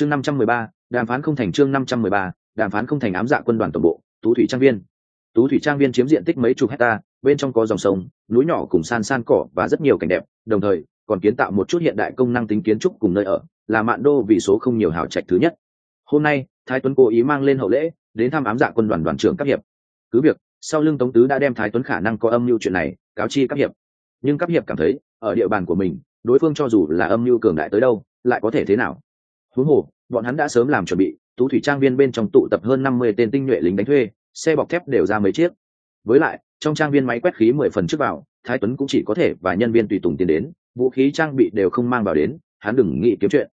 chương năm trăm mười ba, đàm phán không thành chương năm trăm mười ba, đàm phán không thành ám dạ quân đoàn tổng bộ, tú thủy trang viên. Tú thủy trang viên chiếm diện tích mấy chục hecta, bên trong có dòng sông, núi nhỏ cùng san san cỏ và rất nhiều cảnh đẹp, đồng thời còn kiến tạo một chút hiện đại công năng tính kiến trúc cùng nơi ở, là mạn đô vì số không nhiều hào trạch thứ nhất. Hôm nay, thái tuấn cố ý mang lên hậu lễ, đến thăm ám dạ quân đoàn đoàn trưởng các hiệp. Cứ việc, sau lưng tống tứ đã đem thái tuấn khả năng có âm mưu chuyện này cáo chi các hiệp. Nhưng các hiệp cảm thấy, ở địa bàn của mình, đối phương cho dù là âm mưu cường đại tới đâu, lại có thể thế nào? Huống hồ, bọn hắn đã sớm làm chuẩn bị, tú thủy trang viên bên trong tụ tập hơn năm mươi tên tinh nhuệ lính đánh thuê, xe bọc thép đều ra mấy chiếc. Với lại, trong trang viên máy quét khí mười phần trước vào, thái tuấn cũng chỉ có thể và nhân viên tùy tùng tiến đến, vũ khí trang bị đều không mang vào đến, hắn đừng nghĩ kiếm chuyện.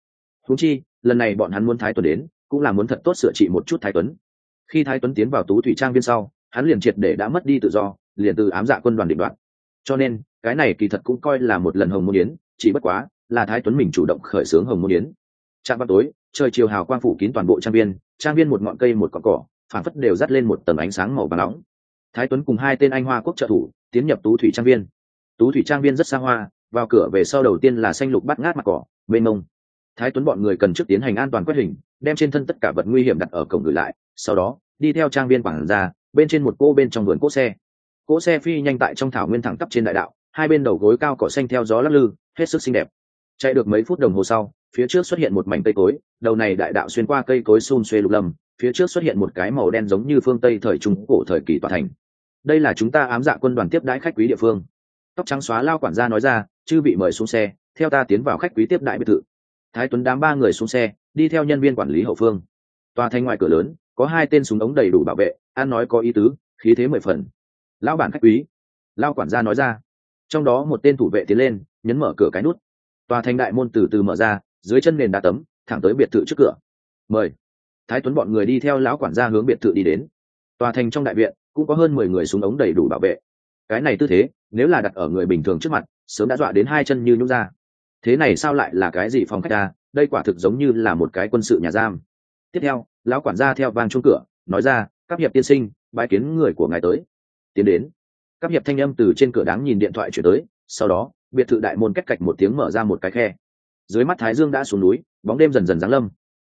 Húng chi, lần này bọn hắn muốn thái tuấn đến, cũng là muốn thật tốt sửa trị một chút thái tuấn. Khi thái tuấn tiến vào tú thủy trang viên sau, hắn liền triệt để đã mất đi tự do, liền từ ám dạ quân đoàn định đoạn cho nên, cái này kỳ thật cũng coi là một lần hồng môn yến, chỉ bất quá là thái tuấn mình chủ động khởi xướng hồng môn yến trạm vào tối, trời chiều hào quang phủ kín toàn bộ trang viên trang viên một ngọn cây một cọn cỏ phản phất đều dắt lên một tầng ánh sáng màu và nóng. Thái tuấn cùng hai tên anh hoa quốc trợ thủ tiến nhập tú thủy trang viên. Tú thủy trang viên rất xa hoa, vào cửa về sau đầu tiên là xanh lục bắt ngát mặt cỏ, mênh mông. Thái tuấn bọn người cần trước tiến hành an toàn quét hình, đem trên thân tất cả vật nguy hiểm đặt ở cổng gửi lại, sau đó, đi theo trang viên quảng ra bên trên một cô bên trong vườn cỗ xe. Cỗ xe phi nhanh tại trong thảo nguyên thẳng tắp trên đại đạo, hai bên đầu gối cao cỏ xanh theo gió lắc lư, hết sức xinh đẹp. Chạy được mấy phút đồng hồ sau phía trước xuất hiện một mảnh cây cối, đầu này đại đạo xuyên qua cây cối xun xuê lục lâm, phía trước xuất hiện một cái màu đen giống như phương tây thời trung cổ thời kỳ tòa thành. Đây là chúng ta ám dạ quân đoàn tiếp đãi khách quý địa phương. Tóc trắng xóa lao quản gia nói ra, chư bị mời xuống xe, theo ta tiến vào khách quý tiếp đại biệt thự. Thái tuấn đám ba người xuống xe, đi theo nhân viên quản lý hậu phương. Tòa thành ngoài cửa lớn, có hai tên súng ống đầy đủ bảo vệ an nói có ý tứ, khí thế mười phần. Lão bản khách quý, lao quản gia nói ra. Trong đó một tên thủ vệ tiến lên, nhấn mở cửa cái nút. Tòa thành đại môn từ từ mở ra dưới chân nền đá tấm, thẳng tới biệt thự trước cửa. Mời. Thái tuấn bọn người đi theo lão quản gia hướng biệt thự đi đến. Tòa thành trong đại viện, cũng có hơn mười người súng ống đầy đủ bảo vệ. Cái này tư thế, nếu là đặt ở người bình thường trước mặt, sớm đã dọa đến hai chân như nhút ra. Thế này sao lại là cái gì phòng khách ta? Đây quả thực giống như là một cái quân sự nhà giam. Tiếp theo, lão quản gia theo vang chuông cửa, nói ra, các hiệp tiên sinh bãi kiến người của ngài tới. Tiến đến. Các hiệp thanh âm từ trên cửa đáng nhìn điện thoại chuyển tới, sau đó, biệt thự đại môn cách cạch một tiếng mở ra một cái khe dưới mắt thái dương đã xuống núi, bóng đêm dần dần giáng lâm.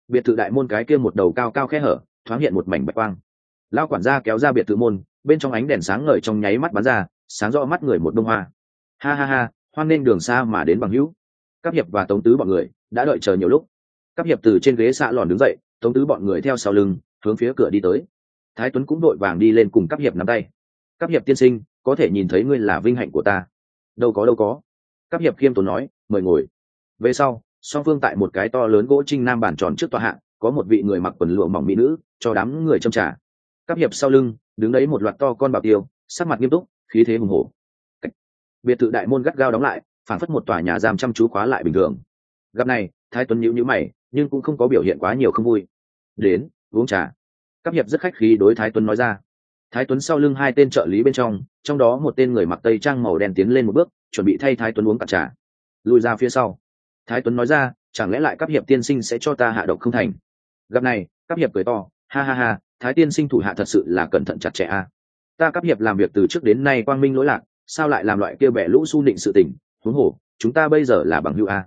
Biệt thự đại môn cái kia một đầu cao cao khe hở, thoáng hiện một mảnh bạch quang. Lao quản gia kéo ra biệt thự môn, bên trong ánh đèn sáng ngời trong nháy mắt bắn ra, sáng rõ mắt người một đông hoa. Ha ha ha, hoan nên đường xa mà đến bằng hữu. Các hiệp và tống tứ bọn người, đã đợi chờ nhiều lúc. Các hiệp từ trên ghế xạ lòn đứng dậy, tống tứ bọn người theo sau lưng, hướng phía cửa đi tới. Thái tuấn cũng đội vàng đi lên cùng các hiệp nắm tay. Các hiệp tiên sinh, có thể nhìn thấy ngươi là vinh hạnh của ta. Đâu có đâu có. Các hiệp khiêm tốn nói, mời ngồi về sau, song phương tại một cái to lớn gỗ trinh nam bàn tròn trước tòa hạng có một vị người mặc quần lụa mỏng mỹ nữ, cho đám người châm trả các hiệp sau lưng, đứng đấy một loạt to con bảo tiêu, sắc mặt nghiêm túc, khí thế hùng hổ. Biệt thự đại môn gắt gao đóng lại phản phất một tòa nhà giam chăm chú khóa lại bình thường. Gặp này, thái tuấn nhữ nhữ mày, nhưng cũng không có biểu hiện quá nhiều không vui. Đến, uống trà. Các hiệp rất khách khí đối thái tuấn nói ra. Thái tuấn sau lưng hai tên trợ lý bên trong trong đó một tên người mặc tây trang màu đen tiến lên một bước, chuẩn bị thay thái tuấn uống cạn trà. Lùi ra phía sau thái tuấn nói ra, chẳng lẽ lại các hiệp tiên sinh sẽ cho ta hạ độc không thành? Gặp này các hiệp cười to, ha ha ha, thái tiên sinh thủ hạ thật sự là cẩn thận chặt chẽ a. Ta các hiệp làm việc từ trước đến nay quang minh lỗi lạc, sao lại làm loại kia bẻ lũ su nịnh sự tình? Huống hồ, chúng ta bây giờ là bằng hữu a.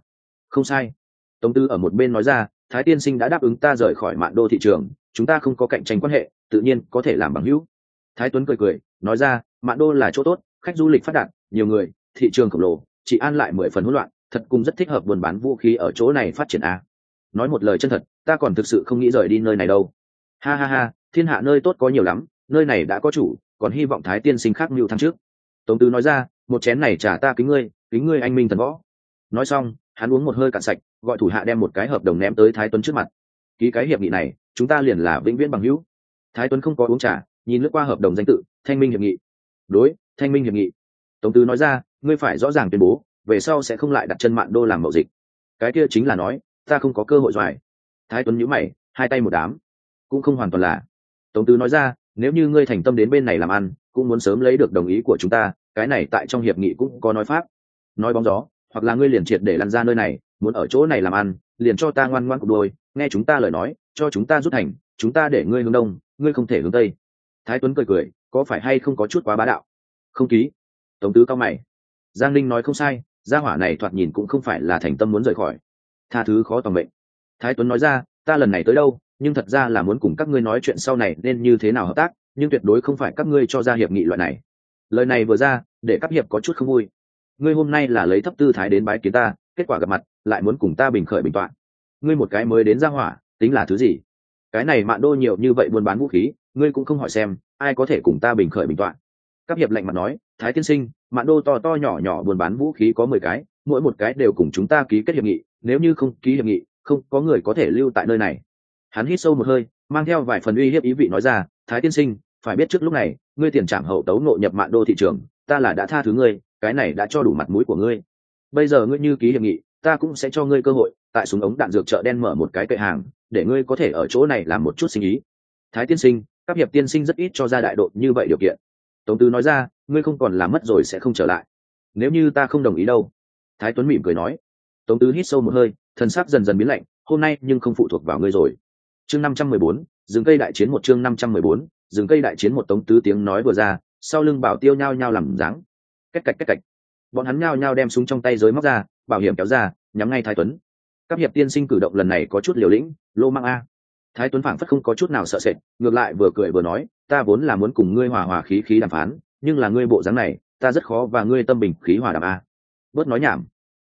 Không sai. Tống tư ở một bên nói ra, thái tiên sinh đã đáp ứng ta rời khỏi mạng đô thị trường, chúng ta không có cạnh tranh quan hệ, tự nhiên có thể làm bằng hữu. Thái tuấn cười cười, nói ra mạng đô là chỗ tốt, khách du lịch phát đạt, nhiều người, thị trường khổng lồ, chị an lại mười phần hỗn loạn thật cũng rất thích hợp buôn bán vũ khí ở chỗ này phát triển a. Nói một lời chân thật, ta còn thực sự không nghĩ rời đi nơi này đâu. Ha ha ha, thiên hạ nơi tốt có nhiều lắm, nơi này đã có chủ, còn hy vọng thái tiên sinh khác mưu tháng trước. Tống tứ nói ra, một chén này trả ta kính ngươi kính ngươi anh minh thần võ. Nói xong, hắn uống một hơi cạn sạch, gọi thủ hạ đem một cái hợp đồng ném tới thái tuấn trước mặt. Ký cái hiệp nghị này, chúng ta liền là vĩnh viễn bằng hữu. Thái tuấn không có uống trả nhìn lướt qua hợp đồng danh tự, thanh minh hiệp nghị. Đối, thanh minh hiệp nghị. Tống tứ nói ra, ngươi phải rõ ràng tuyên bố về sau sẽ không lại đặt chân mạng đô làm mậu dịch. Cái kia chính là nói, ta không có cơ hội doài. Thái tuấn nhữ mày, hai tay một đám. Cũng không hoàn toàn là. Tống tứ nói ra, nếu như ngươi thành tâm đến bên này làm ăn, cũng muốn sớm lấy được đồng ý của chúng ta, cái này tại trong hiệp nghị cũng có nói pháp. Nói bóng gió, hoặc là ngươi liền triệt để lăn ra nơi này, muốn ở chỗ này làm ăn, liền cho ta ngoan ngoan cục đôi, nghe chúng ta lời nói, cho chúng ta rút thành, chúng ta để ngươi hướng đông, ngươi không thể hướng tây. Thái tuấn cười cười, có phải hay không có chút quá bá đạo? Không ký. Tống tứ cao mày. Giang linh nói không sai gia hỏa này thoạt nhìn cũng không phải là thành tâm muốn rời khỏi. Tha thứ khó toàn mệnh. Thái tuấn nói ra, ta lần này tới đâu, nhưng thật ra là muốn cùng các ngươi nói chuyện sau này nên như thế nào hợp tác, nhưng tuyệt đối không phải các ngươi cho ra hiệp nghị loại này. Lời này vừa ra, để các hiệp có chút không vui. Ngươi hôm nay là lấy thấp tư thái đến bái kiến ta, kết quả gặp mặt, lại muốn cùng ta bình khởi bình toạn. Ngươi một cái mới đến ra hỏa, tính là thứ gì? Cái này mạn đô nhiều như vậy buôn bán vũ khí, ngươi cũng không hỏi xem, ai có thể cùng ta bình khởi bình toạn? Các hiệp lạnh mặt nói, thái tiên sinh mạn đô to to nhỏ nhỏ buôn bán vũ khí có mười cái, mỗi một cái đều cùng chúng ta ký kết hiệp nghị, nếu như không ký hiệp nghị, không có người có thể lưu tại nơi này. Hắn hít sâu một hơi, mang theo vài phần uy hiếp ý vị nói ra, thái tiên sinh, phải biết trước lúc này, ngươi tiền trảm hậu tấu nộ nhập mạn đô thị trường, ta là đã tha thứ ngươi, cái này đã cho đủ mặt mũi của ngươi. Bây giờ ngươi như ký hiệp nghị, ta cũng sẽ cho ngươi cơ hội, tại súng ống đạn dược chợ đen mở một cái cậy hàng, để ngươi có thể ở chỗ này làm một chút sinh ý. Thái tiên sinh, các hiệp tiên sinh rất ít cho ra đại độ như vậy điều kiện tống tứ nói ra, ngươi không còn làm mất rồi sẽ không trở lại. Nếu như ta không đồng ý đâu? Thái tuấn mỉm cười nói. Tống tứ hít sâu một hơi, thần sắc dần dần biến lạnh, hôm nay nhưng không phụ thuộc vào ngươi rồi. Chương năm trăm mười bốn, rừng cây đại chiến một chương năm trăm mười bốn, rừng cây đại chiến một tống tứ tiếng nói vừa ra, sau lưng bảo tiêu nhao nhao làm dáng. Cách cạch cách cạch bọn hắn nhao nhao đem súng trong tay giới móc ra, bảo hiểm kéo ra, nhắm ngay thái tuấn. Các hiệp tiên sinh cử động lần này có chút liều lĩnh, lô mang a. Thái tuấn phảng phất không có chút nào sợ sệt, ngược lại vừa cười vừa nói ta vốn là muốn cùng ngươi hòa hòa khí khí đàm phán, nhưng là ngươi bộ dáng này, ta rất khó và ngươi tâm bình khí hòa đàm a. Bớt nói nhảm.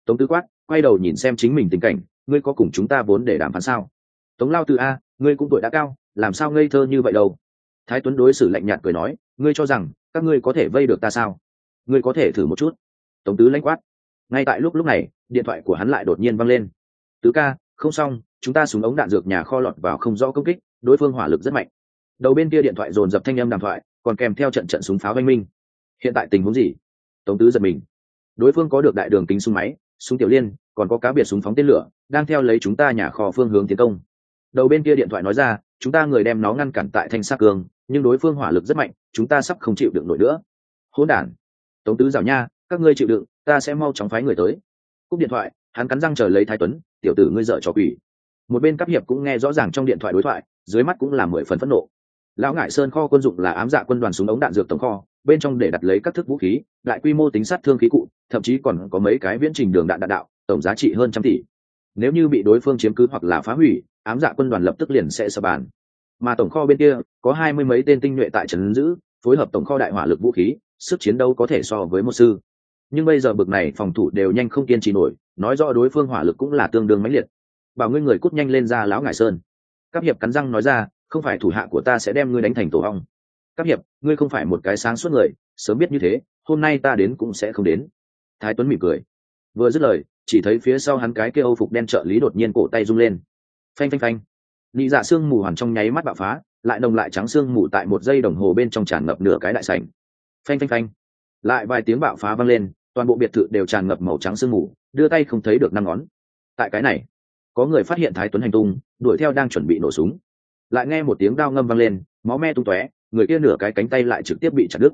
Tống tứ quát quay đầu nhìn xem chính mình tình cảnh, ngươi có cùng chúng ta vốn để đàm phán sao? Tống lao từ a, ngươi cũng tuổi đã cao, làm sao ngây thơ như vậy đâu? Thái tuấn đối xử lạnh nhạt cười nói, ngươi cho rằng các ngươi có thể vây được ta sao? Ngươi có thể thử một chút. Tống tứ lãnh quát. Ngay tại lúc lúc này, điện thoại của hắn lại đột nhiên văng lên. Tứ ca, không xong, chúng ta súng ống đạn dược nhà kho lọt vào không rõ công kích, đối phương hỏa lực rất mạnh đầu bên kia điện thoại dồn dập thanh âm đàm thoại, còn kèm theo trận trận súng pháo oanh minh. Hiện tại tình huống gì? Tống tứ giật mình. Đối phương có được đại đường kính súng máy, súng tiểu liên, còn có cá biệt súng phóng tên lửa, đang theo lấy chúng ta nhà kho phương hướng tiến công. Đầu bên kia điện thoại nói ra, chúng ta người đem nó ngăn cản tại thanh sắc cường, nhưng đối phương hỏa lực rất mạnh, chúng ta sắp không chịu được nổi nữa. Hỗn đản. Tống tứ rào nha, các ngươi chịu đựng, ta sẽ mau chóng phái người tới. Cúp điện thoại, hắn cắn răng chờ lấy thái tuấn, tiểu tử ngươi dợ trò quỷ. Một bên cấp hiệp cũng nghe rõ ràng trong điện thoại đối thoại, dưới mắt cũng là mười phần phẫn nộ lão ngại sơn kho quân dụng là ám dạ quân đoàn súng ống đạn dược tổng kho, bên trong để đặt lấy các thức vũ khí, đại quy mô tính sát thương khí cụ, thậm chí còn có mấy cái viễn trình đường đạn đạn đạo, tổng giá trị hơn trăm tỷ. Nếu như bị đối phương chiếm cứ hoặc là phá hủy, ám dạ quân đoàn lập tức liền sẽ sập bàn. Mà tổng kho bên kia, có hai mươi mấy tên tinh nhuệ tại trấn giữ, phối hợp tổng kho đại hỏa lực vũ khí, sức chiến đấu có thể so với một sư. Nhưng bây giờ bực này phòng thủ đều nhanh không kiên trì nổi, nói rõ đối phương hỏa lực cũng là tương đương mãnh liệt. Bảo ngươi người cút nhanh lên ra lão ngải sơn. Các hiệp cắn răng nói ra không phải thủ hạ của ta sẽ đem ngươi đánh thành tổ hong các hiệp, ngươi không phải một cái sáng suốt người, sớm biết như thế, hôm nay ta đến cũng sẽ không đến. Thái tuấn mỉm cười. Vừa dứt lời, chỉ thấy phía sau hắn cái kia âu phục đen trợ lý đột nhiên cổ tay rung lên. Phanh phanh phanh. Nị dạ xương mù hoàn trong nháy mắt bạo phá, lại đồng lại trắng xương mù tại một giây đồng hồ bên trong tràn ngập nửa cái đại sảnh. Phanh phanh phanh. Lại vài tiếng bạo phá vang lên, toàn bộ biệt thự đều tràn ngập màu trắng sương mù, đưa tay không thấy được năm ngón. Tại cái này, có người phát hiện thái tuấn hành tung, đuổi theo đang chuẩn bị nổ súng lại nghe một tiếng đao ngâm vang lên, máu me tung tóe, người kia nửa cái cánh tay lại trực tiếp bị chặt đứt.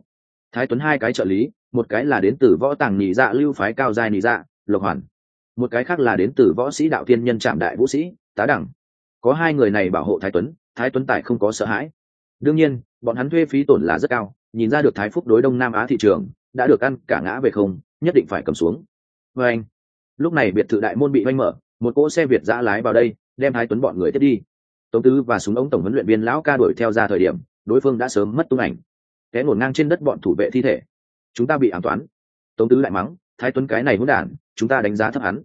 Thái tuấn hai cái trợ lý, một cái là đến từ võ tàng nhị dạ lưu phái cao giai nhị dạ lộc hoàn. Một cái khác là đến từ võ sĩ đạo thiên nhân trạm đại vũ sĩ, tá đẳng. Có hai người này bảo hộ thái tuấn thái tuấn tài không có sợ hãi. Đương nhiên, bọn hắn thuê phí tổn là rất cao, nhìn ra được thái phúc đối đông nam á thị trường, đã được ăn cả ngã về không, nhất định phải cầm xuống. Vê anh, lúc này biệt thự đại môn bị oanh mở, một cỗ xe việt giã lái vào đây, đem thái tuấn bọn người tiếp đi tống tứ và súng ống tổng huấn luyện viên lão ca đuổi theo ra thời điểm, đối phương đã sớm mất tung ảnh. Té ngổn ngang trên đất bọn thủ vệ thi thể. Chúng ta bị ám toán. Tống tứ lại mắng, thái tuấn cái này hỗn đản, chúng ta đánh giá thấp hắn.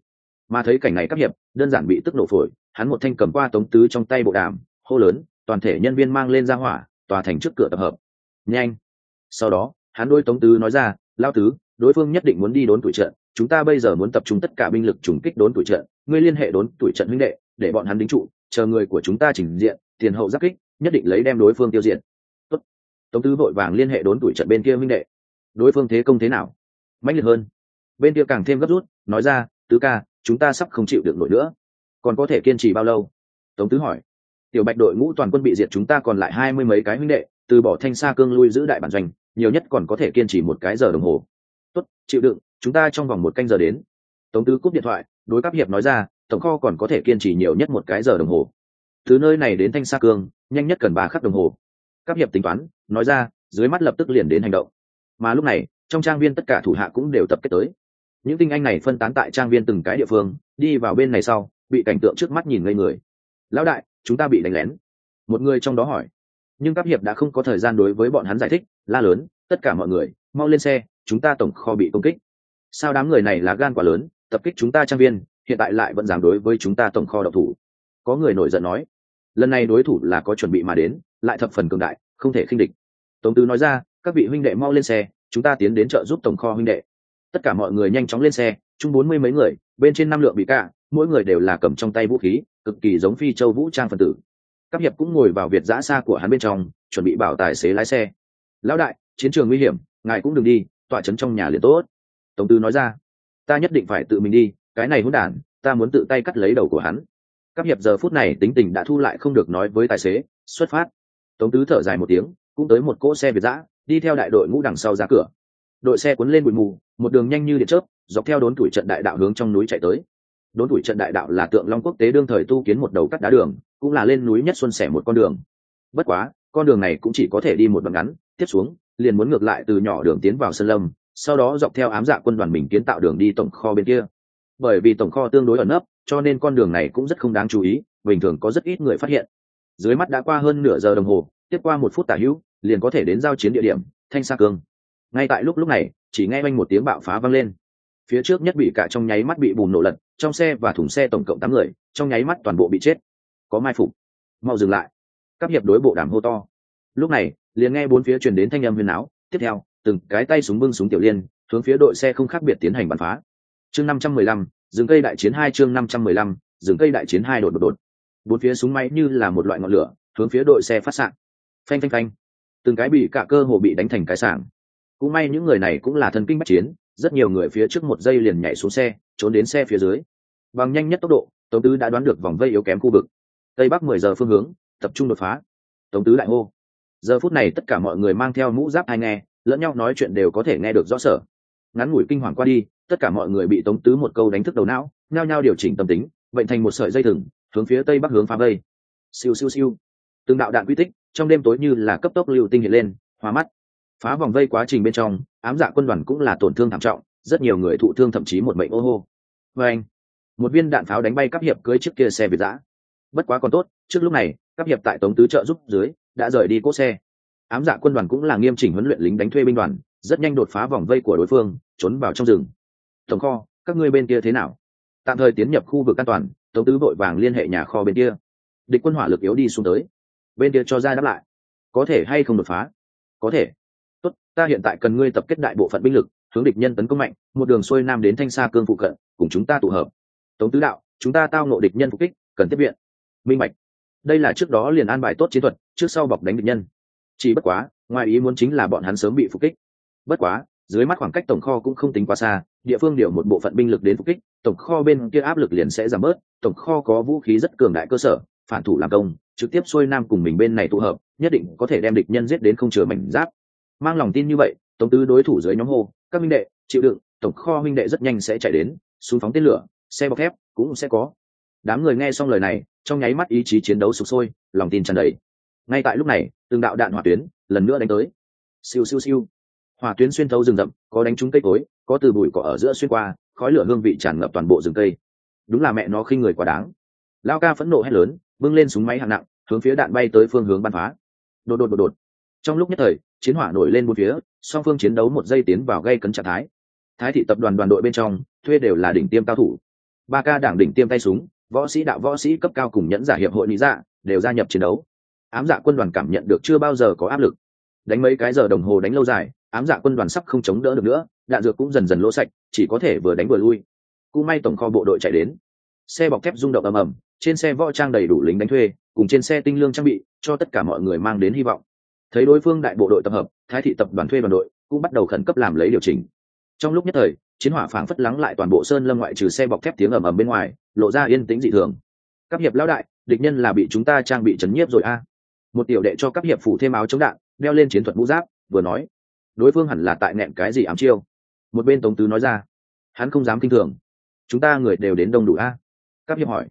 Mà thấy cảnh này các hiệp, đơn giản bị tức nổ phổi, hắn một thanh cầm qua tống tứ trong tay bộ đàm, hô lớn, toàn thể nhân viên mang lên ra hỏa, tòa thành trước cửa tập hợp. Nhanh. Sau đó, hắn đôi tống tứ nói ra lao tứ, đối phương nhất định muốn đi đốn tuổi trận, chúng ta bây giờ muốn tập trung tất cả binh lực trùng kích đốn tuổi trận, ngươi liên hệ đốn tuổi trận huynh đệ, để bọn hắn đính trụ chờ người của chúng ta trình diện, tiền hậu giáp kích, nhất định lấy đem đối phương tiêu diệt. Tốt. tống tứ vội vàng liên hệ đốn tuổi trận bên kia minh đệ. Đối phương thế công thế nào? Mãnh liệt hơn. Bên kia càng thêm gấp rút, nói ra, tứ ca, chúng ta sắp không chịu được nổi nữa. Còn có thể kiên trì bao lâu? Tống tứ hỏi. Tiểu bạch đội ngũ toàn quân bị diệt chúng ta còn lại hai mươi mấy cái huynh đệ, từ bỏ thanh xa cương lui giữ đại bản doanh, nhiều nhất còn có thể kiên trì một cái giờ đồng hồ. Tốt, chịu đựng, chúng ta trong vòng một canh giờ đến. Tống tứ cúp điện thoại, đối các hiệp nói ra tổng kho còn có thể kiên trì nhiều nhất một cái giờ đồng hồ. Thứ nơi này đến thanh sa cương, nhanh nhất cần ba khắc đồng hồ. Các hiệp tính toán, nói ra, dưới mắt lập tức liền đến hành động. Mà lúc này, trong trang viên tất cả thủ hạ cũng đều tập kết tới. Những tinh anh này phân tán tại trang viên từng cái địa phương, đi vào bên này sau, bị cảnh tượng trước mắt nhìn ngây người. Lão đại, chúng ta bị đánh lén. Một người trong đó hỏi. Nhưng các hiệp đã không có thời gian đối với bọn hắn giải thích, la lớn, tất cả mọi người, mau lên xe, chúng ta tổng kho bị công kích. Sao đám người này là gan quá lớn, tập kích chúng ta trang viên hiện tại lại vẫn dám đối với chúng ta tổng kho độc thủ. Có người nổi giận nói, lần này đối thủ là có chuẩn bị mà đến, lại thập phần cường đại, không thể khinh địch. Tống tứ nói ra, các vị huynh đệ mau lên xe, chúng ta tiến đến trợ giúp tổng kho huynh đệ. Tất cả mọi người nhanh chóng lên xe, chung bốn mươi mấy người, bên trên năm lượng bị cả mỗi người đều là cầm trong tay vũ khí, cực kỳ giống phi châu vũ trang phần tử. Các hiệp cũng ngồi vào việt giã xa của hắn bên trong, chuẩn bị bảo tài xế lái xe. Lão đại, chiến trường nguy hiểm, ngài cũng đừng đi, tọa trấn trong nhà liền tốt. Tổng tư nói ra, ta nhất định phải tự mình đi cái này hỗn đản, ta muốn tự tay cắt lấy đầu của hắn. Các hiệp giờ phút này tính tình đã thu lại không được nói với tài xế, xuất phát. Tống tứ thở dài một tiếng, cũng tới một cỗ xe việt giã đi theo đại đội ngũ đằng sau ra cửa. Đội xe cuốn lên bụi mù, một đường nhanh như điện chớp, dọc theo đốn tuổi trận đại đạo hướng trong núi chạy tới. Đốn tuổi trận đại đạo là tượng long quốc tế đương thời tu kiến một đầu cắt đá đường, cũng là lên núi nhất xuân sẻ một con đường. Bất quá, con đường này cũng chỉ có thể đi một đoạn ngắn, tiếp xuống, liền muốn ngược lại từ nhỏ đường tiến vào sân lâm, sau đó dọc theo ám dạ quân đoàn mình kiến tạo đường đi tổng kho bên kia bởi vì tổng kho tương đối ẩn nấp, cho nên con đường này cũng rất không đáng chú ý, bình thường có rất ít người phát hiện. Dưới mắt đã qua hơn nửa giờ đồng hồ, tiếp qua một phút tả hữu, liền có thể đến giao chiến địa điểm, thanh sa cương. Ngay tại lúc lúc này, chỉ nghe oanh một tiếng bạo phá vang lên. Phía trước nhất bị cả trong nháy mắt bị bùn nổ lật, trong xe và thùng xe tổng cộng tám người, trong nháy mắt toàn bộ bị chết. Có mai phục. Mau dừng lại. Các hiệp đối bộ đàm hô to. Lúc này, liền nghe bốn phía truyền đến thanh âm huyền áo. Tiếp theo, từng cái tay súng bưng súng tiểu liên, hướng phía đội xe không khác biệt tiến hành bắn phá chương năm trăm mười lăm dừng cây đại chiến hai chương năm trăm mười lăm dừng cây đại chiến hai đột đột đột. Bốn phía súng máy như là một loại ngọn lửa hướng phía đội xe phát sạng, phanh phanh phanh. Từng cái bị cả cơ hồ bị đánh thành cái sảng. Cũng may những người này cũng là thần kinh bách chiến rất nhiều người phía trước một giây liền nhảy xuống xe trốn đến xe phía dưới. Bằng nhanh nhất tốc độ tống tứ đã đoán được vòng vây yếu kém khu vực. Tây bắc mười giờ phương hướng tập trung đột phá. Tống tứ đại hô. Giờ phút này tất cả mọi người mang theo mũ giáp hay nghe lẫn nhau nói chuyện đều có thể nghe được rõ sở. Ngắn ngủi kinh hoàng qua đi tất cả mọi người bị tống tứ một câu đánh thức đầu não, nhao nhao điều chỉnh tâm tính, bệnh thành một sợi dây thừng, hướng phía tây bắc hướng phá vây. Siêu siêu siêu. Từng đạo đạn quy tích, trong đêm tối như là cấp tốc lưu tinh hiện lên hóa mắt. Phá vòng vây quá trình bên trong, ám dạ quân đoàn cũng là tổn thương thảm trọng, rất nhiều người thụ thương thậm chí một mệnh ô hô. Và anh, một viên đạn pháo đánh bay các hiệp cưới trước kia xe việt giã. Bất quá còn tốt, trước lúc này, các hiệp tại tống tứ trợ giúp dưới, đã rời đi cốt xe. Ám dạ quân đoàn cũng là nghiêm chỉnh huấn luyện lính đánh thuê binh đoàn, rất nhanh đột phá vòng vây của đối phương, trốn vào trong rừng tổng kho, các ngươi bên kia thế nào? Tạm thời tiến nhập khu vực an toàn, tống tứ vội vàng liên hệ nhà kho bên kia. Địch quân hỏa lực yếu đi xuống tới. Bên kia cho ra đáp lại. Có thể hay không đột phá? Có thể. Tốt, ta hiện tại cần ngươi tập kết đại bộ phận binh lực, hướng địch nhân tấn công mạnh, một đường xuôi nam đến thanh xa cương phụ cận, cùng chúng ta tụ hợp. Tống tứ đạo, chúng ta tao ngộ địch nhân phục kích, cần tiếp viện. Minh mạch đây là trước đó liền an bài tốt chiến thuật, trước sau bọc đánh địch nhân. Chỉ bất quá, ngoài ý muốn chính là bọn hắn sớm bị phục kích. Bất quá dưới mắt khoảng cách tổng kho cũng không tính quá xa, địa phương điều một bộ phận binh lực đến phục kích, tổng kho bên kia áp lực liền sẽ giảm bớt, tổng kho có vũ khí rất cường đại cơ sở, phản thủ làm công, trực tiếp xuôi nam cùng mình bên này tụ hợp, nhất định có thể đem địch nhân giết đến không chừa mảnh giáp. Mang lòng tin như vậy, tổng tứ đối thủ dưới nhóm hô, các minh đệ, chịu đựng, tổng kho minh đệ rất nhanh sẽ chạy đến, xuống phóng tên lửa, xe bọc thép cũng sẽ có. Đám người nghe xong lời này, trong nháy mắt ý chí chiến đấu sụp sôi, lòng tin tràn đầy. Ngay tại lúc này, từng đạo đạn hỏa tuyến lần nữa đánh tới. Siêu siêu siêu hỏa tuyến xuyên thấu rừng rậm, có đánh trúng cây cối, có từ bụi cỏ ở giữa xuyên qua, khói lửa hương vị tràn ngập toàn bộ rừng cây. Đúng là mẹ nó khi người quá đáng. Lao ca phẫn nộ hét lớn, bưng lên súng máy hạng nặng, hướng phía đạn bay tới phương hướng bắn phá. Đột đột đột đột. Trong lúc nhất thời, chiến hỏa nổi lên một phía, song phương chiến đấu một giây tiến vào gây cấn trạng thái. Thái thị tập đoàn đoàn đội bên trong, thuê đều là đỉnh tiêm cao thủ. Ba ca đảng đỉnh tiêm tay súng, võ sĩ đạo võ sĩ cấp cao cùng nhẫn giả hiệp hội lý dạ đều gia nhập chiến đấu. Ám dạ quân đoàn cảm nhận được chưa bao giờ có áp lực. Đánh mấy cái giờ đồng hồ đánh lâu dài ám dạ quân đoàn sắp không chống đỡ được nữa, đạn dược cũng dần dần lỗ sạch, chỉ có thể vừa đánh vừa lui. Cũng may tổng kho bộ đội chạy đến. Xe bọc thép rung động ầm ầm, trên xe võ trang đầy đủ lính đánh thuê, cùng trên xe tinh lương trang bị, cho tất cả mọi người mang đến hy vọng. Thấy đối phương đại bộ đội tập hợp, thái thị tập đoàn thuê đoàn đội cũng bắt đầu khẩn cấp làm lấy điều chỉnh. Trong lúc nhất thời, chiến hỏa phảng phất lắng lại toàn bộ sơn lâm ngoại trừ xe bọc thép tiếng ầm ầm bên ngoài, lộ ra yên tĩnh dị thường. Các hiệp lão đại, địch nhân là bị chúng ta trang bị chấn nhiếp rồi a. Một tiểu đệ cho các hiệp phủ thêm áo chống đạn, đeo lên chiến thuật mũ giáp, vừa nói đối phương hẳn là tại nẹn cái gì ám chiêu. Một bên tống tứ nói ra, hắn không dám kinh thường. Chúng ta người đều đến đông đủ a? Các hiệp hỏi.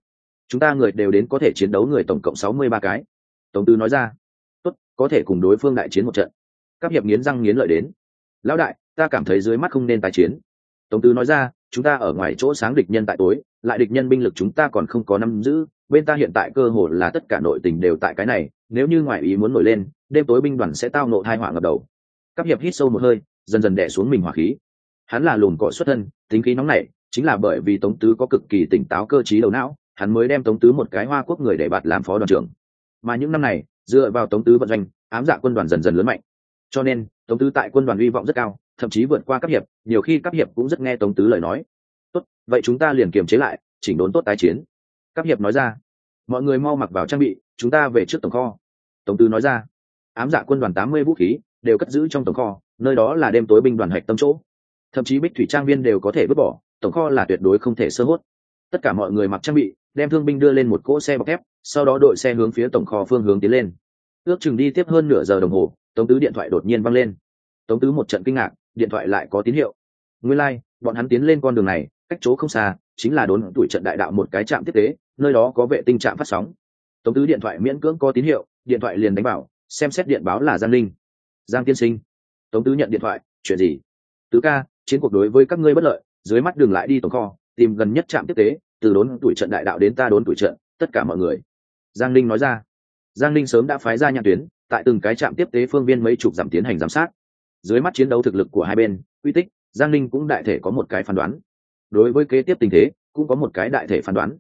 Chúng ta người đều đến có thể chiến đấu người tổng cộng sáu mươi ba cái. Tống tứ nói ra, tốt, có thể cùng đối phương đại chiến một trận. Các hiệp nghiến răng nghiến lợi đến, lão đại, ta cảm thấy dưới mắt không nên tái chiến. Tống tứ nói ra, chúng ta ở ngoài chỗ sáng địch nhân tại tối, lại địch nhân binh lực chúng ta còn không có năm giữ, bên ta hiện tại cơ hồ là tất cả nội tình đều tại cái này, nếu như ngoại ý muốn nổi lên, đêm tối binh đoàn sẽ tao nộ hai họa ngập đầu các hiệp hít sâu một hơi, dần dần đẻ xuống mình hỏa khí. Hắn là lùn cọ xuất thân, tính khí nóng nảy, chính là bởi vì tống tứ có cực kỳ tỉnh táo cơ t đầu não, hắn mới đem tống tứ một cái hoa quốc người để bạt làm phó đoàn trưởng. Mà những năm này, dựa vào tống tứ vận doanh, ám dạ quân đoàn dần dần lớn mạnh. Cho nên, tống tứ tại quân đoàn hy vọng rất cao, thậm chí vượt qua các hiệp, nhiều khi các hiệp cũng rất nghe tống tứ lời nói. Tốt, vậy chúng ta liền kiềm chế lại, chỉnh đốn tốt tái chiến. Các hiệp nói ra. Mọi người mau mặc vào trang bị, chúng ta về trước tổng kho. Tống tứ nói ra. Ám dạ quân đoàn tám mươi vũ khí đều cất giữ trong tổng kho nơi đó là đêm tối binh đoàn hạch tâm chỗ. Thậm chí bích thủy trang viên đều có thể vứt bỏ tổng kho là tuyệt đối không thể sơ hốt. Tất cả mọi người mặc trang bị đem thương binh đưa lên một cỗ xe bọc thép sau đó đội xe hướng phía tổng kho phương hướng tiến lên. Ước chừng đi tiếp hơn nửa giờ đồng hồ tống tứ điện thoại đột nhiên văng lên. Tống tứ một trận kinh ngạc điện thoại lại có tín hiệu. Nguyên lai、like, bọn hắn tiến lên con đường này cách chỗ không xa chính là đốn tuổi trận đại đạo một cái trạm tiếp tế nơi đó có vệ tinh trạm phát sóng. Tống tứ điện thoại miễn cưỡng có tín hiệu điện thoại liền đánh bảo xem xét điện báo là giang linh giang tiên sinh. Tống tứ nhận điện thoại, chuyện gì? Tứ ca, chiến cuộc đối với các ngươi bất lợi, dưới mắt đường lại đi tổng kho, tìm gần nhất trạm tiếp tế, từ đốn tuổi trận đại đạo đến ta đốn tuổi trận, tất cả mọi người. Giang linh nói ra. Giang linh sớm đã phái ra nhãn tuyến, tại từng cái trạm tiếp tế phương viên mấy chục giảm tiến hành giám sát. Dưới mắt chiến đấu thực lực của hai bên uy tích, giang linh cũng đại thể có một cái phán đoán. Đối với kế tiếp tình thế, cũng có một cái đại thể phán đoán.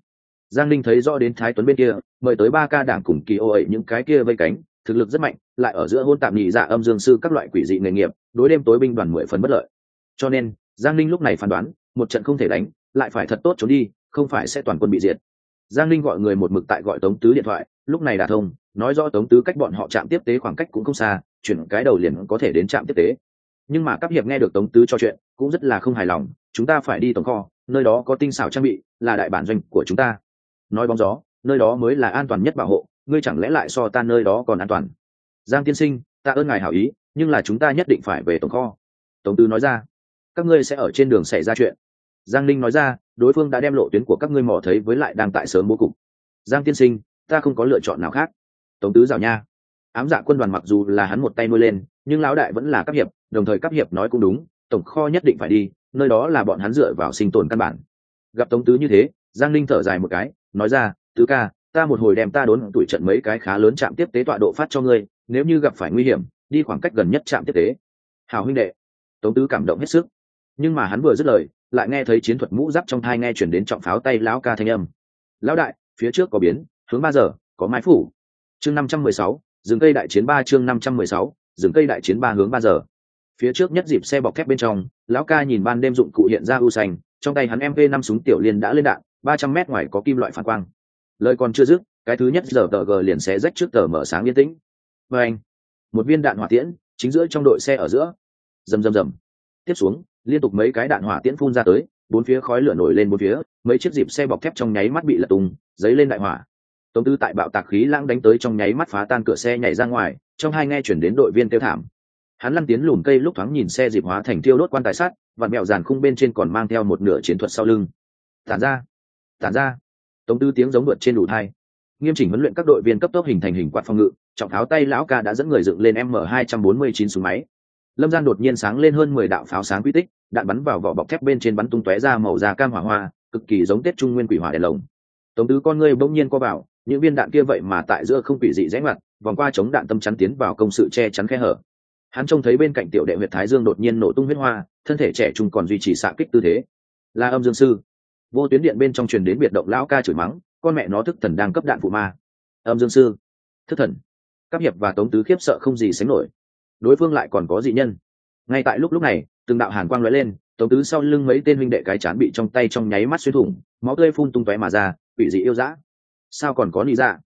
Giang linh thấy rõ đến thái tuấn bên kia, mời tới ba ca đảng cùng kỳ ô ấy những cái kia vây cánh thực lực rất mạnh, lại ở giữa hôn tạm nhị dạ âm dương sư các loại quỷ dị nghề nghiệp, đối đêm tối binh đoàn mười phần bất lợi. Cho nên, giang linh lúc này phán đoán, một trận không thể đánh, lại phải thật tốt trốn đi, không phải sẽ toàn quân bị diệt. Giang linh gọi người một mực tại gọi tống tứ điện thoại, lúc này đã thông, nói rõ tống tứ cách bọn họ chạm tiếp tế khoảng cách cũng không xa, chuyển cái đầu liền có thể đến trạm tiếp tế. Nhưng mà các hiệp nghe được tống tứ cho chuyện, cũng rất là không hài lòng, chúng ta phải đi tổng kho, nơi đó có tinh xảo trang bị, là đại bản doanh của chúng ta. Nói bóng gió, nơi đó mới là an toàn nhất bảo hộ ngươi chẳng lẽ lại so ta nơi đó còn an toàn? Giang tiên sinh, ta ơn ngài hảo ý, nhưng là chúng ta nhất định phải về tổng kho. Tổng tư nói ra. Các ngươi sẽ ở trên đường xảy ra chuyện. Giang linh nói ra, đối phương đã đem lộ tuyến của các ngươi mò thấy với lại đang tại sớm bố cục. Giang tiên sinh, ta không có lựa chọn nào khác. Tổng tứ rào nha. Ám dạ quân đoàn mặc dù là hắn một tay nuôi lên, nhưng lão đại vẫn là cấp hiệp, đồng thời cấp hiệp nói cũng đúng, tổng kho nhất định phải đi, nơi đó là bọn hắn dựa vào sinh tồn căn bản. Gặp tống tứ như thế, giang linh thở dài một cái, nói ra, tứ ca ta một hồi đem ta đốn tuổi trận mấy cái khá lớn chạm tiếp tế tọa độ phát cho ngươi, nếu như gặp phải nguy hiểm, đi khoảng cách gần nhất trạm tiếp tế. Hào huynh đệ, tống tứ cảm động hết sức. Nhưng mà hắn vừa dứt lời, lại nghe thấy chiến thuật mũ giáp trong thai nghe chuyển đến trọng pháo tay lão ca thanh âm. Lão đại, phía trước có biến, hướng ba giờ, có mái phủ. Chương năm trăm mười sáu, rừng cây đại chiến ba, chương năm trăm mười sáu, rừng cây đại chiến ba hướng ba giờ. Phía trước nhất dịp xe bọc thép bên trong, lão ca nhìn ban đêm dụng cụ hiện ra ưu xanh trong tay hắn mv năm súng tiểu liên đã lên đạn, ba trăm mét ngoài có kim loại phản quang lời còn chưa dứt cái thứ nhất giờ tờ g liền xé rách trước tờ mở sáng yên tĩnh. Và anh một viên đạn hỏa tiễn chính giữa trong đội xe ở giữa. Rầm rầm rầm. Tiếp xuống liên tục mấy cái đạn hỏa tiễn phun ra tới bốn phía khói lửa nổi lên bốn phía mấy chiếc dịp xe bọc thép trong nháy mắt bị lật tung giấy lên đại hỏa. Tống tư tại bạo tạc khí lãng đánh tới trong nháy mắt phá tan cửa xe nhảy ra ngoài trong hai nghe chuyển đến đội viên tiêu thảm. Hắn lăn tiến lùm cây lúc thoáng nhìn xe dịp hóa thành tiêu đốt quan tài sát, và mẹo dàn khung bên trên còn mang theo một nửa chiến thuật sau lưng. Tản ra. Tản ra tống tư tiếng giống vượt trên đủ thai. Nghiêm chỉnh huấn luyện các đội viên cấp tốc hình thành hình quạt phòng ngự, trọng tháo tay lão ca đã dẫn người dựng lên m hai trăm bốn mươi chín súng máy. Lâm gian đột nhiên sáng lên hơn mười đạo pháo sáng quy tích, đạn bắn vào vỏ bọc thép bên trên bắn tung tóe ra màu da cam hỏa hoa, cực kỳ giống tết trung nguyên quỷ hỏa đèn lồng. Tống tứ con ngươi bỗng nhiên co vào, những viên đạn kia vậy mà tại giữa không quỷ dị rẽ ngoặt, vòng qua chống đạn tâm chắn tiến vào công sự che chắn khe hở. Hắn trông thấy bên cạnh tiểu đệ huyệt thái dương đột nhiên nổ tung huyết hoa, thân thể trẻ trung còn duy trì xạ kích tư thế. Là âm dương sư vô tuyến điện bên trong truyền đến biệt động lão ca chửi mắng, con mẹ nó thức thần đang cấp đạn phụ ma. Âm dương sư, thức thần. Các hiệp và tống tứ khiếp sợ không gì sánh nổi. Đối phương lại còn có dị nhân. Ngay tại lúc lúc này, từng đạo hàn quang lóe lên, tống tứ sau lưng mấy tên huynh đệ cái chán bị trong tay trong nháy mắt xuyên thủng, máu tươi phun tung tóe mà ra bị dị yêu dã. Sao còn có lý dạ?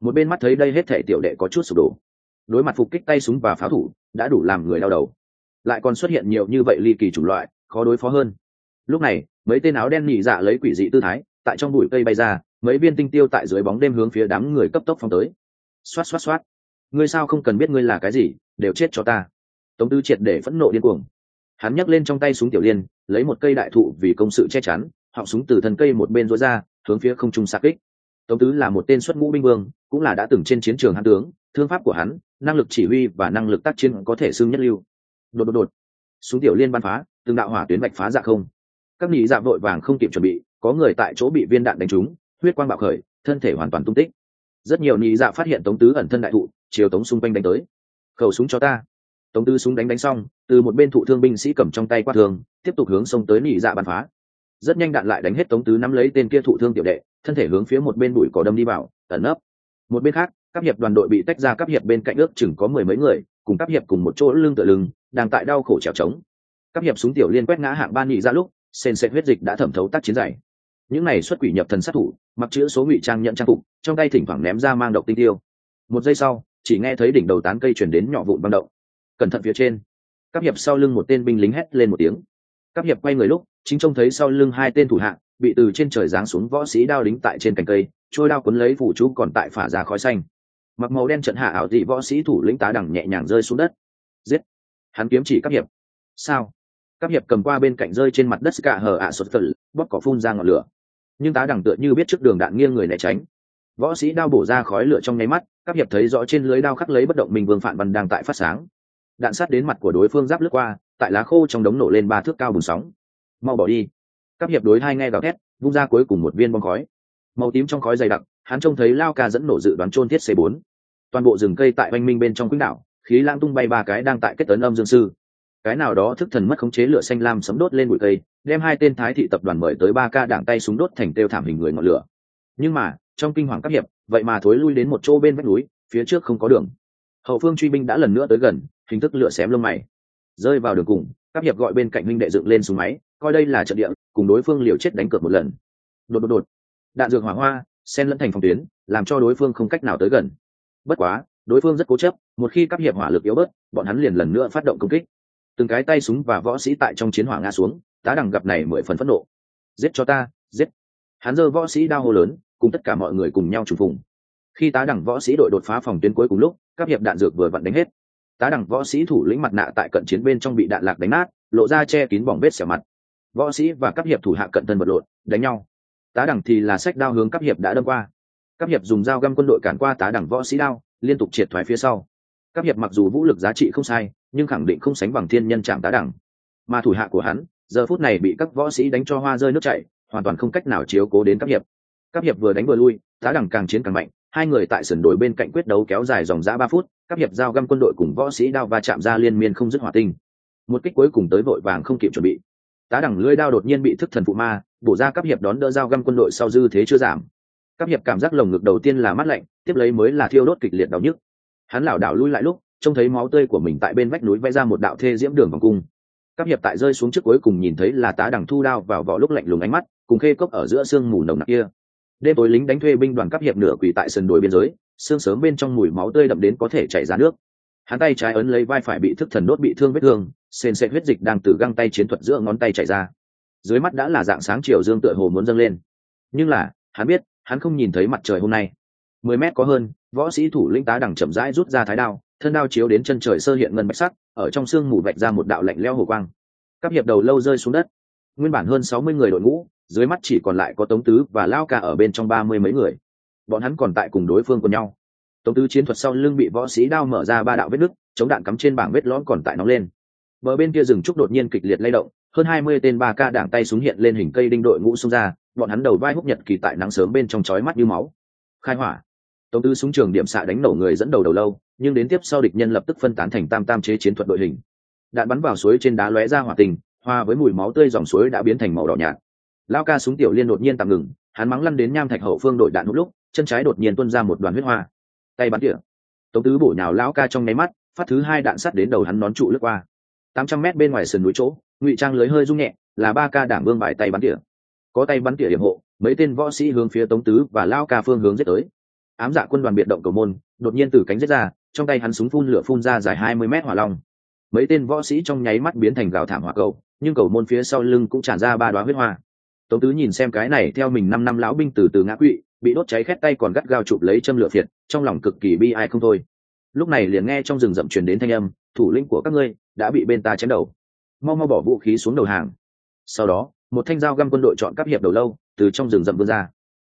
Một bên mắt thấy đây hết thể tiểu đệ có chút sụp đổ. Đối mặt phục kích tay súng và pháo thủ, đã đủ làm người đau đầu. Lại còn xuất hiện nhiều như vậy ly kỳ chủng loại, khó đối phó hơn. Lúc này mấy tên áo đen nhị dạ lấy quỷ dị tư thái, tại trong bụi cây bay ra, mấy viên tinh tiêu tại dưới bóng đêm hướng phía đám người cấp tốc phong tới. Xoát xoát xoát. Ngươi sao không cần biết ngươi là cái gì, đều chết cho ta. Tống tư triệt để phẫn nộ điên cuồng. Hắn nhấc lên trong tay súng tiểu liên, lấy một cây đại thụ vì công sự che chắn, họng súng từ thân cây một bên rối ra, hướng phía không trung xa kích. Tống tứ là một tên xuất ngũ binh vương, cũng là đã từng trên chiến trường hắn tướng, thương pháp của hắn, năng lực chỉ huy và năng lực tác chiến có thể xưng nhất lưu. Đột đột đột. Súng tiểu liên ban phá, từng đạo hỏa tuyến bạch phá dạ không các nhị dạ vội vàng không kịp chuẩn bị có người tại chỗ bị viên đạn đánh trúng huyết quang bạo khởi thân thể hoàn toàn tung tích. Rất nhiều nhị dạ phát hiện tống tứ ẩn thân đại thụ chiều tống xung quanh đánh tới. Khẩu súng cho ta. Tống tứ súng đánh đánh xong từ một bên thụ thương binh sĩ cầm trong tay quát thường, tiếp tục hướng sông tới nhị dạ bắn phá. Rất nhanh đạn lại đánh hết tống tứ nắm lấy tên kia thụ thương tiểu đệ thân thể hướng phía một bên bụi cỏ đâm đi vào ẩn nấp. Một bên khác các hiệp đoàn đội bị tách ra các hiệp bên cạnh ước chừng có mười mấy người cùng các hiệp cùng một chỗ lưng tựa lưng đang tại đau khổ trèo trống. Các hiệp súng tiểu liên quét ngã hạng ban nhị ra lúc sền sệt huyết dịch đã thẩm thấu tác chiến dày những này xuất quỷ nhập thần sát thủ, mặc chữ số ngụy trang nhận trang phục, trong tay thỉnh thoảng ném ra mang độc tinh tiêu. Một giây sau, chỉ nghe thấy đỉnh đầu tán cây chuyển đến nhỏ vụn băng động. Cẩn thận phía trên. Các hiệp sau lưng một tên binh lính hét lên một tiếng. Các hiệp quay người lúc, chính trông thấy sau lưng hai tên thủ hạng bị từ trên trời giáng xuống võ sĩ đao đính tại trên cành cây, trôi đao cuốn lấy phủ chú còn tại phả ra khói xanh. Mặc màu đen trận hạ ảo dị võ sĩ thủ lĩnh tá đẳng nhẹ nhàng rơi xuống đất. Giết! Hắn kiếm chỉ các hiệp. Sao? Các hiệp cầm qua bên cạnh rơi trên mặt đất cả hờ ạ sốt phật, bóp cỏ phun ra ngọn lửa. Nhưng tá đẳng tựa như biết trước đường đạn nghiêng người né tránh. Võ sĩ đao bổ ra khói lửa trong nháy mắt, các hiệp thấy rõ trên lưới đao khắc lấy bất động minh vương phản văn đang tại phát sáng. Đạn sát đến mặt của đối phương giáp lướt qua, tại lá khô trong đống nổ lên ba thước cao bùng sóng. Mau bỏ đi. Các hiệp đối hai nghe gào thét, vung ra cuối cùng một viên bom khói. Màu tím trong khói dày đặc, hắn trông thấy lao ca dẫn nổ dự đoán trôn thiết c 4 toàn bộ rừng cây tại oanh minh bên trong quýnh đảo khí lãng tung bay ba cái đang tại kết tấn âm dương sư cái nào đó thức thần mất khống chế lửa xanh lam sấm đốt lên bụi cây, đem hai tên thái thị tập đoàn mời tới ba ca đảng tay súng đốt thành têu thảm hình người ngọn lửa. Nhưng mà, trong kinh hoàng các hiệp, vậy mà thối lui đến một chỗ bên vách núi, phía trước không có đường. Hậu phương truy binh đã lần nữa tới gần, hình thức lửa xém lông mày. Rơi vào đường cùng, các hiệp gọi bên cạnh minh đệ dựng lên súng máy, coi đây là trận địa, cùng đối phương liều chết đánh cược một lần. Đột đột đột. Đạn dược hỏa hoa sen lẫn thành phòng tuyến, làm cho đối phương không cách nào tới gần. Bất quá, đối phương rất cố chấp, một khi các hiệp hỏa lực yếu bớt, bọn hắn liền lần nữa phát động công kích từng cái tay súng và võ sĩ tại trong chiến hỏa ngã xuống, tá đằng gặp này mười phần phẫn nộ. Giết cho ta, giết. Hắn giơ võ sĩ đao hô lớn, cùng tất cả mọi người cùng nhau trùng phùng. Khi tá đẳng võ sĩ đội đột phá phòng tuyến cuối cùng lúc, các hiệp đạn dược vừa vặn đánh hết. Tá đẳng võ sĩ thủ lĩnh mặt nạ tại cận chiến bên trong bị đạn lạc đánh nát, lộ ra che kín bỏng vết xẻo mặt. Võ sĩ và các hiệp thủ hạ cận thân vật lộn, đánh nhau. Tá đẳng thì là sách đao hướng các hiệp đã đâm qua. Các hiệp dùng dao găm quân đội cản qua tá đẳng võ sĩ đao, liên tục triệt thoái phía sau. Các hiệp mặc dù vũ lực giá trị không sai nhưng khẳng định không sánh bằng thiên nhân chạm tá đẳng. Mà thủ hạ của hắn, giờ phút này bị các võ sĩ đánh cho hoa rơi nước chảy, hoàn toàn không cách nào chiếu cố đến các hiệp. Các hiệp vừa đánh vừa lui tá đẳng càng chiến càng mạnh, hai người tại sườn đồi bên cạnh quyết đấu kéo dài dòng dã ba phút, các hiệp giao găm quân đội cùng võ sĩ đao va chạm ra liên miên không dứt hỏa tinh. Một kích cuối cùng tới vội vàng không kịp chuẩn bị. Tá đẳng lưỡi đao đột nhiên bị thức thần phụ ma, bổ ra các hiệp đón đỡ dao găm quân đội sau dư thế chưa giảm. Các hiệp cảm giác lồng ngực đầu tiên là mát lạnh, tiếp lấy mới là thiêu đốt kịch liệt đau nhức. Hắn lảo đảo lui lại lúc trông thấy máu tươi của mình tại bên vách núi vẽ ra một đạo thê diễm đường vòng cung. Các hiệp tại rơi xuống trước cuối cùng nhìn thấy là tá đẳng thu đao vào vỏ lúc lạnh lùng ánh mắt, cùng khê cốc ở giữa sương mù nồng nặc kia. Đêm tối lính đánh thuê binh đoàn các hiệp nửa quỳ tại sườn đồi biên giới xương sớm bên trong mùi máu tươi đậm đến có thể chảy ra nước. Hắn tay trái ấn lấy vai phải bị thức thần đốt bị thương vết thương, sền sệt huyết dịch đang từ găng tay chiến thuật giữa ngón tay chảy ra. Dưới mắt đã là dạng sáng chiều dương tựa hồ muốn dâng lên. Nhưng là, hắn biết, hắn không nhìn thấy mặt trời hôm nay. Mười mét có hơn, võ sĩ thủ lĩnh tá đằng chậm rãi rút ra thái đao thân đao chiếu đến chân trời sơ hiện ngân bạch sắc, ở trong sương mù vạch ra một đạo lạnh leo hồ quang. Các hiệp đầu lâu rơi xuống đất. Nguyên bản hơn sáu mươi người đội ngũ, dưới mắt chỉ còn lại có tống tứ và lao ca ở bên trong ba mươi mấy người. Bọn hắn còn tại cùng đối phương của nhau. Tống tứ chiến thuật sau lưng bị võ sĩ đao mở ra ba đạo vết nứt, chống đạn cắm trên bảng vết lõm còn tại nóng lên. Bờ bên kia rừng trúc đột nhiên kịch liệt lay động, hơn hai mươi tên ba ca đảng tay súng hiện lên hình cây đinh đội ngũ xông ra, bọn hắn đầu vai húc nhật kỳ tại nắng sớm bên trong chói mắt như máu. Khai hỏa. Tống tứ súng trường điểm xạ đánh nổ người dẫn đầu đầu lâu nhưng đến tiếp sau địch nhân lập tức phân tán thành tam tam chế chiến thuật đội hình. Đạn bắn vào suối trên đá lóe ra hỏa tình, hoa với mùi máu tươi dòng suối đã biến thành màu đỏ nhạt. Lao ca súng tiểu liên đột nhiên tạm ngừng, hắn mắng lăn đến nham thạch hậu phương đội đạn hút lúc, chân trái đột nhiên tuôn ra một đoàn huyết hoa. Tay bắn tỉa. Tống tứ bổ nhào lão ca trong nháy mắt, phát thứ hai đạn sắt đến đầu hắn nón trụ lướt qua. Tám trăm mét bên ngoài sườn núi chỗ, ngụy trang lưới hơi rung nhẹ, là ba ca đảng vương bài tay bắn tỉa. Có tay bắn tỉa điểm hộ, mấy tên võ sĩ hướng phía tống tứ và lao ca phương hướng giết tới. Ám dạ quân đoàn biệt động cầu môn, đột nhiên từ cánh giết ra trong tay hắn súng phun lửa phun ra dài hai mươi mét hỏa long. Mấy tên võ sĩ trong nháy mắt biến thành gào thảm hỏa cầu, nhưng cầu môn phía sau lưng cũng tràn ra ba đoá huyết hoa. Tống tứ nhìn xem cái này, theo mình năm năm lão binh từ từ ngã quỵ, bị đốt cháy khét tay còn gắt gao chụp lấy châm lửa phiệt, trong lòng cực kỳ bi ai không thôi. Lúc này liền nghe trong rừng rậm truyền đến thanh âm, thủ lĩnh của các ngươi đã bị bên ta chém đầu. Mau mau bỏ vũ khí xuống đầu hàng. Sau đó, một thanh dao găm quân đội chọn cắp hiệp đầu lâu, từ trong rừng rậm vươn ra.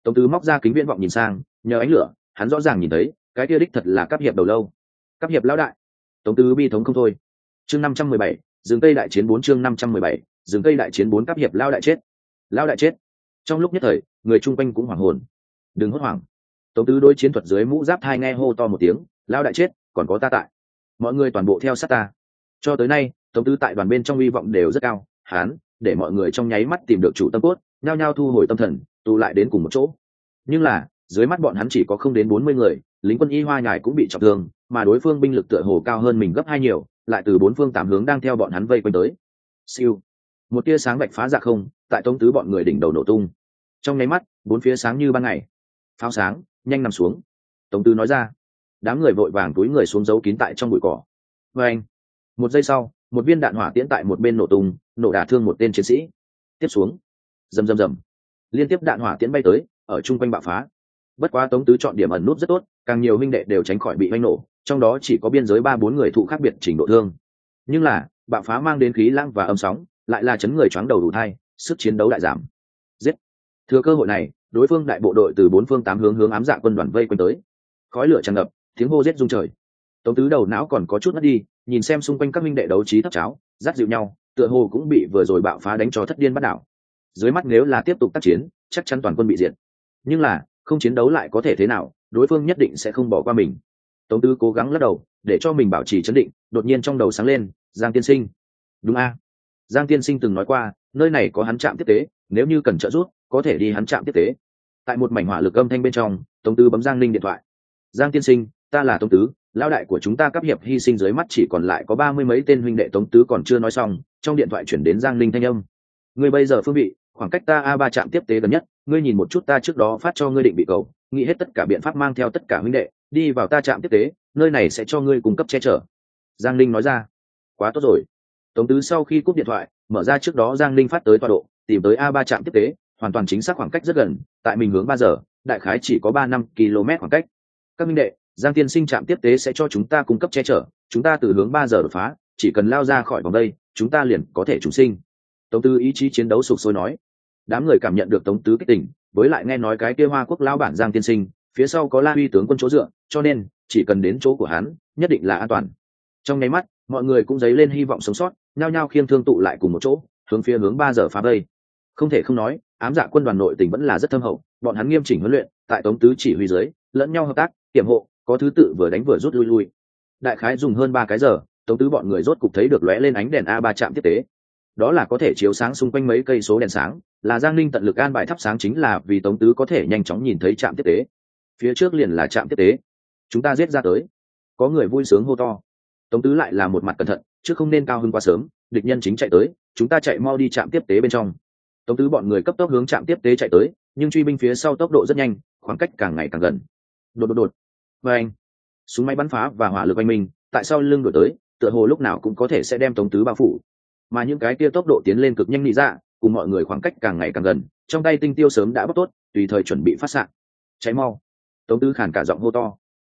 Tống tứ móc ra kính viễn vọng nhìn sang, nhờ ánh lửa, hắn rõ ràng nhìn thấy cái kia đích thật là các hiệp đầu lâu. Các hiệp lão đại. Tống tứ bi thống không thôi. Chương năm trăm mười bảy, rừng cây đại chiến bốn chương năm trăm mười bảy, rừng cây đại chiến bốn các hiệp lao đại chết. Lao đại chết. Trong lúc nhất thời, người chung quanh cũng hoảng hồn. Đừng hốt hoảng. Tống tứ đối chiến thuật dưới mũ giáp thai nghe hô to một tiếng lao đại chết, còn có ta tại. Mọi người toàn bộ theo sát ta. Cho tới nay, tống tứ tại đoàn bên trong hy vọng đều rất cao, hán, để mọi người trong nháy mắt tìm được chủ tâm cốt, nhao nhao thu hồi tâm thần, tụ lại đến cùng một chỗ. Nhưng là, dưới mắt bọn hắn chỉ có không đến bốn mươi người lính quân y hoa nhài cũng bị trọng thương, mà đối phương binh lực tựa hồ cao hơn mình gấp hai nhiều, lại từ bốn phương tám hướng đang theo bọn hắn vây quanh tới. Siêu. Một tia sáng bạch phá ra không, tại tống tứ bọn người đỉnh đầu nổ tung. Trong nháy mắt, bốn phía sáng như ban ngày. Pháo sáng, nhanh nằm xuống. Tống tứ nói ra. Đám người vội vàng túi người xuống giấu kín tại trong bụi cỏ. Và anh. Một giây sau, một viên đạn hỏa tiễn tại một bên nổ tung, nổ đả thương một tên chiến sĩ. Tiếp xuống. Rầm rầm rầm. Liên tiếp đạn hỏa tiễn bay tới, ở chung quanh bạo phá bất quá tống tứ chọn điểm ẩn nút rất tốt, càng nhiều huynh đệ đều tránh khỏi bị oanh nổ, trong đó chỉ có biên giới ba bốn người thụ khác biệt trình độ thương. Nhưng là, bạo phá mang đến khí lãng và âm sóng, lại là chấn người choáng đầu đủ thai, sức chiến đấu đại giảm. Giết! Thừa cơ hội này, đối phương đại bộ đội từ bốn phương tám hướng hướng ám dạ quân đoàn vây quanh tới. Khói lửa tràn ngập, tiếng hô rết rung trời. Tống tứ đầu não còn có chút mất đi, nhìn xem xung quanh các minh đệ đấu trí thấp cháo, dắt dịu nhau, tựa hồ cũng bị vừa rồi bạo phá đánh cho thất điên bắt đảo. Dưới mắt nếu là tiếp tục tác chiến, chắc chắn toàn quân bị diệt. Nhưng là không chiến đấu lại có thể thế nào, đối phương nhất định sẽ không bỏ qua mình. Tống tư cố gắng lắc đầu, để cho mình bảo trì chấn định, đột nhiên trong đầu sáng lên, giang tiên sinh. Đúng a. Giang tiên sinh từng nói qua, nơi này có hắn trạm tiếp tế, nếu như cần trợ giúp, có thể đi hắn trạm tiếp tế. Tại một mảnh hỏa lực âm thanh bên trong, tống tư bấm giang linh điện thoại. Giang tiên sinh, ta là tống tứ lao đại của chúng ta cấp hiệp hy sinh dưới mắt chỉ còn lại có ba mươi mấy tên huynh đệ tống tứ còn chưa nói xong, trong điện thoại chuyển đến giang linh thanh âm. Người bây giờ phương vị khoảng cách ta a ba trạm tiếp tế gần nhất, ngươi nhìn một chút ta trước đó phát cho ngươi định bị cầu, nghĩ hết tất cả biện pháp mang theo tất cả huynh đệ, đi vào ta trạm tiếp tế, nơi này sẽ cho ngươi cung cấp che chở. Giang linh nói ra. Quá tốt rồi. Tống tứ sau khi cúp điện thoại, mở ra trước đó giang linh phát tới tọa độ, tìm tới a ba trạm tiếp tế, hoàn toàn chính xác khoảng cách rất gần, tại mình hướng ba giờ, đại khái chỉ có ba năm km khoảng cách. Các minh đệ, giang tiên sinh trạm tiếp tế sẽ cho chúng ta cung cấp che chở, chúng ta từ hướng ba giờ đột phá, chỉ cần lao ra khỏi vòng đây, chúng ta liền có thể trùng sinh tống tứ ý chí chiến đấu sụp sôi nói. Đám người cảm nhận được tống tứ kích tỉnh với lại nghe nói cái kia hoa quốc lao bản giang tiên sinh, phía sau có la uy tướng quân chỗ dựa, cho nên, chỉ cần đến chỗ của hắn, nhất định là an toàn. Trong nháy mắt, mọi người cũng dấy lên hy vọng sống sót, nhao nhao khiêng thương tụ lại cùng một chỗ, hướng phía hướng ba giờ phá vây. Không thể không nói, ám dạ quân đoàn nội tình vẫn là rất thâm hậu, bọn hắn nghiêm chỉnh huấn luyện, tại tống tứ chỉ huy dưới, lẫn nhau hợp tác tiềm hộ, có thứ tự vừa đánh vừa rút lui lui. Đại khái dùng hơn ba cái giờ, tống tứ bọn người rốt cục thấy được lóe lên ánh đèn a ba trạm tiếp tế đó là có thể chiếu sáng xung quanh mấy cây số đèn sáng, là giang ninh tận lực an bài thắp sáng chính là vì tống tứ có thể nhanh chóng nhìn thấy trạm tiếp tế. Phía trước liền là trạm tiếp tế. Chúng ta giết ra tới. Có người vui sướng hô to. Tống tứ lại là một mặt cẩn thận, chứ không nên cao hơn quá sớm, địch nhân chính chạy tới, chúng ta chạy mau đi trạm tiếp tế bên trong. Tống tứ bọn người cấp tốc hướng trạm tiếp tế chạy tới, nhưng truy binh phía sau tốc độ rất nhanh, khoảng cách càng ngày càng gần. Đột đột đột. Và anh, súng máy bắn phá và hỏa lực oanh minh, tại sao lưng đổi tới, tựa hồ lúc nào cũng có thể sẽ đem tống tứ bao phủ mà những cái kia tốc độ tiến lên cực nhanh nị dạ cùng mọi người khoảng cách càng ngày càng gần, trong tay tinh tiêu sớm đã bóc tốt, tùy thời chuẩn bị phát s cháy mau. Tống tứ khàn cả giọng hô to.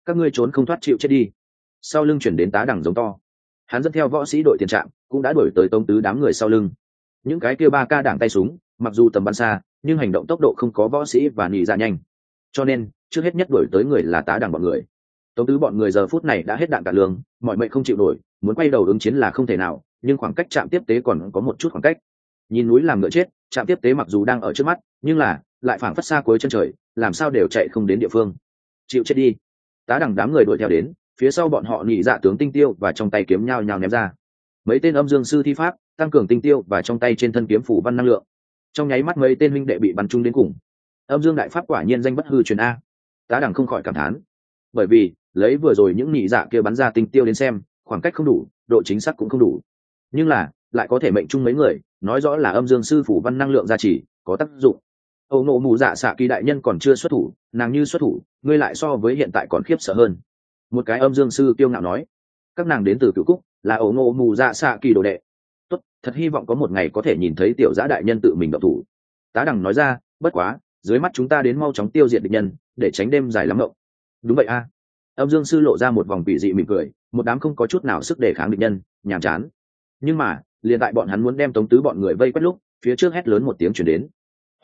Các ngươi trốn không thoát chịu chết đi. Sau lưng chuyển đến tá đẳng giống to. Hắn dẫn theo võ sĩ đội tiền trạm, cũng đã đuổi tới tống tứ đám người sau lưng. Những cái kia ba ca đảng tay súng, mặc dù tầm bắn xa, nhưng hành động tốc độ không có võ sĩ và nị dạ nhanh. Cho nên, trước hết nhất đuổi tới người là tá đảng bọn người tống tứ bọn người giờ phút này đã hết đạn cả lương, mọi mệnh không chịu nổi, muốn quay đầu ứng chiến là không thể nào, nhưng khoảng cách trạm tiếp tế còn có một chút khoảng cách. Nhìn núi làm ngựa chết, trạm tiếp tế mặc dù đang ở trước mắt, nhưng là, lại phảng phất xa cuối chân trời, làm sao đều chạy không đến địa phương. Chịu chết đi. Tá đằng đám người đuổi theo đến, phía sau bọn họ nhị dạ tướng tinh tiêu và trong tay kiếm nhau nhào ném ra. Mấy tên âm dương sư thi pháp, tăng cường tinh tiêu và trong tay trên thân kiếm phủ văn năng lượng. Trong nháy mắt mấy tên minh đệ bị bắn trúng đến cùng. Âm dương đại pháp quả nhiên danh bất hư truyền a. Tá đằng không khỏi cảm thán. Bởi vì lấy vừa rồi những nhị dạ kia bắn ra tinh tiêu đến xem, khoảng cách không đủ, độ chính xác cũng không đủ. Nhưng là, lại có thể mệnh chung mấy người, nói rõ là âm dương sư phủ văn năng lượng gia trì, có tác dụng. Âu nộ mù dạ xạ kỳ đại nhân còn chưa xuất thủ, nàng như xuất thủ, ngươi lại so với hiện tại còn khiếp sợ hơn. Một cái âm dương sư kiêu ngạo nói, các nàng đến từ cựu cúc là ấu ngộ mù dạ xạ kỳ đồ đệ. Tốt, thật hy vọng có một ngày có thể nhìn thấy tiểu giã đại nhân tự mình độc thủ. Tá đằng nói ra, bất quá, dưới mắt chúng ta đến mau chóng tiêu diệt địch nhân, để tránh đêm dài lắm động đúng vậy a âm dương sư lộ ra một vòng bị dị mỉm cười một đám không có chút nào sức để kháng địch nhân nhàm chán. Nhưng mà liền tại bọn hắn muốn đem tống tứ bọn người vây quét lúc phía trước hét lớn một tiếng chuyển đến.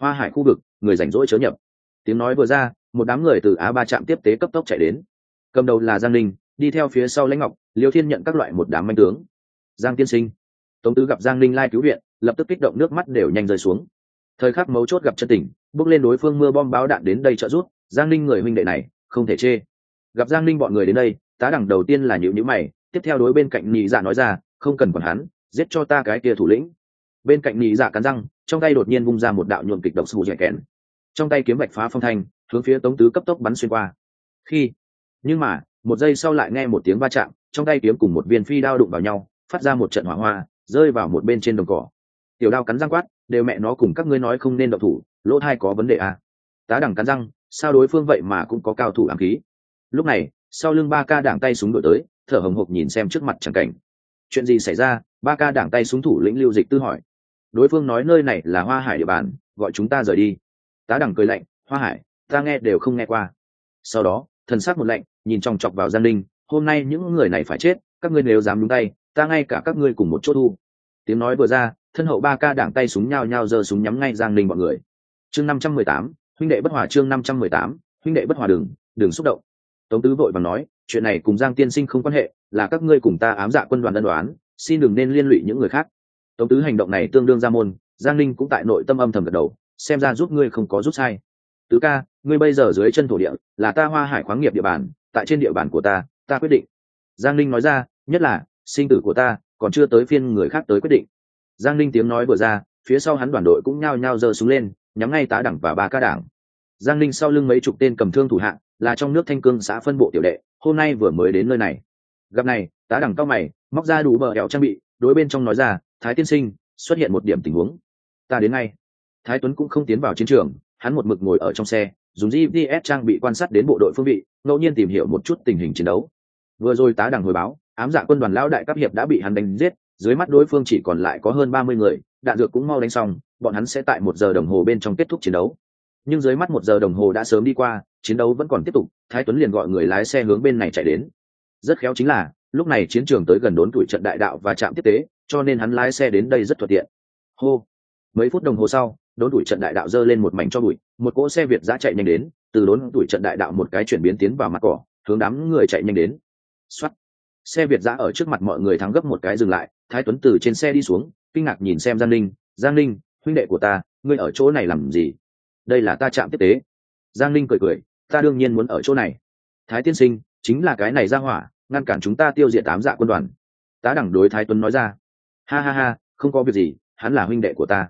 Hoa hải khu vực người rảnh rỗi chớ nhập. Tiếng nói vừa ra một đám người từ á ba trạm tiếp tế cấp tốc chạy đến. Cầm đầu là giang Ninh, đi theo phía sau lãnh ngọc liêu thiên nhận các loại một đám manh tướng. Giang tiên sinh. Tống tứ gặp giang Ninh lai cứu viện lập tức kích động nước mắt đều nhanh rơi xuống. Thời khắc mấu chốt gặp chân tỉnh, bước lên đối phương mưa bom báo đạn đến đây trợ giúp. Giang ninh người huynh đệ này không thể chê gặp giang ninh bọn người đến đây, tá đẳng đầu tiên là nhịu nhữ mày, tiếp theo đối bên cạnh nhị dạ nói ra, không cần còn hắn, giết cho ta cái kia thủ lĩnh. Bên cạnh nhị dạ cắn răng, trong tay đột nhiên vung ra một đạo nhuộm kịch độc sù dẻ kẽn trong tay kiếm bạch phá phong thanh, hướng phía tống tứ cấp tốc bắn xuyên qua. Khi, nhưng mà, một giây sau lại nghe một tiếng va chạm, trong tay kiếm cùng một viên phi đao đụng vào nhau, phát ra một trận hỏa hoa, rơi vào một bên trên đồng cỏ. Tiểu đao cắn răng quát, đều mẹ nó cùng các ngươi nói không nên độc thủ, lỗ thai có vấn đề à. tá đẳng cắn răng, sao đối phương vậy mà cũng có cao thủ ám khí? Lúc này, sau lưng ba ca đảng tay súng đổi tới, thở hồng hộc nhìn xem trước mặt chẳng cảnh. Chuyện gì xảy ra? Ba ca đảng tay súng thủ lĩnh lưu dịch tư hỏi. Đối phương nói nơi này là hoa hải địa bàn, gọi chúng ta rời đi. Tá đẳng cười lạnh, hoa hải, ta nghe đều không nghe qua. Sau đó, thần sắc một lạnh, nhìn chòng chọc vào giang linh hôm nay những người này phải chết, các ngươi nếu dám đúng tay, ta ngay cả các ngươi cùng một chỗ thu. Tiếng nói vừa ra, thân hậu ba ca đảng tay súng nhao nhao giơ súng nhắm ngay giang linh bọn người. Chương năm trăm mười tám, huynh đệ bất hòa chương năm trăm mười tám, huynh đệ bất hòa đường đường xúc động tống tứ vội và nói, chuyện này cùng giang tiên sinh không quan hệ, là các ngươi cùng ta ám dạ quân đoàn ân đoán xin đừng nên liên lụy những người khác. Tống tứ hành động này tương đương ra môn, giang linh cũng tại nội tâm âm thầm gật đầu, xem ra giúp ngươi không có giúp sai. Tứ ca, ngươi bây giờ dưới chân thổ địa, là ta hoa hải khoáng nghiệp địa bàn, tại trên địa bàn của ta ta quyết định. Giang linh nói ra, nhất là, sinh tử của ta, còn chưa tới phiên người khác tới quyết định. Giang linh tiếng nói vừa ra, phía sau hắn đoàn đội cũng nhao nhao giơ súng lên, nhắm ngay tá đẳng và ba ca đảng giang ninh sau lưng mấy chục tên cầm thương thủ hạng là trong nước thanh cương xã phân bộ tiểu đệ, hôm nay vừa mới đến nơi này. Gặp này, tá đẳng cao mày, móc ra đủ bờ hẹo trang bị, đối bên trong nói ra, thái tiên sinh, xuất hiện một điểm tình huống. Ta đến ngay. Thái tuấn cũng không tiến vào chiến trường, hắn một mực ngồi ở trong xe, dùng gps trang bị quan sát đến bộ đội phương vị, ngẫu nhiên tìm hiểu một chút tình hình chiến đấu. Vừa rồi tá đẳng hồi báo, ám dạ quân đoàn lão đại cấp hiệp đã bị hắn đánh giết, dưới mắt đối phương chỉ còn lại có hơn ba mươi người, đạn dược cũng mau đánh xong, bọn hắn sẽ tại một giờ đồng hồ bên trong kết thúc chiến đấu nhưng dưới mắt một giờ đồng hồ đã sớm đi qua, chiến đấu vẫn còn tiếp tục, thái tuấn liền gọi người lái xe hướng bên này chạy đến. Rất khéo chính là, lúc này chiến trường tới gần đốn tuổi trận đại đạo và trạm tiếp tế, cho nên hắn lái xe đến đây rất thuận tiện. Hô. Mấy phút đồng hồ sau, đốn tuổi trận đại đạo dơ lên một mảnh cho bụi, một cỗ xe việt giã chạy nhanh đến, từ đốn tuổi trận đại đạo một cái chuyển biến tiến vào mặt cỏ, hướng đám người chạy nhanh đến. Xuất xe việt giã ở trước mặt mọi người thắng gấp một cái dừng lại, thái tuấn từ trên xe đi xuống, kinh ngạc nhìn xem giang linh giang linh huynh đệ của ta, ngươi ở chỗ này làm gì? Đây là ta chạm tiếp tế. Giang linh cười cười, ta đương nhiên muốn ở chỗ này. Thái tiên sinh, chính là cái này ra hỏa, ngăn cản chúng ta tiêu diệt tám dạ quân đoàn. Tá đẳng đối thái tuấn nói ra. Ha ha ha, không có việc gì, hắn là huynh đệ của ta.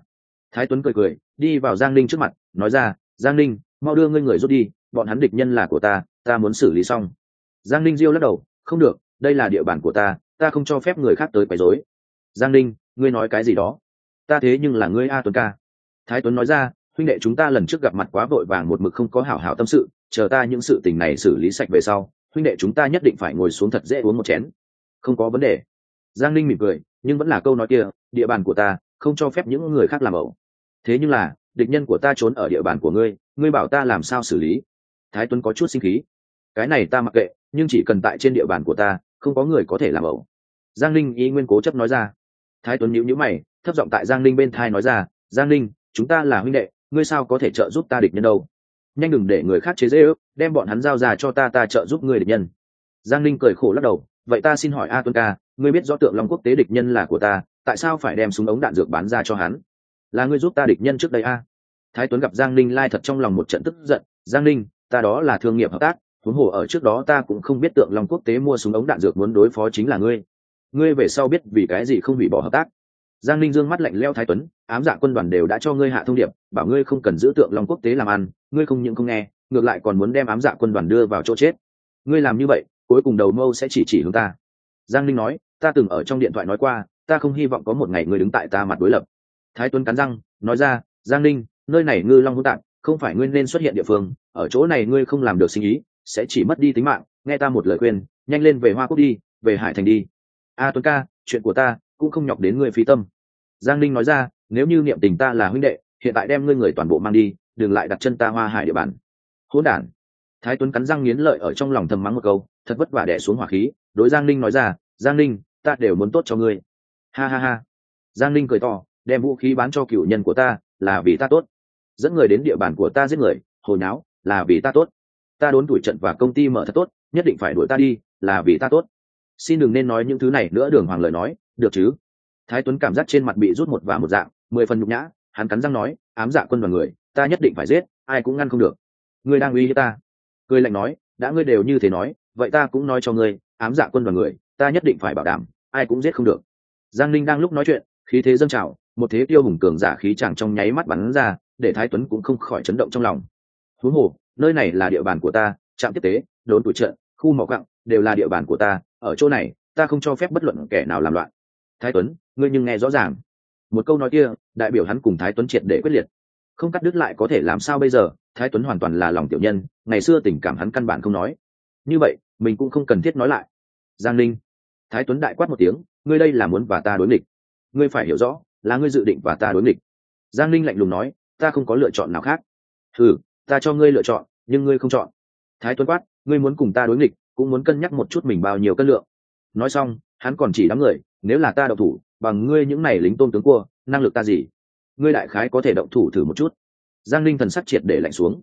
Thái tuấn cười cười, đi vào giang linh trước mặt, nói ra, giang linh mau đưa ngươi người rút đi, bọn hắn địch nhân là của ta ta muốn xử lý xong. Giang linh diêu lắc đầu, không được, đây là địa bàn của ta ta không cho phép người khác tới quấy rối. Giang linh ngươi nói cái gì đó? Ta thế nhưng là ngươi a tuấn ca. Thái tuấn nói ra huynh đệ chúng ta lần trước gặp mặt quá vội vàng một mực không có hảo hảo tâm sự, chờ ta những sự tình này xử lý sạch về sau, huynh đệ chúng ta nhất định phải ngồi xuống thật dễ uống một chén. Không có vấn đề. Giang linh mỉm cười, nhưng vẫn là câu nói kia, địa bàn của ta, không cho phép những người khác làm ẩu. Thế nhưng là, địch nhân của ta trốn ở địa bàn của ngươi ngươi bảo ta làm sao xử lý? Thái tuấn có chút sinh khí. Cái này ta mặc kệ, nhưng chỉ cần tại trên địa bàn của ta, không có người có thể làm ẩu. Giang linh ý nguyên cố chấp nói ra. Thái tuấn nhíu nhíu mày, thấp giọng tại giang linh bên thai nói ra, giang linh chúng ta là huynh đệ ngươi sao có thể trợ giúp ta địch nhân đâu? Nhanh đừng để người khác chế dễ ước đem bọn hắn giao ra cho ta ta trợ giúp ngươi địch nhân. Giang linh cười khổ lắc đầu, vậy ta xin hỏi a tuân ca, ngươi biết rõ tượng long quốc tế địch nhân là của ta, tại sao phải đem súng ống đạn dược bán ra cho hắn? Là ngươi giúp ta địch nhân trước đây a? Thái tuấn gặp giang linh lai thật trong lòng một trận tức giận, giang linh ta đó là thương nghiệp hợp tác, huống hồ ở trước đó ta cũng không biết tượng long quốc tế mua súng ống đạn dược muốn đối phó chính là ngươi. Ngươi về sau biết vì cái gì không hủy bỏ hợp tác giang linh dương mắt lạnh leo thái tuấn, ám dạ quân đoàn đều đã cho ngươi hạ thông điệp, bảo ngươi không cần giữ tượng long quốc tế làm ăn, ngươi không những không nghe, ngược lại còn muốn đem ám dạ quân đoàn đưa vào chỗ chết. Ngươi làm như vậy, cuối cùng đầu mâu sẽ chỉ chỉ hướng ta. Giang linh nói, ta từng ở trong điện thoại nói qua, ta không hy vọng có một ngày ngươi đứng tại ta mặt đối lập. Thái tuấn cắn răng, nói ra, giang linh nơi này ngư long hữu tạng không phải ngươi nên xuất hiện địa phương, ở chỗ này ngươi không làm được sinh ý, sẽ chỉ mất đi tính mạng, nghe ta một lời khuyên, nhanh lên về hoa quốc đi, về hải thành đi. A tuấn ca, chuyện của ta cũng không nhọc đến ngươi phí tâm giang Ninh nói ra nếu như niệm tình ta là huynh đệ hiện tại đem ngươi người toàn bộ mang đi đừng lại đặt chân ta hoa hải địa bàn. Hỗn đản. Thái tuấn cắn răng nghiến lợi ở trong lòng thầm mắng một câu thật vất vả đẻ xuống hỏa khí đối giang Ninh nói ra giang Ninh, ta đều muốn tốt cho ngươi. Ha ha ha. Giang Ninh cười to đem vũ khí bán cho cựu nhân của ta là vì ta tốt. Dẫn người đến địa bàn của ta giết người hồi náo là vì ta tốt. Ta đốn tuổi trận và công ty mở thật tốt nhất định phải đuổi ta đi là vì ta tốt. Xin đừng nên nói những thứ này nữa đường hoàng lời nói được chứ thái tuấn cảm giác trên mặt bị rút một và một dạng, mười phần nhục nhã, hắn cắn răng nói, ám dạ quân đoàn người, ta nhất định phải giết, ai cũng ngăn không được. Ngươi đang uy hiếp ta. Cười lạnh nói, đã ngươi đều như thế nói, vậy ta cũng nói cho ngươi, ám dạ quân đoàn người, ta nhất định phải bảo đảm, ai cũng giết không được. Giang linh đang lúc nói chuyện, khí thế dâng trào, một thế tiêu hùng cường giả khí chẳng trong nháy mắt bắn ra, để thái tuấn cũng không khỏi chấn động trong lòng. Huống hồ, nơi này là địa bàn của ta, trạm tiếp tế đốn tuổi trận, khu mỏ cặng đều là địa bàn của ta, ở chỗ này, ta không cho phép bất luận kẻ nào làm loạn. Thái tuấn ngươi nhưng nghe rõ ràng. Một câu nói kia đại biểu hắn cùng thái tuấn triệt để quyết liệt. Không cắt đứt lại có thể làm sao bây giờ? Thái tuấn hoàn toàn là lòng tiểu nhân ngày xưa tình cảm hắn căn bản không nói. Như vậy mình cũng không cần thiết nói lại. Giang linh thái tuấn đại quát một tiếng ngươi đây là muốn và ta đối nghịch. Ngươi phải hiểu rõ là ngươi dự định và ta đối nghịch. Giang linh lạnh lùng nói ta không có lựa chọn nào khác. Thử, ta cho ngươi lựa chọn nhưng ngươi không chọn. Thái tuấn quát ngươi muốn cùng ta đối nghịch cũng muốn cân nhắc một chút mình bao nhiêu cân lượng. Nói xong hắn còn chỉ đám người nếu là ta đậu thủ bằng ngươi những này lính tôn tướng cua, năng lực ta gì? Ngươi đại khái có thể động thủ thử một chút. Giang linh thần sắc triệt để lạnh xuống.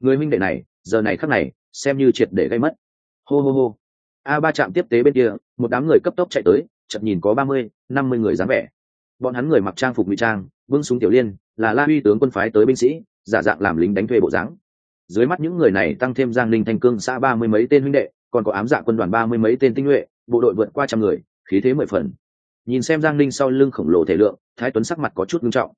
Người minh đệ này, giờ này khắc này, xem như triệt để gây mất. Hô hô hô. A ba trạm tiếp tế bên kia, một đám người cấp tốc chạy tới, chậm nhìn có ba mươi, năm mươi người dáng vẻ. Bọn hắn người mặc trang phục ngụy trang vương súng tiểu liên, là la uy tướng quân phái tới binh sĩ, giả dạng làm lính đánh thuê bộ dáng. Dưới mắt những người này tăng thêm giang linh thanh cương xã ba mươi mấy tên huynh đệ, còn có ám dạ quân đoàn ba mươi mấy tên tinh nhuệ, bộ đội vượt qua trăm người, khí thế mười phần nhìn xem giang Ninh sau lưng khổng lồ thể lượng, thái tuấn sắc mặt có chút nghiêm trọng.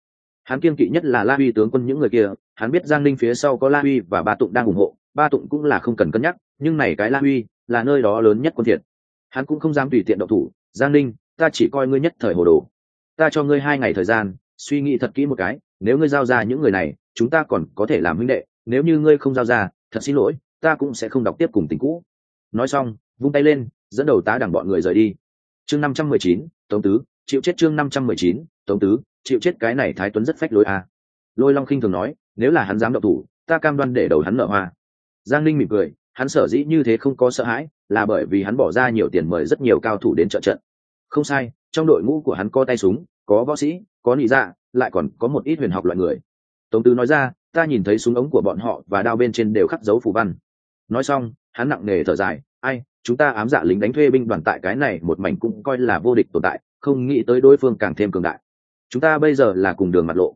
Hắn kiên kỵ nhất là la uy tướng quân những người kia, hắn biết giang Ninh phía sau có la uy và ba tụng đang ủng hộ, ba tụng cũng là không cần cân nhắc, nhưng này cái la uy là nơi đó lớn nhất quân thiệt. Hắn cũng không dám tùy tiện động thủ, giang Ninh, ta chỉ coi ngươi nhất thời hồ đồ. Ta cho ngươi hai ngày thời gian, suy nghĩ thật kỹ một cái, nếu ngươi giao ra những người này, chúng ta còn có thể làm huynh đệ, nếu như ngươi không giao ra, thật xin lỗi, ta cũng sẽ không đọc tiếp cùng tình cũ. Nói xong, vung tay lên, dẫn đầu tá đảng bọn người rời đi chương năm trăm mười chín, tống tứ, chịu chết chương năm trăm mười chín, tống tứ, chịu chết cái này thái tuấn rất phách lối à. lôi long khinh thường nói, nếu là hắn dám động thủ, ta cam đoan để đầu hắn nợ hoa. Giang linh mỉm cười, hắn sở dĩ như thế không có sợ hãi, là bởi vì hắn bỏ ra nhiều tiền mời rất nhiều cao thủ đến trợ trận. Không sai, trong đội ngũ của hắn có tay súng, có võ sĩ, có nị dạ lại còn có một ít huyền học loại người. Tống tứ nói ra, ta nhìn thấy súng ống của bọn họ và đao bên trên đều khắc dấu phù văn. Nói xong, hắn nặng nề thở dài, ai chúng ta ám dạ lính đánh thuê binh đoàn tại cái này một mảnh cũng coi là vô địch tồn tại, không nghĩ tới đối phương càng thêm cường đại. Chúng ta bây giờ là cùng đường mặt lộ.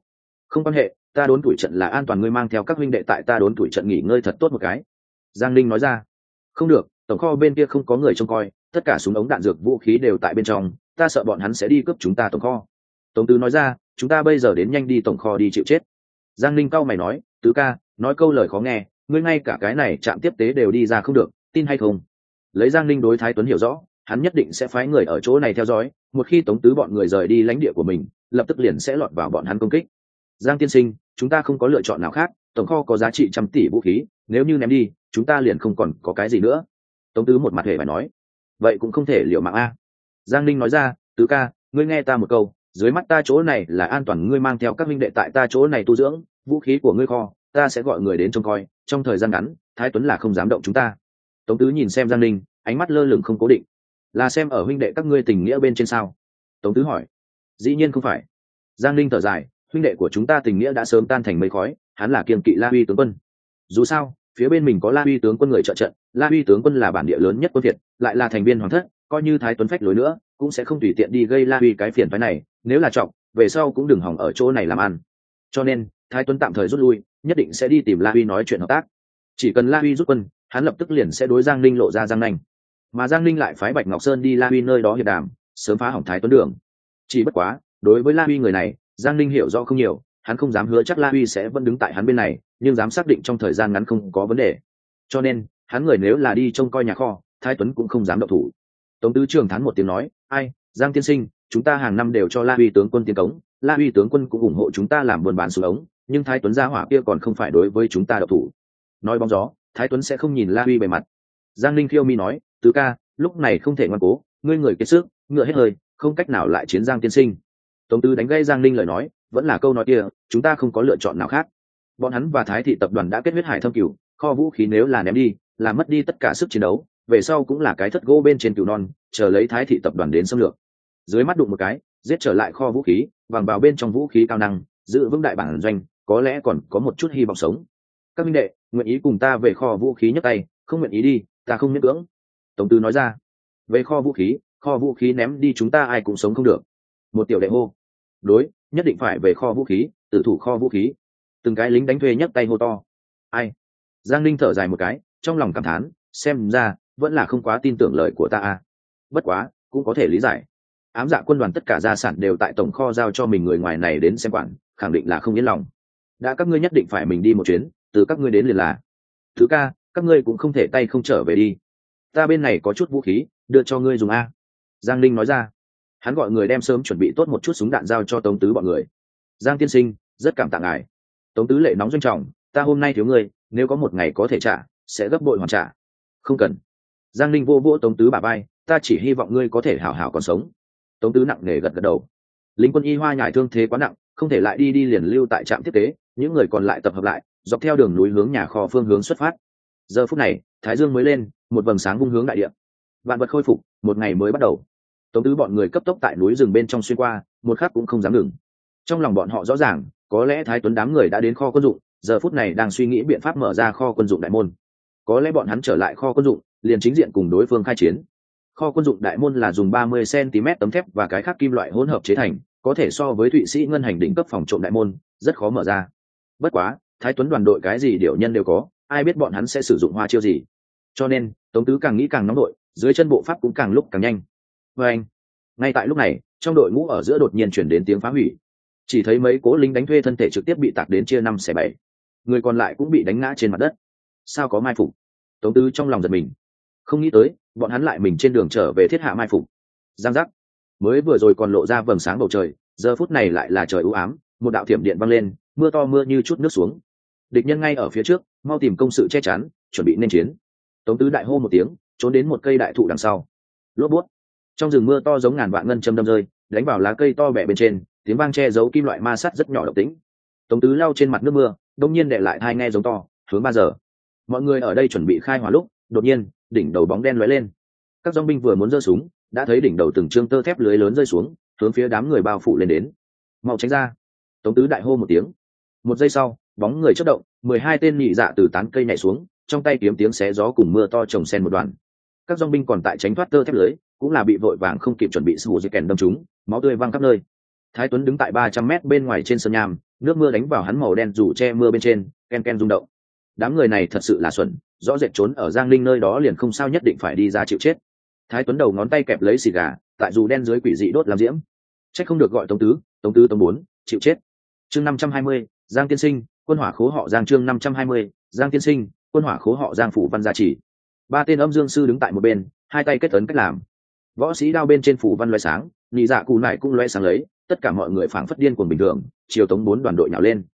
Không quan hệ, ta đốn tuổi trận là an toàn, ngươi mang theo các huynh đệ tại ta đốn tuổi trận nghỉ ngơi thật tốt một cái. Giang linh nói ra. Không được, tổng kho bên kia không có người trông coi, tất cả súng ống đạn dược vũ khí đều tại bên trong, ta sợ bọn hắn sẽ đi cướp chúng ta tổng kho. Tổng tứ nói ra, chúng ta bây giờ đến nhanh đi tổng kho đi chịu chết. Giang linh cau mày nói, tứ ca, nói câu lời khó nghe, ngươi ngay cả cái này chạm tiếp tế đều đi ra không được, tin hay không? Lấy giang linh đối thái tuấn hiểu rõ, hắn nhất định sẽ phái người ở chỗ này theo dõi, một khi tống tứ bọn người rời đi lãnh địa của mình, lập tức liền sẽ lọt vào bọn hắn công kích. Giang tiên sinh, chúng ta không có lựa chọn nào khác, tổng kho có giá trị trăm tỷ vũ khí, nếu như ném đi, chúng ta liền không còn có cái gì nữa. Tống tứ một mặt hề phải nói. Vậy cũng không thể liệu mạng a. Giang ninh nói ra, tứ ca, ngươi nghe ta một câu, dưới mắt ta chỗ này là an toàn, ngươi mang theo các minh đệ tại ta chỗ này tu dưỡng, vũ khí của ngươi kho, ta sẽ gọi người đến trông coi, trong thời gian ngắn, thái tuấn là không dám động chúng ta tống tứ nhìn xem giang ninh, ánh mắt lơ lửng không cố định. Là xem ở huynh đệ các ngươi tình nghĩa bên trên sao? Tống tứ hỏi. Dĩ nhiên không phải. Giang ninh thở dài, huynh đệ của chúng ta tình nghĩa đã sớm tan thành mây khói, hắn là kiềm kỵ la uy tướng quân. Dù sao, phía bên mình có la uy tướng quân người trợ trận, la uy tướng quân là bản địa lớn nhất quân việt lại là thành viên hoàng thất, coi như thái tuấn phách lối nữa, cũng sẽ không tùy tiện đi gây la uy cái phiền phái này, nếu là trọng, về sau cũng đừng hỏng ở chỗ này làm ăn. Cho nên, thái tuấn tạm thời rút lui, nhất định sẽ đi tìm la uy nói chuyện hợp tác. Chỉ cần la uy rút quân hắn lập tức liền sẽ đối giang ninh lộ ra giang nanh. Mà giang ninh lại phái bạch ngọc sơn đi la huy nơi đó hiệp đàm, sớm phá hỏng thái tuấn đường. Chỉ bất quá, đối với la huy người này, giang ninh hiểu rõ không nhiều, hắn không dám hứa chắc la huy sẽ vẫn đứng tại hắn bên này, nhưng dám xác định trong thời gian ngắn không có vấn đề. Cho nên, hắn người nếu là đi trông coi nhà kho, thái tuấn cũng không dám động thủ. Tống tứ trường thán một tiếng nói, ai, giang tiên sinh, chúng ta hàng năm đều cho la huy tướng quân tiến cống, la huy tướng quân cũng ủng hộ chúng ta làm buôn bán xuống ống, nhưng thái tuấn gia hỏa kia còn không phải đối với chúng ta độc thủ. Nói bóng gió thái tuấn sẽ không nhìn la huy bề mặt. Giang linh khiêu mi nói, tứ ca, lúc này không thể ngoan cố, ngươi người kiệt sức, ngựa hết hơi, không cách nào lại chiến giang tiên sinh. Tống tứ đánh gây giang linh lời nói, vẫn là câu nói kia, chúng ta không có lựa chọn nào khác. Bọn hắn và thái thị tập đoàn đã kết huyết hải thâm cửu, kho vũ khí nếu là ném đi, là mất đi tất cả sức chiến đấu, về sau cũng là cái thất gỗ bên trên cửu non, chờ lấy thái thị tập đoàn đến xâm lược. Dưới mắt đụng một cái, giết trở lại kho vũ khí vàng vào bên trong vũ khí cao năng, giữ vững đại bản doanh, có lẽ còn có một chút hy vọng sống các minh đệ, nguyện ý cùng ta về kho vũ khí nhấc tay, không nguyện ý đi, ta không miễn cưỡng. Tổng tư nói ra. Về kho vũ khí, kho vũ khí ném đi chúng ta ai cũng sống không được. Một tiểu đệ hô. Đối, nhất định phải về kho vũ khí, tự thủ kho vũ khí. Từng cái lính đánh thuê nhấc tay hô to. Ai? Giang linh thở dài một cái, trong lòng cảm thán, xem ra, vẫn là không quá tin tưởng lời của ta a bất quá, cũng có thể lý giải. Ám dạ quân đoàn tất cả gia sản đều tại tổng kho giao cho mình người ngoài này đến xem quản, khẳng định là không yên lòng. Đã các ngươi nhất định phải mình đi một chuyến từ các ngươi đến liền là. Thứ ca, các ngươi cũng không thể tay không trở về đi. Ta bên này có chút vũ khí, đưa cho ngươi dùng a. Giang linh nói ra. Hắn gọi người đem sớm chuẩn bị tốt một chút súng đạn giao cho tống tứ bọn người. Giang tiên sinh, rất cảm tạ ngài. Tống tứ lệ nóng doanh trọng, ta hôm nay thiếu ngươi, nếu có một ngày có thể trả, sẽ gấp bội hoàn trả. Không cần. Giang linh vô vô tống tứ bà bay ta chỉ hy vọng ngươi có thể hảo hảo còn sống. Tống tứ nặng nề gật gật đầu. Lính quân y hoa nhải thương thế quá nặng, không thể lại đi đi liền lưu tại trạm tiếp tế những người còn lại tập hợp lại, dọc theo đường núi hướng nhà kho phương hướng xuất phát. Giờ phút này, thái dương mới lên, một vầng sáng vung hướng đại địa. Vạn vật khôi phục, một ngày mới bắt đầu. Tống tứ bọn người cấp tốc tại núi rừng bên trong xuyên qua, một khắc cũng không dám ngừng. Trong lòng bọn họ rõ ràng, có lẽ thái tuấn đám người đã đến kho quân dụng, giờ phút này đang suy nghĩ biện pháp mở ra kho quân dụng đại môn. Có lẽ bọn hắn trở lại kho quân dụng, liền chính diện cùng đối phương khai chiến. Kho quân dụng đại môn là dùng ba mươi cm tấm thép và cái khác kim loại hỗn hợp chế thành, có thể so với thụy sĩ ngân hành đỉnh cấp phòng trộm đại môn, rất khó mở ra bất quá, thái tuấn đoàn đội cái gì điều nhân đều có, ai biết bọn hắn sẽ sử dụng hoa chiêu gì. Cho nên, tống tứ càng nghĩ càng nóng đội, dưới chân bộ pháp cũng càng lúc càng nhanh. Vê anh, ngay tại lúc này, trong đội ngũ ở giữa đột nhiên chuyển đến tiếng phá hủy. Chỉ thấy mấy cố lính đánh thuê thân thể trực tiếp bị tạc đến chia năm xẻ bảy. Người còn lại cũng bị đánh ngã trên mặt đất. Sao có mai phục? Tống tứ trong lòng giật mình. Không nghĩ tới, bọn hắn lại mình trên đường trở về thiết hạ mai phục. Giang giác. Mới vừa rồi còn lộ ra vầng sáng bầu trời, giờ phút này lại là trời ưu ám, một đạo thiểm điện văng lên mưa to mưa như chút nước xuống. Địch nhân ngay ở phía trước, mau tìm công sự che chắn, chuẩn bị nên chiến. Tống tứ đại hô một tiếng, trốn đến một cây đại thụ đằng sau. Lốp bút. Trong rừng mưa to giống ngàn vạn ngân châm đâm rơi, đánh vào lá cây to bẹ bên trên, tiếng vang che giấu kim loại ma sắt rất nhỏ độc tính. Tống tứ lau trên mặt nước mưa, đông nhiên đệ lại hai nghe giống to, hướng ba giờ. Mọi người ở đây chuẩn bị khai hỏa lúc, đột nhiên, đỉnh đầu bóng đen lóe lên. Các dong binh vừa muốn giơ súng, đã thấy đỉnh đầu từng trương tơ thép lưới lớn rơi xuống, hướng phía đám người bao phủ lên đến. Mau tránh ra. Tống tứ đại hô một tiếng một giây sau, bóng người chất động, mười hai tên nhị dạ từ tán cây nhảy xuống, trong tay kiếm tiếng xé gió cùng mưa to trồng sen một đoàn. Các dong binh còn tại tránh thoát tơ thép lưới, cũng là bị vội vàng không kịp chuẩn bị sù dây kèn đâm chúng máu tươi văng khắp nơi. Thái tuấn đứng tại ba trăm mét bên ngoài trên sân nham, nước mưa đánh vào hắn màu đen rủ che mưa bên trên, ken ken rung động. Đám người này thật sự là xuẩn, rõ rệt trốn ở giang linh nơi đó liền không sao nhất định phải đi ra chịu chết. Thái tuấn đầu ngón tay kẹp lấy xì gà, tại dù đen dưới quỷ dị đốt làm diễm. C h ắ c không được gọi tống tứ tống tứ tống bốn, chịu chết. Chương năm trăm hai mươi giang tiên sinh, quân hỏa khố họ giang chương năm trăm hai mươi, giang tiên sinh, quân hỏa khố họ giang phủ văn gia chỉ ba tên âm dương sư đứng tại một bên, hai tay kết ấn cách làm. Võ sĩ đao bên trên phủ văn loe sáng, nhị dạ cù nải cũng loe sáng lấy, tất cả mọi người phảng phất điên cuồng bình thường, chiều tống bốn đoàn đội nhào lên.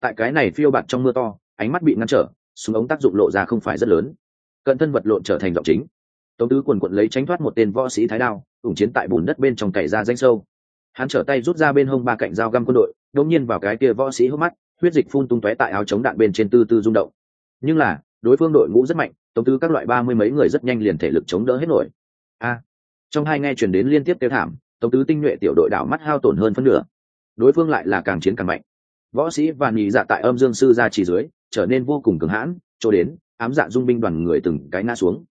Tại cái này phiêu bạt trong mưa to, ánh mắt bị ngăn trở, súng ống tác dụng lộ ra không phải rất lớn. Cận thân vật lộn trở thành giọng chính. Tống tứ quần quận lấy tránh thoát một tên võ sĩ thái đao, ủng chiến tại bùn đất bên trong cày ra danh sâu hắn trở tay rút ra bên hông ba cạnh dao găm quân đội, đột nhiên vào cái kia võ sĩ hốc mắt, huyết dịch phun tung tóe tại áo chống đạn bên trên tư tư rung động. Nhưng là, đối phương đội ngũ rất mạnh tống tứ các loại ba mươi mấy người rất nhanh liền thể lực chống đỡ hết nổi. A! Trong hai nghe chuyển đến liên tiếp tiêu thảm tống tứ tinh nhuệ tiểu đội đảo mắt hao tổn hơn phân nửa. Đối phương lại là càng chiến càng mạnh. Võ sĩ và nhị dạ tại âm dương sư ra chỉ dưới, trở nên vô cùng cứng hãn, cho đến, ám dạ dung binh đoàn người từng cái ngã xuống.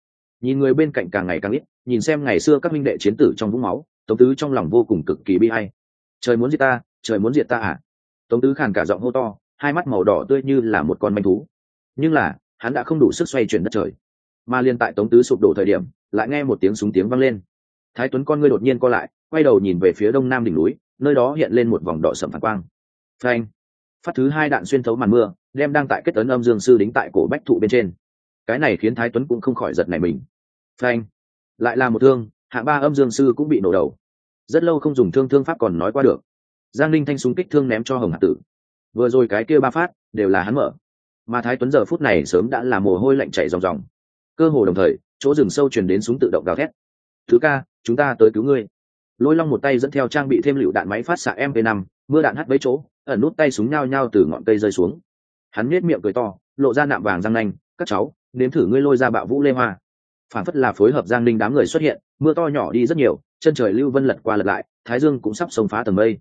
Nhìn người bên cạnh càng ngày càng ít, nhìn xem ngày xưa các minh đệ chiến tử trong vũng máu tống tứ trong lòng vô cùng cực kỳ bi hay trời muốn diệt ta, trời muốn diệt ta à? Tống tứ khàn cả giọng hô to, hai mắt màu đỏ tươi như là một con manh thú. Nhưng là, hắn đã không đủ sức xoay chuyển đất trời. Mà liên tại tống tứ sụp đổ thời điểm, lại nghe một tiếng súng tiếng vang lên. Thái tuấn con ngươi đột nhiên co lại, quay đầu nhìn về phía đông nam đỉnh núi, nơi đó hiện lên một vòng đỏ sầm phản quang. Phanh! Phát thứ hai đạn xuyên thấu màn mưa, đem đang tại kết ấn âm dương sư đính tại cổ bách thụ bên trên. Cái này khiến thái tuấn cũng không khỏi giật này mình. Phanh! Lại là một thương hạ ba âm dương sư cũng bị nổ đầu. Rất lâu không dùng thương thương pháp còn nói qua được. Giang linh thanh súng kích thương ném cho hồng Hạc tử. Vừa rồi cái kia ba phát đều là hắn mở. Mà thái tuấn giờ phút này sớm đã là mồ hôi lạnh chảy ròng ròng. Cơ hồ đồng thời, chỗ rừng sâu truyền đến súng tự động gào thét. Thứ ca, chúng ta tới cứu ngươi. Lôi long một tay dẫn theo trang bị thêm lựu đạn máy phát xạ mp 5 mưa đạn hắt với chỗ, ẩn nút tay súng nhao nhao từ ngọn cây rơi xuống. Hắn nhếch miệng cười to, lộ ra nạm vàng răng nanh, các cháu, nếm thử ngươi lôi ra bạo vũ lê hoa. Phản phất là phối hợp giang ninh đám người xuất hiện mưa to nhỏ đi rất nhiều chân trời lưu vân lật qua lật lại thái dương cũng sắp xông phá tầng mây.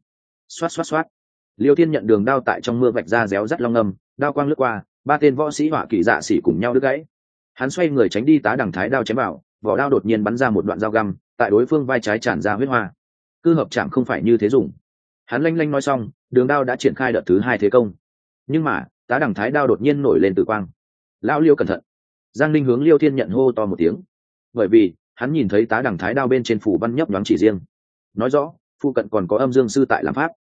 Xoát xoát xoát. Liêu thiên nhận đường đao tại trong mưa vạch ra réo rắt long ngầm, đao quang lướt qua ba tên võ sĩ họa kỳ dạ xỉ cùng nhau đứt gãy. Hắn xoay người tránh đi tá đằng thái đao chém vào vỏ đao đột nhiên bắn ra một đoạn dao găm tại đối phương vai trái tràn ra huyết hoa. Cư hợp chạm không phải như thế dùng. Hắn lanh lanh nói xong đường đao đã triển khai đợt thứ hai thế công. Nhưng mà tá đằng thái đao đột nhiên nổi lên từ quang. Lão liêu cẩn thận. Giang linh hướng liêu thiên nhận hô to một tiếng. Bởi vì hắn nhìn thấy tá đằng thái đao bên trên phủ văn nhấp nhoáng chỉ riêng. Nói rõ phụ cận còn có âm dương sư tại làm pháp.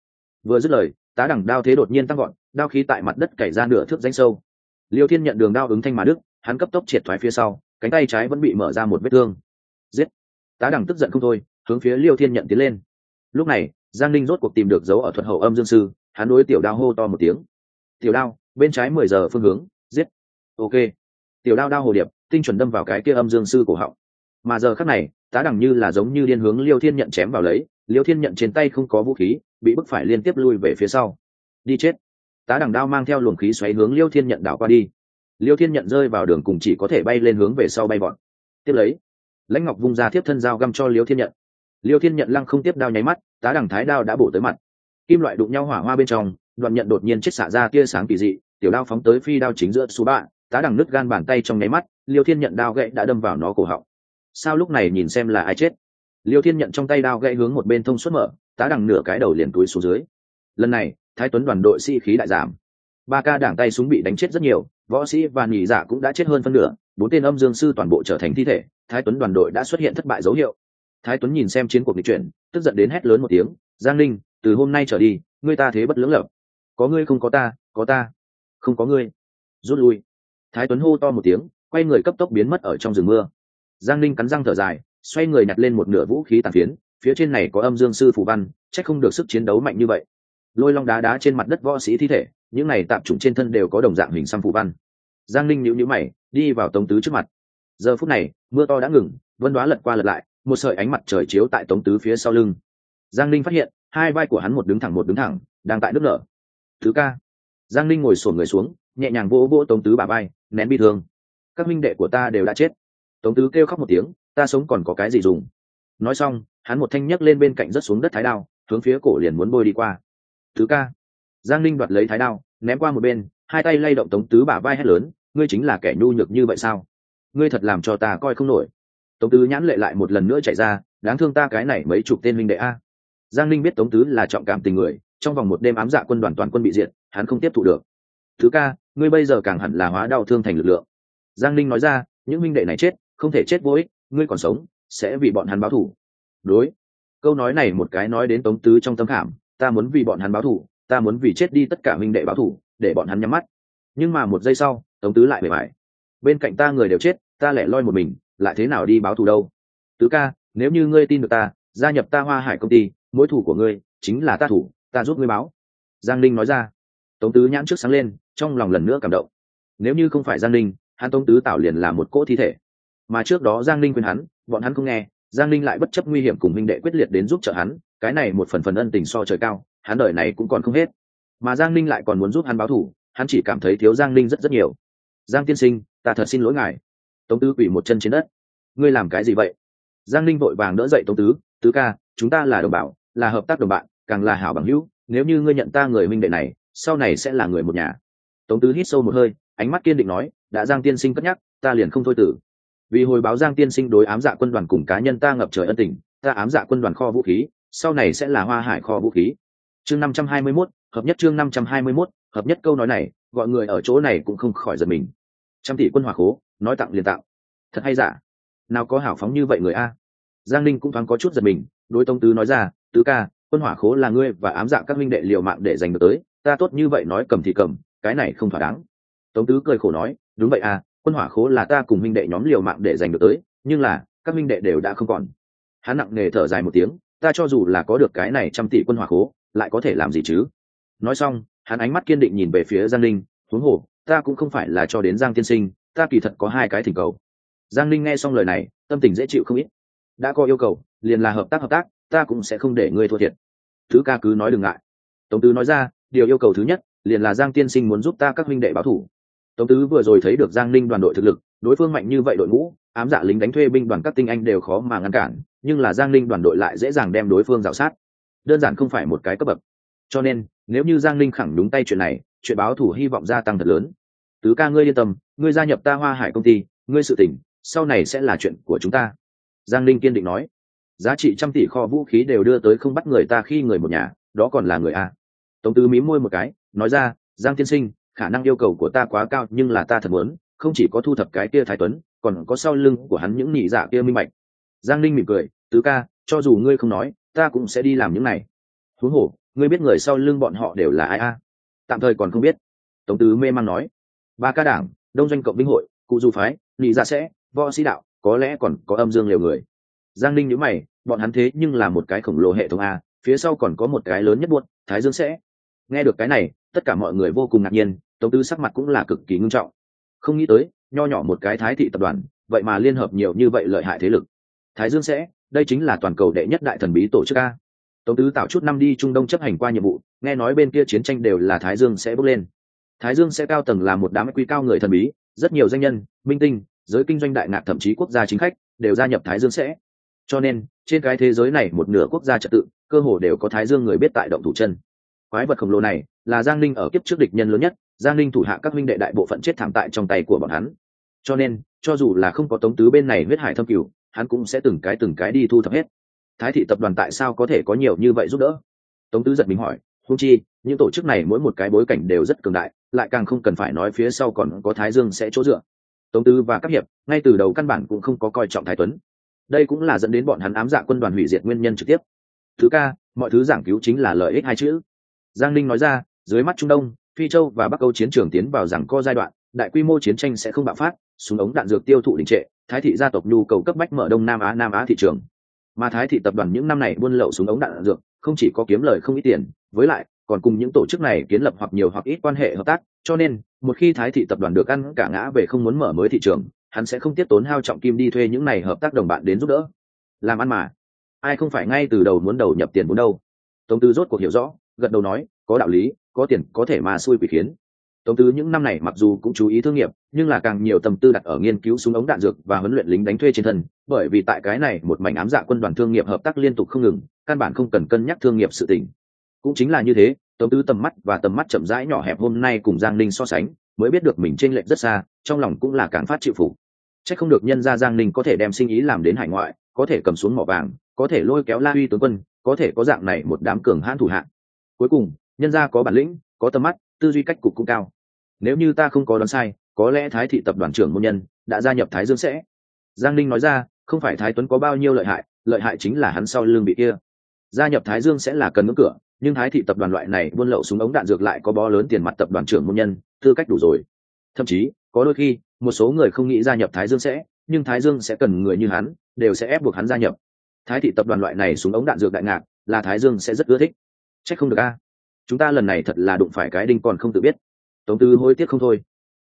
Vừa dứt lời, tá đằng đao thế đột nhiên tăng gọn đao khí tại mặt đất cày ra nửa thước danh sâu. Liêu thiên nhận đường đao ứng thanh mà đức, hắn cấp tốc triệt thoái phía sau, cánh tay trái vẫn bị mở ra một vết thương. Giết! Tá đằng tức giận không thôi, hướng phía liêu thiên nhận tiến lên. Lúc này, giang linh rốt cuộc tìm được dấu ở thuật hậu âm dương sư, hắn đối tiểu đao hô to một tiếng. Tiểu đao, bên trái mười giờ phương hướng, giết! Ok. Tiểu đao đao hồ điệp, tinh chuẩn đâm vào cái kia âm dương sư cổ họng mà giờ khắc này, tá đằng như là giống như điên hướng liêu thiên nhận chém vào lấy, liêu thiên nhận trên tay không có vũ khí, bị bức phải liên tiếp lui về phía sau. Đi chết. Tá đằng đao mang theo luồng khí xoáy hướng liêu thiên nhận đảo qua đi. Liêu thiên nhận rơi vào đường cùng chỉ có thể bay lên hướng về sau bay bọn tiếp lấy, lãnh ngọc vung ra tiếp thân dao găm cho liêu thiên nhận. Liêu thiên nhận lăng không tiếp đao nháy mắt, tá đằng thái đao đã bổ tới mặt. Kim loại đụng nhau hỏa hoa bên trong, đoạn nhận đột nhiên chết xả ra tia sáng kỳ dị, tiểu đao phóng tới phi đao chính giữa số bạ tá đằng nứt gan bàn tay trong nháy mắt, liêu thiên nhận đao gậy đã đâm vào nó cổ họng sao lúc này nhìn xem là ai chết? Liêu thiên nhận trong tay đao gậy hướng một bên thông suốt mở, tá đằng nửa cái đầu liền túi xuống dưới. Lần này, thái tuấn đoàn đội sĩ khí đại giảm. Ba ca đảng tay súng bị đánh chết rất nhiều, võ sĩ và nghỉ giả dạ cũng đã chết hơn phân nửa, bốn tên âm dương sư toàn bộ trở thành thi thể, thái tuấn đoàn đội đã xuất hiện thất bại dấu hiệu. Thái tuấn nhìn xem chiến cuộc nghịch chuyển, tức giận đến hét lớn một tiếng, giang linh từ hôm nay trở đi, ngươi ta thế bất lưỡng lập. Có ngươi không có ta có ta. Không có ngươi. Rút lui. Thái tuấn hô to một tiếng, quay người cấp tốc biến mất ở trong rừng mưa giang Ninh cắn răng thở dài, xoay người nhặt lên một nửa vũ khí tàn phiến, phía trên này có âm dương sư phù văn c h ắ c không được sức chiến đấu mạnh như vậy. Lôi long đá đá trên mặt đất võ sĩ thi thể, những này tạm chủng trên thân đều có đồng dạng hình xăm phù văn. Giang Ninh nhịu nhữ mày, đi vào tống tứ trước mặt. Giờ phút này, mưa to đã ngừng, vân đoá lật qua lật lại, một sợi ánh mặt trời chiếu tại tống tứ phía sau lưng. Giang Ninh phát hiện, hai vai của hắn một đứng thẳng một đứng thẳng, đang tại nước nở. Thứ ca. Giang Ninh ngồi sổn người xuống, nhẹ nhàng vỗ vỗ tống tứ bà vai, nén bi thương. Các minh đệ của ta đều đã chết tống tứ kêu khóc một tiếng, ta sống còn có cái gì dùng? Nói xong, hắn một thanh nhấc lên bên cạnh rớt xuống đất thái đao, hướng phía cổ liền muốn bôi đi qua. Thứ ca. Giang linh đoạt lấy thái đao, ném qua một bên, hai tay lay động tống tứ bả vai hét lớn, ngươi chính là kẻ nhu nhược như vậy sao? Ngươi thật làm cho ta coi không nổi. Tống tứ nhãn lệ lại một lần nữa chạy ra, đáng thương ta cái này mấy chục tên minh đệ a. Giang linh biết tống tứ là trọng cảm tình người, trong vòng một đêm ám dạ quân đoàn toàn quân bị diệt, hắn không tiếp thụ được. Thứ ca, ngươi bây giờ càng hẳn là hóa đau thương thành lực lượng. Giang linh nói ra, những minh đệ này chết không thể chết vô ích, ngươi còn sống, sẽ vì bọn hắn báo thù. Đối. Câu nói này một cái nói đến tống tứ trong tâm khảm, ta muốn vì bọn hắn báo thù, ta muốn vì chết đi tất cả minh đệ báo thù, để bọn hắn nhắm mắt. Nhưng mà một giây sau, tống tứ lại bề mại bên cạnh ta người đều chết, ta lẻ loi một mình, lại thế nào đi báo thù đâu? Tứ ca, nếu như ngươi tin được ta, gia nhập ta hoa hải công ty mỗi thủ của ngươi chính là ta thủ, ta giúp ngươi báo. Giang linh nói ra. Tống tứ nhãn trước sáng lên, trong lòng lần nữa cảm động. Nếu như không phải giang linh hắn tống tứ tạo liền là một cỗ thi thể mà trước đó giang linh khuyên hắn, bọn hắn không nghe, giang linh lại bất chấp nguy hiểm cùng minh đệ quyết liệt đến giúp trợ hắn, cái này một phần phần ân tình so trời cao, hắn đời này cũng còn không hết. Mà giang linh lại còn muốn giúp hắn báo thủ, hắn chỉ cảm thấy thiếu giang linh rất rất nhiều. Giang tiên sinh, ta thật xin lỗi ngài. Tống tứ quỷ một chân trên đất. Ngươi làm cái gì vậy? Giang linh vội vàng đỡ dậy tống tứ tứ ca, chúng ta là đồng bào, là hợp tác đồng bạn, càng là hảo bằng hữu, nếu như ngươi nhận ta người minh đệ này, sau này sẽ là người một nhà. Tống tứ hít sâu một hơi, ánh mắt kiên định nói, đã giang tiên sinh cất nhắc, ta liền không thôi tử vì hồi báo giang tiên sinh đối ám dạ quân đoàn cùng cá nhân ta ngập trời ân tình ta ám dạ quân đoàn kho vũ khí sau này sẽ là hoa hải kho vũ khí. Chương năm trăm hai mươi 521, hợp nhất chương năm trăm hai mươi 521, hợp nhất câu nói này gọi người ở chỗ này cũng không khỏi giật mình. Trăm tỷ quân hỏa khố nói tặng liền tặng. Thật hay giả? Nào có hảo phóng như vậy người a? Giang ninh cũng thoáng có chút giật mình đối tông tứ nói ra tứ ca quân hỏa khố là ngươi và ám dạ các minh đệ liều mạng để giành được tới ta tốt như vậy nói cầm thì cầm cái này không thỏa đáng. Tống tứ cười khổ nói đúng vậy à quân hỏa khố là ta cùng minh đệ nhóm liều mạng để giành được tới, nhưng là, các minh đệ đều đã không còn. Hắn nặng nề thở dài một tiếng, ta cho dù là có được cái này trăm tỷ quân hỏa khố, lại có thể làm gì chứ? Nói xong, hắn ánh mắt kiên định nhìn về phía giang linh huống hồ, ta cũng không phải là cho đến giang tiên sinh, ta kỳ thật có hai cái thỉnh cầu. Giang linh nghe xong lời này, tâm tình dễ chịu không ít. Đã có yêu cầu, liền là hợp tác hợp tác, ta cũng sẽ không để ngươi thua thiệt. Thứ ca cứ nói đừng ngại. Tống tứ nói ra, điều yêu cầu thứ nhất, liền là giang tiên sinh muốn giúp ta các huynh đệ báo thủ tống tứ vừa rồi thấy được giang ninh đoàn đội thực lực, đối phương mạnh như vậy đội ngũ, ám dạ lính đánh thuê binh đoàn các tinh anh đều khó mà ngăn cản, nhưng là giang ninh đoàn đội lại dễ dàng đem đối phương g sát. Đơn giản không phải một cái cấp bậc. Cho nên, nếu như giang ninh khẳng đúng tay chuyện này, chuyện báo thủ hy vọng gia tăng thật lớn. Tứ ca ngươi yên tâm, ngươi gia nhập ta hoa hải công ty, ngươi sự tỉnh, sau này sẽ là chuyện của chúng ta. Giang ninh kiên định nói. Giá trị trăm tỷ kho vũ khí đều đưa tới không bắt người ta khi người một nhà, đó còn là người a. Tống tứ mí môi một cái, nói ra, giang tiên sinh khả năng yêu cầu của ta quá cao nhưng là ta thật muốn, không chỉ có thu thập cái kia thái tuấn, còn có sau lưng của hắn những nhị giả dạ kia minh bạch. Giang Ninh mỉm cười, tứ ca, cho dù ngươi không nói, ta cũng sẽ đi làm những này. Thú hổ, ngươi biết người sau lưng bọn họ đều là ai a? Tạm thời còn không biết. Tổng tứ mê man nói. Ba ca đảng, đông doanh cộng binh hội, cụ du phái nhị giả dạ sẽ, võ sĩ đạo, có lẽ còn có âm dương liều người. Giang Ninh nhữ mày, bọn hắn thế nhưng là một cái khổng lồ hệ thống a, phía sau còn có một cái lớn nhất buốt thái dương sẽ nghe được cái này, tất cả mọi người vô cùng ngạc nhiên, tống tứ sắc mặt cũng là cực kỳ ngưng trọng. Không nghĩ tới, nho nhỏ một cái thái thị tập đoàn, vậy mà liên hợp nhiều như vậy lợi hại thế lực. Thái dương sẽ, đây chính là toàn cầu đệ nhất đại thần bí tổ chức a. Tống tứ tạo chút năm đi trung đông chấp hành qua nhiệm vụ, nghe nói bên kia chiến tranh đều là thái dương sẽ bước lên. Thái dương sẽ cao tầng là một đám quy cao người thần bí, rất nhiều danh nhân, minh tinh, giới kinh doanh đại ngạc thậm chí quốc gia chính khách, đều gia nhập thái dương sẽ. Cho nên, trên cái thế giới này một nửa quốc gia trật tự, cơ hồ đều có thái dương người biết tại động thủ chân quái vật khổng lồ này là giang linh ở kiếp trước địch nhân lớn nhất, giang linh thủ hạ các minh đệ đại bộ phận chết thảm tại trong tay của bọn hắn. Cho nên, cho dù là không có tống tứ bên này huyết hải thâm cửu, hắn cũng sẽ từng cái từng cái đi thu thập hết. Thái thị tập đoàn tại sao có thể có nhiều như vậy giúp đỡ? Tống tứ giật mình hỏi hung chi, những tổ chức này mỗi một cái bối cảnh đều rất cường đại, lại càng không cần phải nói phía sau còn có thái dương sẽ chỗ dựa. Tống tứ và các hiệp, ngay từ đầu căn bản cũng không có coi trọng thái tuấn. Đây cũng là dẫn đến bọn hắn ám dạ quân đoàn hủy diệt nguyên nhân trực tiếp. Thứ ca, mọi thứ giảng cứu chính là lợi ích hai chữ giang ninh nói ra, dưới mắt trung đông, phi châu và bắc âu chiến trường tiến vào rằng co giai đoạn, đại quy mô chiến tranh sẽ không bạo phát, súng ống đạn dược tiêu thụ đình trệ, thái thị gia tộc nhu cầu cấp bách mở đông nam á nam á thị trường. Mà thái thị tập đoàn những năm này buôn lậu súng ống đạn dược, không chỉ có kiếm lời không ít tiền, với lại, còn cùng những tổ chức này kiến lập hoặc nhiều hoặc ít quan hệ hợp tác, cho nên, một khi thái thị tập đoàn được ăn cả ngã về không muốn mở mới thị trường, hắn sẽ không tiếp tốn hao trọng kim đi thuê những này hợp tác đồng bạn đến giúp đỡ. Làm ăn mà. Ai không phải ngay từ đầu muốn đầu nhập tiền vốn đâu. Tống tư rốt cuộc hiểu rõ gật đầu nói, có đạo lý, có tiền, có thể mà xui quỷ khiến. Tống tứ những năm này mặc dù cũng chú ý thương nghiệp, nhưng là càng nhiều tâm tư đặt ở nghiên cứu súng ống đạn dược và huấn luyện lính đánh thuê trên thân, bởi vì tại cái này một mảnh ám dạ quân đoàn thương nghiệp hợp tác liên tục không ngừng, căn bản không cần cân nhắc thương nghiệp sự tỉnh cũng chính là như thế, tống tứ tầm mắt và tầm mắt chậm rãi nhỏ hẹp hôm nay cùng giang ninh so sánh, mới biết được mình t r ê n lệch rất xa, trong lòng cũng là càng phát chịu phủ c h ắ c không được nhân ra giang ninh có thể đem sinh ý làm đến hải ngoại, có thể cầm xuống mỏ vàng, có thể lôi kéo la uy tướng quân, có thể có dạng này một đám cường hãn thủ hạng cuối cùng, nhân gia có bản lĩnh, có tầm mắt, tư duy cách cục cũng cao. Nếu như ta không có đoán sai, có lẽ thái thị tập đoàn trưởng môn nhân đã gia nhập thái dương sẽ. Giang ninh nói ra, không phải thái tuấn có bao nhiêu lợi hại lợi hại chính là hắn sau lưng bị kia. Gia nhập thái dương sẽ là cần ngưỡng cửa, nhưng thái thị tập đoàn loại này buôn lậu súng ống đạn dược lại có bó lớn tiền mặt tập đoàn trưởng môn nhân, tư cách đủ rồi. Thậm chí, có đôi khi, một số người không nghĩ gia nhập thái dương sẽ, nhưng thái dương sẽ cần người như hắn, đều sẽ ép buộc hắn gia nhập. Thái thị tập đoàn loại này súng ống đạn dược đại ngạc, là thái dương sẽ rất ưa thích trách không được a. Chúng ta lần này thật là đụng phải cái đinh còn không tự biết. Tống tư hối tiếc không thôi.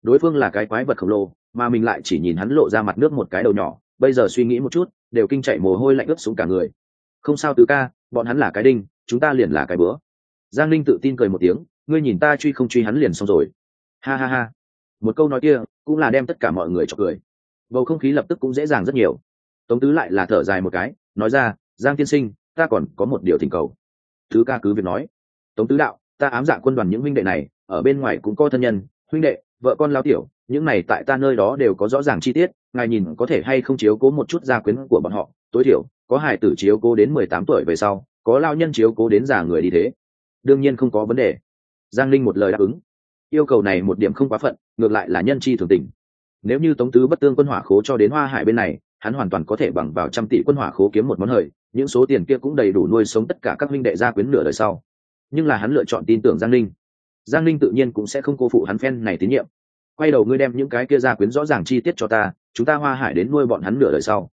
Đối phương là cái quái vật khổng lồ, mà mình lại chỉ nhìn hắn lộ ra mặt nước một cái đầu nhỏ, bây giờ suy nghĩ một chút, đều kinh chạy mồ hôi lạnh ướt xuống cả người. Không sao tứ ca, bọn hắn là cái đinh, chúng ta liền là cái bữa. Giang linh tự tin cười một tiếng, ngươi nhìn ta truy không truy hắn liền xong rồi. Ha ha ha. Một câu nói kia, cũng là đem tất cả mọi người cho cười. Bầu không khí lập tức cũng dễ dàng rất nhiều. Tống tứ lại là thở dài một cái, nói ra, giang tiên sinh, ta còn có một điều thỉnh cầu thứ ca cứ việc nói. Tống tứ đạo, ta ám dạ quân đoàn những huynh đệ này, ở bên ngoài cũng có thân nhân, huynh đệ, vợ con lao tiểu, những này tại ta nơi đó đều có rõ ràng chi tiết, ngài nhìn có thể hay không chiếu cố một chút gia quyến của bọn họ. Tối thiểu, có hải tử chiếu cố đến mười tám tuổi về sau, có lao nhân chiếu cố đến già người đi thế. Đương nhiên không có vấn đề. Giang linh một lời đáp ứng. Yêu cầu này một điểm không quá phận, ngược lại là nhân chi thường tình. Nếu như tống tứ bất tương quân hỏa khố cho đến hoa hải bên này hắn hoàn toàn có thể bằng vào trăm tỷ quân hỏa khố kiếm một món hời, những số tiền kia cũng đầy đủ nuôi sống tất cả các huynh đệ gia quyến nửa đời sau. Nhưng là hắn lựa chọn tin tưởng giang linh giang linh tự nhiên cũng sẽ không cô phụ hắn phen này tín nhiệm. Quay đầu ngươi đem những cái kia ra quyến rõ ràng chi tiết cho ta, chúng ta hoa hải đến nuôi bọn hắn nửa đời sau.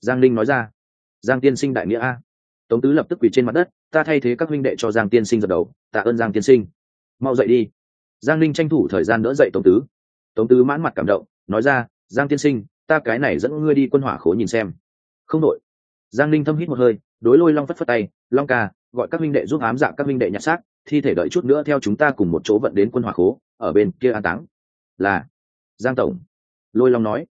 Giang linh nói ra. Giang tiên sinh đại nghĩa a. Tống tứ lập tức quỳ trên mặt đất, ta thay thế các huynh đệ cho giang tiên sinh gật đầu, tạ ơn giang tiên sinh. Mau dậy đi. Giang linh tranh thủ thời gian đỡ dậy tống tứ. Tống tứ mãn mặt cảm động, nói ra, giang tiên sinh ta cái này dẫn ngươi đi quân hỏa khố nhìn xem. Không đội. Giang linh thâm hít một hơi, đối lôi long phất phất tay, long ca, gọi các minh đệ giúp ám dạ các minh đệ nhặt xác, thi thể đợi chút nữa theo chúng ta cùng một chỗ vận đến quân hỏa khố, ở bên kia an táng. Là. Giang tổng. Lôi long nói.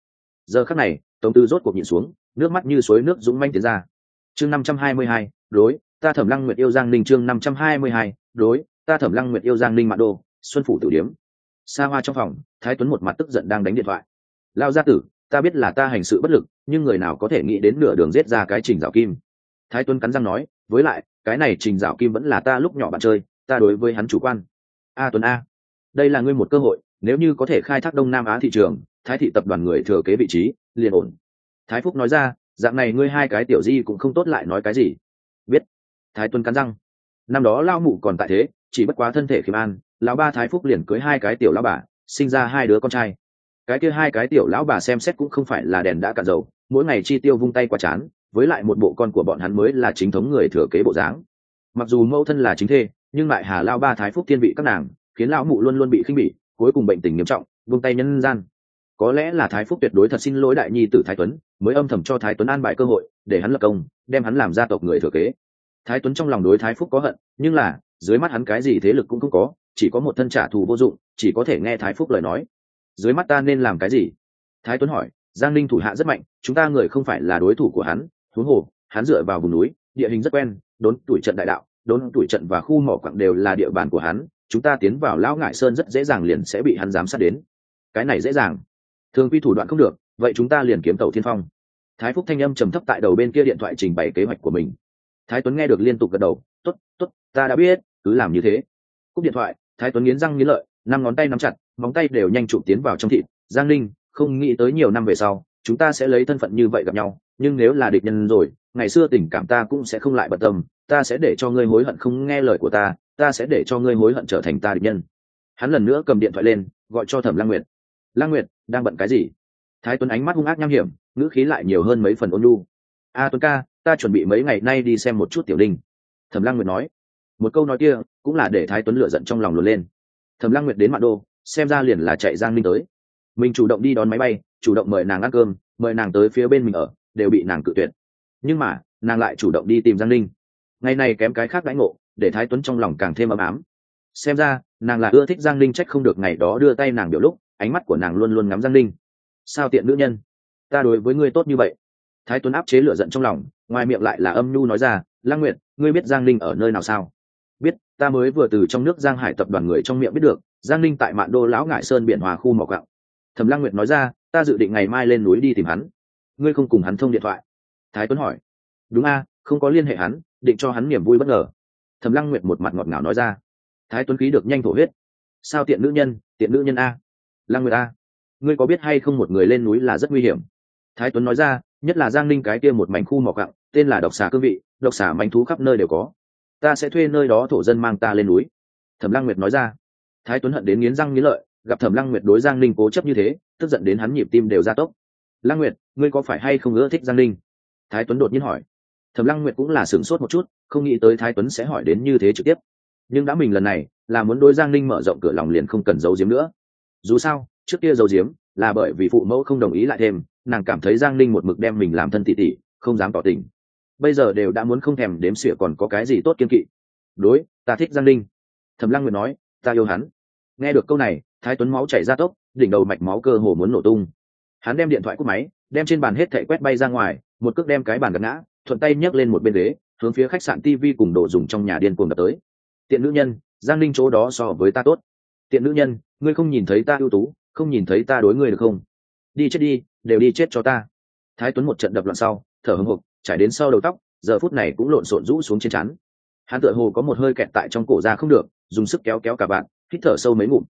Giờ khắc này tổng tư rốt cuộc nhìn xuống, nước mắt như suối nước dũng manh tiến ra. Chương năm trăm hai mươi hai, đối, ta thẩm lăng nguyệt yêu giang ninh chương năm trăm hai mươi hai, đối, ta thẩm lăng nguyệt yêu giang ninh mạn đô xuân phủ tử điếm. Xa hoa trong phòng, thái tuấn một mặt tức giận đang đánh điện thoại. Lao gia tử ta biết là ta hành sự bất lực, nhưng người nào có thể nghĩ đến nửa đường giết ra cái trình dạo kim? Thái tuấn cắn răng nói, với lại, cái này trình dạo kim vẫn là ta lúc nhỏ bạn chơi, ta đối với hắn chủ quan. A tuấn a, đây là ngươi một cơ hội, nếu như có thể khai thác đông nam á thị trường, thái thị tập đoàn người thừa kế vị trí, liền ổn. Thái phúc nói ra, dạng này ngươi hai cái tiểu di cũng không tốt lại nói cái gì. Biết. Thái tuấn cắn răng. Năm đó lao mụ còn tại thế, chỉ bất quá thân thể khiêm an, lão ba thái phúc liền cưới hai cái tiểu lão bà, sinh ra hai đứa con trai cái kia hai cái tiểu lão bà xem xét cũng không phải là đèn đã cạn dầu, mỗi ngày chi tiêu vung tay qua chán, với lại một bộ con của bọn hắn mới là chính thống người thừa kế bộ dáng. Mặc dù mẫu thân là chính thê, nhưng lại hà lao ba thái phúc thiên vị các nàng, khiến lão mụ luôn luôn bị khinh bỉ, cuối cùng bệnh tình nghiêm trọng, vung tay nhân gian. Có lẽ là thái phúc tuyệt đối thật xin lỗi đại nhi tử thái tuấn, mới âm thầm cho thái tuấn an bài cơ hội, để hắn lập công, đem hắn làm gia tộc người thừa kế. Thái tuấn trong lòng đối thái phúc có hận, nhưng là, dưới mắt hắn cái gì thế lực cũng không có, chỉ có một thân trả thù vô dụng, chỉ có thể nghe thái phúc lời nói dưới mắt ta nên làm cái gì? Thái tuấn hỏi. Giang ninh thủ hạ rất mạnh, chúng ta người không phải là đối thủ của hắn. Huống hồ, hắn dựa vào vùng núi, địa hình rất quen, đốn tuổi trận đại đạo, đốn tuổi trận và khu mỏ quặng đều là địa bàn của hắn. Chúng ta tiến vào lão ngại sơn rất dễ dàng liền sẽ bị hắn giám sát đến. Cái này dễ dàng. Thường quy thủ đoạn không được, vậy chúng ta liền kiếm tàu thiên phong. Thái phúc thanh âm trầm thấp tại đầu bên kia điện thoại trình bày kế hoạch của mình. Thái tuấn nghe được liên tục gật đầu. T ố t t ố t ta đã biết, cứ làm như thế. Cúp điện thoại, thái tuấn nghiến răng nghiến lợi năm ngón tay nắm chặt móng tay đều nhanh chụp tiến vào trong thịt. Giang Ninh, không nghĩ tới nhiều năm về sau chúng ta sẽ lấy thân phận như vậy gặp nhau nhưng nếu là địch nhân rồi ngày xưa tình cảm ta cũng sẽ không lại bận tâm ta sẽ để cho ngươi hối hận không nghe lời của ta ta sẽ để cho ngươi hối hận trở thành ta địch nhân. Hắn lần nữa cầm điện thoại lên gọi cho thẩm lang nguyệt. Lang nguyệt đang bận cái gì? Thái tuấn ánh mắt hung ác nham hiểm ngữ khí lại nhiều hơn mấy phần ôn lu a tuấn ca ta chuẩn bị mấy ngày nay đi xem một chút tiểu đinh thẩm lang nguyệt nói. Một câu nói kia cũng là để thái tuấn lựa giận trong lòng luồn lên thẩm lang nguyệt đến mạn đô, xem ra liền là chạy giang ninh tới. Mình chủ động đi đón máy bay, chủ động mời nàng ăn cơm, mời nàng tới phía bên mình ở, đều bị nàng cự tuyệt. Nhưng mà, nàng lại chủ động đi tìm giang ninh. Ngày này kém cái khác đãi ngộ, để thái tuấn trong lòng càng thêm ấm ám. Xem ra, nàng là ưa thích giang ninh trách không được ngày đó đưa tay nàng biểu lúc, ánh mắt của nàng luôn luôn ngắm giang ninh. Sao tiện nữ nhân? Ta đối với ngươi tốt như vậy. Thái tuấn áp chế lửa giận trong lòng, ngoài miệng lại là âm nhu nói ra lang nguyệt, ngươi biết giang ninh ở nơi nào sao? Ta mới vừa từ trong nước giang hải tập đoàn người trong miệng biết được, giang ninh tại mạn đô lão ngại sơn biển hòa khu mỏ gạo. Thẩm lang nguyệt nói ra, ta dự định ngày mai lên núi đi tìm hắn. Ngươi không cùng hắn thông điện thoại. Thái tuấn hỏi. Đúng a, không có liên hệ hắn, định cho hắn niềm vui bất ngờ. Thẩm lăng nguyệt một mặt ngọt ngào nói ra. Thái tuấn khí được nhanh thổ huyết. Sao tiện nữ nhân, tiện nữ nhân a? Lăng nguyệt a, ngươi có biết hay không một người lên núi là rất nguy hiểm? Thái tuấn nói ra, nhất là giang ninh cái kia một mảnh khu mỏ gạo, tên là độc xà cương vị, độc xà manh thú khắp nơi đều có ta sẽ thuê nơi đó thổ dân mang ta lên núi. Thẩm lăng nguyệt nói ra. Thái tuấn hận đến nghiến răng nghiến lợi, gặp thẩm lăng nguyệt đối giang ninh cố chấp như thế, tức giận đến hắn nhịp tim đều gia tốc. Lăng nguyệt, ngươi có phải hay không ưa thích giang ninh? Thái tuấn đột nhiên hỏi. Thẩm lăng nguyệt cũng là sửng sốt một chút, không nghĩ tới thái tuấn sẽ hỏi đến như thế trực tiếp. Nhưng đã mình lần này, là muốn đối giang ninh mở rộng cửa lòng liền không cần giấu giếm nữa. Dù sao, trước kia giấu giếm, là bởi vì phụ mẫu không đồng ý lại thêm, nàng cảm thấy giang ninh một mực đem mình làm thân tỷ tỷ, không dám tỏ tình bây giờ đều đã muốn không thèm đếm xỉa còn có cái gì tốt kiên kỵ. Đối, ta thích giang ninh. Thẩm lăng nguyệt nói, ta yêu hắn. Nghe được câu này, thái tuấn máu chảy ra tốc, đỉnh đầu mạch máu cơ hồ muốn nổ tung. Hắn đem điện thoại cúp máy, đem trên bàn hết thảy quét bay ra ngoài, một cước đem cái bàn gật ngã, thuận tay nhấc lên một bên ghế, hướng phía khách sạn tv cùng đồ dùng trong nhà điên cuồng đập tới. Tiện nữ nhân, giang ninh chỗ đó so với ta tốt. Tiện nữ nhân, ngươi không nhìn thấy ta ưu tú, không nhìn thấy ta đối ngươi được không? Đi chết đi, đều đi chết cho ta. Thái tuấn một trận đập loạn sau, thở hưng hục trải đến sau đầu tóc, giờ phút này cũng lộn xộn rũ xuống trên chắn hắn tựa hồ có một hơi kẹt tại trong cổ ra không được, dùng sức kéo kéo cả bạn, hít thở sâu mấy ngụm.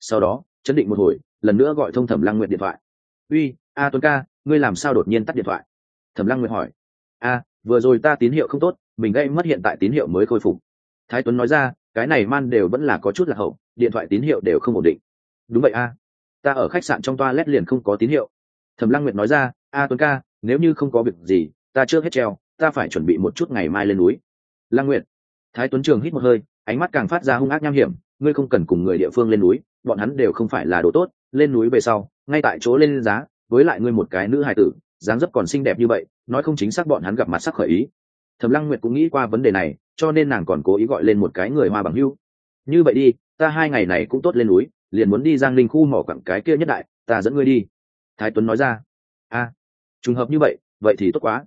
Sau đó, chấn định một hồi, lần nữa gọi thông thẩm lăng nguyện điện thoại. Uy, a tuấn ca, ngươi làm sao đột nhiên tắt điện thoại? Thẩm lăng nguyệt hỏi. A, vừa rồi ta tín hiệu không tốt, mình gây mất hiện tại tín hiệu mới khôi phục. Thái tuấn nói ra, cái này man đều vẫn là có chút là hậu, điện thoại tín hiệu đều không ổn định. Đúng vậy a, ta ở khách sạn trong toa lét liền không có tín hiệu. Thẩm lăng nguyệt nói ra, a tuấn ca, nếu như không có việc gì ta chưa hết treo, ta phải chuẩn bị một chút ngày mai lên núi. Lăng nguyệt, thái tuấn trường hít một hơi, ánh mắt càng phát ra hung ác nham hiểm, ngươi không cần cùng người địa phương lên núi, bọn hắn đều không phải là đồ tốt, lên núi về sau, ngay tại chỗ lên giá, với lại ngươi một cái nữ hài tử, dáng dấp còn xinh đẹp như vậy, nói không chính xác bọn hắn gặp mặt sắc khởi ý. Thẩm lăng nguyệt cũng nghĩ qua vấn đề này, cho nên nàng còn cố ý gọi lên một cái người hoa bằng hưu. Như vậy đi, ta hai ngày này cũng tốt lên núi, liền muốn đi giang linh khu mỏ quặng cái kia nhất đại, ta dẫn ngươi đi. Thái tuấn nói ra. A trùng hợp như vậy vậy thì tốt quá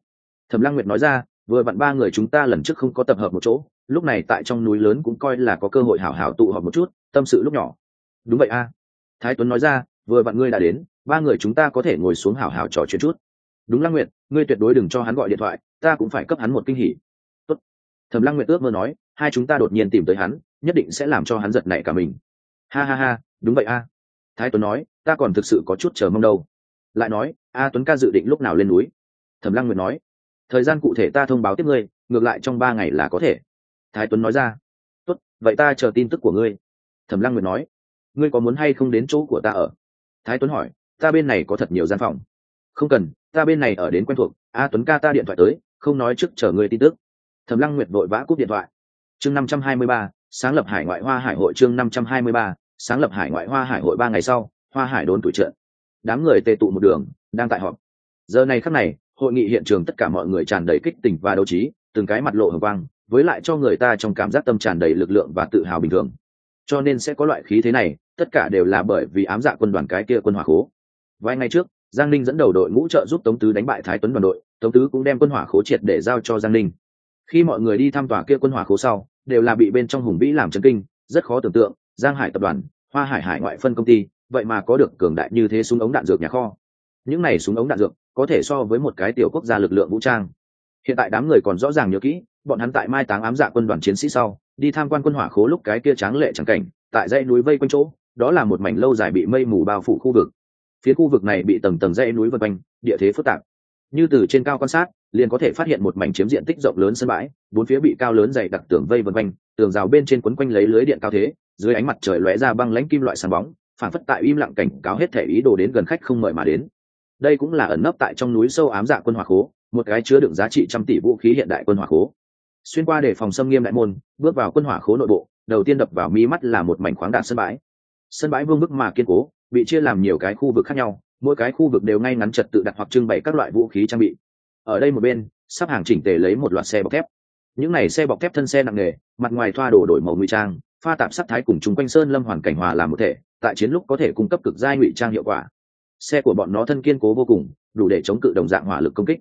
thẩm lăng nguyệt nói ra, vừa vặn ba người chúng ta lần trước không có tập hợp một chỗ, lúc này tại trong núi lớn cũng coi là có cơ hội hảo hảo tụ họp một chút, tâm sự lúc nhỏ. Đúng vậy a. Thái tuấn nói ra, vừa vặn ngươi đã đến, ba người chúng ta có thể ngồi xuống hảo hảo trò chuyện chút. Đúng lăng nguyệt, ngươi tuyệt đối đừng cho hắn gọi điện thoại, ta cũng phải cấp hắn một kinh hỉ. Tốt. thẩm lăng nguyệt ước mơ nói, hai chúng ta đột nhiên tìm tới hắn, nhất định sẽ làm cho hắn giật nảy cả mình. Ha ha ha, đúng vậy a. Thái tuấn nói, ta còn thực sự có chút chờ mong đâu. Lại nói, a tuấn ca dự định lúc nào lên núi? Thẩm lăng nguyệt nói thời gian cụ thể ta thông báo tiếp ngươi, ngược lại trong ba ngày là có thể. Thái tuấn nói ra. Tốt, vậy ta chờ tin tức của ngươi. Thẩm lăng nguyệt nói. Ngươi có muốn hay không đến chỗ của ta ở? Thái tuấn hỏi. Ta bên này có thật nhiều gian phòng. Không cần, ta bên này ở đến quen thuộc. A tuấn ca ta điện thoại tới, không nói trước chờ ngươi tin tức. Thẩm lăng nguyệt vội vã cúp điện thoại. Chương năm trăm hai mươi ba, sáng lập hải ngoại hoa hải hội chương năm trăm hai mươi ba, sáng lập hải ngoại hoa hải hội ba ngày sau, hoa hải đốn tuổi trợ đám người tề tụ một đường, đang tại họp. Giờ này khắc này hội nghị hiện trường tất cả mọi người tràn đầy kích tình và đấu trí, từng cái mặt lộ hờ quang, với lại cho người ta trong cảm giác tâm tràn đầy lực lượng và tự hào bình thường. Cho nên sẽ có loại khí thế này, tất cả đều là bởi vì ám dạ quân đoàn cái kia quân hỏa khố. Vài ngày trước, giang ninh dẫn đầu đội ngũ trợ giúp tống tứ đánh bại thái tuấn đoàn đội, tống tứ cũng đem quân hỏa khố triệt để giao cho giang ninh. Khi mọi người đi thăm tòa kia quân hỏa khố sau, đều là bị bên trong hùng vĩ làm chấn kinh, rất khó tưởng tượng, giang hải tập đoàn, hoa hải hải ngoại phân công ty, vậy mà có được cường đại như thế súng ống đạn dược nhà kho. Những này súng ống đạn dược có thể so với một cái tiểu quốc gia lực lượng vũ trang. Hiện tại đám người còn rõ ràng nhớ kỹ, bọn hắn tại mai táng ám dạ quân đoàn chiến sĩ sau, đi tham quan quân hỏa khố lúc cái kia tráng lệ chẳng cảnh, tại dãy núi vây quanh chỗ, đó là một mảnh lâu dài bị mây mù bao phủ khu vực. Phía khu vực này bị tầng tầng dãy núi vân quanh, địa thế phức tạp. Như từ trên cao quan sát, liền có thể phát hiện một mảnh chiếm diện tích rộng lớn sân bãi, bốn phía bị cao lớn dày đặc tường vây vân quanh, tường rào bên trên quấn quanh lấy lưới điện cao thế, dưới ánh mặt trời lóe ra băng lãnh kim loại sáng bóng phản phất tại im lặng cảnh cáo hết thể ý đồ đến gần khách không mời mà đến đây cũng là ẩn nấp tại trong núi sâu ám dạ quân hỏa khố, một cái chứa đựng giá trị trăm tỷ vũ khí hiện đại quân hỏa khố. Xuyên qua để phòng xâm nghiêm đại môn, bước vào quân hỏa khố nội bộ, đầu tiên đập vào mi mắt là một mảnh khoáng đạn sân bãi. Sân bãi vương bức mà kiên cố, bị chia làm nhiều cái khu vực khác nhau, mỗi cái khu vực đều ngay ngắn trật tự đặt hoặc trưng bày các loại vũ khí trang bị. Ở đây một bên, sắp hàng chỉnh tề lấy một loạt xe bọc thép. Những này xe bọc thép thân xe nặng nề, mặt ngoài thoa đổ đổi màu ngụy trang, pha tạp sắc thái cùng chung quanh sơn lâm hoàn cảnh hòa làm một thể, tại chiến lúc có thể cung cấp cực giai ngụy trang hiệu quả xe của bọn nó thân kiên cố vô cùng, đủ để chống cự đồng dạng hỏa lực công kích.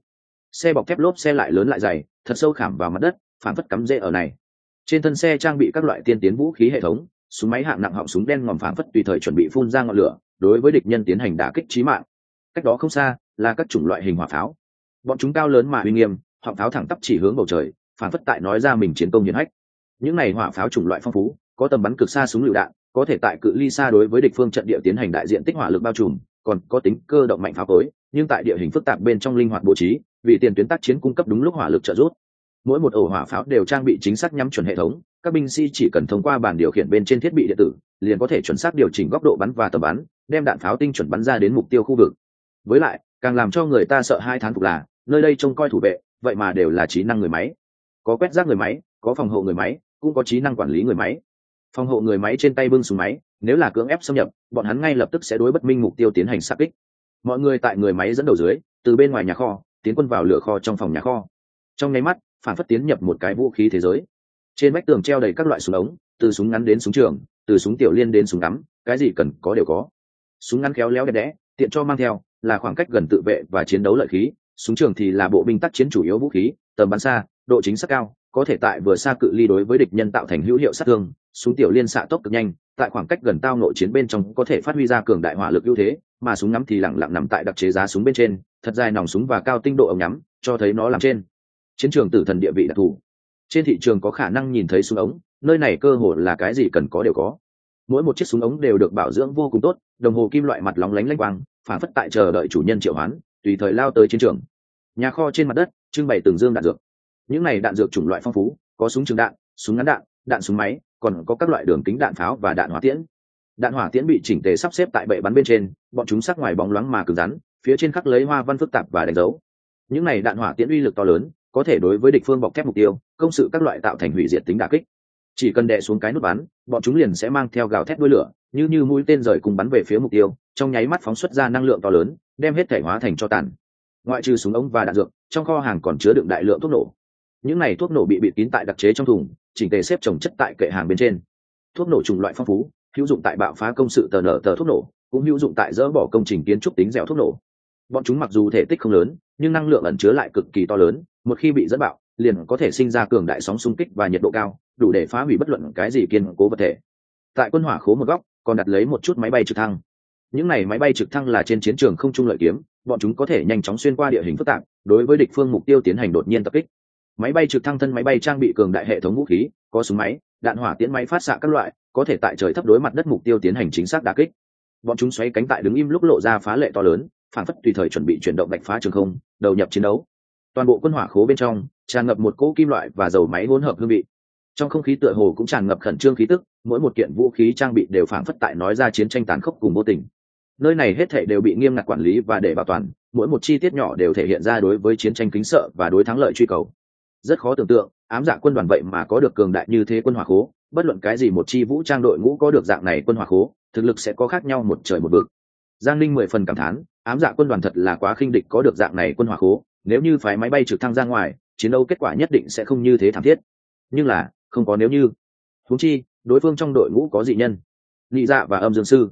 Xe bọc thép lốp xe lại lớn lại dày, thật sâu khảm vào mặt đất phản phất cắm rễ ở này. Trên thân xe trang bị các loại tiên tiến vũ khí hệ thống, súng máy hạng nặng họng súng đen ngòm phản phất tùy thời chuẩn bị phun ra ngọn lửa, đối với địch nhân tiến hành đả kích trí mạng. Cách đó không xa, là các chủng loại hình hỏa pháo. Bọn chúng cao lớn mà uy nghiêm, họng pháo thẳng tắp chỉ hướng bầu trời phản phất tại nói ra mình chiến công hiển hách. Những này hỏa pháo chủng loại phong phú, có tầm bắn cực xa súng lựu đạn, có thể tại cự ly xa đối với địch phương trận địa tiến hành đại diện tích hỏa lực bao trùm còn có tính cơ động mạnh pháo cối nhưng tại địa hình phức tạp bên trong linh hoạt bố trí, vì tiền tuyến tác chiến cung cấp đúng lúc hỏa lực trợ giúp. Mỗi một ổ hỏa pháo đều trang bị chính xác nhắm chuẩn hệ thống, các binh sĩ chỉ cần thông qua bản điều khiển bên trên thiết bị điện tử, liền có thể chuẩn xác điều chỉnh góc độ bắn và tầm bắn, đem đạn pháo tinh chuẩn bắn ra đến mục tiêu khu vực. Với lại, càng làm cho người ta sợ hai tháng phục là, nơi đây trông coi thủ vệ, vậy mà đều là trí năng người máy. Có quét rác người máy, có phòng hộ người máy, cũng có trí năng quản lý người máy. Phòng hộ người máy trên tay bưng súng máy nếu là cưỡng ép xâm nhập, bọn hắn ngay lập tức sẽ đối bất minh mục tiêu tiến hành xác kích. Mọi người tại người máy dẫn đầu dưới, từ bên ngoài nhà kho, tiến quân vào lửa kho trong phòng nhà kho. Trong nháy mắt, phản phất tiến nhập một cái vũ khí thế giới. Trên vách tường treo đầy các loại súng ống, từ súng ngắn đến súng trường, từ súng tiểu liên đến súng ngắm, cái gì cần có đều có. Súng ngắn khéo léo đẹp đẽ, tiện cho mang theo, là khoảng cách gần tự vệ và chiến đấu lợi khí. Súng trường thì là bộ binh tác chiến chủ yếu vũ khí, tầm bắn xa, độ chính xác cao, có thể tại vừa xa cự ly đối với địch nhân tạo thành hữu hiệu sát thương súng tiểu liên xạ tốc cực nhanh, tại khoảng cách gần tao nội chiến bên trong có thể phát huy ra cường đại hỏa lực ưu thế, mà súng ngắm thì lẳng lặng nằm tại đặc chế giá súng bên trên, thật dài nòng súng và cao tinh độ ống nhắm cho thấy nó làm trên. Chiến trường tử thần địa vị đặc thù. Trên thị trường có khả năng nhìn thấy súng ống, nơi này cơ hồ là cái gì cần có đều có. Mỗi một chiếc súng ống đều được bảo dưỡng vô cùng tốt, đồng hồ kim loại mặt lóng lánh lanh quang, phản phất tại chờ đợi chủ nhân triệu hoán, tùy thời lao tới chiến trường. Nhà kho trên mặt đất, trưng bày từng dương đạn dược. Những này đạn dược chủng loại phong phú, có súng trường đạn, súng ngắn đạn đạn súng máy còn có các loại đường kính đạn pháo và đạn hỏa tiễn. Đạn hỏa tiễn bị chỉnh tề sắp xếp tại bệ bắn bên trên, bọn chúng sắc ngoài bóng loáng mà cứng rắn, phía trên khắc lấy hoa văn phức tạp và đánh dấu. Những này đạn hỏa tiễn uy lực to lớn, có thể đối với địch phương bọc thép mục tiêu, công sự các loại tạo thành hủy diệt tính đả kích. Chỉ cần đè xuống cái nút bắn, bọn chúng liền sẽ mang theo gào thét đuôi lửa, như như mũi tên rời cùng bắn về phía mục tiêu, trong nháy mắt phóng xuất ra năng lượng to lớn, đem hết thể hóa thành cho tàn. Ngoại trừ súng ống và đạn dược, trong kho hàng còn chứa đựng đại lượng thuốc nổ. Những này thuốc nổ bị bịt kín tại đặc chế trong thùng chỉnh tề xếp trồng chất tại kệ hàng bên trên. Thuốc nổ chủng loại phong phú, hữu dụng tại bạo phá công sự tờ nở tờ thuốc nổ, cũng hữu dụng tại dỡ bỏ công trình kiến trúc tính dẻo thuốc nổ. Bọn chúng mặc dù thể tích không lớn, nhưng năng lượng ẩn chứa lại cực kỳ to lớn, một khi bị dẫn bạo, liền có thể sinh ra cường đại sóng xung kích và nhiệt độ cao, đủ để phá hủy bất luận cái gì kiên cố vật thể. Tại quân hỏa khố một góc, còn đặt lấy một chút máy bay trực thăng. Những này máy bay trực thăng là trên chiến trường không trung lợi kiếm, bọn chúng có thể nhanh chóng xuyên qua địa hình phức tạp, đối với địch phương mục tiêu tiến hành đột nhiên tập kích máy bay trực thăng thân máy bay trang bị cường đại hệ thống vũ khí, có súng máy, đạn hỏa tiễn máy phát xạ các loại, có thể tại trời thấp đối mặt đất mục tiêu tiến hành chính xác đà kích. Bọn chúng xoay cánh tại đứng im lúc lộ ra phá lệ to lớn, phản phất tùy thời chuẩn bị chuyển động bạch phá trường không, đầu nhập chiến đấu. Toàn bộ quân hỏa khố bên trong, tràn ngập một cỗ kim loại và dầu máy hỗn hợp hương vị. Trong không khí tựa hồ cũng tràn ngập khẩn trương khí tức, mỗi một kiện vũ khí trang bị đều phản phất tại nói ra chiến tranh tàn khốc cùng vô tình. Nơi này hết thể đều bị nghiêm ngặt quản lý và để bảo toàn, mỗi một chi tiết nhỏ đều thể hiện ra đối với chiến tranh kính sợ và đối thắng lợi truy cầu rất khó tưởng tượng, ám dạ quân đoàn vậy mà có được cường đại như thế quân hỏa khố, bất luận cái gì một chi vũ trang đội ngũ có được dạng này quân hỏa khố, thực lực sẽ có khác nhau một trời một vực. Giang linh mười phần cảm thán, ám dạ quân đoàn thật là quá khinh địch có được dạng này quân hỏa khố, nếu như phái máy bay trực thăng ra ngoài, chiến đấu kết quả nhất định sẽ không như thế thảm thiết. Nhưng là, không có nếu như. Húng chi, đối phương trong đội ngũ có dị nhân nghị dạ và âm dương sư.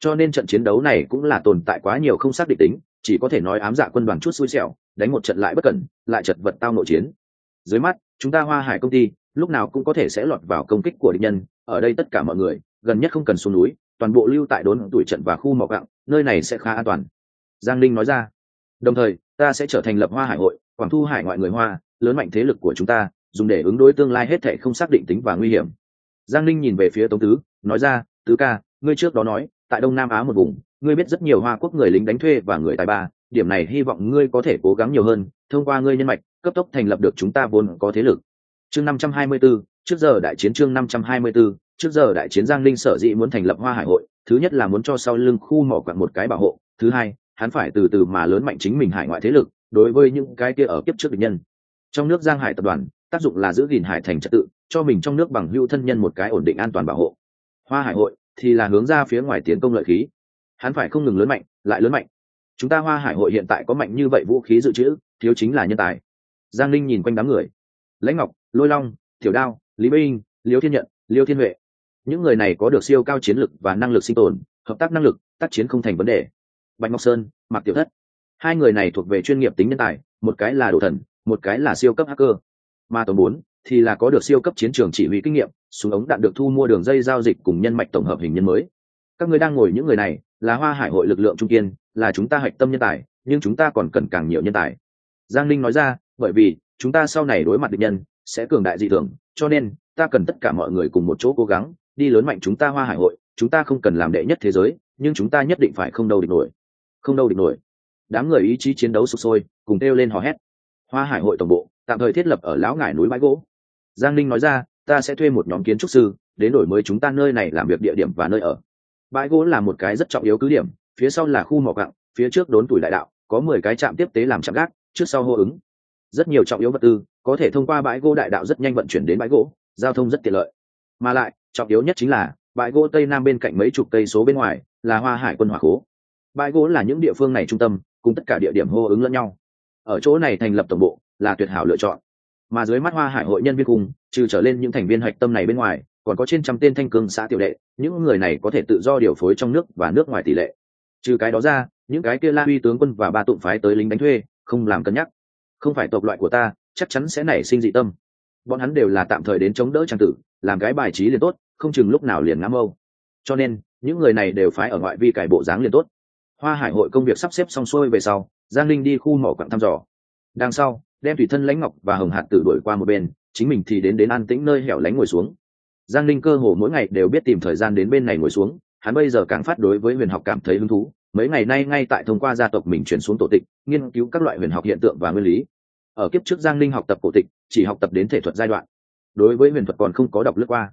Cho nên trận chiến đấu này cũng là tồn tại quá nhiều không xác định tính, chỉ có thể nói ám dạ quân đoàn chút xui xẻo, đánh một trận lại bất cẩn, lại chật vật tao nội chiến dưới mắt, chúng ta hoa hải công ty, lúc nào cũng có thể sẽ lọt vào công kích của địch nhân, ở đây tất cả mọi người, gần nhất không cần xuống núi, toàn bộ lưu tại đốn tuổi trận và khu mỏ gạo, nơi này sẽ khá an toàn. Giang linh nói ra. Đồng thời, ta sẽ trở thành lập hoa hải hội, quảng thu hải ngoại người hoa, lớn mạnh thế lực của chúng ta, dùng để ứng đối tương lai hết thể không xác định tính và nguy hiểm. Giang linh nhìn về phía tống tứ, nói ra, tứ ca, ngươi trước đó nói, tại đông nam á một vùng, ngươi biết rất nhiều hoa quốc người lính đánh thuê và người tài ba điểm này hy vọng ngươi có thể cố gắng nhiều hơn thông qua ngươi nhân mạch cấp tốc thành lập được chúng ta vốn có thế lực. Chương năm trăm hai mươi 524, trước giờ đại chiến chương năm trăm hai mươi 524, trước giờ đại chiến giang linh sở dĩ muốn thành lập hoa hải hội thứ nhất là muốn cho sau lưng khu mỏ quặng một cái bảo hộ thứ hai hắn phải từ từ mà lớn mạnh chính mình hải ngoại thế lực đối với những cái kia ở kiếp trước địch nhân. Trong nước giang hải tập đoàn tác dụng là giữ gìn hải thành trật tự cho mình trong nước bằng hữu thân nhân một cái ổn định an toàn bảo hộ. Hoa hải hội thì là hướng ra phía ngoài tiến công lợi khí. Hắn phải không ngừng lớn mạnh lại lớn mạnh chúng ta hoa hải hội hiện tại có mạnh như vậy vũ khí dự trữ, thiếu chính là nhân tài. Giang linh nhìn quanh đám người. Lãnh ngọc, lôi long, tiểu đao, lý minh, liêu thiên nhận, liêu thiên huệ. Những người này có được siêu cao chiến lực và năng lực sinh tồn, hợp tác năng lực, tác chiến không thành vấn đề. Bạch ngọc sơn, mạc tiểu thất. Hai người này thuộc về chuyên nghiệp tính nhân tài, một cái là đồ thần, một cái là siêu cấp hacker. Mà tổng bốn thì là có được siêu cấp chiến trường chỉ huy kinh nghiệm, súng ống đạn được thu mua đường dây giao dịch cùng nhân mạch tổng hợp hình nhân mới. Các người đang ngồi những người này là hoa hải hội lực lượng trung kiên, là chúng ta hạch tâm nhân tài, nhưng chúng ta còn cần càng nhiều nhân tài. Giang linh nói ra, bởi vì, chúng ta sau này đối mặt địch nhân, sẽ cường đại dị thường, cho nên, ta cần tất cả mọi người cùng một chỗ cố gắng, đi lớn mạnh chúng ta hoa hải hội, chúng ta không cần làm đệ nhất thế giới, nhưng chúng ta nhất định phải không đâu địch nổi. Không đâu địch nổi. Đám người ý chí chiến đấu sụp sôi, cùng kêu lên hò hét. Hoa hải hội tổng bộ, tạm thời thiết lập ở lão ngải núi bãi gỗ. Giang ninh nói ra, ta sẽ thuê một nhóm kiến trúc sư, đến đổi mới chúng ta nơi này làm việc địa điểm và nơi ở bãi gỗ là một cái rất trọng yếu cứ điểm, phía sau là khu mỏ cặng phía trước đốn tuổi đại đạo, có mười cái trạm tiếp tế làm trạm gác, trước sau hô ứng. Rất nhiều trọng yếu vật tư, có thể thông qua bãi gỗ đại đạo rất nhanh vận chuyển đến bãi gỗ, giao thông rất tiện lợi. Mà lại, trọng yếu nhất chính là, bãi gỗ tây nam bên cạnh mấy chục cây số bên ngoài, là hoa hải quân hỏa khố. Bãi gỗ là những địa phương này trung tâm, cùng tất cả địa điểm hô ứng lẫn nhau. Ở chỗ này thành lập tổng bộ, là tuyệt hảo lựa chọn. Mà dưới mắt hoa hải hội nhân viên cùng, trừ trở lên những thành viên hạch tâm này bên ngoài còn có trên trăm tên thanh cương xã tiểu đệ, những người này có thể tự do điều phối trong nước và nước ngoài tỷ lệ. Trừ cái đó ra, những cái kia la uy tướng quân và ba tụng phái tới lính đánh thuê, không làm cân nhắc. Không phải tộc loại của ta, chắc chắn sẽ nảy sinh dị tâm. Bọn hắn đều là tạm thời đến chống đỡ trang tử, làm cái bài trí liền tốt, không chừng lúc nào liền ngắm âu cho nên, những người này đều phái ở ngoại vi cải bộ dáng liền tốt. Hoa hải hội công việc sắp xếp xong xuôi về sau, giang linh đi khu mỏ quặng thăm dò. Đằng sau, đem thủy thân lãnh ngọc và hồng hạt tử đuổi qua một bên, chính mình thì đến đến an tĩnh nơi hẻo lánh ngồi xuống giang linh cơ hồ mỗi ngày đều biết tìm thời gian đến bên này ngồi xuống, hắn bây giờ càng phát đối với huyền học cảm thấy hứng thú. Mấy ngày nay ngay tại thông qua gia tộc mình chuyển xuống tổ tịch, nghiên cứu các loại huyền học hiện tượng và nguyên lý. Ở kiếp trước giang linh học tập cổ tịch, chỉ học tập đến thể thuật giai đoạn. Đối với huyền thuật còn không có đọc lướt qua.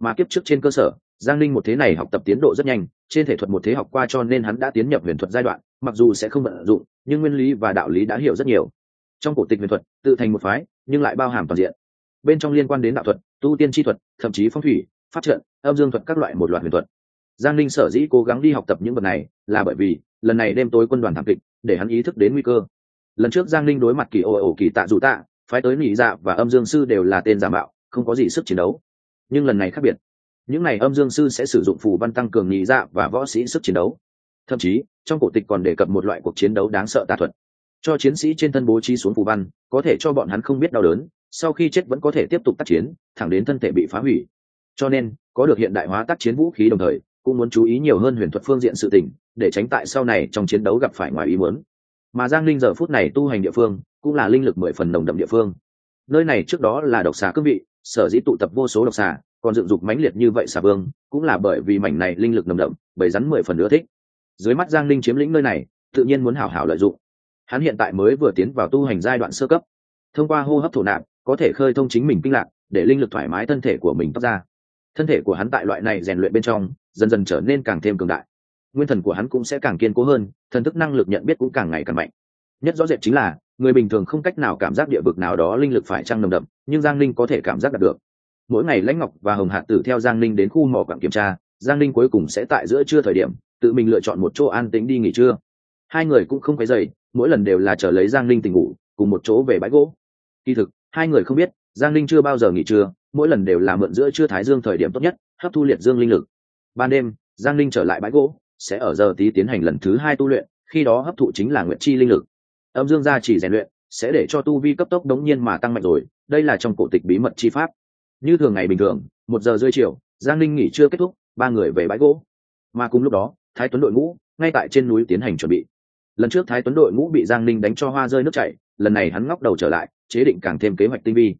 Mà kiếp trước trên cơ sở, giang linh một thế này học tập tiến độ rất nhanh, trên thể thuật một thế học qua cho nên hắn đã tiến nhập huyền thuật giai đoạn, mặc dù sẽ không vận dụng, nhưng nguyên lý và đạo lý đã hiểu rất nhiều. Trong cổ tịch huyền thuật, tự thành một phái, nhưng lại bao hàm toàn diện bên trong liên quan đến đạo thuật, tu tiên tri thuật, thậm chí phong thủy phát trận, âm dương thuật các loại một loạt huyền thuật. Giang linh sở dĩ cố gắng đi học tập những vật này là bởi vì lần này đêm tối quân đoàn thảm kịch để hắn ý thức đến nguy cơ. Lần trước giang linh đối mặt kỳ ồ ồ kỳ tạ dù tạ, phái tới nỉ dạ và âm dương sư đều là tên giả mạo, không có gì sức chiến đấu. Nhưng lần này khác biệt. Những n à y âm dương sư sẽ sử dụng phù văn tăng cường nỉ dạ và võ sĩ sức chiến đấu. Thậm chí, trong cổ tịch còn đề cập một loại cuộc chiến đấu đáng sợ tà thuật. Cho chiến sĩ trên thân bố trí xuống phù văn, có thể cho bọn hắn không biết đau đớn sau khi chết vẫn có thể tiếp tục tác chiến, thẳng đến thân thể bị phá hủy. Cho nên, có được hiện đại hóa tác chiến vũ khí đồng thời, cũng muốn chú ý nhiều hơn huyền thuật phương diện sự tình, để tránh tại sau này trong chiến đấu gặp phải ngoài ý muốn. Mà giang linh giờ phút này tu hành địa phương, cũng là linh lực mười phần nồng đậm địa phương. Nơi này trước đó là độc xà cương vị, sở dĩ tụ tập vô số độc xà, còn dựng dục mãnh liệt như vậy xà vương, cũng là bởi vì mảnh này linh lực nồng đậm bởi rắn mười phần ưa thích. Dưới mắt giang linh chiếm lĩnh nơi này, tự nhiên muốn hảo hảo lợi dụng. Hắn hiện tại mới vừa tiến vào tu hành giai đoạn sơ cấp. Thông qua hô hấp thổ nạp có thể khơi thông chính mình kinh lạc, để linh lực thoải mái thân thể của mình tóc ra. Thân thể của hắn tại loại này rèn luyện bên trong, dần dần trở nên càng thêm cường đại. Nguyên thần của hắn cũng sẽ càng kiên cố hơn, thần thức năng lực nhận biết cũng càng ngày càng mạnh. Nhất rõ rệt chính là, người bình thường không cách nào cảm giác địa vực nào đó linh lực phải trăng nồng đậm, nhưng giang linh có thể cảm giác đạt được. Mỗi ngày lãnh ngọc và hồng hạt tử theo giang linh đến khu mỏ quảng kiểm tra, giang linh cuối cùng sẽ tại giữa trưa thời điểm, tự mình lựa chọn một chỗ an tĩnh đi nghỉ trưa. Hai người cũng không phải dày mỗi lần đều là chờ lấy giang linh tình ngủ, cùng một chỗ về bãi gỗ. Kỳ thực hai người không biết, giang linh chưa bao giờ nghỉ trưa, mỗi lần đều là mượn giữa trưa thái dương thời điểm tốt nhất, hấp thu liệt dương linh lực. Ban đêm, giang linh trở lại bãi gỗ, sẽ ở giờ tí tiến hành lần thứ hai tu luyện, khi đó hấp thụ chính là nguyện chi linh lực. Âm dương gia chỉ rèn luyện, sẽ để cho tu vi cấp tốc đống nhiên mà tăng mạnh rồi, đây là trong cổ tịch bí mật chi pháp. Như thường ngày bình thường, một giờ rưỡi chiều, giang linh nghỉ chưa kết thúc, ba người về bãi gỗ. Mà cùng lúc đó, thái tuấn đội ngũ, ngay tại trên núi tiến hành chuẩn bị. Lần trước thái tuấn đội ngũ bị giang linh đánh cho hoa rơi nước chảy, lần này hắn ngóc đầu trở lại chế định càng thêm kế hoạch tinh vi.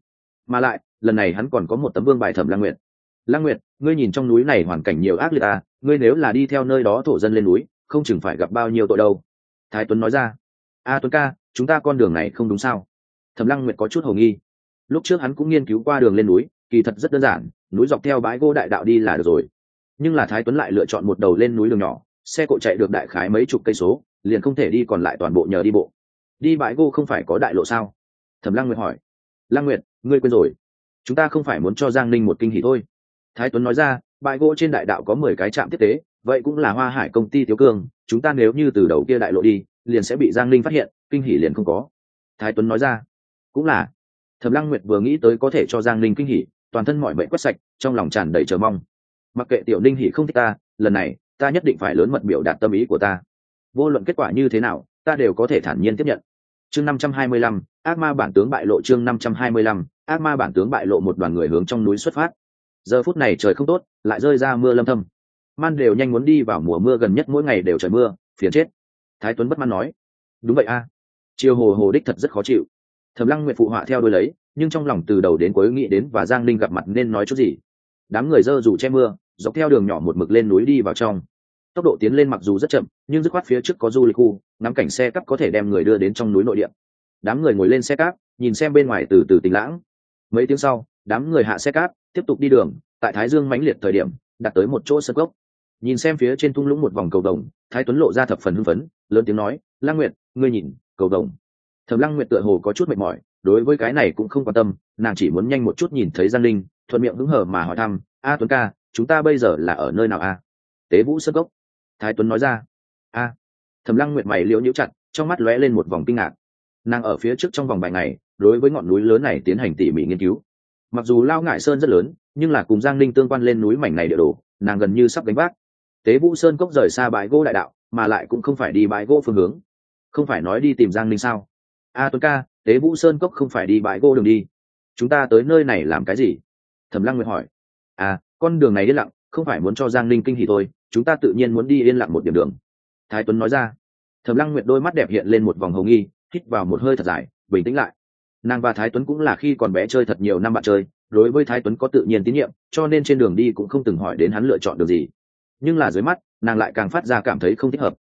Mà lại, lần này hắn còn có một tấm vương bài thẩm lang nguyệt. Lang nguyệt, ngươi nhìn trong núi này hoàn cảnh nhiều ác liệt à ngươi nếu là đi theo nơi đó thổ dân lên núi, không chừng phải gặp bao nhiêu tội đâu. Thái tuấn nói ra. A tuấn ca, chúng ta con đường này không đúng sao? Thẩm lăng nguyệt có chút hồ nghi. Lúc trước hắn cũng nghiên cứu qua đường lên núi, kỳ thật rất đơn giản, núi dọc theo bãi gỗ đại đạo đi là được rồi. Nhưng là thái tuấn lại lựa chọn một đầu lên núi đường nhỏ, xe cộ chạy được đại khái mấy chục cây số, liền không thể đi còn lại toàn bộ nhờ đi bộ. Đi bãi gỗ không phải có đại lộ sao? Thẩm lăng nguyệt hỏi. Lăng nguyệt, ngươi quên rồi. Chúng ta không phải muốn cho giang ninh một kinh hỉ thôi. Thái tuấn nói ra, bãi gỗ trên đại đạo có mười cái trạm tiếp tế, vậy cũng là hoa hải công ty thiếu cương, chúng ta nếu như từ đầu kia đại lộ đi, liền sẽ bị giang ninh phát hiện, kinh hỉ liền không có. Thái tuấn nói ra. Cũng là. Thẩm lăng nguyệt vừa nghĩ tới có thể cho giang ninh kinh hỉ, toàn thân mọi mệnh quét sạch, trong lòng tràn đầy chờ mong. Mặc kệ tiểu ninh hỉ không thích ta, lần này, ta nhất định phải lớn mật biểu đạt tâm ý của ta. Vô luận kết quả như thế nào, ta đều có thể thản nhiên tiếp nhận chương năm trăm hai mươi lăm, ác ma bản tướng bại lộ chương năm trăm hai mươi lăm, ác ma bản tướng bại lộ một đoàn người hướng trong núi xuất phát. Giờ phút này trời không tốt, lại rơi ra mưa lâm thâm. Man đều nhanh muốn đi vào mùa mưa gần nhất mỗi ngày đều trời mưa, phiền chết. Thái tuấn bất mãn nói. Đúng vậy a. À. chiều hồ hồ đích thật rất khó chịu. Thẩm lăng nguyện phụ họa theo đôi lấy, nhưng trong lòng từ đầu đến cuối nghĩ đến và giang linh gặp mặt nên nói chút gì. Đám người dơ dù che mưa, dọc theo đường nhỏ một mực lên núi đi vào trong tốc độ tiến lên mặc dù rất chậm, nhưng dứt khoát phía trước có du lịch khu, ngắm cảnh xe cắp có thể đem người đưa đến trong núi nội địa. Đám người ngồi lên xe cáp nhìn xem bên ngoài từ từ tỉnh lãng. Mấy tiếng sau, đám người hạ xe cáp tiếp tục đi đường, tại thái dương mãnh liệt thời điểm, đặt tới một chỗ sân gốc nhìn xem phía trên thung lũng một vòng cầu đồng thái tuấn lộ ra thập phần hưng phấn, lớn tiếng nói lang nguyệt, ngươi nhìn, cầu đồng thầm lăng nguyệt tựa hồ có chút mệt mỏi, đối với cái này cũng không quan tâm, nàng chỉ muốn nhanh một chút nhìn thấy giang linh, thuận miệng hứng hở mà hỏi thăm, a tuấn ca, chúng ta bây giờ là ở nơi nào a? Tế vũ sơ gốc thái tuấn nói ra. A. À. thầm lăng nguyệt mày liễu nhiễu chặt, trong mắt lóe lên một vòng kinh ngạc. Nàng ở phía trước trong vòng vài ngày, đối với ngọn núi lớn này tiến hành tỉ mỉ nghiên cứu. Mặc dù lao ngại sơn rất lớn, nhưng là cùng giang ninh tương quan lên núi mảnh này địa đồ, nàng gần như sắp đánh bác tế vũ sơn cốc rời xa bãi gỗ đại đạo, mà lại cũng không phải đi bãi gỗ phương hướng. Không phải nói đi tìm giang ninh sao? A tuấn ca, tế vũ sơn cốc không phải đi bãi gỗ đường đi. Chúng ta tới nơi này làm cái gì? Thẩm lăng nguyệt hỏi. À con đường này yên lặng, không phải muốn cho giang ninh kinh hỉ thôi chúng ta tự nhiên muốn đi yên lặng một điểm đường. Thái tuấn nói ra. Thẩm lăng nguyệt đôi mắt đẹp hiện lên một vòng hồng nghi, hít vào một hơi thật dài, bình tĩnh lại. Nàng và thái tuấn cũng là khi còn bé chơi thật nhiều năm bạn chơi, đối với thái tuấn có tự nhiên tín nhiệm, cho nên trên đường đi cũng không từng hỏi đến hắn lựa chọn được gì. Nhưng là dưới mắt, nàng lại càng phát ra cảm thấy không thích hợp.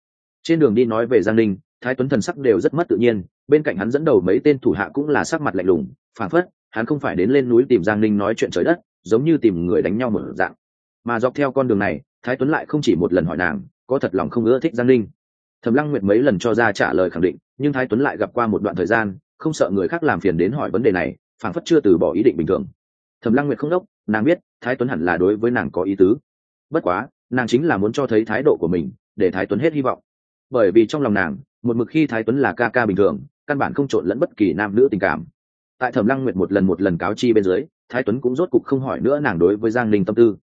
Trên đường đi nói về giang ninh, thái tuấn thần sắc đều rất mất tự nhiên, bên cạnh hắn dẫn đầu mấy tên thủ hạ cũng là sắc mặt lạnh lùng phản phất, hắn không phải đến lên núi tìm giang ninh nói chuyện trời đất, giống như tìm người đánh nhau một dạng. Mà dọc theo con đường này thái tuấn lại không chỉ một lần hỏi nàng, có thật lòng không ưa thích giang ninh. Thẩm lăng nguyệt mấy lần cho ra trả lời khẳng định, nhưng thái tuấn lại gặp qua một đoạn thời gian, không sợ người khác làm phiền đến hỏi vấn đề này, phảng phất chưa từ bỏ ý định bình thường. Thẩm lăng nguyệt không đốc, nàng biết, thái tuấn hẳn là đối với nàng có ý tứ. Bất quá, nàng chính là muốn cho thấy thái độ của mình, để thái tuấn hết hy vọng. Bởi vì trong lòng nàng, một mực khi thái tuấn là ca ca bình thường, căn bản không trộn lẫn bất kỳ nam nữ tình cảm. Tại thẩm lăng nguyệt một lần một lần cáo chi bên dưới, thái tuấn cũng rốt cục không hỏi nữa nàng đối với giang ninh tâm tư.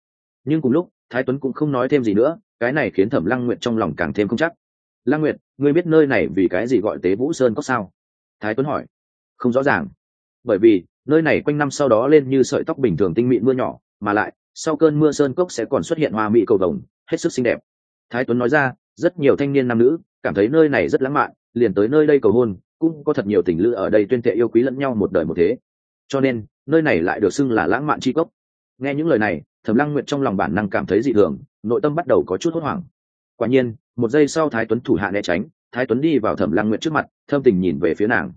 Nhưng cùng lúc thái tuấn cũng không nói thêm gì nữa, cái này khiến thẩm lăng nguyệt trong lòng càng thêm không chắc. Lăng nguyệt, ngươi biết nơi này vì cái gì gọi tế vũ sơn có sao? Thái tuấn hỏi. Không rõ ràng. Bởi vì, nơi này quanh năm sau đó lên như sợi tóc bình thường tinh mịn mưa nhỏ, mà lại, sau cơn mưa sơn cốc sẽ còn xuất hiện hoa mỹ cầu đồng hết sức xinh đẹp. Thái tuấn nói ra, rất nhiều thanh niên nam nữ, cảm thấy nơi này rất lãng mạn, liền tới nơi đây cầu hôn, cũng có thật nhiều tình lữ ở đây tuyên thệ yêu quý lẫn nhau một đời một thế. Cho nên, nơi này lại được xưng là lãng mạn c h i cốc. Nghe những lời này thẩm lăng nguyệt trong lòng bản năng cảm thấy dị thường, nội tâm bắt đầu có chút hốt hoảng. Quả nhiên, một giây sau thái tuấn thủ hạ né tránh, thái tuấn đi vào thẩm lăng nguyệt trước mặt thơm tình nhìn về phía nàng.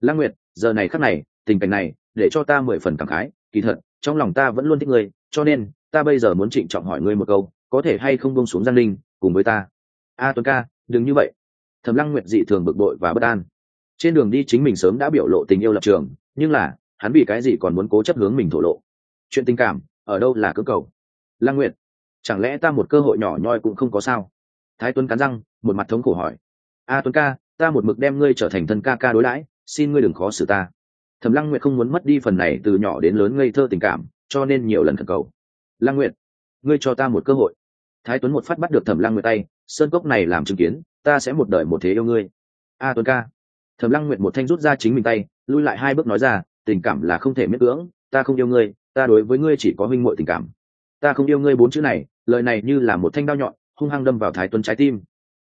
Lăng nguyệt, giờ này khắc này, tình cảnh này, để cho ta mười phần cảm khái, kỳ thật, trong lòng ta vẫn luôn thích ngươi, cho nên, ta bây giờ muốn trịnh trọng hỏi ngươi một câu, có thể hay không bông xuống giang linh cùng với ta? A tuấn ca, đừng như vậy. Thẩm lăng nguyệt dị thường bực bội và bất an. Trên đường đi chính mình sớm đã biểu lộ tình yêu lập trường, nhưng là, hắn vì cái gì còn muốn cố chấp hướng mình thổ lộ? Chuyện tình cảm ở đâu là cơ cầu? Lăng nguyệt, chẳng lẽ ta một cơ hội nhỏ nhoi cũng không có sao? Thái tuấn cắn răng, một mặt thống khổ hỏi. A tuấn ca, ta một mực đem ngươi trở thành thân ca ca đối đãi, xin ngươi đừng khó xử ta. Thẩm lăng nguyệt không muốn mất đi phần này từ nhỏ đến lớn ngây thơ tình cảm, cho nên nhiều lần thần cầu. Lăng nguyệt, ngươi cho ta một cơ hội. Thái tuấn một phát bắt được thẩm lăng nguyệt tay, sơn cốc này làm chứng kiến, ta sẽ một đời một thế yêu ngươi. A tuấn ca, thẩm lăng nguyệt một thanh rút ra chính mình tay, lui lại hai bước nói ra, tình cảm là không thể miễn cưỡng, ta không yêu ngươi ta đối với ngươi chỉ có huynh muội tình cảm. Ta không yêu ngươi bốn chữ này, lời này như là một thanh đao nhọn, hung hăng đâm vào thái tuấn trái tim.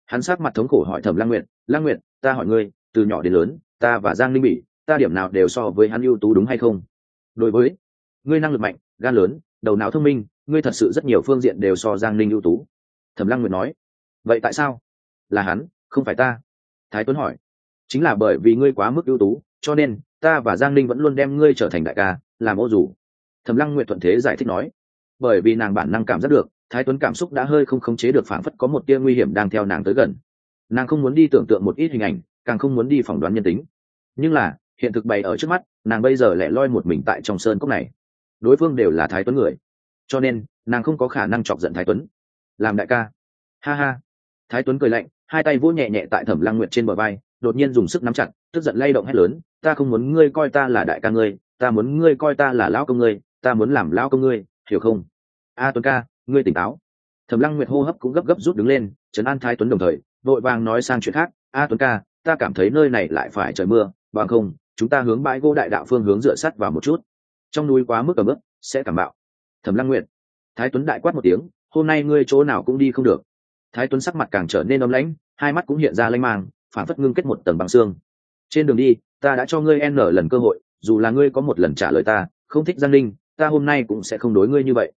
Hắn sát mặt thống khổ hỏi thẩm lăng nguyệt lăng nguyệt, ta hỏi ngươi, từ nhỏ đến lớn, ta và giang linh bỉ, ta điểm nào đều so với hắn ưu tú đúng hay không? Đối với, ngươi năng lực mạnh, gan lớn, đầu não thông minh, ngươi thật sự rất nhiều phương diện đều so giang linh ưu tú. Thẩm lăng nguyệt nói. Vậy tại sao? Là hắn, không phải ta. Thái tuấn hỏi. Chính là bởi vì ngươi quá mức ưu tú, cho nên ta và giang linh vẫn luôn đem ngươi trở thành đại ca, làm ô dù thẩm lăng nguyệt thuận thế giải thích nói, bởi vì nàng bản năng cảm giác được, thái tuấn cảm xúc đã hơi không khống chế được phảng phất có một tia nguy hiểm đang theo nàng tới gần. Nàng không muốn đi tưởng tượng một ít hình ảnh, càng không muốn đi phỏng đoán nhân tính. Nhưng là, hiện thực bày ở trước mắt, nàng bây giờ lại loi một mình tại trong sơn cốc này. Đối phương đều là thái tuấn người. Cho nên, nàng không có khả năng chọc giận thái tuấn. Làm đại ca. Ha ha. Thái tuấn cười lạnh, hai tay vỗ nhẹ nhẹ tại thẩm lăng nguyệt trên bờ vai, đột nhiên dùng sức nắm chặt, tức giận lay động hét lớn, ta không muốn ngươi coi ta là đại ca ngươi, ta muốn ngươi coi ta là lão công ngươi ta muốn làm lão công ngươi, hiểu không? A tuấn ca, ngươi tỉnh táo. Thẩm lăng nguyệt hô hấp cũng gấp gấp rút đứng lên, trấn an thái tuấn đồng thời, vội vàng nói sang chuyện khác. A tuấn ca, ta cảm thấy nơi này lại phải trời mưa, bằng không, chúng ta hướng bãi gỗ đại đạo phương hướng dựa sắt vào một chút. Trong núi quá mức ở mức sẽ cảm bạo. Thẩm lăng nguyệt. Thái tuấn đại quát một tiếng, hôm nay ngươi chỗ nào cũng đi không được. Thái tuấn sắc mặt càng trở nên ấm lãnh, hai mắt cũng hiện ra lanh mang phản phất ngưng kết một tầng bằng xương. Trên đường đi, ta đã cho ngươi n lần cơ hội, dù là ngươi có một lần trả lời ta, không thích giang linh ta hôm nay cũng sẽ không đối ngươi như vậy.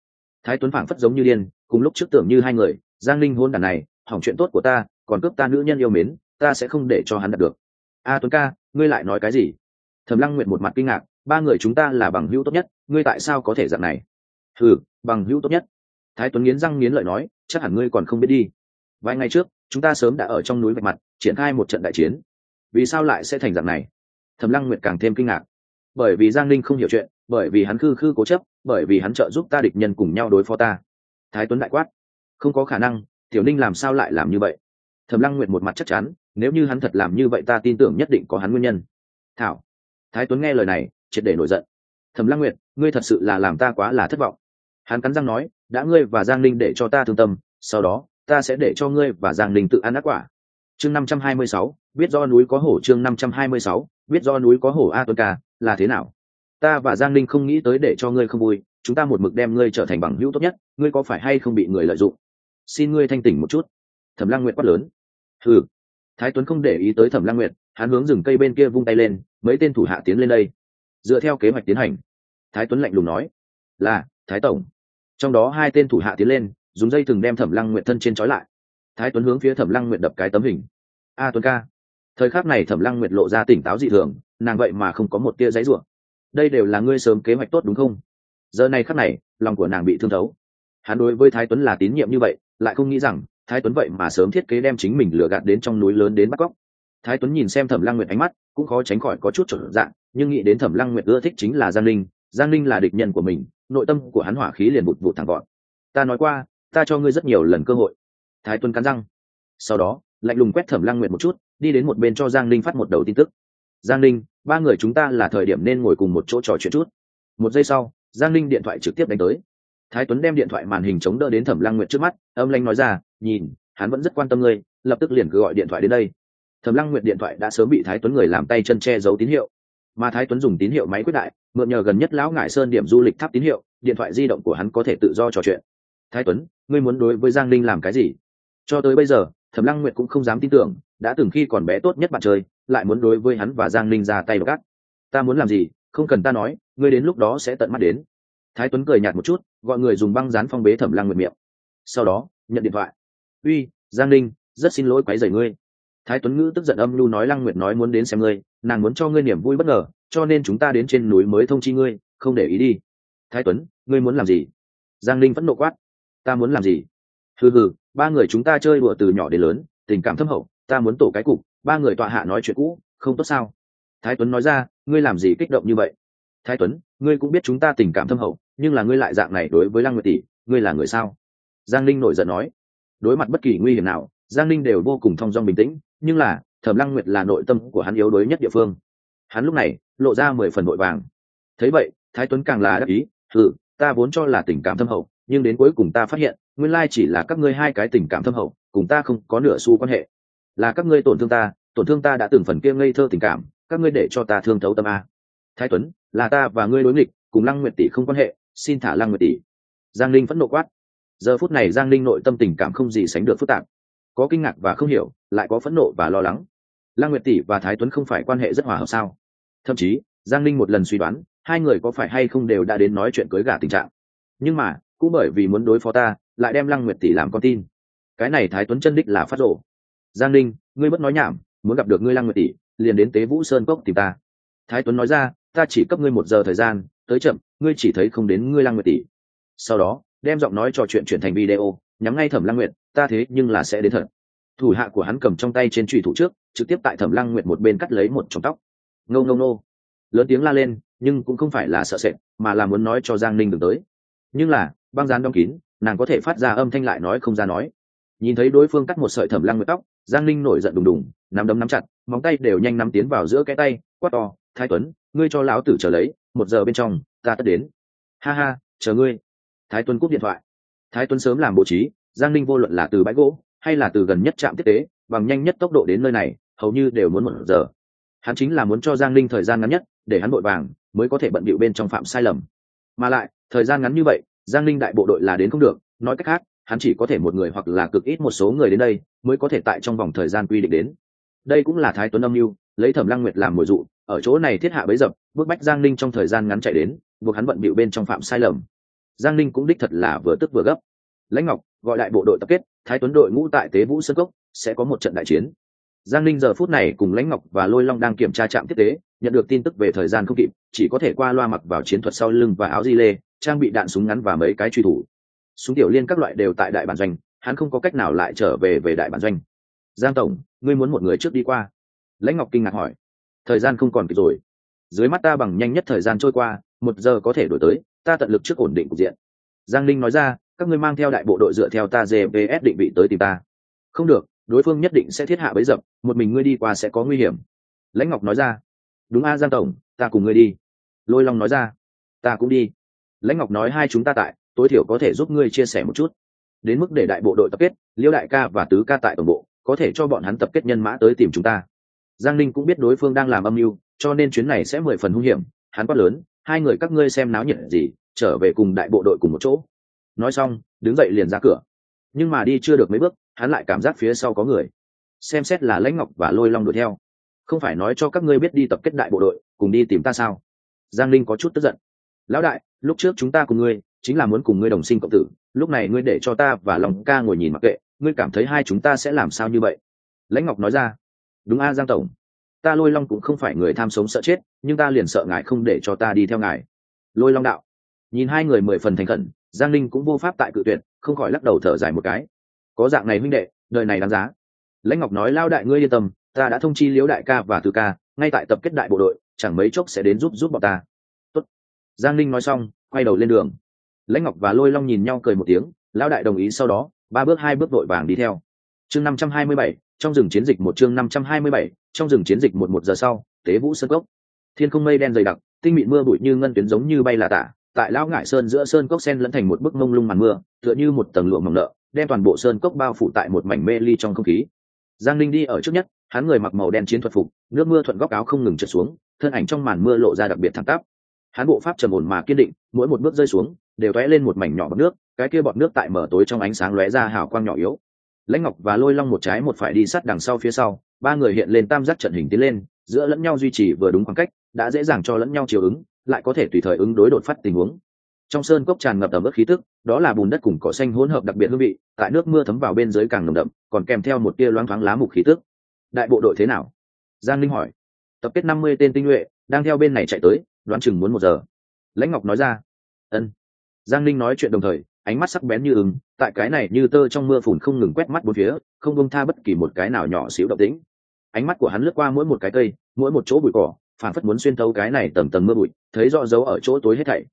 Thái tuấn phảng phất giống như điên, cùng lúc trước tưởng như hai người, giang linh hôn đàn này, hỏng chuyện tốt của ta, còn cướp ta nữ nhân yêu mến, ta sẽ không để cho hắn đạt được. A tuấn ca, ngươi lại nói cái gì? Thẩm lăng nguyện một mặt kinh ngạc, ba người chúng ta là bằng hữu tốt nhất, ngươi tại sao có thể dạng này? Ừ bằng hữu tốt nhất. Thái tuấn nghiến răng nghiến lợi nói, chắc hẳn ngươi còn không biết đi. Vài ngày trước, chúng ta sớm đã ở trong núi vạch mặt, triển khai một trận đại chiến. Vì sao lại sẽ thành dạng này? Thẩm lăng nguyệt càng thêm kinh ngạc bởi vì giang Ninh không hiểu chuyện, bởi vì hắn khư khư cố chấp, bởi vì hắn trợ giúp ta địch nhân cùng nhau đối phó ta. Thái tuấn đại quát, không có khả năng, tiểu ninh làm sao lại làm như vậy? Thẩm lăng nguyệt một mặt chắc chắn, nếu như hắn thật làm như vậy ta tin tưởng nhất định có hắn nguyên nhân. Thảo. Thái tuấn nghe lời này, triệt để nổi giận. Thẩm lăng nguyệt, ngươi thật sự là làm ta quá là thất vọng. Hắn cắn răng nói, đã ngươi và giang Ninh để cho ta thương tâm, sau đó, ta sẽ để cho ngươi và giang Ninh tự ăn ác quả. Chương năm trăm hai mươi sáu, biết do núi có hổ chương năm trăm hai mươi sáu biết do núi có hổ a tuấn ca, là thế nào? Ta và giang linh không nghĩ tới để cho ngươi không vui, chúng ta một mực đem ngươi trở thành bằng hữu tốt nhất, ngươi có phải hay không bị người lợi dụng? Xin ngươi thanh tỉnh một chút. Thẩm lăng nguyệt quát lớn. Ừ thái tuấn không để ý tới thẩm lăng nguyệt, hắn hướng rừng cây bên kia vung tay lên, mấy tên thủ hạ tiến lên đây. Dựa theo kế hoạch tiến hành, thái tuấn lạnh lùng nói, là, thái tổng. Trong đó hai tên thủ hạ tiến lên, dùng dây thừng đem thẩm lăng nguyệt thân trên trói lại. Thái tuấn hướng phía thẩm lăng nguyệt đập cái tấm hình. A tuấn ca thời khắc này thẩm lăng nguyệt lộ ra tỉnh táo dị thường, nàng vậy mà không có một tia giấy ruộng đây đều là ngươi sớm kế hoạch tốt đúng không? Giờ này khắc này, lòng của nàng bị thương thấu. Hắn đối với thái tuấn là tín nhiệm như vậy, lại không nghĩ rằng thái tuấn vậy mà sớm thiết kế đem chính mình lừa gạt đến trong núi lớn đến bắt cóc. Thái tuấn nhìn xem thẩm lăng nguyệt ánh mắt, cũng khó tránh khỏi có chút trở dạng, nhưng nghĩ đến thẩm lăng nguyệt ưa thích chính là giang linh giang linh là địch nhân của mình, nội tâm của hắn hỏa khí liền bụt vụt thẳng gọn. Ta nói qua, ta cho ngươi rất nhiều lần cơ hội. Thái tuấn cắn răng. Sau đó, lạnh lùng quét thẩm lăng nguyệt một chút đi đến một bên cho giang linh phát một đầu tin tức. Giang linh ba người chúng ta là thời điểm nên ngồi cùng một chỗ trò chuyện chút. Một giây sau, giang linh điện thoại trực tiếp đánh tới. Thái tuấn đem điện thoại màn hình chống đỡ đến thẩm lăng nguyệt trước mắt, âm lanh nói ra, nhìn, hắn vẫn rất quan tâm ngươi, lập tức liền cứ gọi điện thoại đến đây. Thẩm lăng nguyệt điện thoại đã sớm bị thái tuấn người làm tay chân che giấu tín hiệu. Mà thái tuấn dùng tín hiệu máy quyết đại, mượn nhờ gần nhất lão ngải sơn điểm du lịch tháp tín hiệu, điện thoại di động của hắn có thể tự do trò chuyện. Thái tuấn, ngươi muốn đối với giang linh làm cái gì? Cho tới bây giờ, thẩm lăng nguyệt cũng không dám tin tưởng đã từng khi còn bé tốt nhất bạn chơi, lại muốn đối với hắn và giang linh ra tay gắt. Ta muốn làm gì, không cần ta nói, ngươi đến lúc đó sẽ tận mắt đến. Thái tuấn cười nhạt một chút, gọi người dùng băng dán phong bế thẩm lăng nguyệt miệng. Sau đó, nhận điện thoại. Uy, giang ninh, rất xin lỗi quấy rầy ngươi. Thái tuấn ngữ tức giận âm lưu nói lăng nguyệt nói muốn đến xem ngươi, nàng muốn cho ngươi niềm vui bất ngờ, cho nên chúng ta đến trên núi mới thông chi ngươi, không để ý đi. Thái tuấn, ngươi muốn làm gì? Giang ninh vẫn nộ quát. Ta muốn làm gì? Hừ hừ, ba người chúng ta chơi đùa từ nhỏ đến lớn, tình cảm thâm hậu ta muốn tổ cái cục, ba người tọa hạ nói chuyện cũ, không tốt sao? Thái tuấn nói ra, ngươi làm gì kích động như vậy? Thái tuấn, ngươi cũng biết chúng ta tình cảm thâm hậu, nhưng là ngươi lại dạng này đối với lăng nguyệt tỷ, ngươi là người sao? Giang Linh nổi giận nói. Đối mặt bất kỳ nguy hiểm nào, giang Linh đều vô cùng thong dong bình tĩnh, nhưng là, thẩm lăng nguyệt là nội tâm của hắn yếu đuối nhất địa phương. Hắn lúc này, lộ ra mười phần nội vàng. Thấy vậy, thái tuấn càng là đắc ý ừ ta vốn cho là tình cảm thâm hậu, nhưng đến cuối cùng ta phát hiện, nguyên lai chỉ là các ngươi hai cái tình cảm thâm hậu, cùng ta không có nửa xu quan hệ là các ngươi tổn thương ta, tổn thương ta đã từng phần kia ngây thơ tình cảm, các ngươi để cho ta thương thấu tâm a. Thái tuấn, là ta và ngươi đối nghịch, cùng lăng nguyệt tỷ không quan hệ, xin thả lăng nguyệt tỷ. Giang linh phẫn nộ quát. Giờ phút này giang linh nội tâm tình cảm không gì sánh được phức tạp. Có kinh ngạc và không hiểu, lại có phẫn nộ và lo lắng. Lăng nguyệt tỷ và thái tuấn không phải quan hệ rất hòa hợp sao? Thậm chí, giang linh một lần suy đoán, hai người có phải hay không đều đã đến nói chuyện cưới gả tình trạng. Nhưng mà, cũng bởi vì muốn đối phó ta, lại đem lăng nguyệt tỷ làm con tin. Cái này thái tuấn chân đích là phát rộ giang Ninh, ngươi bất nói nhảm muốn gặp được ngươi lăng nguyệt tỷ liền đến tế vũ sơn cốc tìm ta. Thái tuấn nói ra ta chỉ cấp ngươi một giờ thời gian tới chậm ngươi chỉ thấy không đến ngươi lăng nguyệt tỷ. Sau đó đem giọng nói trò chuyện chuyển thành video nhắm ngay thẩm lăng nguyệt ta thế nhưng là sẽ đến thật. Thủ hạ của hắn cầm trong tay trên trụy thủ trước trực tiếp tại thẩm lăng nguyệt một bên cắt lấy một trong tóc. Ngâu ngâu nô lớn tiếng la lên nhưng cũng không phải là sợ sệt mà là muốn nói cho giang ninh đừng tới. Nhưng là băng gián đóng kín nàng có thể phát ra âm thanh lại nói không ra nói. Nhìn thấy đối phương cắt một sợi thẩm lăng nguyệt tóc giang Linh nổi giận đùng đùng, nắm đấm nắm chặt, móng tay đều nhanh nắm tiến vào giữa cái tay, quát to, thái tuấn, ngươi cho lão tử trở lấy, một giờ bên trong, ta tất đến. Ha ha, chờ ngươi. Thái tuấn cúp điện thoại. Thái tuấn sớm làm bố trí, giang Linh vô luận là từ bãi gỗ, hay là từ gần nhất trạm tiếp tế bằng nhanh nhất tốc độ đến nơi này, hầu như đều muốn một giờ. Hắn chính là muốn cho giang Linh thời gian ngắn nhất, để hắn vội vàng, mới có thể bận bịu bên trong phạm sai lầm. Mà lại, thời gian ngắn như vậy, giang Linh đại bộ đội là đến không được, nói cách khác hắn chỉ có thể một người hoặc là cực ít một số người đến đây mới có thể tại trong vòng thời gian quy định đến. Đây cũng là thái tuấn âm mưu, lấy thẩm lăng nguyệt làm mồi dụ, ở chỗ này thiết hạ bấy dập bước bách giang ninh trong thời gian ngắn chạy đến, buộc hắn bận bịu bên trong phạm sai lầm. Giang ninh cũng đích thật là vừa tức vừa gấp. Lãnh ngọc, gọi đại bộ đội tập kết, thái tuấn đội ngũ tại tế vũ sơn cốc, sẽ có một trận đại chiến. Giang ninh giờ phút này cùng lãnh ngọc và lôi long đang kiểm tra trạm tiếp tế nhận được tin tức về thời gian không kịp, chỉ có thể qua loa mặc vào chiến thuật sau lưng và áo di lê, trang bị đạn súng ngắn và mấy cái truy thủ súng tiểu liên các loại đều tại đại bản doanh, hắn không có cách nào lại trở về về đại bản doanh. Giang tổng, ngươi muốn một người trước đi qua. Lãnh ngọc kinh ngạc hỏi. Thời gian không còn kịp rồi. Dưới mắt ta bằng nhanh nhất thời gian trôi qua, một giờ có thể đổi tới, ta tận lực trước ổn định cục diện. Giang linh nói ra, các ngươi mang theo đại bộ đội dựa theo ta gps định vị tới tìm ta. Không được, đối phương nhất định sẽ thiết hạ bấy dập, một mình ngươi đi qua sẽ có nguy hiểm. Lãnh ngọc nói ra. Đúng a, giang tổng, ta cùng ngươi đi. Lôi long nói ra. Ta cũng đi. Lãnh ngọc nói hai chúng ta tại tối thiểu có thể giúp ngươi chia sẻ một chút. Đến mức để đại bộ đội tập kết liễu đại ca và tứ ca tại tổng bộ, có thể cho bọn hắn tập kết nhân mã tới tìm chúng ta. Giang ninh cũng biết đối phương đang làm âm mưu, cho nên chuyến này sẽ mười phần hung hiểm. Hắn quát lớn, hai người các ngươi xem náo nhiệt gì, trở về cùng đại bộ đội cùng một chỗ. Nói xong, đứng dậy liền ra cửa. Nhưng mà đi chưa được mấy bước, hắn lại cảm giác phía sau có người. Xem xét là lãnh ngọc và lôi long đuổi theo. Không phải nói cho các ngươi biết đi tập kết đại bộ đội, cùng đi tìm ta sao? Giang linh có chút tức giận. Lão đại, lúc trước chúng ta cùng ngươi chính là muốn cùng ngươi đồng sinh cộng tử, lúc này ngươi để cho ta và lòng ca ngồi nhìn mặc kệ, ngươi cảm thấy hai chúng ta sẽ làm sao như vậy? Lãnh ngọc nói ra. Đúng a, giang tổng. Ta lôi long cũng không phải người tham sống sợ chết, nhưng ta liền sợ ngài không để cho ta đi theo ngài. Lôi long đạo. Nhìn hai người mười phần thành khẩn, giang linh cũng vô pháp tại cự tuyệt, không khỏi lắc đầu thở dài một cái. Có dạng này huynh đệ, đời này đáng giá. Lãnh ngọc nói, lao đại ngươi yên tâm, ta đã thông chi liễu đại ca và từ ca, ngay tại tập kết đại bộ đội, chẳng mấy chốc sẽ đến giúp giúp bọn ta. Tốt. giang linh nói xong, quay đầu lên đường lãnh ngọc và lôi long nhìn nhau cười một tiếng, lão đại đồng ý sau đó, ba bước hai bước vội vàng đi theo. Chương năm trăm hai mươi bảy, trong rừng chiến dịch một chương năm trăm hai mươi bảy, trong rừng chiến dịch một một giờ sau, tế vũ sơn cốc. Thiên không mây đen dày đặc, tinh mịn mưa bụi như ngân tuyến giống như bay là tả, tại lão ngải sơn giữa sơn cốc sen lẫn thành một bức mông lung màn mưa, tựa như một tầng lụa mỏng nợ, đem toàn bộ sơn cốc bao phủ tại một mảnh mê ly trong không khí. Giang linh đi ở trước nhất, hắn người mặc màu đen chiến thuật phục, nước mưa thuận góc áo không ngừng trượt xuống, thân ảnh trong màn mưa lộ ra đặc biệt thẳng tắp. Hắn bộ pháp trầm ổn mà kiên định, mỗi một bước rơi xuống đều tóe lên một mảnh nhỏ bọt nước, cái kia bọt nước tại mở tối trong ánh sáng lóe ra hào quang nhỏ yếu. Lãnh ngọc và lôi long một trái một phải đi sát đằng sau phía sau, ba người hiện lên tam giác trận hình tiến lên, giữa lẫn nhau duy trì vừa đúng khoảng cách, đã dễ dàng cho lẫn nhau chiều ứng, lại có thể tùy thời ứng đối đột phát tình huống. Trong sơn cốc tràn ngập tầm ướt khí tức, đó là bùn đất cùng cỏ xanh hỗn hợp đặc biệt hương vị, tại nước mưa thấm vào bên dưới càng nồng đậm, còn kèm theo một tia loáng thoáng lá mục khí tức. Đại bộ đội thế nào? Giang linh hỏi. Tập kết năm mươi tên tinh nhuệ, đang theo bên này chạy tới, đoán chừng muốn một giờ. Lãnh ngọc nói ra. Ân giang Ninh nói chuyện đồng thời ánh mắt sắc bén như ứng tại cái này như tơ trong mưa phùn không ngừng quét mắt bốn phía không bông tha bất kỳ một cái nào nhỏ xíu động tĩnh. Ánh mắt của hắn lướt qua mỗi một cái cây mỗi một chỗ bụi cỏ phản phất muốn xuyên thấu cái này tầm tầm mưa bụi thấy rõ dấu ở chỗ tối hết thảy.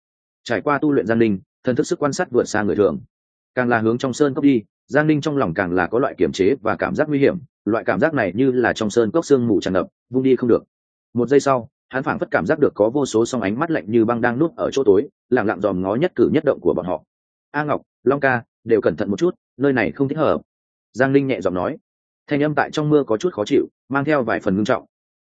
Trải qua tu luyện giang Ninh, thần thức sức quan sát vượt xa người thường. Càng là hướng trong sơn cốc đi giang Ninh trong lòng càng là có loại kiểm chế và cảm giác nguy hiểm loại cảm giác này như là trong sơn cốc sương mù tràn ngập vung đi không được. Một giây sau hắn phảng phất cảm giác được có vô số song ánh mắt lạnh như băng đang nuốt ở chỗ tối lẳng lặng dòm ngó nhất cử nhất động của bọn họ. A ngọc, long ca, đều cẩn thận một chút, nơi này không thích hợp. Giang linh nhẹ giọng nói. Thanh âm tại trong mưa có chút khó chịu, mang theo vài phần ngưng trọng.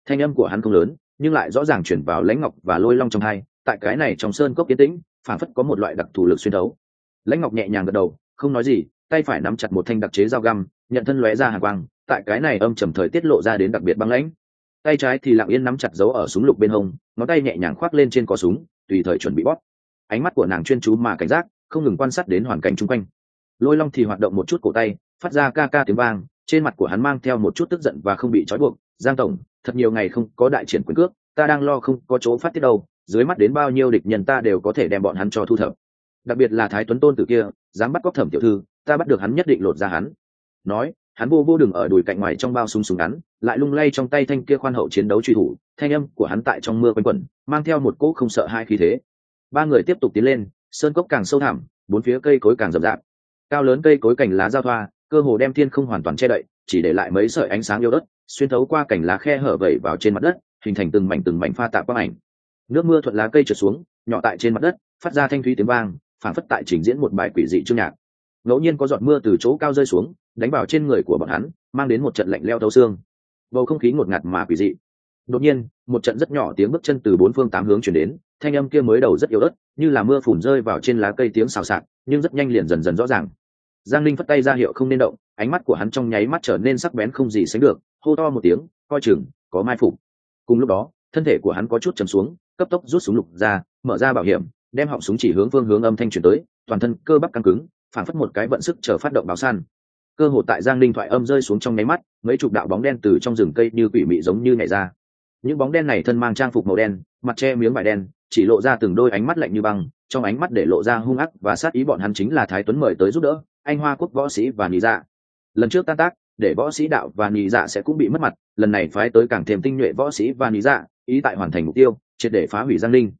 Thanh âm của hắn không lớn, nhưng lại rõ ràng chuyển vào lãnh ngọc và lôi long trong hai, tại cái này trong sơn cốc kiến tĩnh, phảng phất có một loại đặc thù lực xuyên đấu. lãnh ngọc nhẹ nhàng gật đầu, không nói gì, tay phải nắm chặt một thanh đặc chế dao găm, nhận thân lóe ra hàng quang, tại cái này âm trầm thời tiết lộ ra đến đặc biệt băng lãnh tay trái thì lặng yên nắm chặt dấu ở súng lục bên hông, ngón tay nhẹ nhàng khoác lên trên cò súng, tùy thời chuẩn bị bóp. Ánh mắt của nàng chuyên chú mà cảnh giác, không ngừng quan sát đến hoàn cảnh chung quanh. Lôi long thì hoạt động một chút cổ tay, phát ra ca ca tiếng vang, trên mặt của hắn mang theo một chút tức giận và không bị trói buộc. Giang tổng, thật nhiều ngày không có đại triển quyền cước, ta đang lo không có chỗ phát tiết đâu, dưới mắt đến bao nhiêu địch nhân ta đều có thể đem bọn hắn cho thu thập. Đặc biệt là thái tuấn tôn tử kia, dám bắt cóc thẩm tiểu thư, ta bắt được hắn nhất định lột ra hắn. Nói hắn vô vô đừng ở đùi cạnh ngoài trong bao súng súng ngắn, lại lung lay trong tay thanh kia khoan hậu chiến đấu truy thủ, thanh âm của hắn tại trong mưa quanh quẩn, mang theo một cỗ không sợ hai khí thế. Ba người tiếp tục tiến lên, sơn cốc càng sâu thẳm, bốn phía cây cối càng rậm rạp. Cao lớn cây cối cành lá giao thoa, cơ hồ đem thiên không hoàn toàn che đậy, chỉ để lại mấy sợi ánh sáng yêu đất xuyên thấu qua cành lá khe hở vẩy vào trên mặt đất, hình thành từng mảnh từng mảnh pha tạp quang ảnh. Nước mưa thuận lá cây trượt xuống, nhỏ tại trên mặt đất, phát ra thanh thúy tiếng vang phản phất tại trình diễn một bài quỷ dị chương nhạc. Ngẫu nhiên có giọt mưa từ chỗ cao rơi xuống đánh vào trên người của bọn hắn, mang đến một trận lạnh leo thấu xương. Bầu không khí ngột ngạt mà quỷ dị. Đột nhiên, một trận rất nhỏ tiếng bước chân từ bốn phương tám hướng chuyển đến, thanh âm kia mới đầu rất yếu ớt, như là mưa phùn rơi vào trên lá cây tiếng xào xạc, nhưng rất nhanh liền dần dần rõ ràng. Giang linh phất tay ra hiệu không nên động, ánh mắt của hắn trong nháy mắt trở nên sắc bén không gì sánh được, hô to một tiếng, coi chừng, có mai phục. Cùng lúc đó, thân thể của hắn có chút chầm xuống, cấp tốc rút súng lục ra, mở ra bảo hiểm, đem họng súng chỉ hướng phương hướng âm thanh chuyển tới, toàn thân cơ bắp căng cứng, phản phất một cái vận sức chờ phát động báo săn cơ hội tại giang linh thoại âm rơi xuống trong nháy mắt, mấy chục đạo bóng đen từ trong rừng cây như quỷ mị giống như nhảy ra. Những bóng đen này thân mang trang phục màu đen, mặt che miếng vải đen, chỉ lộ ra từng đôi ánh mắt lạnh như băng, trong ánh mắt để lộ ra hung ác và sát ý bọn hắn chính là thái tuấn mời tới giúp đỡ, anh hoa quốc võ sĩ và nị dạ. Lần trước tan tác, để võ sĩ đạo và nị dạ sẽ cũng bị mất mặt, lần này phái tới càng thêm tinh nhuệ võ sĩ và nị dạ ý tại hoàn thành mục tiêu, triệt để phá hủy giang linh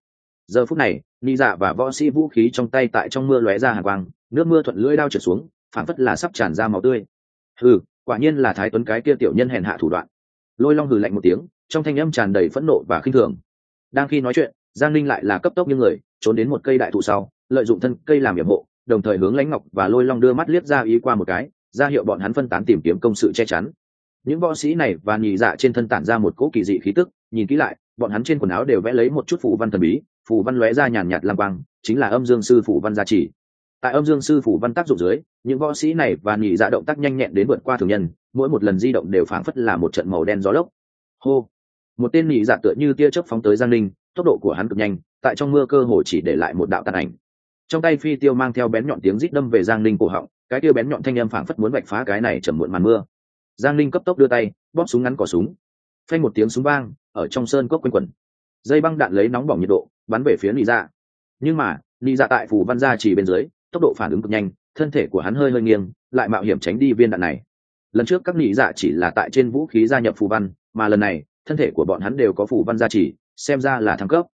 giờ phút này, nị dạ và võ sĩ vũ khí trong tay tại trong mưa lóe ra hàng quang, nước mưa thuận lưỡi đao trượt xuống phản phất là sắp tràn ra máu tươi. Hừ, quả nhiên là thái tuấn cái kia tiểu nhân hèn hạ thủ đoạn. Lôi long hừ lạnh một tiếng, trong thanh âm tràn đầy phẫn nộ và khinh thường. Đang khi nói chuyện, giang linh lại là cấp tốc như người, trốn đến một cây đại thụ sau, lợi dụng thân cây làm hiểm hộ, đồng thời hướng lãnh ngọc và lôi long đưa mắt liếc ra ý qua một cái, ra hiệu bọn hắn phân tán tìm kiếm công sự che chắn. Những võ sĩ này và nhì dạ trên thân tản ra một cỗ kỳ dị khí tức, nhìn kỹ lại, bọn hắn trên quần áo đều vẽ lấy một chút phù văn thần bí, phù văn lóe ra nhàn nhạt lam quang, chính là âm dương sư phù văn gia trì tại âm dương sư phủ văn tác dụng dưới những võ sĩ này và nhị dạ động tác nhanh nhẹn đến vượt qua thường nhân mỗi một lần di động đều phảng phất là một trận màu đen gió lốc. Hô! Một tên nhị dạ tựa như tia chớp phóng tới giang Linh, tốc độ của hắn cực nhanh tại trong mưa cơ hồ chỉ để lại một đạo tàn ảnh. Trong tay phi tiêu mang theo bén nhọn tiếng rít đâm về giang Linh cổ họng cái tiêu bén nhọn thanh âm phảng phất muốn vạch phá cái này chầm muộn màn mưa. Giang Linh cấp tốc đưa tay bóp súng ngắn cỏ súng. Phanh một tiếng súng vang ở trong sơn cốc quanh quẩn. Dây băng đạn lấy nóng bỏng nhiệt độ bắn về phía nị dạ. Nhưng mà nị dạ tại phủ văn gia chỉ bên dưới tốc độ phản ứng cực nhanh thân thể của hắn hơi hơi nghiêng lại mạo hiểm tránh đi viên đạn này. Lần trước các nị dạ chỉ là tại trên vũ khí gia nhập phù văn mà lần này thân thể của bọn hắn đều có phù văn gia trì, xem ra là thăng cấp.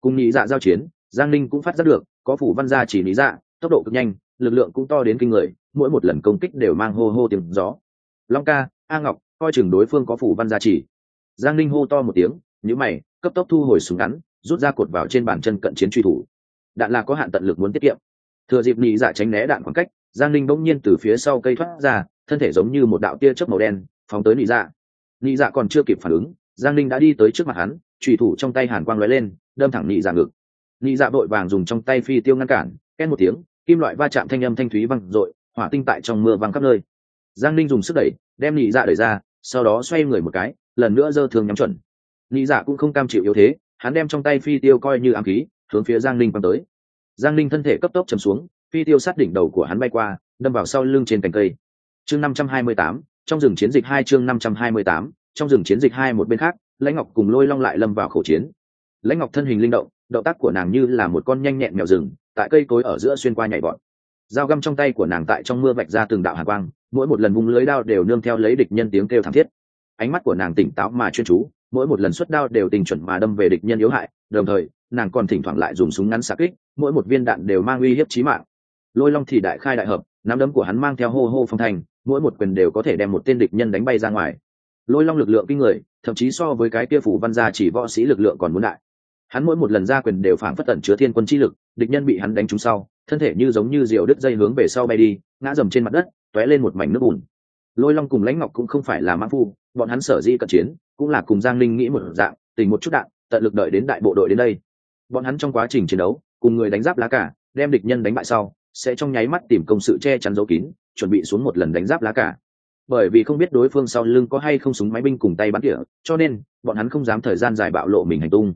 Cùng nị dạ giao chiến giang ninh cũng phát giác được có phù văn gia trì nị dạ tốc độ cực nhanh lực lượng cũng to đến kinh người mỗi một lần công kích đều mang hô hô tiếng gió. Long ca a ngọc coi chừng đối phương có phù văn gia trì. giang ninh hô to một tiếng nhữ mày cấp tốc thu hồi súng ngắn rút ra cột vào trên bàn chân cận chiến truy thủ. Đạn là có hạn tận lực muốn tiết kiệm thừa dịp nị dạ tránh né đạn khoảng cách, giang Linh bỗng nhiên từ phía sau cây thoát ra, thân thể giống như một đạo tia chớp màu đen, phóng tới nị dạ nị dạ còn chưa kịp phản ứng, giang Linh đã đi tới trước mặt hắn trùy thủ trong tay hàn quang lóe lên, đâm thẳng nị dạ ngực. Nị dạ vội vàng dùng trong tay phi tiêu ngăn cản, két một tiếng, kim loại va chạm thanh âm thanh thúy văng r hỏa tinh tại trong mưa văng khắp nơi. Giang Linh dùng sức đẩy, đem nị dạ đẩy ra, sau đó xoay người một cái, lần nữa giơ thương nhắm chuẩn. Nị dạ cũng không cam chịu yếu thế, hắn đem trong tay phi tiêu coi như ám khí, hướng phía giang Linh văng tới giang linh thân thể cấp tốc chầm xuống, phi tiêu sát đỉnh đầu của hắn bay qua, đâm vào sau lưng trên cành cây. Chương năm trăm hai mươi tám, trong rừng chiến dịch hai chương năm trăm hai mươi tám, trong rừng chiến dịch hai một bên khác, lãnh ngọc cùng lôi long lại lâm vào khẩu chiến. Lãnh ngọc thân hình linh động động tác của nàng như là một con nhanh nhẹn mèo rừng, tại cây cối ở giữa xuyên qua nhảy bọn dao găm trong tay của nàng tại trong mưa vạch ra từng đạo hạ quang, mỗi một lần vung lưới đao đều nương theo lấy địch nhân tiếng kêu thảm thiết. Ánh mắt của nàng tỉnh táo mà chuyên chú, mỗi một lần xuất đao đều tình chuẩn mà đâm về địch nhân yếu hại, đồng thời nàng còn thỉnh thoảng lại dùng súng ngắn xạ kích, mỗi một viên đạn đều mang uy hiếp chí mạng. Lôi long thì đại khai đại hợp, nắm đấm của hắn mang theo hô hô phong thành mỗi một quyền đều có thể đem một tên địch nhân đánh bay ra ngoài. Lôi long lực lượng kinh người, thậm chí so với cái kia phủ văn gia chỉ võ sĩ lực lượng còn muốn đại. Hắn mỗi một lần ra quyền đều phảng phất tẩn chứa thiên quân chi lực, địch nhân bị hắn đánh trúng sau, thân thể như giống như diều đứt dây hướng về sau bay đi, ngã dầm trên mặt đất, tóe lên một mảnh nước bùn. Lôi long cùng lãnh ngọc cũng không phải là mã phu, bọn hắn sở di cận chiến, cũng là cùng giang linh nghĩ một dạng, tình một chút đạn, tận lực đợi đến đại bộ đội đến đây bọn hắn trong quá trình chiến đấu, cùng người đánh giáp lá cả đem địch nhân đánh bại sau, sẽ trong nháy mắt tìm công sự che chắn dấu kín, chuẩn bị xuống một lần đánh giáp lá cả bởi vì không biết đối phương sau lưng có hay không súng máy binh cùng tay bắn tỉa, cho nên, bọn hắn không dám thời gian dài bạo lộ mình hành tung.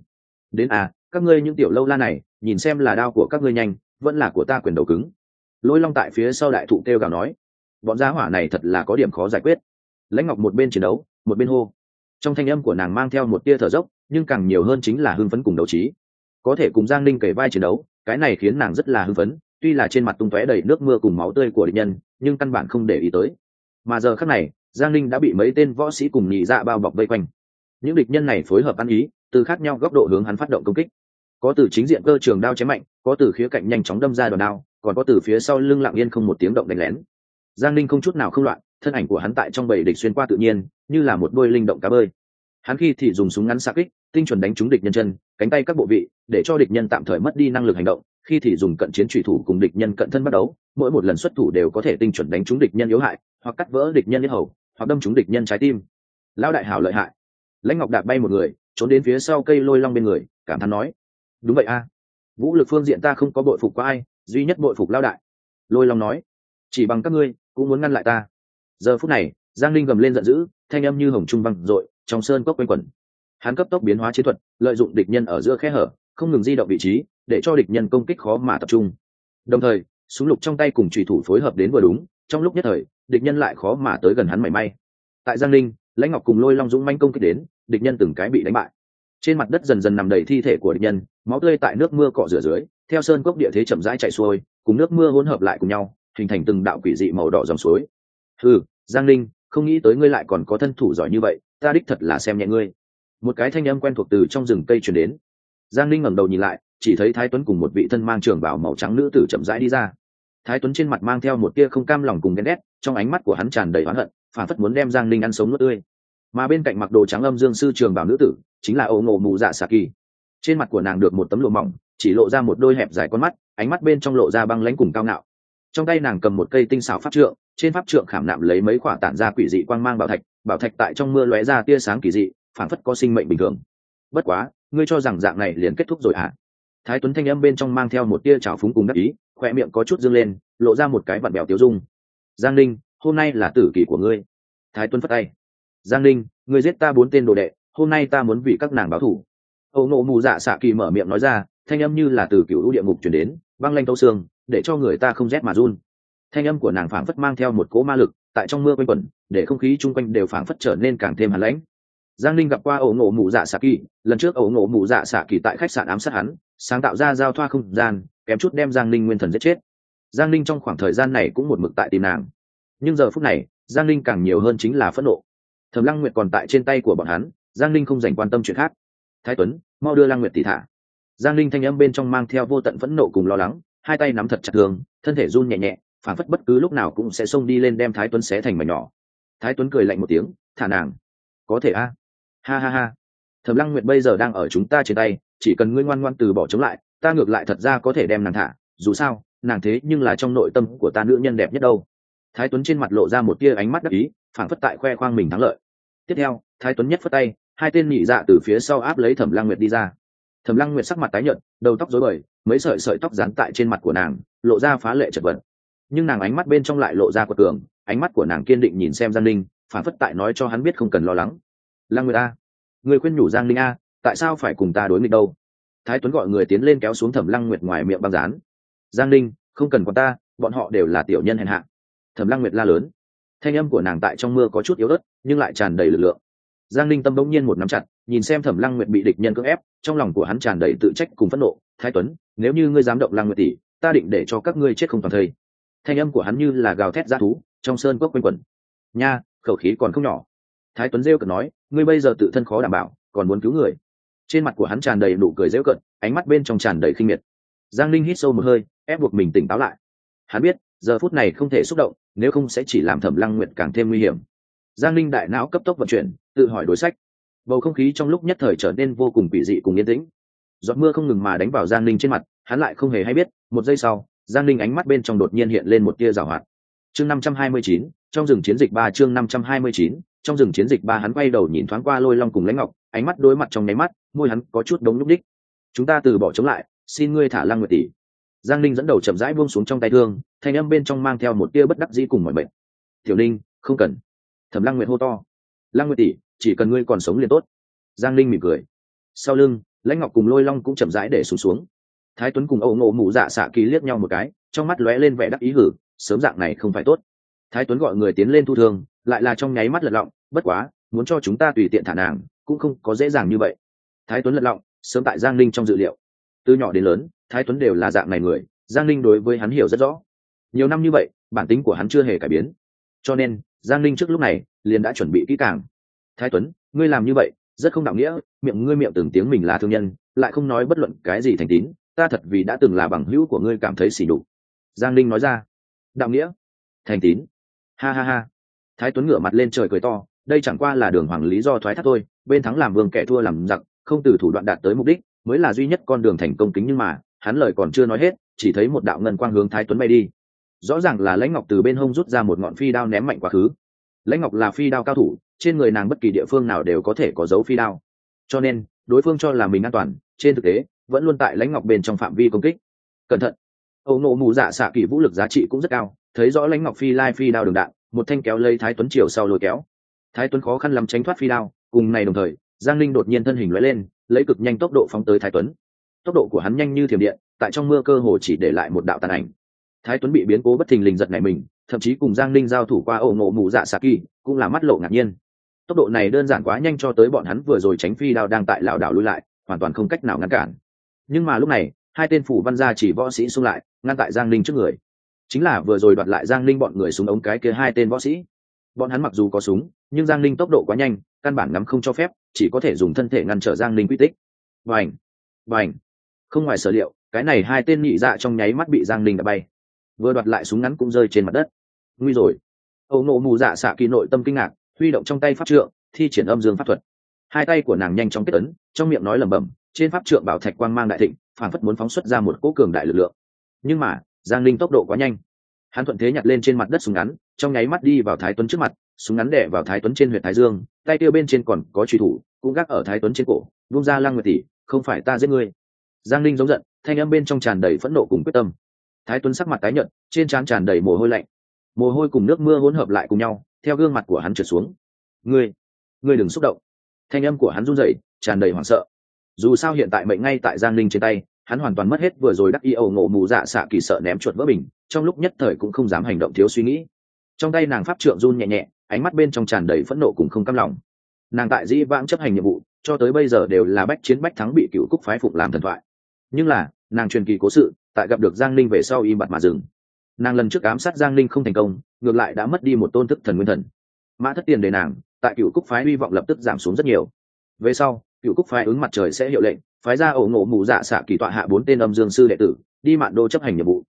Đến à các ngươi những tiểu lâu la này, nhìn xem là đao của các ngươi nhanh, vẫn là của ta quyền đầu cứng. Lôi long tại phía sau đại thụ kêu gào nói, bọn gia hỏa này thật là có điểm khó giải quyết. Lãnh ngọc một bên chiến đấu, một bên hô. Trong thanh âm của nàng mang theo một tia thở dốc, nhưng càng nhiều hơn chính là hưng phấn cùng đấu trí có thể cùng giang ninh kể vai chiến đấu, cái này khiến nàng rất là hưng phấn, tuy là trên mặt tung tóe đầy nước mưa cùng máu tươi của địch nhân, nhưng căn bản không để ý tới. Mà giờ khác này, giang ninh đã bị mấy tên võ sĩ cùng nhị dạ bao bọc vây quanh. Những địch nhân này phối hợp ăn ý, từ khác nhau góc độ hướng hắn phát động công kích. Có từ chính diện cơ trường đao chém mạnh, có từ khía cạnh nhanh chóng đâm ra đòn đao, còn có từ phía sau lưng lặng yên không một tiếng động đánh lén. Giang ninh không chút nào không loạn, thân ảnh của hắn tại trong bầy địch xuyên qua tự nhiên, như là một đôi linh động cá bơi hắn khi thì dùng súng ngắn xa kích, tinh chuẩn đánh trúng địch nhân chân, cánh tay các bộ vị, để cho địch nhân tạm thời mất đi năng lực hành động. Khi thì dùng cận chiến trùy thủ cùng địch nhân cận thân bắt đấu mỗi một lần xuất thủ đều có thể tinh chuẩn đánh trúng địch nhân yếu hại, hoặc cắt vỡ địch nhân yết hầu, hoặc đâm trúng địch nhân trái tim. Lão đại hảo lợi hại. Lãnh ngọc đạp bay một người, trốn đến phía sau cây lôi long bên người, cảm thán nói, đúng vậy a. Vũ lực phương diện ta không có bội phục qua ai, duy nhất bội phục lao đại. Lôi long nói, chỉ bằng các ngươi, cũng muốn ngăn lại ta. Giờ phút này, giang linh gầm lên giận dữ thanh âm như hồng trung văng dội, trong sơn cốc quanh quẩn. Hắn cấp tốc biến hóa chiến thuật, lợi dụng địch nhân ở giữa khe hở, không ngừng di động vị trí, để cho địch nhân công kích khó mà tập trung. Đồng thời, súng lục trong tay cùng trùy thủ phối hợp đến vừa đúng, trong lúc nhất thời, địch nhân lại khó mà tới gần hắn mảy may. Tại giang linh lãnh ngọc cùng lôi long dũng manh công kích đến, địch nhân từng cái bị đánh bại. Trên mặt đất dần dần nằm đầy thi thể của địch nhân, máu tươi tại nước mưa cọ rửa dưới, theo sơn cốc địa thế chậm rãi chạy xuôi, cùng nước mưa hỗn hợp lại cùng nhau, hình thành từng đạo quỷ dị màu đỏ dòng suối. Ừ giang linh không nghĩ tới ngươi lại còn có thân thủ giỏi như vậy, ta đích thật là xem nhẹ ngươi. Một cái thanh âm quen thuộc từ trong rừng cây truyền đến. Giang linh ngẩng đầu nhìn lại, chỉ thấy thái tuấn cùng một vị thân mang trường bảo màu trắng nữ tử chậm rãi đi ra. Thái tuấn trên mặt mang theo một tia không cam lòng cùng ghen ghét, trong ánh mắt của hắn tràn đầy oán hận, phản phất muốn đem giang linh ăn sống nuốt tươi. Mà bên cạnh mặc đồ trắng âm dương sư trường bảo nữ tử, chính là ô ngộ mù dạ xà kỳ. Trên mặt của nàng được một tấm lụa mỏng, chỉ lộ ra một đôi hẹp dài con mắt, ánh mắt bên trong lộ ra băng lãnh cùng cao ngạo trong tay nàng cầm một cây tinh xảo pháp trượng, trên pháp trượng khảm nạm lấy mấy khoả tản ra quỷ dị quang mang bảo thạch bảo thạch tại trong mưa lóe ra tia sáng kỳ dị phản phất có sinh mệnh bình thường. Bất quá, ngươi cho rằng dạng này liền kết thúc rồi hả? À? thái tuấn thanh âm bên trong mang theo một tia trào phúng cùng đắc ý khoe miệng có chút dâng lên, lộ ra một cái vặn bèo tiêu dung. Giang linh hôm nay là tử kỷ của ngươi. Thái tuấn phất tay. Giang linh ngươi giết ta bốn tên đồ đệ, hôm nay ta muốn vì các nàng báo thủ âu nộ mù dạ xạ kỳ mở miệng nói ra, thanh âm như là từ cựu lũ địa ngục chuyển đến băng lanh tâu xương để cho người ta không rét mà run. Thanh âm của nàng phảng phất mang theo một cỗ ma lực, tại trong mưa quanh quẩn, để không khí chung quanh đều phảng phất trở nên càng thêm hàn lãnh. Giang linh gặp qua ổ ngộ mù dạ xạ kỳ, lần trước ổ ngộ mù dạ xạ kỳ tại khách sạn ám sát hắn, sáng tạo ra giao thoa không gian, kém chút đem giang linh nguyên thần giết chết. Giang linh trong khoảng thời gian này cũng một mực tại tìm nàng. Nhưng giờ phút này, giang linh càng nhiều hơn chính là phẫn nộ. Thẩm lăng nguyệt còn tại trên tay của bọn hắn, giang linh không dành quan tâm chuyện khác. Thái tuấn, mau đưa lăng nguyệt tỷ thả. Giang linh thanh âm bên trong mang theo vô tận phẫn nộ cùng lo lắng hai tay nắm thật chặt thường thân thể run nhẹ nhẹ phản phất bất cứ lúc nào cũng sẽ xông đi lên đem thái tuấn xé thành mảnh nhỏ. Thái tuấn cười lạnh một tiếng, thả nàng. Có thể a. Ha ha ha. Thẩm lăng nguyệt bây giờ đang ở chúng ta trên tay, chỉ cần ngươi ngoan ngoan từ bỏ chống lại, ta ngược lại thật ra có thể đem nàng thả. Dù sao, nàng thế nhưng là trong nội tâm của ta nữ nhân đẹp nhất đâu. Thái tuấn trên mặt lộ ra một tia ánh mắt đắc ý phản phất tại khoe khoang mình thắng lợi. Tiếp theo, thái tuấn nhất phất tay, hai tên nhị dạ từ phía sau áp lấy thẩm lăng nguyệt đi ra thẩm lăng nguyệt sắc mặt tái nhợt, đầu tóc rối bời, mấy sợi sợi tóc dán tại trên mặt của nàng, lộ ra phá lệ chật vật. Nhưng nàng ánh mắt bên trong lại lộ ra quật cường, ánh mắt của nàng kiên định nhìn xem giang linh phản phất tại nói cho hắn biết không cần lo lắng. Lăng nguyệt a, người khuyên nhủ giang linh a, tại sao phải cùng ta đối nghịch đâu? Thái tuấn gọi người tiến lên kéo xuống thẩm lăng nguyệt ngoài miệng băng dán. giang ninh, không cần quan ta, bọn họ đều là tiểu nhân hèn hạ. Thẩm lăng nguyệt la lớn. Thanh âm của nàng tại trong mưa có chút yếu ớt, nhưng lại tràn đầy lực lượng. Giang ninh tâm bỗng nhiên một nắm chặt nhìn xem thẩm lăng nguyệt bị địch nhân cưỡng ép, trong lòng của hắn tràn đầy tự trách cùng phẫn nộ. Thái tuấn, nếu như ngươi dám động lăng nguyệt tỷ, ta định để cho các ngươi chết không toàn thây. Thanh âm của hắn như là gào thét ra thú, trong sơn cốc quanh quẩn. Nha, khẩu khí còn không nhỏ. Thái tuấn rêu cợt nói, ngươi bây giờ tự thân khó đảm bảo, còn muốn cứu người. Trên mặt của hắn tràn đầy nụ cười rêu cợt, ánh mắt bên trong tràn đầy khinh miệt. Giang linh hít sâu một hơi, ép buộc mình tỉnh táo lại. Hắn biết, giờ phút này không thể xúc động, nếu không sẽ chỉ làm thẩm lăng nguyệt càng thêm nguy hiểm. Giang linh đại não cấp tốc vận chuyển, tự hỏi đối sách bầu không khí trong lúc nhất thời trở nên vô cùng quỷ dị cùng yên tĩnh. Giọt mưa không ngừng mà đánh vào giang linh trên mặt, hắn lại không hề hay biết, một giây sau, giang linh ánh mắt bên trong đột nhiên hiện lên một tia rào hoạt. Chương năm trăm hai mươi chín, trong rừng chiến dịch ba, chương năm trăm hai mươi chín, trong rừng chiến dịch ba, hắn quay đầu nhìn thoáng qua lôi long cùng lãnh ngọc, ánh mắt đối mặt trong nháy mắt, môi hắn có chút đống lúc đích. Chúng ta từ bỏ chống lại, xin ngươi thả lăng nguyệt tỷ. Giang linh dẫn đầu chậm rãi buông xuống trong tay thương, thanh âm bên trong mang theo một tia bất đắc dĩ cùng mọi bệnh tiểu linh không cần. Thẩm lăng nguyệt hô to lăng nguyệt tỷ, chỉ cần ngươi còn sống liền tốt. Giang linh mỉm cười. Sau lưng, lãnh ngọc cùng lôi long cũng chậm rãi để xuống xuống. Thái tuấn cùng âu ngộ mụ dạ xạ kỳ liếc nhau một cái, trong mắt lóe lên vẻ đắc ý hử, sớm dạng này không phải tốt. Thái tuấn gọi người tiến lên thu thương lại là trong nháy mắt lật lọng, bất quá, muốn cho chúng ta tùy tiện thả nàng, cũng không có dễ dàng như vậy. Thái tuấn lật lọng, sớm tại giang linh trong dự liệu. Từ nhỏ đến lớn, thái tuấn đều là dạng này người, giang linh đối với hắn hiểu rất rõ. Nhiều năm như vậy, bản tính của hắn chưa hề cải biến. Cho nên giang linh trước lúc này liền đã chuẩn bị kỹ càng. Thái tuấn, ngươi làm như vậy rất không đạo nghĩa, miệng ngươi miệng từng tiếng mình là thương nhân, lại không nói bất luận cái gì thành tín, ta thật vì đã từng là bằng hữu của ngươi cảm thấy xỉ đục giang linh nói ra. Đạo nghĩa, thành tín. Ha ha ha. Thái tuấn ngửa mặt lên trời cười to, đây chẳng qua là đường hoàng lý do thoái thác thôi, bên thắng làm vương kẻ thua làm giặc, không từ thủ đoạn đạt tới mục đích, mới là duy nhất con đường thành công kính nhưng mà, hắn lời còn chưa nói hết, chỉ thấy một đạo ngân quang hướng thái tuấn bay đi rõ ràng là lãnh ngọc từ bên hông rút ra một ngọn phi đao ném mạnh quá khứ. Lãnh ngọc là phi đao cao thủ, trên người nàng bất kỳ địa phương nào đều có thể có dấu phi đao. Cho nên, đối phương cho là mình an toàn, trên thực tế, vẫn luôn tại lãnh ngọc bên trong phạm vi công kích. Cẩn thận! Âu nộ mù dạ xạ kỳ vũ lực giá trị cũng rất cao, thấy rõ lãnh ngọc phi lai phi đao đường đạn, một thanh kéo lấy thái tuấn chiều sau lôi kéo. Thái tuấn khó khăn lắm tránh thoát phi đao, cùng này đồng thời, giang linh đột nhiên thân hình lóe lên, lấy cực nhanh tốc độ phóng tới thái tuấn. Tốc độ của hắn nhanh như thiểm điện, tại trong mưa cơ hồ chỉ để lại một đạo tàn ảnh thái tuấn bị biến cố bất thình lình giật này mình, thậm chí cùng giang linh giao thủ qua ẩu nộ mù dạ xạ kỳ, cũng là mắt lộ ngạc nhiên. Tốc độ này đơn giản quá nhanh cho tới bọn hắn vừa rồi tránh phi đao đang tại lảo đảo lui lại, hoàn toàn không cách nào ngăn cản. Nhưng mà lúc này, hai tên phủ văn gia chỉ võ sĩ xung lại, ngăn tại giang linh trước người. Chính là vừa rồi đoạt lại giang linh bọn người xuống ống cái kia hai tên võ sĩ. Bọn hắn mặc dù có súng, nhưng giang linh tốc độ quá nhanh, căn bản ngắm không cho phép, chỉ có thể dùng thân thể ngăn trở giang linh quy tích. Vành vành không ngoài sở liệu, cái này hai tên nhị dạ trong nháy mắt bị giang linh đã bay vừa đoạt lại súng ngắn cũng rơi trên mặt đất. Nguy rồi. Âu nộ mù dạ xạ kỳ nội tâm kinh ngạc, huy động trong tay pháp trượng, thi triển âm dương pháp thuật. Hai tay của nàng nhanh chóng kết ấn, trong miệng nói lẩm bẩm, trên pháp trượng bảo thạch quang mang đại thịnh phản phất muốn phóng xuất ra một cỗ cường đại lực lượng. Nhưng mà, giang linh tốc độ quá nhanh. Hắn thuận thế nhặt lên trên mặt đất súng ngắn, trong nháy mắt đi vào thái tuấn trước mặt, súng ngắn đẻ vào thái tuấn trên huyện thái dương, tay kêu bên trên còn có truy thủ, cũng gác ở thái tuấn trên cổ vung ra lăng nguyệt tỷ, không phải ta giết ngươi. Giang linh giống giận, thanh âm bên trong tràn đầy phẫn nộ cùng quyết tâm thái tuấn sắc mặt tái nhợt, trên trán tràn đầy mồ hôi lạnh. Mồ hôi cùng nước mưa hỗn hợp lại cùng nhau, theo gương mặt của hắn trượt xuống. Ngươi ngươi đừng xúc động. Thanh âm của hắn run rẩy, tràn đầy hoảng sợ. Dù sao hiện tại mệnh ngay tại giang linh trên tay, hắn hoàn toàn mất hết vừa rồi đắc y ẩu ngộ mù dạ xạ kỳ sợ ném chuột vỡ bình, trong lúc nhất thời cũng không dám hành động thiếu suy nghĩ. Trong tay nàng pháp trượng run nhẹ nhẹ, ánh mắt bên trong tràn đầy phẫn nộ cùng không cam lòng. Nàng tại dĩ vãng chấp hành nhiệm vụ, cho tới bây giờ đều là bách chiến bách thắng bị cựu cúc phái phục làm thần thoại. Nhưng là, nàng truyền kỳ cố sự tại gặp được giang linh về sau im bặt mà dừng. Nàng lần trước ám sát giang linh không thành công, ngược lại đã mất đi một tôn thức thần nguyên thần. Mã thất tiền đề nàng, tại cựu cúc phái hy vọng lập tức giảm xuống rất nhiều. Về sau, cựu cúc phái ứng mặt trời sẽ hiệu lệnh, phái ra ổ ngộ mù dạ xạ kỳ tọa hạ bốn tên âm dương sư đệ tử, đi mạn đô chấp hành nhiệm vụ.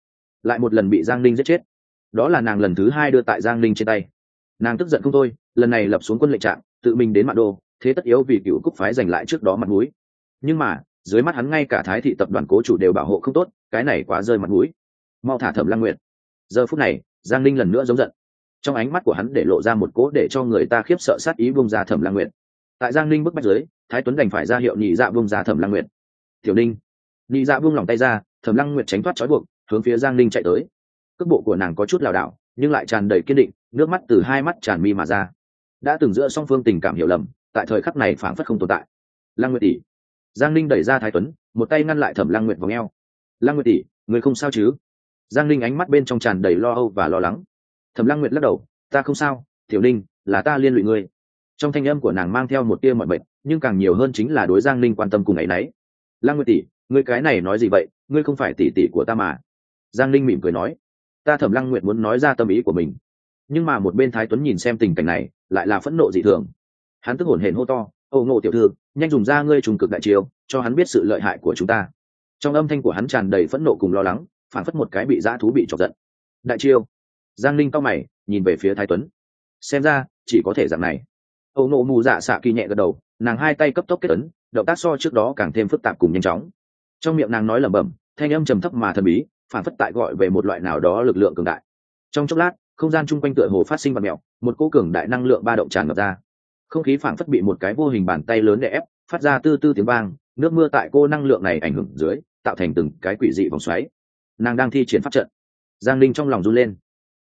Lại một lần bị giang linh giết chết. Đó là nàng lần thứ hai đưa tại giang linh trên tay. Nàng tức giận không thôi, lần này lập xuống quân lệnh trạng, tự mình đến mạn đô, thế tất yếu vì cựu cúc phái giành lại trước đó mặt mũi. Nhưng mà dưới mắt hắn ngay cả thái thị tập đoàn cố chủ đều bảo hộ không tốt, cái này quá rơi mặt mũi. Mau thả thẩm lăng nguyện giờ phút này, giang ninh lần nữa giống giận. Trong ánh mắt của hắn để lộ ra một cố để cho người ta khiếp sợ sát ý vung ra thẩm lăng nguyện tại giang ninh bức bách dưới, thái tuấn đành phải ra hiệu nhị dạ vung ra thẩm lăng nguyện tiểu ninh. Nhị dạ buông lòng tay ra, thẩm lăng nguyệt tránh thoát trói buộc, hướng phía giang ninh chạy tới. Cước bộ của nàng có chút lảo đảo, nhưng lại tràn đầy kiên định, nước mắt từ hai mắt tràn mi mà ra. Đã từng giữa song phương tình cảm hiểu lầm, tại thời khắc này phảng phất không tồn tại. Lăng nguyệt tỷ giang linh đẩy ra thái tuấn, một tay ngăn lại thẩm Lang nguyệt vào ngheo. Lang nguyệt tỷ, người không sao chứ? Giang linh ánh mắt bên trong tràn đầy lo âu và lo lắng. Thẩm Lang nguyệt lắc đầu, ta không sao, tiểu linh là ta liên lụy ngươi. Trong thanh âm của nàng mang theo một tia mọi bệnh nhưng càng nhiều hơn chính là đối giang linh quan tâm cùng ấ y n ấ y nguyệt tỷ, ngươi cái này nói gì vậy? Ngươi không phải tỷ tỷ của ta mà. Giang linh mỉm cười nói, ta thẩm lăng nguyệt muốn nói ra tâm ý của mình. Nhưng mà một bên thái tuấn nhìn xem tình cảnh này, lại là phẫn nộ dị thường. Hắn tức hổn hển hô to âu ngộ tiểu thư nhanh dùng ra ngươi trùng cực đại chiêu, cho hắn biết sự lợi hại của chúng ta. Trong âm thanh của hắn tràn đầy phẫn nộ cùng lo lắng, phản phất một cái bị dã thú bị chọc giận. Đại chiêu. Giang linh cao mày, nhìn về phía thái tuấn. Xem ra, chỉ có thể dạng này. Âu nộ mù dạ xạ kỳ nhẹ gật đầu, nàng hai tay cấp tốc kết ấn, động tác so trước đó càng thêm phức tạp cùng nhanh chóng. Trong miệng nàng nói lẩm bẩm, thanh âm trầm thấp mà thần bí, phản phất tại gọi về một loại nào đó lực lượng cường đại. Trong chốc lát, không gian chung quanh tựa hồ phát sinh vật mèo một cỗ cường đại năng lượng ba động tràn ngập ra không khí phảng phất bị một cái vô hình bàn tay lớn để ép, phát ra tư tư tiếng vang, nước mưa tại cô năng lượng này ảnh hưởng dưới, tạo thành từng cái quỷ dị vòng xoáy. Nàng đang thi triển pháp trận. Giang linh trong lòng run lên.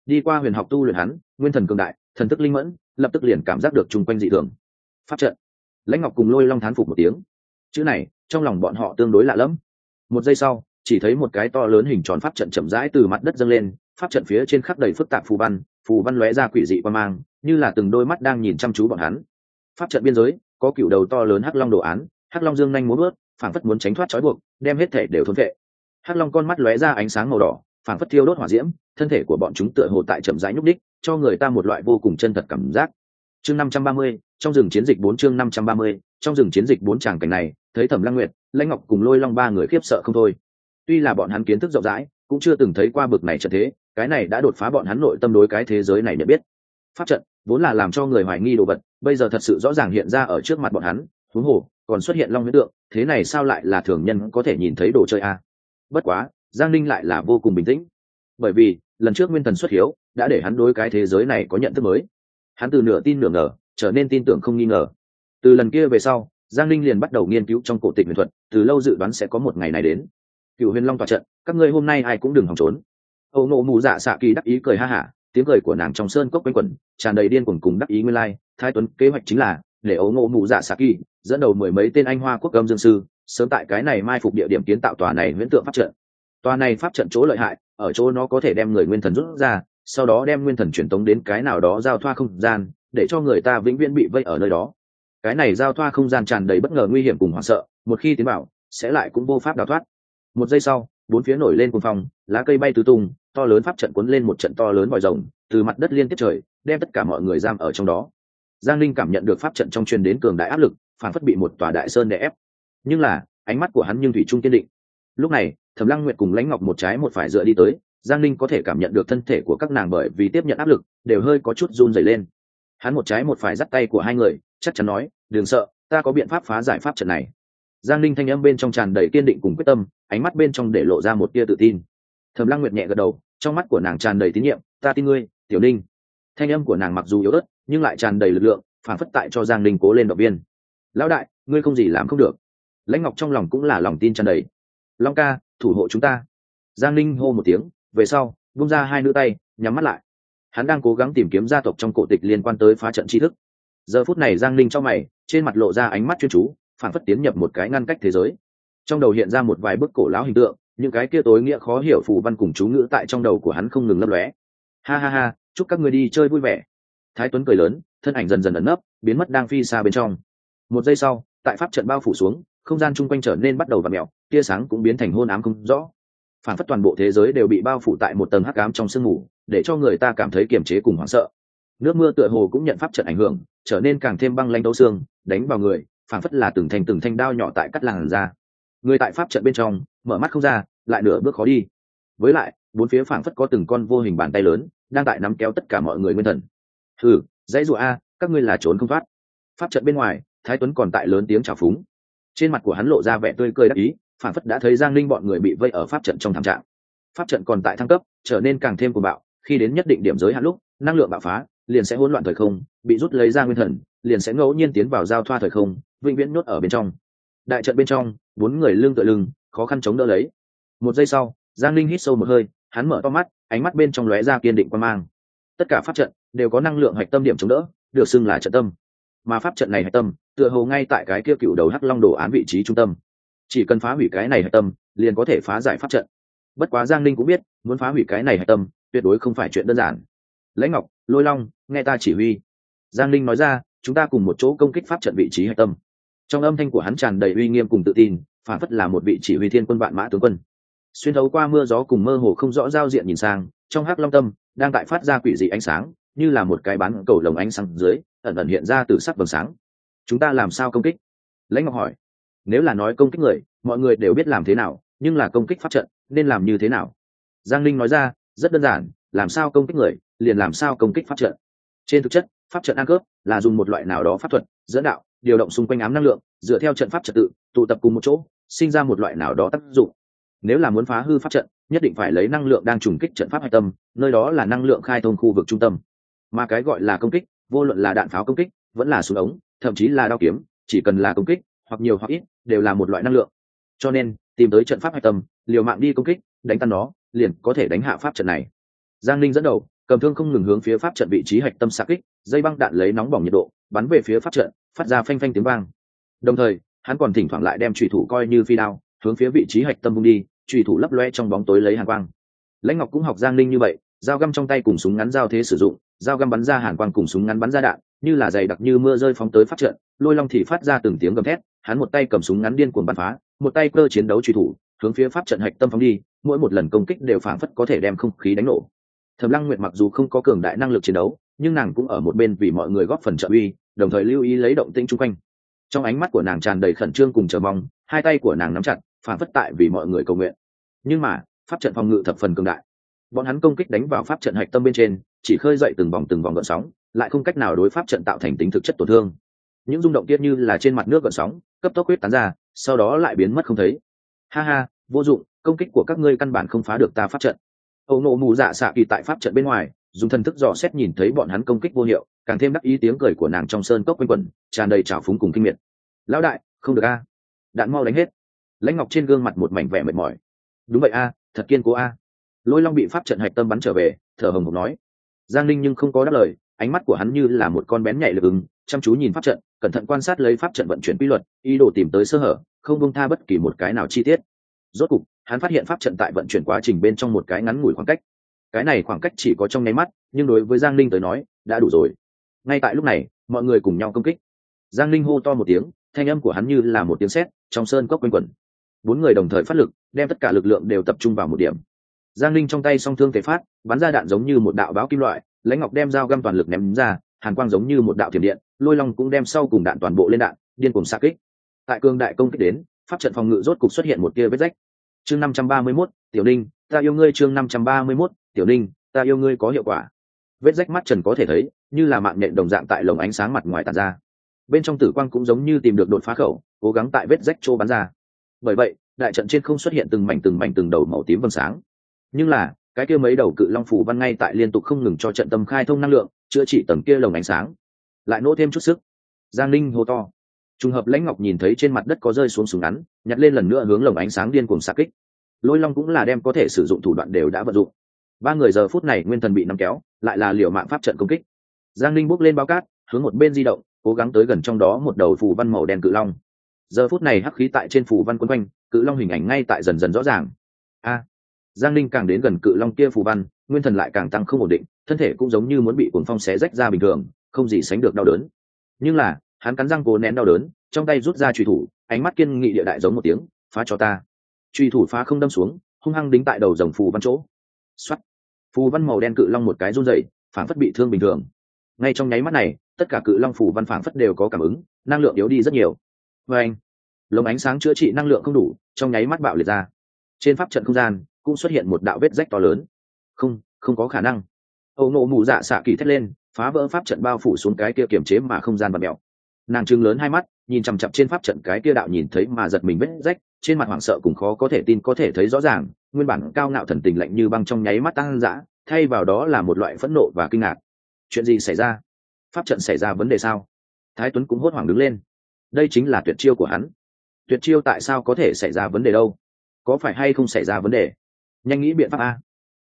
Đi qua huyền học tu luyện hắn, nguyên thần cường đại, thần thức linh mẫn, lập tức liền cảm giác được chung quanh dị thường. Pháp trận. Lãnh ngọc cùng lôi long thán phục một tiếng. Chữ này, trong lòng bọn họ tương đối lạ lẫm. Một giây sau, chỉ thấy một cái to lớn hình tròn pháp trận chậm rãi từ mặt đất dâng lên, pháp trận phía trên khắp đầy phức tạp phù văn phù văn lóe ra quỷ dị qua mang, như là từng đôi mắt đang nhìn chăm chú bọn hắn pháp trận biên giới, có cựu đầu to lớn hắc long đồ án, hắc long dương nhanh muốn bớt phảng phất muốn tránh thoát trói buộc, đem hết thể đều thôn vệ. Hắc long con mắt lóe ra ánh sáng màu đỏ, phảng phất thiêu đốt hỏa diễm, thân thể của bọn chúng tựa hồ tại chậm rãi nhúc đích cho người ta một loại vô cùng chân thật cảm giác. Chương năm trăm ba mươi, trong rừng chiến dịch bốn chương năm trăm ba mươi, trong rừng chiến dịch bốn tràng cảnh này, thấy thẩm lăng nguyệt, lãnh ngọc cùng lôi long ba người khiếp sợ không thôi. Tuy là bọn hắn kiến thức rộng rãi, cũng chưa từng thấy qua bực này trận thế, cái này đã đột phá bọn hắn nội tâm đối cái thế giới này nhận biết. Pháp trận vốn là làm cho người hoài nghi đồ vật, bây giờ thật sự rõ ràng hiện ra ở trước mặt bọn hắn thú hồ, còn xuất hiện long huyết tượng, thế này sao lại là thường nhân có thể nhìn thấy đồ chơi a à? bất quá, giang ninh lại là vô cùng bình tĩnh. Bởi vì, lần trước nguyên thần xuất hiếu, đã để hắn đối cái thế giới này có nhận thức mới. Hắn từ nửa tin nửa ngờ, trở nên tin tưởng không nghi ngờ. Từ lần kia về sau, giang ninh liền bắt đầu nghiên cứu trong cổ tịch huyền thuật, từ lâu dự đoán sẽ có một ngày này đến. Cựu huyền long tòa trận, các ngươi hôm nay ai cũng đừng hòng trốn. Âu nộ mù dạ xạ kỳ đắc ý cười ha hả tiếng cười của nàng trong sơn cốc quanh quẩn, tràn đầy điên cuồng cùng đắc ý nguyên lai. Thái tuấn, kế hoạch chính là để ấu ngộ mụ dạ xạ kỳ, dẫn đầu mười mấy tên anh hoa quốc âm dương sư, sớm tại cái này mai phục địa điểm kiến tạo tòa này huyễn tượng pháp trận. Tòa này pháp trận chỗ lợi hại, ở chỗ nó có thể đem người nguyên thần rút ra, sau đó đem nguyên thần truyền tống đến cái nào đó giao thoa không gian, để cho người ta vĩnh viễn bị vây ở nơi đó. Cái này giao thoa không gian tràn đầy bất ngờ nguy hiểm cùng hoảng sợ, một khi tiến bảo sẽ lại cũng vô pháp đào thoát. Một giây sau bốn phía nổi lên cuồng phong, lá cây bay tứ tung, to lớn pháp trận cuốn lên một trận to lớn vòi rồng, từ mặt đất liên tiếp trời, đem tất cả mọi người giam ở trong đó. Giang linh cảm nhận được pháp trận trong truyền đến cường đại áp lực, phản phất bị một tòa đại sơn đè ép. Nhưng là, ánh mắt của hắn nhưng thủy trung kiên định. Lúc này, thẩm lăng nguyệt cùng lãnh ngọc một trái một phải dựa đi tới, giang linh có thể cảm nhận được thân thể của các nàng bởi vì tiếp nhận áp lực, đều hơi có chút run dày lên. Hắn một trái một phải dắt tay của hai người, chắc chắn nói, đừng sợ, ta có biện pháp phá giải pháp trận này giang linh thanh âm bên trong tràn đầy kiên định cùng quyết tâm, ánh mắt bên trong để lộ ra một tia tự tin. Thẩm lăng nguyệt nhẹ gật đầu, trong mắt của nàng tràn đầy tín nhiệm, ta tin ngươi, tiểu Ninh. thanh âm của nàng mặc dù yếu ớt, nhưng lại tràn đầy lực lượng, phản phất tại cho giang linh cố lên động viên. Lão đại, ngươi không gì làm không được. Lãnh ngọc trong lòng cũng là lòng tin tràn đầy. Long ca, thủ hộ chúng ta. Giang linh hô một tiếng, về sau bung ra hai nữ tay, nhắm mắt lại. Hắn đang cố gắng tìm kiếm gia tộc trong cổ tịch liên quan tới phá trận tri thức. Giờ phút này giang linh trong mày, trên mặt lộ ra ánh mắt chuyên chú phản phất tiến nhập một cái ngăn cách thế giới. Trong đầu hiện ra một vài bức cổ lão hình tượng, những cái kia tối nghĩa khó hiểu phù văn cùng chú ngữ tại trong đầu của hắn không ngừng lấp lóe. Ha ha ha, chúc các người đi chơi vui vẻ. Thái tuấn cười lớn, thân ảnh dần dần ẩn nấp, biến mất đang phi xa bên trong. Một giây sau, tại pháp trận bao phủ xuống, không gian chung quanh trở nên bắt đầu và mẹo tia sáng cũng biến thành hôn ám không rõ. Phản phất toàn bộ thế giới đều bị bao phủ tại một tầng hắc ám trong sương mù, để cho người ta cảm thấy kiềm chế cùng hoảng sợ. Nước mưa tựa hồ cũng nhận pháp trận ảnh hưởng, trở nên càng thêm băng lanh đấu xương, đánh vào người phản phất là từng thành từng thanh đao nhỏ tại cắt làng ra người tại pháp trận bên trong, mở mắt không ra, lại nửa bước khó đi. Với lại, bốn phía phảng phất có từng con vô hình bàn tay lớn, đang tại nắm kéo tất cả mọi người nguyên thần. Thử dãy rùa a, các ngươi là trốn không thoát. Pháp trận bên ngoài, thái tuấn còn tại lớn tiếng chào phúng. Trên mặt của hắn lộ ra vẻ tươi cười đắc ý phản phất đã thấy giang linh bọn người bị vây ở pháp trận trong thảm trạng. Pháp trận còn tại thăng cấp, trở nên càng thêm cuồng bạo, khi đến nhất định điểm giới hạn lúc, năng lượng bạo phá, liền sẽ hỗn loạn thời không, bị rút lấy ra nguyên thần liền sẽ ngẫu nhiên tiến vào giao thoa thời không, vĩnh viễn nhốt ở bên trong. Đại trận bên trong, bốn người lưng tựa lưng, khó khăn chống đỡ lấy. Một giây sau, giang linh hít sâu một hơi, hắn mở to mắt, ánh mắt bên trong lóe ra kiên định quan mang. Tất cả pháp trận đều có năng lượng hạch tâm điểm chống đỡ, được xưng là trận tâm. Mà pháp trận này hạch tâm, tựa hồ ngay tại cái kia cựu đầu hắc long đồ án vị trí trung tâm. Chỉ cần phá hủy cái này hạch tâm, liền có thể phá giải pháp trận. Bất quá giang linh cũng biết, muốn phá hủy cái này hạch tâm, tuyệt đối không phải chuyện đơn giản. Lãnh ngọc, lôi long, nghe ta chỉ huy. Giang linh nói ra chúng ta cùng một chỗ công kích pháp trận vị trí hạch tâm. Trong âm thanh của hắn tràn đầy uy nghiêm cùng tự tin, phản phất là một vị chỉ huy thiên quân vạn mã tướng quân. Xuyên thấu qua mưa gió cùng mơ hồ không rõ giao diện nhìn sang, trong hắc long tâm, đang tại phát ra quỷ dị ánh sáng, như là một cái bán cầu lồng ánh sáng dưới, ẩn ẩn hiện ra từ sắc vầng sáng. Chúng ta làm sao công kích? Lãnh ngọc hỏi. Nếu là nói công kích người, mọi người đều biết làm thế nào, nhưng là công kích pháp trận, nên làm như thế nào? Giang linh nói ra, rất đơn giản, làm sao công kích người, liền làm sao công kích pháp trận. Trên thực chất pháp trận ăn cướp, là dùng một loại nào đó pháp thuật, dẫn đạo, điều động xung quanh ám năng lượng, dựa theo trận pháp trật tự, tụ tập cùng một chỗ, sinh ra một loại nào đó tác dụng. Nếu là muốn phá hư pháp trận, nhất định phải lấy năng lượng đang trùng kích trận pháp hạch tâm, nơi đó là năng lượng khai thông khu vực trung tâm. Mà cái gọi là công kích, vô luận là đạn pháo công kích, vẫn là súng ống, thậm chí là đao kiếm, chỉ cần là công kích, hoặc nhiều hoặc ít, đều là một loại năng lượng. Cho nên, tìm tới trận pháp hạch tâm, liều mạng đi công kích, đánh tan nó, liền có thể đánh hạ pháp trận này. Giang linh dẫn đầu, cầm thương không ngừng hướng phía pháp trận vị trí hạch tâm xa kích dây băng đạn lấy nóng bỏng nhiệt độ, bắn về phía pháp trận, phát ra phanh phanh tiếng vang. Đồng thời, hắn còn thỉnh thoảng lại đem trùy thủ coi như phi đao, hướng phía vị trí hạch tâm bung đi trùy thủ lấp loe trong bóng tối lấy hàn quang. Lãnh ngọc cũng học giang linh như vậy, dao găm trong tay cùng súng ngắn giao thế sử dụng, dao găm bắn ra hàn quang cùng súng ngắn bắn ra đạn, như là dày đặc như mưa rơi phóng tới phát trận, lôi long thì phát ra từng tiếng gầm thét, hắn một tay cầm súng ngắn điên cuồng bắn phá, một tay cơ chiến đấu truy thủ, hướng phía pháp trận hạch tâm phóng đi, mỗi một lần công kích đều phảng phất có thể đem không khí đánh nổ. Thẩm lăng nguyệt mặc dù không có cường đại năng lực chiến đấu nhưng nàng cũng ở một bên vì mọi người góp phần trợ uy, đồng thời lưu ý lấy động tĩnh chung quanh. Trong ánh mắt của nàng tràn đầy khẩn trương cùng chờ mong, hai tay của nàng nắm chặt, phản phất tại vì mọi người cầu nguyện. Nhưng mà, pháp trận phòng ngự thập phần cường đại. Bọn hắn công kích đánh vào pháp trận hạch tâm bên trên, chỉ khơi dậy từng vòng từng vòng gợn sóng, lại không cách nào đối pháp trận tạo thành tính thực chất tổn thương. Những rung động kia như là trên mặt nước gợn sóng, cấp tốc huyết tán ra, sau đó lại biến mất không thấy. Ha ha, vô dụng, công kích của các ngươi căn bản không phá được ta pháp trận. Ẩu nộ mù dạ xạ kỳ tại pháp trận bên ngoài dùng thần thức dò xét nhìn thấy bọn hắn công kích vô hiệu, càng thêm đắc ý tiếng cười của nàng trong sơn cốc quanh quẩn, tràn đầy trào phúng cùng kinh miệt. Lão đại, không được a. Đạn mau đánh hết. Lãnh ngọc trên gương mặt một mảnh vẻ mệt mỏi. Đúng vậy a, thật kiên cố a. Lôi long bị pháp trận hạch tâm bắn trở về, thở hồng hộc nói. Giang linh nhưng không có đáp lời, ánh mắt của hắn như là một con bén nhạy lực ứng, chăm chú nhìn pháp trận, cẩn thận quan sát lấy pháp trận vận chuyển quy luật, ý đồ tìm tới sơ hở, không bông tha bất kỳ một cái nào chi tiết. Rốt cục, hắn phát hiện pháp trận tại vận chuyển quá trình bên trong một cái ngắn ngủi khoảng cách cái này khoảng cách chỉ có trong nháy mắt, nhưng đối với giang linh tới nói, đã đủ rồi. Ngay tại lúc này, mọi người cùng nhau công kích. Giang linh hô to một tiếng, thanh âm của hắn như là một tiếng sét, trong sơn cốc quanh quẩn. Bốn người đồng thời phát lực, đem tất cả lực lượng đều tập trung vào một điểm. Giang linh trong tay song thương thể phát, bắn ra đạn giống như một đạo báo kim loại, lãnh ngọc đem dao găm toàn lực ném ra, hàn quang giống như một đạo thiểm điện, lôi long cũng đem sau cùng đạn toàn bộ lên đạn, điên cùng xa kích. Tại cương đại công kích đến, pháp trận phòng ngự rốt cục xuất hiện một tia vết rách. Chương năm trăm ba mươi mốt, tiểu ninh, ta yêu ngươi chương năm trăm ba mươi mốt tiểu ninh, ta yêu ngươi có hiệu quả. Vết rách mắt trần có thể thấy, như là mạng nhện đồng dạng tại lồng ánh sáng mặt ngoài tàn ra. Bên trong tử quang cũng giống như tìm được đột phá khẩu, cố gắng tại vết rách chỗ bắn ra. Bởi vậy, đại trận trên không xuất hiện từng mảnh từng mảnh từng đầu màu tím vầng sáng. Nhưng là, cái kia mấy đầu cự long phủ văn ngay tại liên tục không ngừng cho trận tâm khai thông năng lượng, chữa trị tầng kia lồng ánh sáng. Lại nỗ thêm chút sức. Giang ninh hô to. Trùng hợp lãnh ngọc nhìn thấy trên mặt đất có rơi xuống súng ngắn, nhặt lên lần nữa hướng lồng ánh sáng điên cuồng xa kích. Lôi long cũng là đem có thể sử dụng thủ đoạn đều đã vận dụng ba người giờ phút này nguyên thần bị nắm kéo, lại là liều mạng pháp trận công kích. Giang Linh bước lên bao cát, hướng một bên di động, cố gắng tới gần trong đó một đầu phù văn màu đen cự long. Giờ phút này hắc khí tại trên phù văn quân quanh, cự long hình ảnh ngay tại dần dần rõ ràng. A! Giang Linh càng đến gần cự long kia phù văn, nguyên thần lại càng tăng không ổn định, thân thể cũng giống như muốn bị cuồng phong xé rách ra bình thường, không gì sánh được đau đớn. Nhưng là, hắn cắn răng cố nén đau đớn, trong tay rút ra truy thủ, ánh mắt kiên nghị địa đại giống một tiếng, phá cho ta. Truy thủ phá không đâm xuống, hung hăng đính tại đầu dòng phù văn chỗ. X phù văn màu đen cự long một cái run dậy phản phất bị thương bình thường. Ngay trong nháy mắt này, tất cả cự long phù văn phản phất đều có cảm ứng, năng lượng yếu đi rất nhiều. Vê anh, lồng ánh sáng chữa trị năng lượng không đủ, trong nháy mắt bạo liệt ra. Trên pháp trận không gian, cũng xuất hiện một đạo vết rách to lớn. Không không có khả năng. Âu nộ mù dạ xạ kỳ thét lên, phá vỡ pháp trận bao phủ xuống cái kia kiềm chế mà không gian và mèo nàng trừng lớn hai mắt, nhìn chằm chặp trên pháp trận cái kia đạo nhìn thấy mà giật mình vết rách, trên mặt hoảng sợ cũng khó có thể tin có thể thấy rõ ràng nguyên bản cao ngạo thần tình lạnh như băng trong nháy mắt tăng dã, thay vào đó là một loại phẫn nộ và kinh ngạc. Chuyện gì xảy ra? Pháp trận xảy ra vấn đề sao? Thái tuấn cũng hốt hoảng đứng lên. Đây chính là tuyệt chiêu của hắn. Tuyệt chiêu tại sao có thể xảy ra vấn đề đâu? Có phải hay không xảy ra vấn đề? Nhanh nghĩ biện pháp a.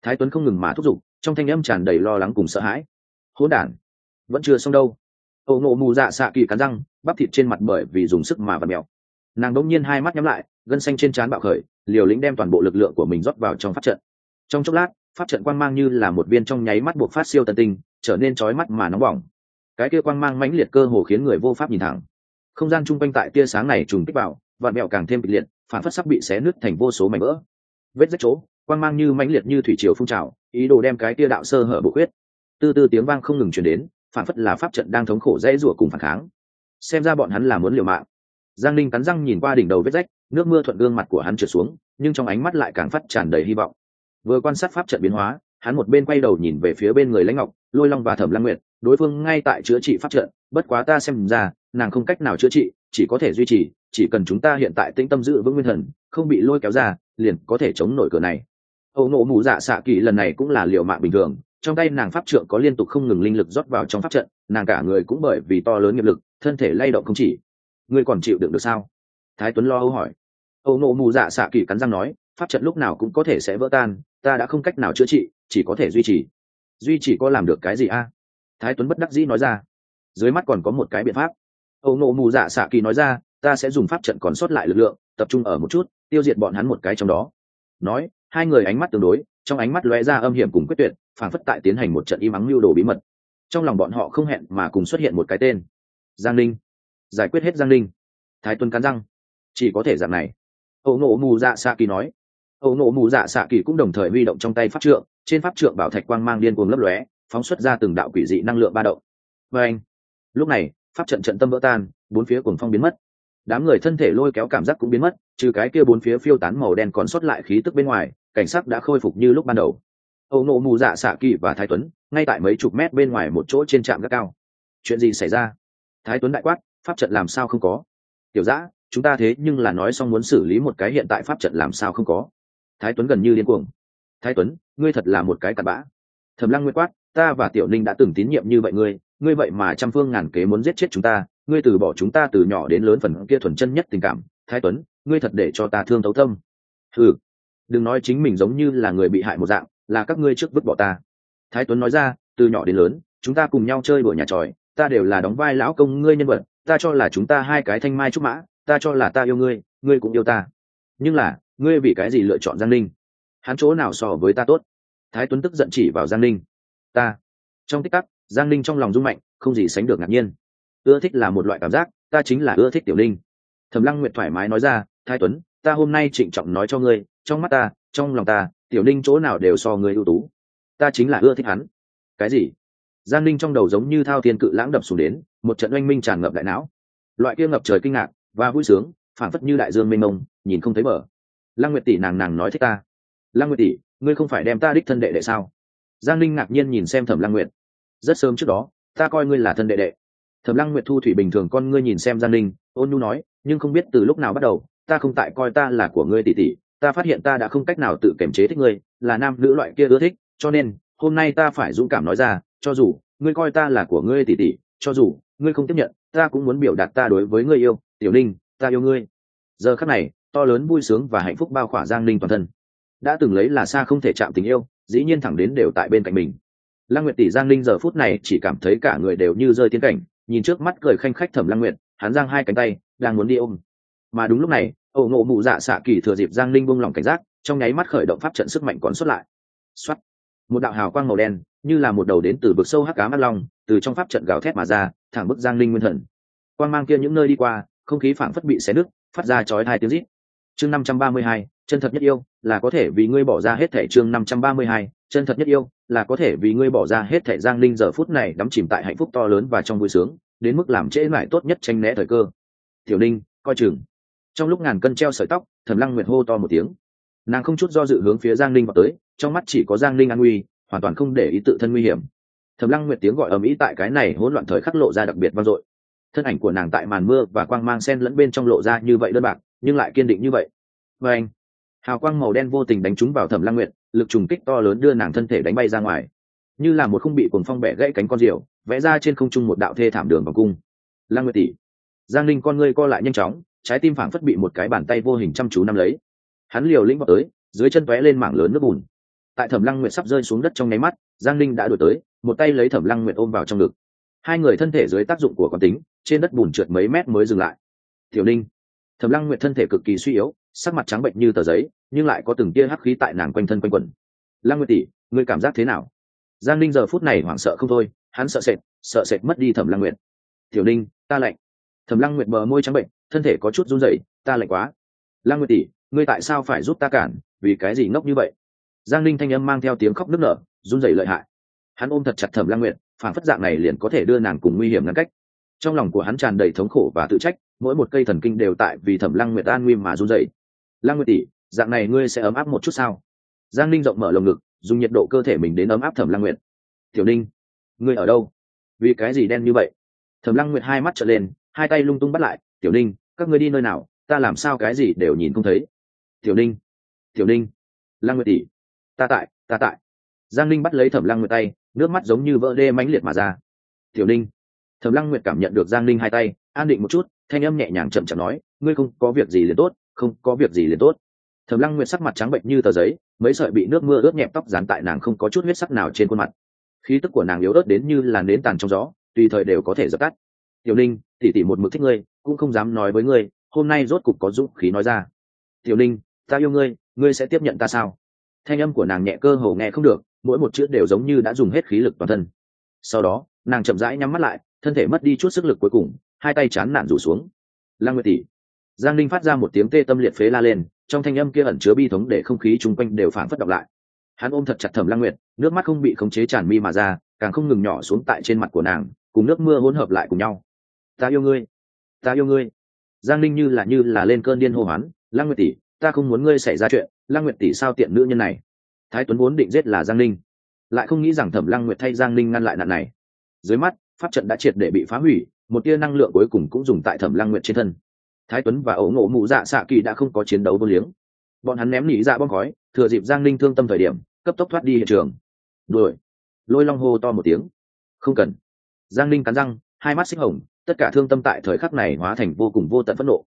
Thái tuấn không ngừng mà thúc giục, trong thanh âm tràn đầy lo lắng cùng sợ hãi. Hỗn đản, vẫn chưa xong đâu. Ẩu nộ mù dạ xạ kỳ cắn răng, bắp thịt trên mặt bởi vì dùng sức mà và mèo. Nàng đỗng nhiên hai mắt nhắm lại, gân xanh trên trán bạo khởi liều lĩnh đem toàn bộ lực lượng của mình rót vào trong pháp trận. Trong chốc lát, pháp trận quang mang như là một viên trong nháy mắt buộc phát siêu tân tinh, trở nên chói mắt mà nóng bỏng. Cái kia quang mang mãnh liệt cơ hồ khiến người vô pháp nhìn thẳng. Không gian chung quanh tại tia sáng này trùng kích vào, vạn mẹo càng thêm kịch liệt, phản phất sắp bị xé nứt thành vô số mảnh vỡ. Vết rách chỗ, quang mang như mãnh liệt như thủy triều phun trào, ý đồ đem cái tia đạo sơ hở bộ huyết từ từ tiếng vang không ngừng chuyển đến, phản phất là pháp trận đang thống khổ dễ rủa cùng phản kháng. Xem ra bọn hắn là muốn liều mạng giang linh cắn răng nhìn qua đỉnh đầu vết rách, nước mưa thuận gương mặt của hắn trượt xuống, nhưng trong ánh mắt lại càng phát tràn đầy hy vọng. Vừa quan sát pháp trận biến hóa, hắn một bên quay đầu nhìn về phía bên người lãnh ngọc, lôi long và thẩm lăng nguyệt, đối phương ngay tại chữa trị pháp trận, bất quá ta xem ra, nàng không cách nào chữa trị, chỉ có thể duy trì, chỉ cần chúng ta hiện tại tĩnh tâm giữ vững nguyên thần, không bị lôi kéo ra, liền có thể chống nổi cửa này. Âu nộ mù dạ xạ kỳ lần này cũng là liều mạng bình thường, trong tay nàng pháp trượng có liên tục không ngừng linh lực rót vào trong pháp trận, nàng cả người cũng bởi vì to lớn nghiệp lực, thân thể lay động không chỉ ngươi còn chịu đựng được sao? Thái tuấn lo âu hỏi. Âu nộ mù dạ xạ kỳ cắn răng nói, pháp trận lúc nào cũng có thể sẽ vỡ tan, ta đã không cách nào chữa trị, chỉ có thể duy trì. Duy chỉ có làm được cái gì a? Thái tuấn bất đắc dĩ nói ra. Dưới mắt còn có một cái biện pháp. Âu nộ mù dạ xạ kỳ nói ra, ta sẽ dùng pháp trận còn sót lại lực lượng, tập trung ở một chút, tiêu diệt bọn hắn một cái trong đó. Nói, hai người ánh mắt tương đối, trong ánh mắt lóe ra âm hiểm cùng quyết tuyệt phản phất tại tiến hành một trận im ắng lưu đồ bí mật. Trong lòng bọn họ không hẹn mà cùng xuất hiện một cái tên. Giang linh giải quyết hết giang linh thái tuấn cắn răng. Chỉ có thể dạng này. Ẩu nộ mù dạ xạ kỳ nói. Ẩu nộ mù dạ xạ kỳ cũng đồng thời huy động trong tay pháp trượng, trên pháp trượng bảo thạch quang mang điên cuồng lấp lóe, phóng xuất ra từng đạo quỷ dị năng lượng ba động. Vê anh, lúc này, pháp trận trận tâm vỡ tan, bốn phía cuồng phong biến mất. Đám người thân thể lôi kéo cảm giác cũng biến mất, trừ cái kia bốn phía phiêu tán màu đen còn sót lại khí tức bên ngoài, cảnh sắc đã khôi phục như lúc ban đầu. Âu nộ mù dạ xạ kỳ và thái tuấn, ngay tại mấy chục mét bên ngoài một chỗ trên trạm gác cao. Chuyện gì xảy ra? Thái tuấn đại quát pháp trận làm sao không có? Tiểu giã chúng ta thế nhưng là nói xong muốn xử lý một cái hiện tại pháp trận làm sao không có. Thái tuấn gần như điên cuồng. Thái tuấn, ngươi thật là một cái cặn bã. Thẩm lăng nguyên quát, ta và tiểu ninh đã từng tín nhiệm như vậy ngươi ngươi vậy mà trăm phương ngàn kế muốn giết chết chúng ta, ngươi từ bỏ chúng ta từ nhỏ đến lớn phần kia thuần chân nhất tình cảm. Thái tuấn, ngươi thật để cho ta thương thấu tâm. Ừ đừng nói chính mình giống như là người bị hại một dạng, là các ngươi trước vứt bỏ ta. Thái tuấn nói ra, từ nhỏ đến lớn, chúng ta cùng nhau chơi đùa nhà tròi, ta đều là đóng vai lão công ngươi nhân vật ta cho là chúng ta hai cái thanh mai trúc mã, ta cho là ta yêu ngươi ngươi cũng yêu ta. Nhưng là, ngươi vì cái gì lựa chọn giang ninh? Hắn chỗ nào so với ta tốt? Thái tuấn tức giận chỉ vào giang ninh. Ta. Trong tích tắc, giang ninh trong lòng rung mạnh, không gì sánh được ngạc nhiên. Ưa thích là một loại cảm giác, ta chính là ưa thích tiểu ninh. Thẩm lăng nguyện thoải mái nói ra, thái tuấn, ta hôm nay trịnh trọng nói cho ngươi, trong mắt ta, trong lòng ta, tiểu ninh chỗ nào đều so ngươi ưu tú. Ta chính là ưa thích hắn. Cái gì? Giang ninh trong đầu giống như thao thiên cự lãng đập xuống đến một trận oanh minh tràn ngập đại não. Loại kia ngập trời kinh ngạc và vui sướng phản phất như đại dương mênh mông, nhìn không thấy mở lăng nguyệt tỷ nàng nàng nói thích ta. Lăng nguyệt tỷ, ngươi không phải đem ta đích thân đệ đệ sao? Giang ninh ngạc nhiên nhìn xem thẩm lăng nguyệt. Rất sớm trước đó, ta coi ngươi là thân đệ đệ. Thẩm lăng nguyệt thu thủy bình thường con ngươi nhìn xem giang ninh, ôn nhu nói, nhưng không biết từ lúc nào bắt đầu, ta không tại coi ta là của ngươi tỷ tỷ, ta phát hiện ta đã không cách nào tự kiềm chế thích ngươi, là nam nữ loại kia ưa thích, cho nên, hôm nay ta phải dũng cảm nói ra, cho dù, ngươi coi ta là của ngươi tỷ tỷ, cho dù ngươi không tiếp nhận, ta cũng muốn biểu đạt ta đối với ngươi yêu, tiểu ninh, ta yêu ngươi. Giờ khắc này, to lớn vui sướng và hạnh phúc bao khỏa giang ninh toàn thân. Đã từng lấy là xa không thể chạm tình yêu, dĩ nhiên thẳng đến đều tại bên cạnh mình. Lăng nguyệt tỷ giang ninh giờ phút này chỉ cảm thấy cả người đều như rơi tiến cảnh, nhìn trước mắt cười khanh khách thẩm lăng nguyệt, hắn giang hai cánh tay, đang muốn đi ôm. Mà đúng lúc này ẩu ngộ mụ dạ xạ kỳ thừa dịp giang ninh buông lỏng cảnh giác, trong nháy mắt khởi động pháp trận sức mạnh còn xuất lại. Xuất một đạo hào quang màu đen, như là một đầu đến từ vực sâu hắc cá mắt long từ trong pháp trận gào thét mà ra thẳng bức giang Linh nguyên thần. Quang mang kia những nơi đi qua không khí phảng phất bị xé nứt phát ra chói hai tiếng rít. Chương năm trăm ba mươi hai chân thật nhất yêu là có thể vì ngươi bỏ ra hết thẻ chương năm trăm ba mươi hai chân thật nhất yêu là có thể vì ngươi bỏ ra hết thẻ giang linh giờ phút này đắm chìm tại hạnh phúc to lớn và trong vui sướng đến mức làm trễ lại tốt nhất tranh né thời cơ. Tiểu Linh, coi chừng. Trong lúc ngàn cân treo sợi tóc thẩm lăng nguyệt hô to một tiếng. Nàng không chút do dự hướng phía giang linh vào tới trong mắt chỉ có giang linh an nguy hoàn toàn không để ý tự thân nguy hiểm thẩm lăng nguyệt tiếng gọi ầm ĩ tại cái này hỗn loạn thời khắc lộ ra đặc biệt vang dội. Thân ảnh của nàng tại màn mưa và quang mang sen lẫn bên trong lộ ra như vậy đơn bạc, nhưng lại kiên định như vậy. Và anh, hào quang màu đen vô tình đánh trúng vào thẩm lăng nguyệt, lực trùng kích to lớn đưa nàng thân thể đánh bay ra ngoài. Như là một khung bị cuồng phong bẻ gãy cánh con diều, vẽ ra trên không trung một đạo thê thảm đường vòng cung. Lăng nguyệt tỷ, giang linh con ngươi co lại nhanh chóng, trái tim phảng phất bị một cái bàn tay vô hình chăm chú nắm lấy. Hắn liều lĩnh vào tới, dưới chân tóe lên mảng lớn nước bùn. Tại thẩm lăng nguyệt sắp rơi xuống đất trong nháy mắt, giang linh đã đuổi tới một tay lấy thẩm lăng nguyệt ôm vào trong ngực. Hai người thân thể dưới tác dụng của quán tính, trên đất bùn trượt mấy mét mới dừng lại. Tiểu ninh, thẩm lăng nguyệt thân thể cực kỳ suy yếu, sắc mặt trắng bệnh như tờ giấy, nhưng lại có từng tia hắc khí tại nàng quanh thân quanh quẩn. Lăng nguyện tỷ, ngươi cảm giác thế nào? Giang ninh giờ phút này hoảng sợ không thôi, hắn sợ sệt sợ sệt mất đi thẩm lăng nguyệt. Tiểu ninh, ta lạnh. Thẩm lăng nguyệt bờ môi trắng bệnh, thân thể có chút run rẩy, ta lạnh quá. Lăng nguyện tỷ, ngươi tại sao phải giúp ta cản? Vì cái gì ngốc như vậy? Giang ninh thanh âm mang theo tiếng khóc nức nở, run rẩy lợi hại hắn ôm thật chặt thẩm lăng nguyệt phản phất dạng này liền có thể đưa nàng cùng nguy hiểm ngăn cách. Trong lòng của hắn tràn đầy thống khổ và tự trách, mỗi một cây thần kinh đều tại vì thẩm lăng nguyệt an nguy mà run rẩy. Lăng nguyệt tỷ, dạng này ngươi sẽ ấm áp một chút sao? Giang ninh rộng mở lồng ngực, dùng nhiệt độ cơ thể mình đến ấm áp thẩm lăng nguyệt. Tiểu ninh, ngươi ở đâu? Vì cái gì đen như vậy? Thẩm lăng nguyệt hai mắt trở lên, hai tay lung tung bắt lại. Tiểu ninh, các ngươi đi nơi nào? Ta làm sao cái gì đều nhìn không thấy. Tiểu ninh tiểu ninh, lăng nguyệt tỷ, ta tại ta tại. Giang ninh bắt lấy thẩm lăng nguyệt tay nước mắt giống như vỡ đê mãnh liệt mà ra. Tiểu ninh, thẩm lăng nguyệt cảm nhận được giang ninh hai tay, an định một chút, thanh âm nhẹ nhàng chậm chậm nói, ngươi không có việc gì liền tốt, không có việc gì liền tốt. Thẩm lăng nguyệt sắc mặt trắng bệnh như tờ giấy, mấy sợi bị nước mưa ướt nhẹp tóc dán tại nàng không có chút huyết sắc nào trên khuôn mặt. Khí tức của nàng yếu ớt đến như là nến tàn trong gió, tùy thời đều có thể dập tắt. Tiểu ninh tỉ tỉ một mực thích ngươi, cũng không dám nói với ngươi, hôm nay rốt cục có dũng khí nói ra. Tiểu ninh, ta yêu ngươi ngươi sẽ tiếp nhận ta sao? Thanh âm của nàng nhẹ cơ hồ nghe không được mỗi một chữ đều giống như đã dùng hết khí lực toàn thân. Sau đó, nàng chậm rãi nhắm mắt lại, thân thể mất đi chút sức lực cuối cùng, hai tay chán nản rủ xuống. Lăng nguyệt tỷ. Giang linh phát ra một tiếng tê tâm liệt phế la lên, trong thanh âm kia ẩn chứa bi thống để không khí chung quanh đều phản phất đọc lại. Hắn ôm thật chặt thẩm lăng nguyệt, nước mắt không bị khống chế tràn mi mà ra, càng không ngừng nhỏ xuống tại trên mặt của nàng, cùng nước mưa hỗn hợp lại cùng nhau. Ta yêu ngươi, ta yêu ngươi. Giang linh như là như là lên cơn điên hô hoán, lăng nguyệt tỷ, ta không muốn ngươi xảy ra chuyện, lăng nguyệt tỷ sao tiện nữ nhân này? Thái tuấn vốn định giết là giang linh lại không nghĩ rằng thẩm lăng nguyệt thay giang linh ngăn lại nạn này. Dưới mắt, pháp trận đã triệt để bị phá hủy, một tia năng lượng cuối cùng cũng dùng tại thẩm lăng nguyệt trên thân. Thái tuấn và ấu ngộ mụ dạ xạ kỳ đã không có chiến đấu vô liếng. Bọn hắn ném nỉ dạ bom khói, thừa dịp giang linh thương tâm thời điểm, cấp tốc thoát đi hiện trường. Đuổi. Lôi long hô to một tiếng. Không cần. Giang linh cắn răng, hai mắt xích hồng, tất cả thương tâm tại thời khắc này hóa thành vô cùng vô tận phẫn nộ.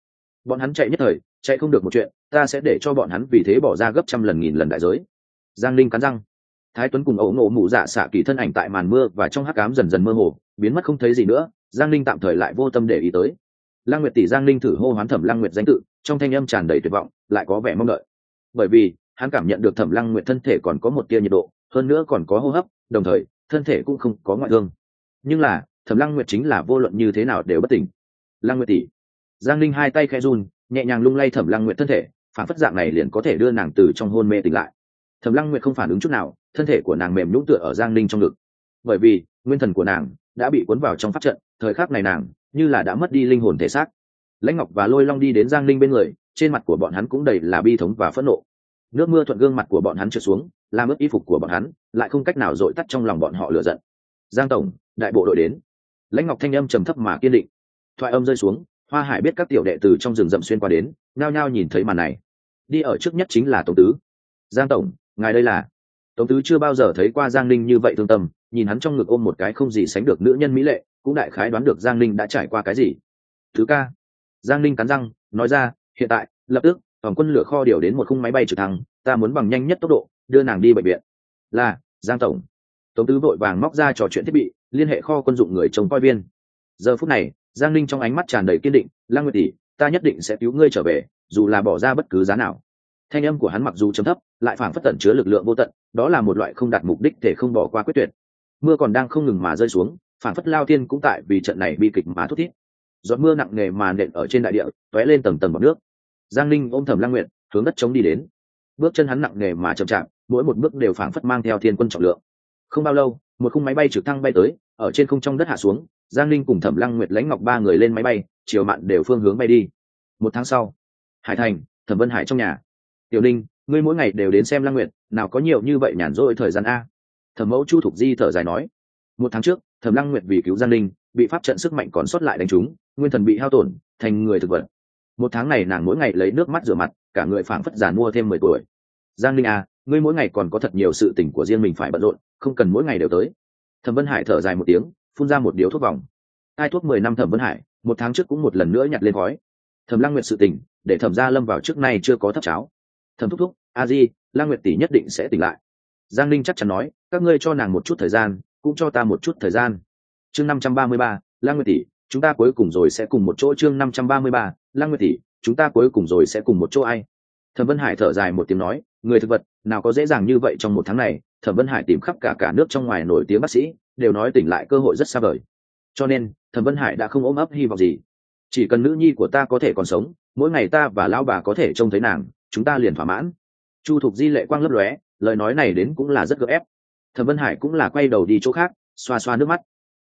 Bọn hắn chạy nhất thời, chạy không được một chuyện, ta sẽ để cho bọn hắn vì thế bỏ ra gấp trăm lần nghìn lần đại giới giang linh cắn răng. Thái tuấn cùng ấu ngộ mụ dạ xạ kỳ thân ảnh tại màn mưa và trong hắc cám dần dần mơ hồ, biến mất không thấy gì nữa, giang linh tạm thời lại vô tâm để ý tới. Lăng nguyệt tỷ giang linh thử hô hoán thẩm lăng nguyệt danh tự, trong thanh âm tràn đầy tuyệt vọng, lại có vẻ mong đợi. Bởi vì, hắn cảm nhận được thẩm lăng nguyệt thân thể còn có một tia nhiệt độ, hơn nữa còn có hô hấp, đồng thời, thân thể cũng không có ngoại thương. Nhưng là, thẩm lăng nguyệt chính là vô luận như thế nào đều bất tỉnh. Lăng nguyệt tỷ. Giang linh hai tay khe run, nhẹ nhàng lung lay thẩm lăng nguyệt thân thể, phản phất dạng này liền có thể đưa nàng từ trong hôn mê tỉnh lại thẩm lăng nguyệt không phản ứng chút nào, thân thể của nàng mềm nhũng tựa ở giang Ninh trong ngực. Bởi vì, nguyên thần của nàng đã bị cuốn vào trong pháp trận, thời khắc này nàng như là đã mất đi linh hồn thể xác. Lãnh ngọc và lôi long đi đến giang Ninh bên người, trên mặt của bọn hắn cũng đầy là bi thống và phẫn nộ. Nước mưa thuận gương mặt của bọn hắn trượt xuống, làm ướt y phục của bọn hắn, lại không cách nào dội tắt trong lòng bọn họ lựa giận. Giang tổng, đại bộ đội đến. Lãnh ngọc thanh âm trầm thấp mà kiên định. Thoại âm rơi xuống, hoa hải biết các tiểu đệ từ trong rừng rậm xuyên qua đến nao nhao nhìn thấy màn này. Đi ở trước nhất chính là tổng tứ. Giang tổng ngài đây là? Tổng tứ chưa bao giờ thấy qua giang ninh như vậy thương tâm, nhìn hắn trong ngực ôm một cái không gì sánh được nữ nhân mỹ lệ, cũng đại khái đoán được giang ninh đã trải qua cái gì. Thứ ca. Giang ninh cắn răng, nói ra, hiện tại, lập tức toàn quân lửa kho điều đến một khung máy bay trực thăng, ta muốn bằng nhanh nhất tốc độ, đưa nàng đi bệnh viện. Là, giang tổng. Tổng tứ vội vàng móc ra trò chuyện thiết bị, liên hệ kho quân dụng người trông coi viên. Giờ phút này, giang ninh trong ánh mắt tràn đầy kiên định lang nguyệt tỷ, ta nhất định sẽ cứu ngươi trở về, dù là bỏ ra bất cứ giá nào thanh âm của hắn mặc dù chấm thấp, lại phảng phất tận chứa lực lượng vô tận, đó là một loại không đạt mục đích để không bỏ qua quyết tuyệt. Mưa còn đang không ngừng mà rơi xuống, phảng phất lao tiên cũng tại vì trận này bi kịch mà thút thít. Giọt mưa nặng nề mà nện ở trên đại địa, tóe lên tầng tầng bọt nước. Giang ninh ôm thầm lang nguyện hướng đất chống đi đến. Bước chân hắn nặng nề mà chậm chạp, mỗi một bước đều phảng phất mang theo thiên quân trọng lượng. Không bao lâu, một khung máy bay trực thăng bay tới, ở trên không trong đất hạ xuống, giang ninh cùng thẩm lăng nguyệt lãnh ngọc ba người lên máy bay, chiều mặn đều phương hướng bay đi. Một tháng sau, hải thành, thẩm vân hải trong nhà tiểu ninh ngươi mỗi ngày đều đến xem lăng nguyệt, nào có nhiều như vậy nhàn rỗi thời gian a. Thẩm mẫu chu thục di thở dài nói, một tháng trước, thẩm lăng nguyệt vì cứu giang ninh bị pháp trận sức mạnh còn sót lại đánh trúng, nguyên thần bị hao tổn, thành người thực vật. Một tháng này nàng mỗi ngày lấy nước mắt rửa mặt, cả người phảng phất giàn mua thêm mười tuổi. Giang ninh à ngươi mỗi ngày còn có thật nhiều sự tình của riêng mình phải bận rộn, không cần mỗi ngày đều tới. Thẩm vân hải thở dài một tiếng, phun ra một điếu thuốc vòng. Hai thuốc mười năm thẩm vân hải, một tháng trước cũng một lần nữa nhặt lên khói. Thẩm lăng nguyệt sự tình, để thẩm gia lâm vào trước nay chưa có thấp cháo thầm thúc thúc, a di la nguyệt tỷ nhất định sẽ tỉnh lại. Giang ninh chắc chắn nói, các ngươi cho nàng một chút thời gian, cũng cho ta một chút thời gian. Chương năm trăm ba mươi ba la nguyệt tỷ, chúng ta cuối cùng rồi sẽ cùng một chỗ. Chương năm trăm ba mươi ba la nguyệt tỷ, chúng ta cuối cùng rồi sẽ cùng một chỗ ai? Thẩm vân hải thở dài một tiếng nói, người thực vật, nào có dễ dàng như vậy trong một tháng này. Thẩm vân hải tìm khắp cả cả nước trong ngoài nổi tiếng bác sĩ, đều nói tỉnh lại cơ hội rất xa vời. Cho nên, thẩm vân hải đã không ôm ấp hy vọng gì. Chỉ cần nữ nhi của ta có thể còn sống, mỗi ngày ta và lão bà có thể trông thấy nàng chúng ta liền thỏa mãn. Chu thục di lệ quang lấp lóe, lời nói này đến cũng là rất gợ ép. Thẩm vân hải cũng là quay đầu đi chỗ khác, xoa xoa nước mắt.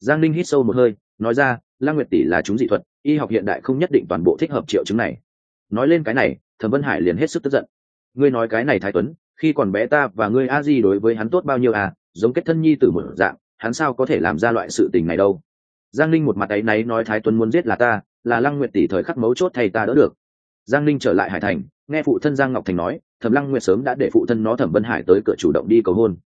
Giang linh hít sâu một hơi, nói ra, lăng nguyệt tỷ là chúng dị thuật, y học hiện đại không nhất định toàn bộ thích hợp triệu chứng này. Nói lên cái này, thẩm vân hải liền hết sức tức giận. Ngươi nói cái này thái tuấn, khi còn bé ta và ngươi a di đối với hắn tốt bao nhiêu à giống kết thân nhi tử một dạng, hắn sao có thể làm ra loại sự tình này đâu. Giang linh một mặt ấy náy nói thái tuấn muốn giết là ta, là lăng nguyệt tỷ thời khắc mấu chốt thay ta đỡ được. Giang linh trở lại hải thành nghe phụ thân giang ngọc thành nói thẩm lăng nguyệt sớm đã để phụ thân nó thẩm vân hải tới cửa chủ động đi cầu hôn.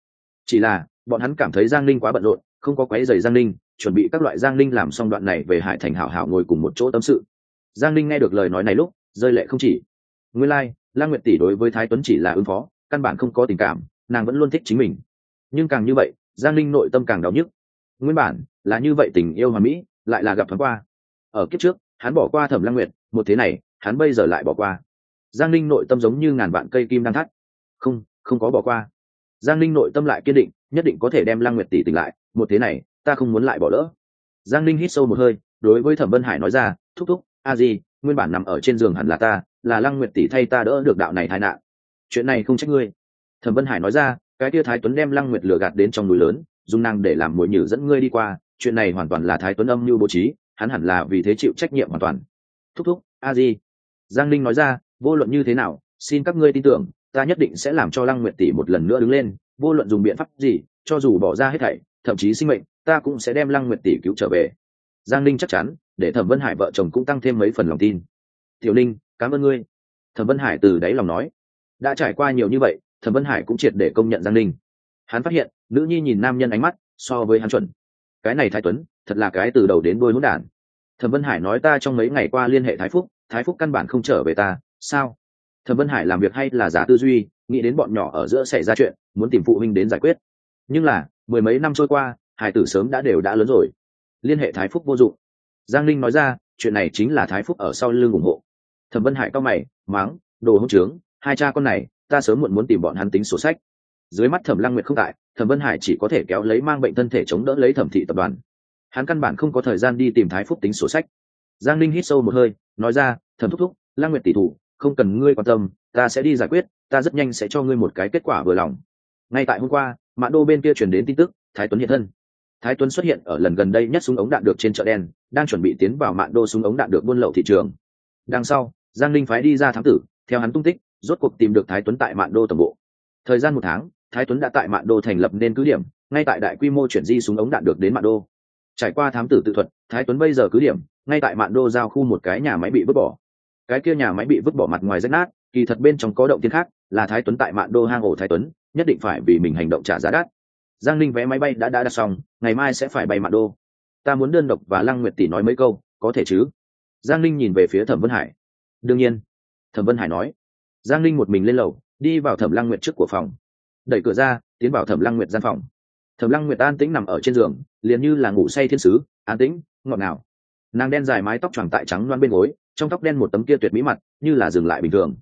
Chỉ là bọn hắn cảm thấy giang linh quá bận rộn không có quấy giày giang linh chuẩn bị các loại giang linh làm xong đoạn này về hải thành hảo hảo ngồi cùng một chỗ tâm sự. Giang linh nghe được lời nói này lúc rơi lệ không chỉ. Nguyên lai、like, lang nguyệt tỷ đối với thái tuấn chỉ là ứng phó căn bản không có tình cảm nàng vẫn luôn thích chính mình. Nhưng càng như vậy giang linh nội tâm càng đau nhức. Nguyên bản là như vậy tình yêu hòa mỹ lại là gặp thoáng qua. Ở kiếp trước hắn bỏ qua thẩm lang nguyệt một thế này hắn bây giờ lại bỏ qua giang linh nội tâm giống như ngàn vạn cây kim đang thắt. Không không có bỏ qua. Giang linh nội tâm lại kiên định, nhất định có thể đem lang nguyệt tỷ tỉnh lại, một thế này, ta không muốn lại bỏ lỡ. Giang linh hít sâu một hơi, đối với thẩm vân hải nói ra, thúc thúc, a di, nguyên bản nằm ở trên giường hẳn là ta, là lăng nguyệt tỷ thay ta đỡ được đạo này tai nạn. Chuyện này không trách ngươi. Thẩm vân hải nói ra, cái tia thái tuấn đem lăng nguyệt lừa gạt đến trong núi lớn, dùng năng để làm mồi nhử dẫn ngươi đi qua, chuyện này hoàn toàn là thái tuấn âm mưu bố trí, hắn hẳn là vì thế chịu trách nhiệm hoàn toàn. Thúc thúc, a di. Giang linh nói ra vô luận như thế nào, xin các ngươi tin tưởng, ta nhất định sẽ làm cho lăng nguyệt tỷ một lần nữa đứng lên, vô luận dùng biện pháp gì, cho dù bỏ ra hết thảy, thậm chí sinh mệnh, ta cũng sẽ đem lăng nguyệt tỷ cứu trở về. Giang linh chắc chắn, để thẩm vân hải vợ chồng cũng tăng thêm mấy phần lòng tin. Tiểu ninh, cảm ơn ngươi. Thẩm vân hải từ đáy lòng nói. Đã trải qua nhiều như vậy, thẩm vân hải cũng triệt để công nhận giang linh hắn phát hiện, nữ nhi nhìn nam nhân ánh mắt, so với hắn chuẩn. Cái này thái tuấn, thật là cái từ đầu đến đôi hỗn đản. Thẩm vân hải nói ta trong mấy ngày qua liên hệ thái phúc thái phúc căn bản không trở về ta sao? Thẩm vân hải làm việc hay là giả tư duy, nghĩ đến bọn nhỏ ở giữa xảy ra chuyện, muốn tìm phụ huynh đến giải quyết. Nhưng là, mười mấy năm trôi qua, hải tử sớm đã đều đã lớn rồi. Liên hệ thái phúc vô dụng. Giang linh nói ra, chuyện này chính là thái phúc ở sau lưng ủng hộ. Thẩm vân hải cao mày máng đồ hỗn trướng, hai cha con này, ta sớm muộn muốn tìm bọn hắn tính sổ sách. Dưới mắt thẩm lăng nguyệt không tại, thẩm vân hải chỉ có thể kéo lấy mang bệnh thân thể chống đỡ lấy thẩm thị tập đoàn. Hắn căn bản không có thời gian đi tìm thái phúc tính sổ sách. Giang linh hít sâu một hơi, nói ra, thẩm thúc thúc, lăng nguyệt tỷ thủ không cần ngươi quan tâm, ta sẽ đi giải quyết, ta rất nhanh sẽ cho ngươi một cái kết quả vừa lòng. Ngay tại hôm qua mã đô bên kia truyền đến tin tức, thái tuấn hiện thân. Thái tuấn xuất hiện ở lần gần đây nhất súng ống đạn được trên chợ đen, đang chuẩn bị tiến vào mạng đô súng ống đạn được buôn lậu thị trường. Đằng sau, giang linh phái đi ra thám tử, theo hắn tung tích, rốt cuộc tìm được thái tuấn tại mạng đô tổng bộ. Thời gian một tháng, thái tuấn đã tại mạng đô thành lập nên cứ điểm, ngay tại đại quy mô chuyển di súng ống đạn được đến mạng đô. Trải qua thám tử tự thuật, thái tuấn bây giờ cứ điểm, ngay tại mạng đô giao khu một cái nhà máy bị vứt bỏ cái kia nhà máy bị vứt bỏ mặt ngoài rách nát, kỳ thật bên trong có động tiên khác, là thái tuấn tại Mạn đô hang ổ thái tuấn, nhất định phải vì mình hành động trả giá đắt. Giang ninh vé máy bay đã đã đặt xong, ngày mai sẽ phải bay Mạn đô. Ta muốn đơn độc và lăng nguyệt tỷ nói mấy câu, có thể chứ? Giang ninh nhìn về phía thẩm vân hải. Đương nhiên, thẩm vân hải nói. Giang ninh một mình lên lầu, đi vào thẩm lăng nguyệt trước của phòng. Đẩy cửa ra, tiến vào thẩm lăng nguyệt gian phòng. Thẩm lăng nguyệt an tĩnh nằm ở trên giường, liền như là ngủ say thiên sứ. An tĩnh, ngọt ngào nàng đen dài mái tóc choàng tại trắng loan bên gối, trong tóc đen một tấm kia tuyệt mỹ mặt, như là dừng lại bình thường.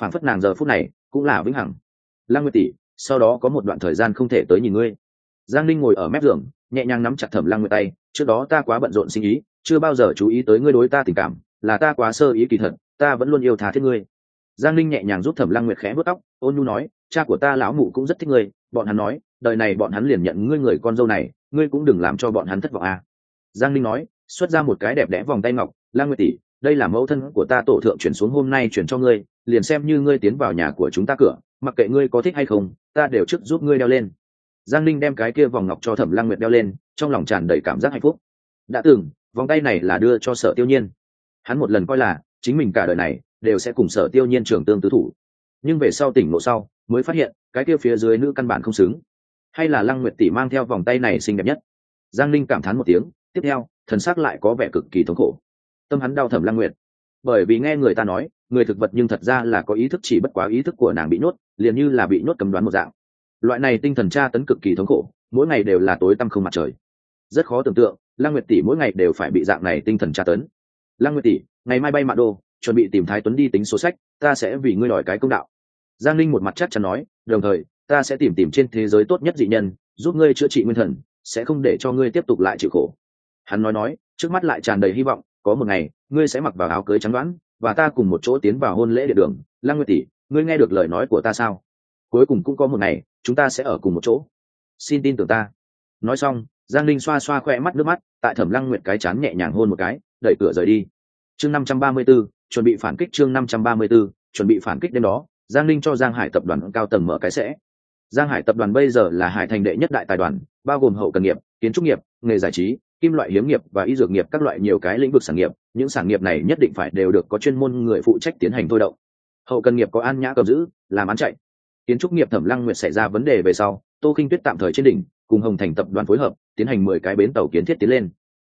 Phản phất nàng giờ phút này cũng là vĩnh hằng. Lăng nguyệt tỷ, sau đó có một đoạn thời gian không thể tới nhìn ngươi. Giang linh ngồi ở mép giường, nhẹ nhàng nắm chặt thẩm lăng nguyệt tay, trước đó ta quá bận rộn sinh ý chưa bao giờ chú ý tới ngươi đối ta tình cảm, là ta quá sơ ý kỳ thật, ta vẫn luôn yêu thà thiết ngươi. Giang linh nhẹ nhàng giúp thẩm lăng nguyệt khẽ vớt tóc, ôn nhu nói, cha của ta lão mụ cũng rất thích ngươi, bọn hắn nói, đời này bọn hắn liền nhận ngươi người con dâu này, ngươi cũng đừng làm cho bọn hắn thất vọng à. giang linh nói xuất ra một cái đẹp đẽ vòng tay ngọc, lang nguyệt tỷ, đây là mẫu thân của ta, tổ thượng chuyển xuống hôm nay chuyển cho ngươi, liền xem như ngươi tiến vào nhà của chúng ta cửa, mặc kệ ngươi có thích hay không, ta đều trước giúp ngươi đeo lên. Giang linh đem cái kia vòng ngọc cho thẩm lan nguyệt đeo lên, trong lòng tràn đầy cảm giác hạnh phúc. Đã từng, vòng tay này là đưa cho sở tiêu nhiên. Hắn một lần coi là, chính mình cả đời này, đều sẽ cùng sở tiêu nhiên trường tương tứ thủ. Nhưng về sau tỉnh ngộ sau, mới phát hiện, cái kia phía dưới nữ căn bản không xứng. Hay là lăng nguyệt tỷ mang theo vòng tay này xinh đẹp nhất? Giang linh cảm thán một tiếng tiếp theo, thần sắc lại có vẻ cực kỳ thống khổ. Tâm hắn đau thẩm lăng nguyệt. Bởi vì nghe người ta nói, người thực vật nhưng thật ra là có ý thức chỉ bất quá ý thức của nàng bị nhốt, liền như là bị nhốt cầm đoán một dạng. Loại này tinh thần tra tấn cực kỳ thống khổ, mỗi ngày đều là tối tăm không mặt trời. Rất khó tưởng tượng, lăng nguyệt tỷ mỗi ngày đều phải bị dạng này tinh thần tra tấn. Lăng nguyệt tỷ, ngày mai bay mạ đô chuẩn bị tìm thái tuấn đi tính số sách, ta sẽ vì ngươi đòi cái công đạo. Giang linh một mặt chắc chắn nói, đồng thời, ta sẽ tìm tìm trên thế giới tốt nhất dị nhân, giúp ngươi chữa trị nguyên thần, sẽ không để cho ngươi tiếp tục lại chịu khổ hắn nói nói, trước mắt lại tràn đầy hy vọng, có một ngày, ngươi sẽ mặc vào áo cưới trắng đoán, và ta cùng một chỗ tiến vào hôn lễ địa đường. Lăng nguyệt tỷ, ngươi nghe được lời nói của ta sao? Cuối cùng cũng có một ngày, chúng ta sẽ ở cùng một chỗ. Xin tin tưởng ta. Nói xong, giang linh xoa xoa khoe mắt nước mắt, tại thẩm lăng nguyệt cái chán nhẹ nhàng hôn một cái, đẩy cửa rời đi. Chương năm trăm ba mươi b ố chuẩn bị phản kích chương năm trăm ba mươi b ố chuẩn bị phản kích đêm đó, giang linh cho giang hải tập đoàn cao tầng mở cái sẽ. Giang hải tập đoàn bây giờ là hải thành đệ nhất đại tài đoàn, bao gồm hậu cần nghiệp, kiến trúc nghiệp, nghề giải trí kim loại hiếm nghiệp và y dược nghiệp, các loại nhiều cái lĩnh vực sản nghiệp, những sản nghiệp này nhất định phải đều được có chuyên môn người phụ trách tiến hành thôi động. Hậu cần nghiệp có an nhã cầm giữ, làm án chạy. Kiến trúc nghiệp thẩm lăng nguyệt xảy ra vấn đề về sau, tô kinh tuyết tạm thời trên đỉnh, cùng hồng thành tập đoàn phối hợp, tiến hành mười cái bến tàu kiến thiết tiến lên.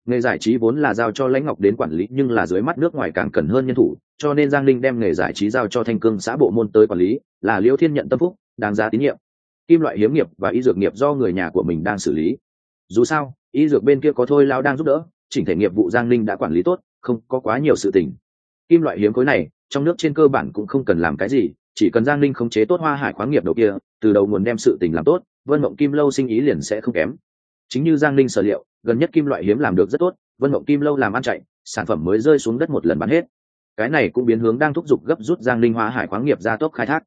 Nghề giải trí vốn là giao cho lãnh ngọc đến quản lý, nhưng là dưới mắt nước ngoài càng cần hơn nhân thủ, cho nên giang linh đem nghề giải trí giao cho thanh cương xã bộ môn tới quản lý, là liễu thiên nhận tâm phúc, đáng giá tín nhiệm. Kim loại hiếm nghiệp và y dược nghiệp do người nhà của mình đang xử lý. Dù sao y dược bên kia có thôi lao đang giúp đỡ, chỉnh thể nghiệp vụ giang linh đã quản lý tốt, không có quá nhiều sự tình. Kim loại hiếm khối này, trong nước trên cơ bản cũng không cần làm cái gì, chỉ cần giang linh khống chế tốt hoa hải khoáng nghiệp đầu kia, từ đầu nguồn đem sự tình làm tốt, vân mộng kim lâu sinh ý liền sẽ không kém. Chính như giang linh sở liệu, gần nhất kim loại hiếm làm được rất tốt, vân mộng kim lâu làm ăn chạy, sản phẩm mới rơi xuống đất một lần bán hết. Cái này cũng biến hướng đang thúc giục gấp rút giang linh hoa hải khoáng nghiệp ra tốc khai thác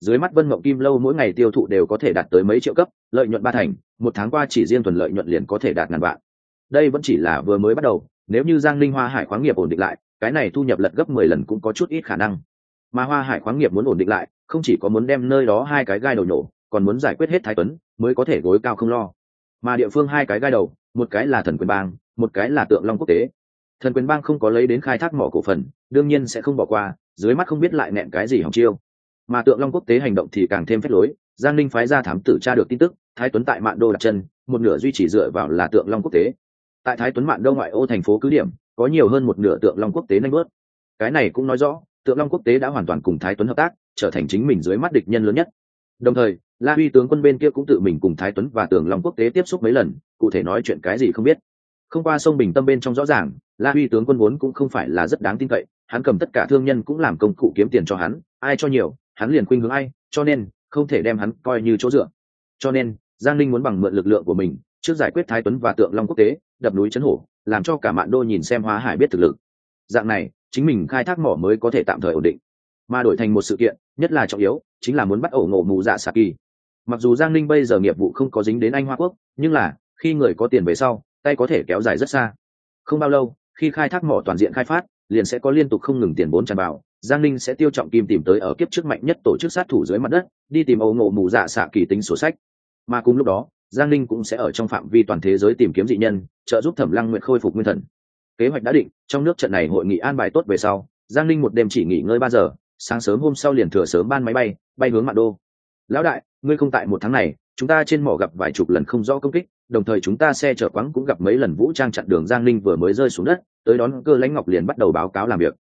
dưới mắt vân mộng kim lâu mỗi ngày tiêu thụ đều có thể đạt tới mấy triệu cấp, lợi nhuận ba thành, một tháng qua chỉ riêng tuần lợi nhuận liền có thể đạt ngàn vạn. Đây vẫn chỉ là vừa mới bắt đầu, nếu như giang linh hoa hải khoáng nghiệp ổn định lại, cái này thu nhập lật gấp mười lần cũng có chút ít khả năng. Mà hoa hải khoáng nghiệp muốn ổn định lại, không chỉ có muốn đem nơi đó hai cái gai đầu nổ, còn muốn giải quyết hết thái tuấn, mới có thể gối cao không lo. Mà địa phương hai cái gai đầu, một cái là thần quyền bang, một cái là tượng long quốc tế. Thần quyền bang không có lấy đến khai thác mỏ cổ phần, đương nhiên sẽ không bỏ qua, dưới mắt không biết lại nẹn cái gì hỏng chiêu mà tượng long quốc tế hành động thì càng thêm phép lối giang ninh phái ra thám tử tra được tin tức thái tuấn tại mạn đô đặt chân một nửa duy trì dựa vào là tượng long quốc tế tại thái tuấn mạn đô ngoại ô thành phố cứ điểm có nhiều hơn một nửa tượng long quốc tế nanh bớt cái này cũng nói rõ tượng long quốc tế đã hoàn toàn cùng thái tuấn hợp tác trở thành chính mình dưới mắt địch nhân lớn nhất đồng thời la huy tướng quân bên kia cũng tự mình cùng thái tuấn và tượng long quốc tế tiếp xúc mấy lần cụ thể nói chuyện cái gì không biết không qua sông bình tâm bên trong rõ ràng la huy tướng quân vốn cũng không phải là rất đáng tin cậy hắn cầm tất cả thương nhân cũng làm công cụ kiếm tiền cho hắn ai cho nhiều hắn liền khuynh hướng ai, cho nên không thể đem hắn coi như chỗ dựa. Cho nên, giang linh muốn bằng mượn lực lượng của mình trước giải quyết thái tuấn và tượng long quốc tế, đập núi chấn hổ, làm cho cả mạn đô nhìn xem hóa hải biết thực lực. Dạng này, chính mình khai thác mỏ mới có thể tạm thời ổn định. Mà đổi thành một sự kiện, nhất là trọng yếu, chính là muốn bắt ổ ngộ mù dạ xà kỳ. Mặc dù giang ninh bây giờ nghiệp vụ không có dính đến anh hoa quốc, nhưng là, khi người có tiền về sau, tay có thể kéo dài rất xa. Không bao lâu, khi khai thác mỏ toàn diện khai phát, liền sẽ có liên tục không ngừng tiền vốn tràn vào giang ninh sẽ tiêu trọng kim tìm tới ở kiếp trước mạnh nhất tổ chức sát thủ dưới mặt đất, đi tìm Âu ngộ mù dạ xạ kỳ tính sổ sách. Mà cùng lúc đó, giang ninh cũng sẽ ở trong phạm vi toàn thế giới tìm kiếm dị nhân, trợ giúp thẩm lăng nguyện khôi phục nguyên thần. Kế hoạch đã định, trong nước trận này hội nghị an bài tốt về sau, giang ninh một đêm chỉ nghỉ ngơi ba giờ, sáng sớm hôm sau liền thừa sớm ban máy bay bay hướng mạn đô. Lão đại, ngươi không tại một tháng này, chúng ta trên mỏ gặp vài chục lần không rõ công kích, đồng thời chúng ta xe chở quắng cũng gặp mấy lần vũ trang chặn đường giang ninh vừa mới rơi xuống đất, tới đón cơ lãnh ngọc liền bắt đầu báo cáo làm việc.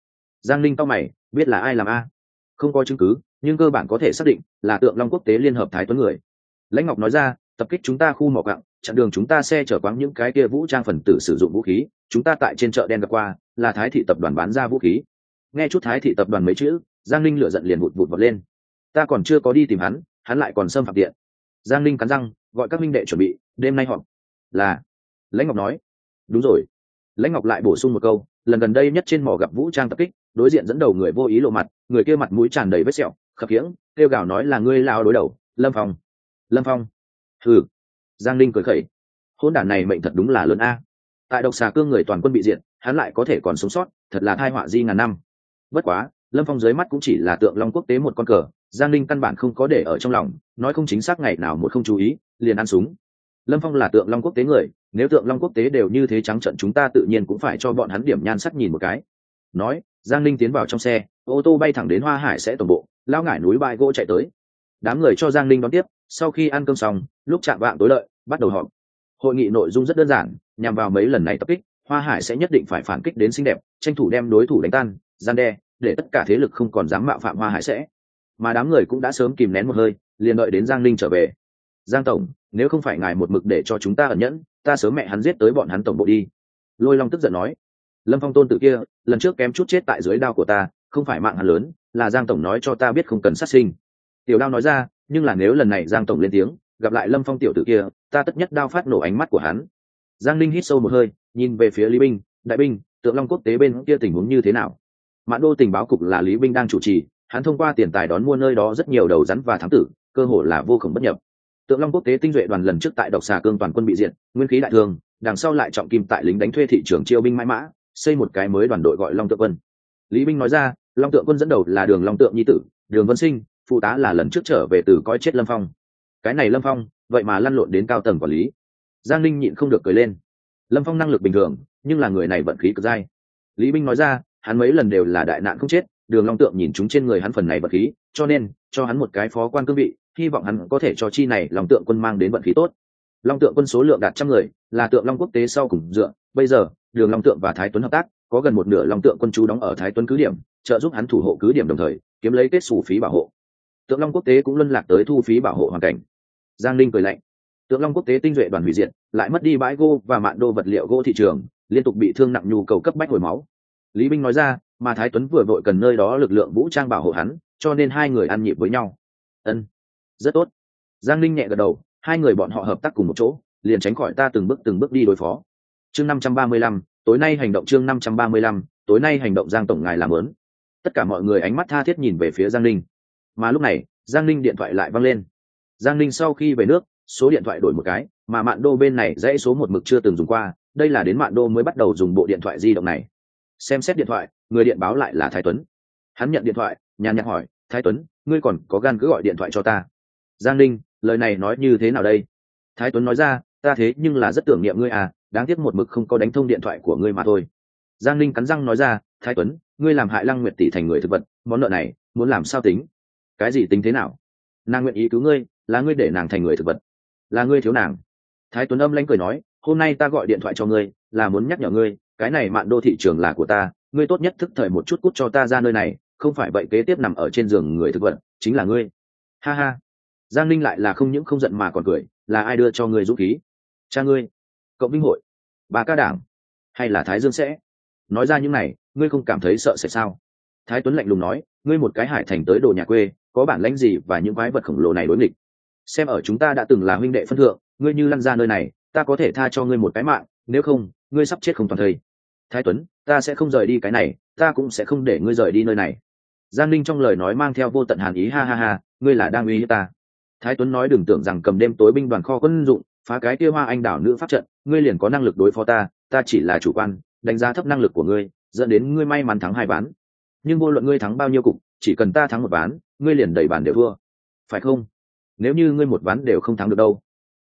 Giang ninh to mày biết là ai làm a? Không có chứng cứ, nhưng cơ bản có thể xác định là tượng long quốc tế liên hợp thái tuấn người. Lãnh ngọc nói ra, tập kích chúng ta khu mỏ cặng chặn đường chúng ta xe chở quáng những cái kia vũ trang phần tử sử dụng vũ khí, chúng ta tại trên chợ đen gặp qua, là thái thị tập đoàn bán ra vũ khí. Nghe chút thái thị tập đoàn mấy chữ, giang linh lựa giận liền vụt vụt vọt lên. Ta còn chưa có đi tìm hắn hắn lại còn xâm phạm điện. Giang linh cắn răng, gọi các minh đệ chuẩn bị, đêm nay họp. Là, lãnh ngọc nói. Đúng rồi. Lãnh ngọc lại bổ sung một câu lần gần đây nhất trên mỏ gặp vũ trang tập kích, đối diện dẫn đầu người vô ý lộ mặt, người kia mặt mũi tràn đầy vết sẹo, khập khiễng, kêu gào nói là ngươi lao đối đầu, lâm phong. Lâm phong. Thử giang linh cười khẩy. Hôn đản này mệnh thật đúng là lớn a. Tại độc xà cương người toàn quân bị diện hắn lại có thể còn sống sót, thật là thai họa di ngàn năm. Bất quá, lâm phong dưới mắt cũng chỉ là tượng long quốc tế một con cờ, giang linh căn bản không có để ở trong lòng, nói không chính xác ngày nào một không chú ý, liền ăn súng. Lâm phong là tượng long quốc tế người nếu tượng long quốc tế đều như thế trắng trận chúng ta tự nhiên cũng phải cho bọn hắn điểm nhan sắc nhìn một cái. Nói, giang linh tiến vào trong xe, ô tô bay thẳng đến hoa hải sẽ tổng bộ lao ngải núi bãi gỗ chạy tới. Đám người cho giang linh đón tiếp, sau khi ăn cơm xong, lúc chạm vạng tối lợi, bắt đầu họp. Hội nghị nội dung rất đơn giản, nhằm vào mấy lần này tập kích, hoa hải sẽ nhất định phải phản kích đến xinh đẹp, tranh thủ đem đối thủ đánh tan, gian đe, để tất cả thế lực không còn dám mạo phạm hoa hải sẽ. Mà đám người cũng đã sớm kìm nén một hơi, liền đợi đến giang linh trở về giang tổng, nếu không phải ngài một mực để cho chúng ta ẩn nhẫn, ta sớm mẹ hắn giết tới bọn hắn tổng bộ đi. Lôi long tức giận nói. Lâm phong tôn tự kia, lần trước kém chút chết tại dưới đao của ta, không phải mạng hắn lớn, là giang tổng nói cho ta biết không cần sát sinh. Tiểu đao nói ra, nhưng là nếu lần này giang tổng lên tiếng, gặp lại lâm phong tiểu tử kia, ta tất nhất đao phát nổ ánh mắt của hắn. Giang linh hít sâu một hơi, nhìn về phía lý binh, đại binh, tượng long quốc tế bên kia tình huống như thế nào? Mãn đô tình báo cục là lý binh đang chủ trì, hắn thông qua tiền tài đón mua nơi đó rất nhiều đầu rắn và thám tử, cơ hội là vô khổng bất nhập tượng long quốc tế tinh duệ đoàn lần trước tại độc xà cương toàn quân bị diện nguyên khí đại thương đằng sau lại trọng kim tại lính đánh thuê thị trường chiêu binh mãi mã, xây một cái mới đoàn đội gọi long tượng quân. Lý binh nói ra, long tượng quân dẫn đầu là đường long tượng nhi tử, đường vân sinh, phụ tá là lần trước trở về từ coi chết lâm phong. Cái này lâm phong, vậy mà lăn lộn đến cao tầng quản lý. Giang linh nhịn không được cười lên. Lâm phong năng lực bình thường, nhưng là người này vận khí cực dai. Lý binh nói ra, hắn mấy lần đều là đại nạn không chết, đường long tượng nhìn chúng trên người hắn phần này vận khí, cho nên, cho hắn một cái phó quan cương vị hy vọng hắn có thể cho chi này long tượng quân mang đến vận khí tốt. Long tượng quân số lượng đạt trăm người, là tượng long quốc tế sau cùng dựa. Bây giờ, đường long tượng và thái tuấn hợp tác, có gần một nửa long tượng quân chú đóng ở thái tuấn cứ điểm, trợ giúp hắn thủ hộ cứ điểm đồng thời, kiếm lấy kết xù phí bảo hộ. Tượng long quốc tế cũng luân lạc tới thu phí bảo hộ hoàn cảnh. Giang linh cười lạnh. Tượng long quốc tế tinh duệ đoàn hủy diệt, lại mất đi bãi gô và mạn đô vật liệu gỗ thị trường, liên tục bị thương nặng nhu cầu cấp bách hồi máu. Lý binh nói ra, mà thái tuấn vừa vội cần nơi đó lực lượng vũ trang bảo hộ hắn, cho nên hai người ăn nhịp với nhau. Ân rất tốt. Giang linh nhẹ gật đầu, hai người bọn họ hợp tác cùng một chỗ, liền tránh khỏi ta từng bước từng bước đi đối phó. Chương năm trăm ba mươi lăm, tối nay hành động chương năm trăm ba mươi lăm, tối nay hành động giang tổng ngài làm lớn tất cả mọi người ánh mắt tha thiết nhìn về phía giang linh mà lúc này, giang linh điện thoại lại văng lên. Giang linh sau khi về nước, số điện thoại đổi một cái, mà mạn đô bên này dãy số một mực chưa từng dùng qua, đây là đến mạn đô mới bắt đầu dùng bộ điện thoại di động này. Xem xét điện thoại, người điện báo lại là thái tuấn. Hắn nhận điện thoại, nhàn nhạc hỏi, thái tuấn, ngươi còn có gan cứ gọi điện thoại cho ta? Giang Ninh, lời này nói như thế nào đây? Thái tuấn nói ra ta thế nhưng là rất tưởng niệm ngươi à đáng tiếc một mực không có đánh thông điện thoại của ngươi mà thôi. Giang Ninh cắn răng nói ra thái tuấn ngươi làm hại lăng nguyệt tỷ thành người thực vật món nợ này muốn làm sao tính? Cái gì tính thế nào? Nàng nguyện ý cứu ngươi là ngươi để nàng thành người thực vật. Là ngươi thiếu nàng. Thái tuấn âm lãnh cười nói hôm nay ta gọi điện thoại cho ngươi là muốn nhắc nhở ngươi cái này mạn đô thị trường là của ta ngươi tốt nhất thức thời một chút cút cho ta ra nơi này không phải vậy kế tiếp nằm ở trên giường người thực vật chính là ngươi. Ha ha giang linh lại là không những không giận mà còn cười, là ai đưa cho người dũng khí? Cha ngươi, cộng vinh hội, bà ca đảng, hay là thái dương sẽ? Nói ra những này, ngươi không cảm thấy sợ sẽ sao? Thái tuấn lạnh lùng nói, ngươi một cái hải thành tới đồ nhà quê, có bản lãnh gì và những quái vật khổng lồ này đối nghịch? Xem ở chúng ta đã từng là huynh đệ phân thượng, ngươi như lăn ra nơi này, ta có thể tha cho ngươi một cái mạng, nếu không, ngươi sắp chết không toàn thây. Thái tuấn, ta sẽ không rời đi cái này, ta cũng sẽ không để ngươi rời đi nơi này. Giang linh trong lời nói mang theo vô tận hàn ý, ha ha ha, ngươi là đang uy hiếp ta thái tuấn nói đừng tưởng rằng cầm đêm tối binh đoàn kho quân dụng phá cái kia hoa anh đảo nữ pháp trận ngươi liền có năng lực đối phó ta ta chỉ là chủ quan đánh giá thấp năng lực của ngươi dẫn đến ngươi may mắn thắng hai bán. nhưng vô luận ngươi thắng bao nhiêu cục chỉ cần ta thắng một bán, ngươi liền đẩy bàn đều thua. Phải không? Nếu như ngươi một ván đều không thắng được đâu.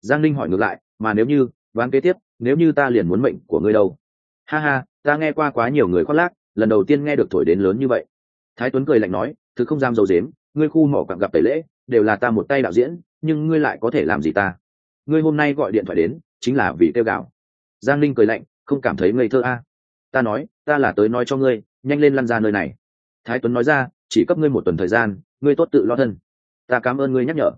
Giang linh hỏi ngược lại mà nếu như ván kế tiếp nếu như ta liền muốn mệnh của ngươi đâu? Ha ha ta nghe qua quá nhiều người khoác lác lần đầu tiên nghe được thổi đến lớn như vậy. Thái tuấn cười lạnh nói thứ không dám dầu dếm ngươi khu mỏ quặng gặp tẩy lễ đều là ta một tay đạo diễn, nhưng ngươi lại có thể làm gì ta? Ngươi hôm nay gọi điện thoại đến, chính là vì kêu gạo giang linh cười lạnh, không cảm thấy ngây thơ a. À. ta nói, ta là tới nói cho ngươi, nhanh lên lăn ra nơi này. Thái tuấn nói ra, chỉ cấp ngươi một tuần thời gian, ngươi tốt tự lo thân. Ta cảm ơn ngươi nhắc nhở.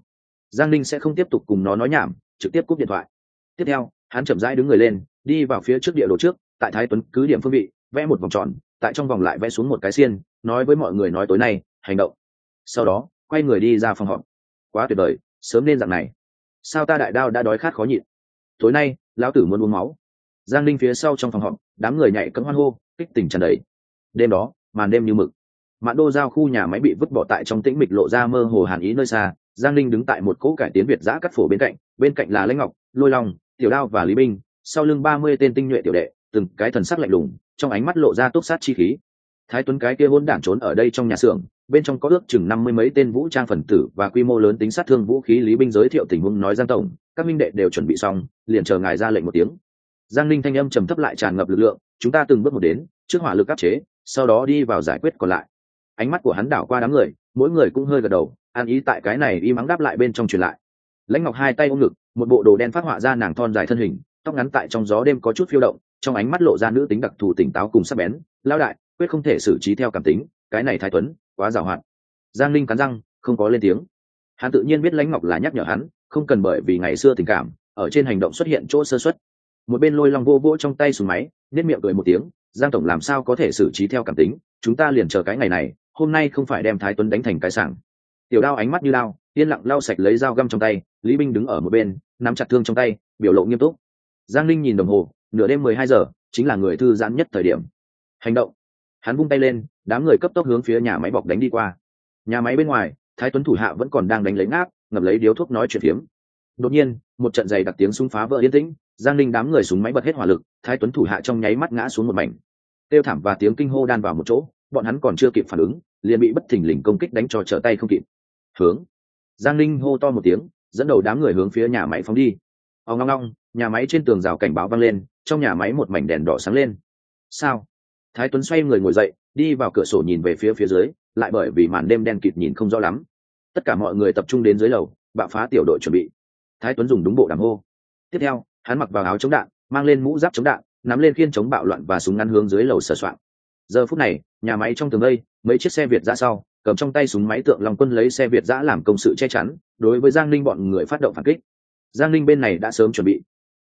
Giang linh sẽ không tiếp tục cùng nó nói nhảm, trực tiếp cúp điện thoại. Tiếp theo, hắn chậm rãi đứng người lên, đi vào phía trước địa đồ trước, tại thái tuấn cứ điểm phương vị, vẽ một vòng tròn, tại trong vòng lại vẽ xuống một cái xiên, nói với mọi người nói tối nay, hành động. Sau đó quay người đi ra phòng họp. Quá tuyệt vời, sớm nên dạng này. Sao ta đại đao đã đói khát khó nhịn? Tối nay, lão tử muốn uống máu. Giang linh phía sau trong phòng họp, đám người nhảy cấm hoan hô, kích tình tràn đầy. Đêm đó, màn đêm như mực. Mạn đô giao khu nhà máy bị vứt bỏ tại trong tĩnh mịch lộ ra mơ hồ hàn ý nơi xa, giang linh đứng tại một cỗ cải tiến việt giã cắt phổ bên cạnh bên cạnh là lãnh ngọc, lôi long, tiểu đao và lý binh sau lưng ba mươi tên tinh nhuệ tiểu đệ, từng cái thần sắc lạnh lùng, trong ánh mắt lộ ra túc sát chi khí thái tuấn cái kia hôn đản trốn ở đây trong nhà xưởng, bên trong có ước chừng năm mươi mấy tên vũ trang phần tử và quy mô lớn tính sát thương vũ khí lý binh giới thiệu tình huống nói giang tổng, các minh đệ đều chuẩn bị xong, liền chờ ngài ra lệnh một tiếng. Giang linh thanh âm trầm thấp lại tràn ngập lực lượng, chúng ta từng bước một đến, trước hỏa lực áp chế, sau đó đi vào giải quyết còn lại. Ánh mắt của hắn đảo qua đám người, mỗi người cũng hơi gật đầu, an ý tại cái này y mắng đáp lại bên trong truyền lại. Lãnh ngọc hai tay ôm ngực, một bộ đồ đen phát họa ra nàng thon dài thân hình, tóc ngắn tại trong gió đêm có chút phiêu động, trong ánh mắt lộ ra nữ tính đặc thù tỉnh táo cùng sắc bén lao đại quyết không thể xử trí theo cảm tính, cái này thái tuấn, quá giảo hạn. Giang linh cắn răng, không có lên tiếng. Hắn tự nhiên biết lãnh ngọc là nhắc nhở hắn, không cần bởi vì ngày xưa tình cảm, ở trên hành động xuất hiện chỗ sơ xuất một bên lôi long vô vỗ trong tay súng máy nết miệng cười một tiếng, giang tổng làm sao có thể xử trí theo cảm tính? Chúng ta liền chờ cái ngày này, hôm nay không phải đem thái tuấn đánh thành cái sảng. Tiểu đao ánh mắt như đao yên lặng lau sạch lấy dao găm trong tay, lý binh đứng ở một bên, nắm chặt thương trong tay, biểu lộ nghiêm túc. Giang linh nhìn đồng hồ, nửa đêm mười hai giờ, chính là người thư giãn nhất thời điểm. Hành động hắn vung tay lên, đám người cấp tốc hướng phía nhà máy bọc đánh đi qua. Nhà máy bên ngoài, thái tuấn thủ hạ vẫn còn đang đánh lấy ngáp, ngập lấy điếu thuốc nói chuyện phiếm. Đột nhiên, một trận giày đặc tiếng súng phá vỡ yên tĩnh, giang linh đám người súng máy bật hết hỏa lực, thái tuấn thủ hạ trong nháy mắt ngã xuống một mảnh. Tiêu thảm và tiếng kinh hô đan vào một chỗ, bọn hắn còn chưa kịp phản ứng, liền bị bất thình lình công kích đánh cho trở tay không kịp. Hướng. Giang linh hô to một tiếng, dẫn đầu đám người hướng phía nhà máy phóng đi. Ao ngong ngong nhà máy trên tường rào cảnh báo vang lên, trong nhà máy một mảnh đèn đỏ sáng lên. Sao? Thái tuấn xoay người ngồi dậy, đi vào cửa sổ nhìn về phía phía dưới, lại bởi vì màn đêm đen kịt nhìn không rõ lắm. Tất cả mọi người tập trung đến dưới lầu bạo phá tiểu đội chuẩn bị. Thái tuấn dùng đúng bộ đàm hô. Tiếp theo, hắn mặc vào áo chống đạn, mang lên mũ giáp chống đạn, nắm lên khiên chống bạo loạn và súng ngắn hướng dưới lầu sửa soạn giờ phút này, nhà máy trong tường đây, mấy chiếc xe việt ra sau, cầm trong tay súng máy tượng lòng quân lấy xe việt giã làm công sự che chắn, đối với giang ninh bọn người phát động phản kích. Giang ninh bên này đã sớm chuẩn bị.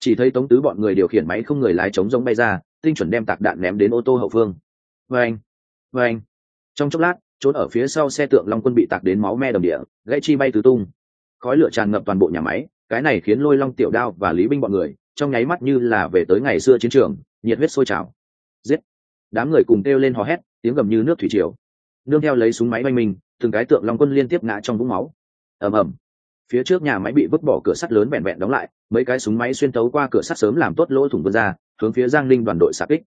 Chỉ thấy tống tứ bọn người điều khiển máy không người lái chống giống bay ra tinh chuẩn đem tạc đạn ném đến ô tô hậu phương. Vê anh vê anh trong chốc lát, trốn ở phía sau xe tượng long quân bị tạc đến máu me đồng địa, gãy chi bay tứ tung. Khói lửa tràn ngập toàn bộ nhà máy, cái này khiến lôi long, tiểu đao và lý binh bọn người, trong nháy mắt như là về tới ngày xưa chiến trường, nhiệt huyết sôi trào. Giết. Đám người cùng kêu lên hò hét, tiếng gầm như nước thủy triều. Nương theo lấy súng máy oanh mình từng cái tượng long quân liên tiếp ngã trong vũng máu. Ầm ầm phía trước nhà máy bị vứt bỏ cửa sắt lớn vẹn vẹn đóng lại, mấy cái súng máy xuyên tấu qua cửa sắt sớm làm tốt lỗ thủng vươn ra, hướng phía giang linh đoàn đội xạ kích.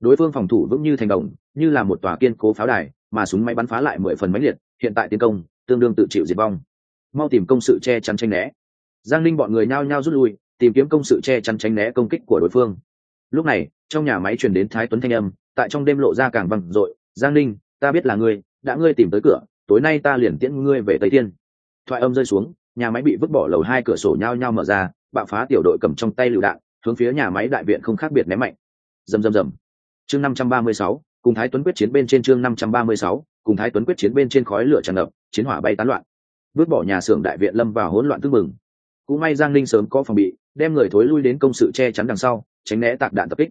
Đối phương phòng thủ vững như thành đồng, như là một tòa kiên cố pháo đài, mà súng máy bắn phá lại mười phần máy liệt, hiện tại tiến công, tương đương tự chịu diệt vong. Mau tìm công sự che chắn tranh né. Giang linh bọn người nhao nhao rút lui, tìm kiếm công sự che chắn tranh né công kích của đối phương. Lúc này, trong nhà máy truyền đến thái tuấn thanh âm, tại trong đêm lộ ra càng văng dội, giang linh ta biết là ngươi, đã ngươi tìm tới cửa, tối nay ta liền tiễn ngươi về tây thiên. Thoại âm rơi xuống nhà máy bị vứt bỏ lầu hai cửa sổ nhao nhao mở ra bạo phá tiểu đội cầm trong tay lựu đạn hướng phía nhà máy đại viện không khác biệt ném mạnh. Rầm rầm rầm. Chương năm trăm ba mươi sáu cùng thái tuấn quyết chiến bên trên chương năm trăm ba mươi sáu cùng thái tuấn quyết chiến bên trên khói lửa tràn ngập chiến hỏa bay tán loạn. Vứt bỏ nhà xưởng đại viện lâm vào hỗn loạn tương mừng cũng may giang Ninh sớm có phòng bị đem người thối lui đến công sự che chắn đằng sau tránh né tạc đạn tập kích.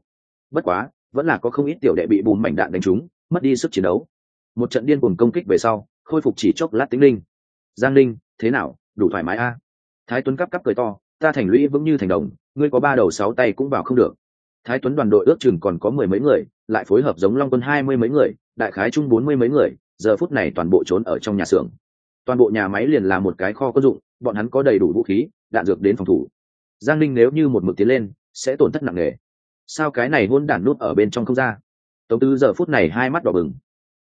Bất quá vẫn là có không ít tiểu đệ bị bùn mảnh đạn đánh trúng mất đi sức chiến đấu. Một trận điên cuồng công kích về sau khôi phục chỉ chốc lát tính linh. Giang Ninh, thế nào? Đủ thoải mái a. Thái tuấn cắp cắp cười to, ta thành lũy vững như thành đồng, ngươi có ba đầu sáu tay cũng vào không được. Thái tuấn đoàn đội ước chừng còn có mười mấy người, lại phối hợp giống long quân hai mươi mấy người, đại khái chung bốn mươi mấy người, giờ phút này toàn bộ trốn ở trong nhà xưởng. Toàn bộ nhà máy liền là một cái kho quân dụng, bọn hắn có đầy đủ vũ khí, đạn dược đến phòng thủ. Giang ninh nếu như một mực tiến lên, sẽ tổn thất nặng nề. Sao cái này hôn đản nút ở bên trong không ra? Tống tư giờ phút này hai mắt đỏ bừng.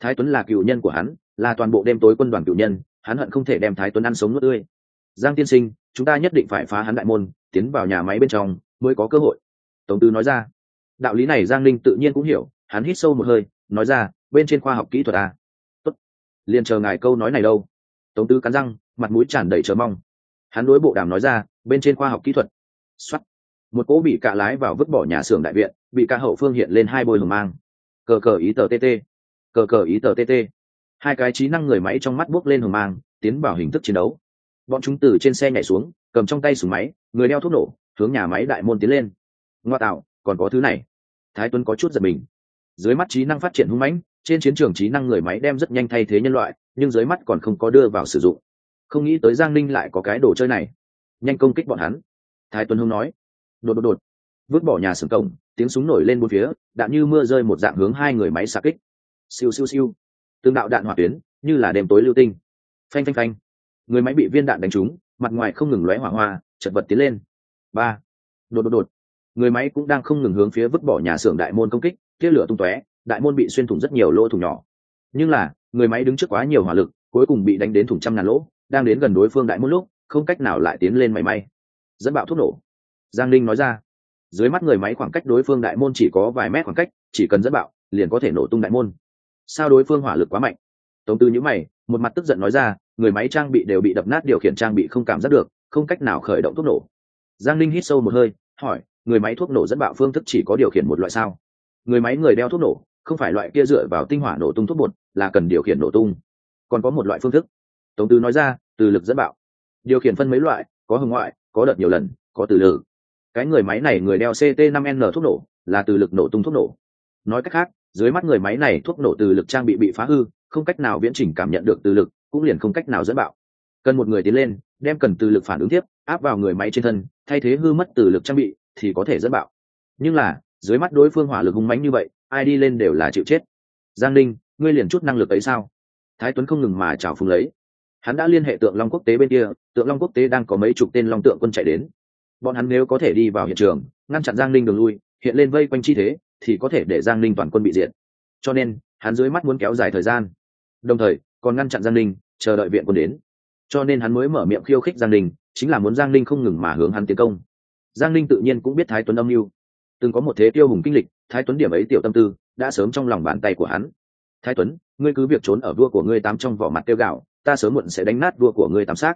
Thái tuấn là cựu nhân của hắn, là toàn bộ đêm tối quân đoàn cựu nhân, hắn hận không thể đem thái tuấn ăn sống nuốt tươi giang tiên sinh, chúng ta nhất định phải phá hắn đại môn, tiến vào nhà máy bên trong mới có cơ hội. Tống tư nói ra. Đạo lý này giang linh tự nhiên cũng hiểu, hắn hít sâu một hơi, nói ra, bên trên khoa học kỹ thuật à. Tốt. liền chờ ngài câu nói này đâu. Tống tư cắn răng, mặt mũi tràn đầy chờ mong. Hắn đối bộ đàm nói ra, bên trên khoa học kỹ thuật. Xuất một cỗ bị cạ lái vào vứt bỏ nhà xưởng đại viện, bị ca hậu phương hiện lên hai bôi hồng mang. Cờ cờ ý tờ tt cờ cờ ý tờ tt hai cái trí năng người máy trong mắt buốc lên hồng mang, tiến vào hình thức chiến đấu bọn chúng từ trên xe nhảy xuống, cầm trong tay súng máy, người đeo thuốc nổ, hướng nhà máy đại môn tiến lên. Ngoa tạo, còn có thứ này. Thái tuấn có chút giật mình. Dưới mắt trí năng phát triển hung mãnh, trên chiến trường trí năng người máy đem rất nhanh thay thế nhân loại, nhưng dưới mắt còn không có đưa vào sử dụng. Không nghĩ tới giang ninh lại có cái đồ chơi này. Nhanh công kích bọn hắn. Thái tuấn hưng nói. Đột đột đột. Vứt bỏ nhà xưởng cổng, tiếng súng nổi lên bốn phía, đạn như mưa rơi một dạng hướng hai người máy xạ kích. Siêu siêu siêu. Tương đạo đạn hỏa tuyến, như là đêm tối lưu tinh. Phanh phanh phanh người máy bị viên đạn đánh trúng, mặt ngoài không ngừng lóe hỏa hoa, chật vật tiến lên. Ba. Đột đột đột. Người máy cũng đang không ngừng hướng phía vứt bỏ nhà xưởng đại môn công kích, tia lửa tung tóe, đại môn bị xuyên thủng rất nhiều lỗ thủng nhỏ. Nhưng là, người máy đứng trước quá nhiều hỏa lực, cuối cùng bị đánh đến thủng trăm ngàn lỗ, đang đến gần đối phương đại môn lúc, không cách nào lại tiến lên mảy may. Dẫn bạo thuốc nổ. Giang linh nói ra. Dưới mắt người máy khoảng cách đối phương đại môn chỉ có vài mét khoảng cách, chỉ cần dẫn bạo, liền có thể nổ tung đại môn. Sao đối phương hỏa lực quá mạnh? Tống tư nhữ mày một mặt tức giận nói ra, người máy trang bị đều bị đập nát điều khiển trang bị không cảm giác được, không cách nào khởi động thuốc nổ. Giang linh hít sâu một hơi, hỏi, người máy thuốc nổ dẫn bạo phương thức chỉ có điều khiển một loại sao? Người máy người đeo thuốc nổ, không phải loại kia dựa vào tinh hỏa nổ tung thuốc bột, là cần điều khiển nổ tung. Còn có một loại phương thức. Tống tư nói ra, từ lực dẫn bạo. Điều khiển phân mấy loại, có hồng ngoại, có đợt nhiều lần, có từ lực cái người máy này người đeo ct 5 n thuốc nổ, là từ lực nổ tung thuốc nổ. Nói cách khác, dưới mắt người máy này thuốc nổ từ lực trang bị bị phá hư không cách nào viễn chỉnh cảm nhận được từ lực, cũng liền không cách nào dẫn bạo. Cần một người tiến lên, đem cần từ lực phản ứng tiếp, áp vào người máy trên thân, thay thế hư mất từ lực trang bị, thì có thể dẫn bạo. Nhưng là, dưới mắt đối phương hỏa lực hung mãnh như vậy, ai đi lên đều là chịu chết. Giang ninh, ngươi liền chút năng lực ấy sao? Thái tuấn không ngừng mà chào phúng lấy. Hắn đã liên hệ tượng long quốc tế bên kia, tượng long quốc tế đang có mấy chục tên long tượng quân chạy đến. Bọn hắn nếu có thể đi vào hiện trường, ngăn chặn giang ninh đường lui, hiện lên vây quanh chi thế, thì có thể để giang ninh toàn quân bị diệt. Cho nên, hắn dưới mắt muốn kéo dài thời gian đồng thời còn ngăn chặn giang ninh, chờ đợi viện quân đến. Cho nên hắn mới mở miệng khiêu khích giang ninh, chính là muốn giang ninh không ngừng mà hướng hắn tiến công. Giang ninh tự nhiên cũng biết thái tuấn âm mưu. Từng có một thế tiêu hùng kinh lịch, thái tuấn điểm ấy tiểu tâm tư đã sớm trong lòng bàn tay của hắn. Thái tuấn, ngươi cứ việc trốn ở vua của ngươi tám trong vỏ mặt tiêu gạo, ta sớm muộn sẽ đánh nát vua của ngươi tám xác.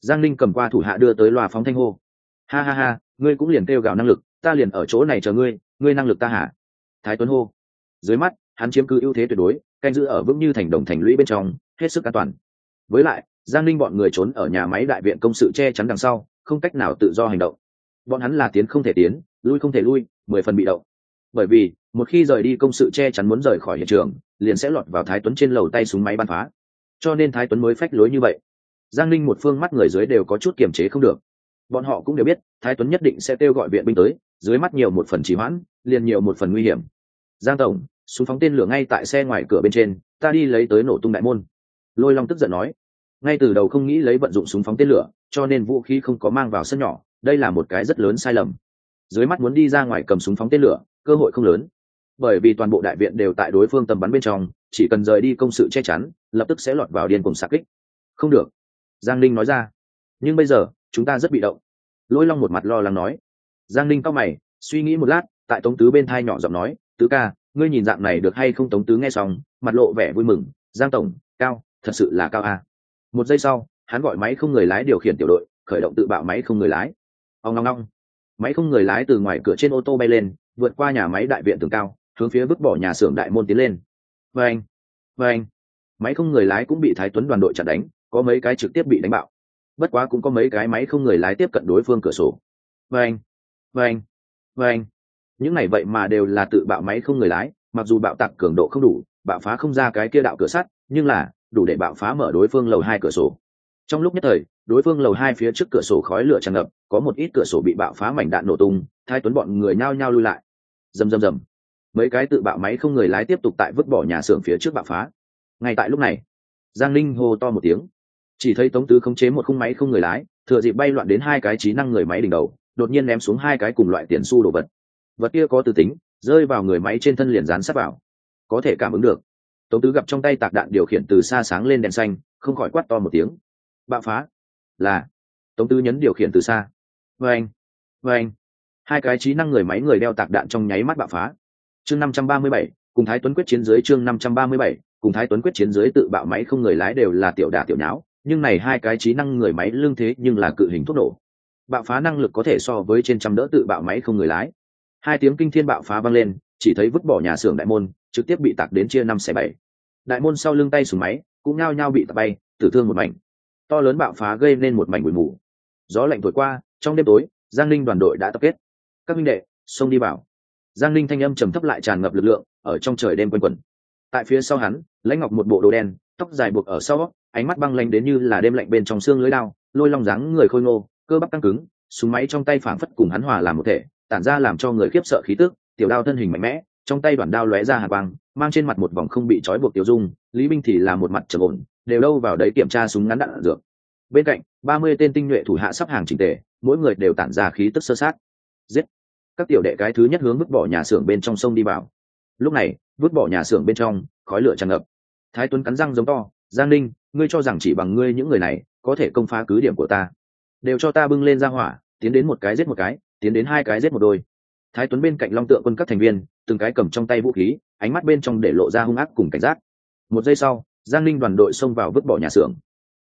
Giang ninh cầm qua thủ hạ đưa tới loa phóng thanh hô. Ha ha ha, ngươi cũng liền kêu gạo năng lực, ta liền ở chỗ này chờ ngươi ngươi năng lực ta hả? Thái tuấn hô. Dưới mắt hắn chiếm cứ ưu thế tuyệt đối, canh giữ ở vững như thành đồng thành lũy bên trong, hết sức an toàn. Với lại, giang ninh bọn người trốn ở nhà máy đại viện công sự che chắn đằng sau, không cách nào tự do hành động. Bọn hắn là tiến không thể tiến, lui không thể lui, mười phần bị động. Bởi vì, một khi rời đi công sự che chắn muốn rời khỏi hiện trường, liền sẽ lọt vào thái tuấn trên lầu tay súng máy bắn phá. Cho nên thái tuấn mới phách lối như vậy. Giang ninh một phương mắt người dưới đều có chút kiềm chế không được. Bọn họ cũng đều biết, thái tuấn nhất định sẽ kêu gọi viện binh tới, dưới mắt nhiều một phần trì hoãn, liền nhiều một phần nguy hiểm. Giang tổng súng phóng tên lửa ngay tại xe ngoài cửa bên trên, ta đi lấy tới nổ tung đại môn. Lôi long tức giận nói. Ngay từ đầu không nghĩ lấy vận dụng súng phóng tên lửa, cho nên vũ khí không có mang vào sân nhỏ, đây là một cái rất lớn sai lầm. Dưới mắt muốn đi ra ngoài cầm súng phóng tên lửa, cơ hội không lớn. Bởi vì toàn bộ đại viện đều tại đối phương tầm bắn bên trong, chỉ cần rời đi công sự che chắn, lập tức sẽ lọt vào điên cùng xạ kích. Không được. Giang ninh nói ra. Nhưng bây giờ, chúng ta rất bị động. Lôi long một mặt lo lắng nói. Giang ninh cao mày, suy nghĩ một lát, tại tống tứ bên thai nhỏ giọng nói, tứ ca ngươi nhìn dạng này được hay không tống tứ nghe xong, mặt lộ vẻ vui mừng, giang tổng, cao, thật sự là cao a. Một giây sau, hắn gọi máy không người lái điều khiển tiểu đội, khởi động tự bạo máy không người lái. Ông ngong ngong máy không người lái từ ngoài cửa trên ô tô bay lên, vượt qua nhà máy đại viện tường cao, hướng phía vứt bỏ nhà xưởng đại môn tiến lên. Vê anh vê anh máy không người lái cũng bị thái tuấn đoàn đội chặn đánh, có mấy cái trực tiếp bị đánh bạo. Bất quá cũng có mấy cái máy không người lái tiếp cận đối phương cửa sổ. Vê anh vê anh vê anh những này vậy mà đều là tự bạo máy không người lái, mặc dù bạo tạc cường độ không đủ, bạo phá không ra cái kia đạo cửa sắt, nhưng là, đủ để bạo phá mở đối phương lầu hai cửa sổ. Trong lúc nhất thời, đối phương lầu hai phía trước cửa sổ khói lửa tràn ngập, có một ít cửa sổ bị bạo phá mảnh đạn nổ tung, thái tuấn bọn người nhao nhao lui lại. Rầm rầm rầm. Mấy cái tự bạo máy không người lái tiếp tục tại vứt bỏ nhà xưởng phía trước bạo phá. Ngay tại lúc này, giang linh hô to một tiếng. Chỉ thấy tống tứ khống chế một khung máy không người lái, thừa dịp bay loạn đến hai cái trí năng người máy đỉnh đầu, đột nhiên ném xuống hai cái cùng loại tiền su đồ vật vật kia có tư tính, rơi vào người máy trên thân liền dán sát vào. Có thể cảm ứng được. Tống tứ gặp trong tay tạc đạn điều khiển từ xa sáng lên đèn xanh, không khỏi quát to một tiếng. Bạo phá. Là. Tống tứ nhấn điều khiển từ xa. Vê anh vê anh hai cái trí năng người máy người đeo tạc đạn trong nháy mắt bạo phá. Chương năm trăm ba mươi bảy, cùng thái tuấn quyết chiến dưới chương năm trăm ba mươi bảy, cùng thái tuấn quyết chiến dưới tự bạo máy không người lái đều là tiểu đà tiểu nháo, nhưng này hai cái trí năng người máy lương thế nhưng là cự hình thuốc nổ bạo phá năng lực có thể so với trên trăm đỡ tự bạo máy không người lái hai tiếng kinh thiên bạo phá vang lên, chỉ thấy vứt bỏ nhà xưởng đại môn, trực tiếp bị tạc đến chia năm xẻ bảy. Đại môn sau lưng tay súng máy, cũng nhao nhao bị tạc bay, tử thương một mảnh. To lớn bạo phá gây nên một mảnh bụi mù. Gió lạnh thổi qua, trong đêm tối, giang linh đoàn đội đã tập kết. Các minh đệ, xông đi vào. Giang linh thanh âm trầm thấp lại tràn ngập lực lượng, ở trong trời đêm quanh quẩn. Tại phía sau hắn, lãnh ngọc một bộ đồ đen, tóc dài buộc ở sau, ánh mắt băng lanh đến như là đêm lạnh bên trong xương lưới đao, lôi long dáng người khôi ngô, cơ bắp căng cứng, súng máy trong tay phảng phất cùng hắn hòa làm một thể tản ra làm cho người khiếp sợ khí tức, tiểu đao thân hình mạnh mẽ, trong tay đoàn đao lóe ra hàn quang, mang trên mặt một vòng không bị trói buộc tiểu dung, lý binh thì là một mặt trầm ổn, đều đâu vào đấy kiểm tra súng ngắn đạn dược. Bên cạnh, ba mươi tên tinh nhuệ thủ hạ sắp hàng chỉnh tề, mỗi người đều tản ra khí tức sơ sát. Giết! Các tiểu đệ cái thứ nhất hướng vứt bỏ nhà xưởng bên trong sông đi vào. Lúc này, vứt bỏ nhà xưởng bên trong, khói lửa tràn ngập. Thái tuấn cắn răng giống to, giang ninh, ngươi cho rằng chỉ bằng ngươi những người này có thể công phá cứ điểm của ta. Đều cho ta bưng lên ra hỏa, tiến đến một cái giết một cái tiến đến hai cái giết một đôi. Thái tuấn bên cạnh long tượng quân các thành viên, từng cái cầm trong tay vũ khí, ánh mắt bên trong để lộ ra hung ác cùng cảnh giác. Một giây sau, giang ninh đoàn đội xông vào vứt bỏ nhà xưởng.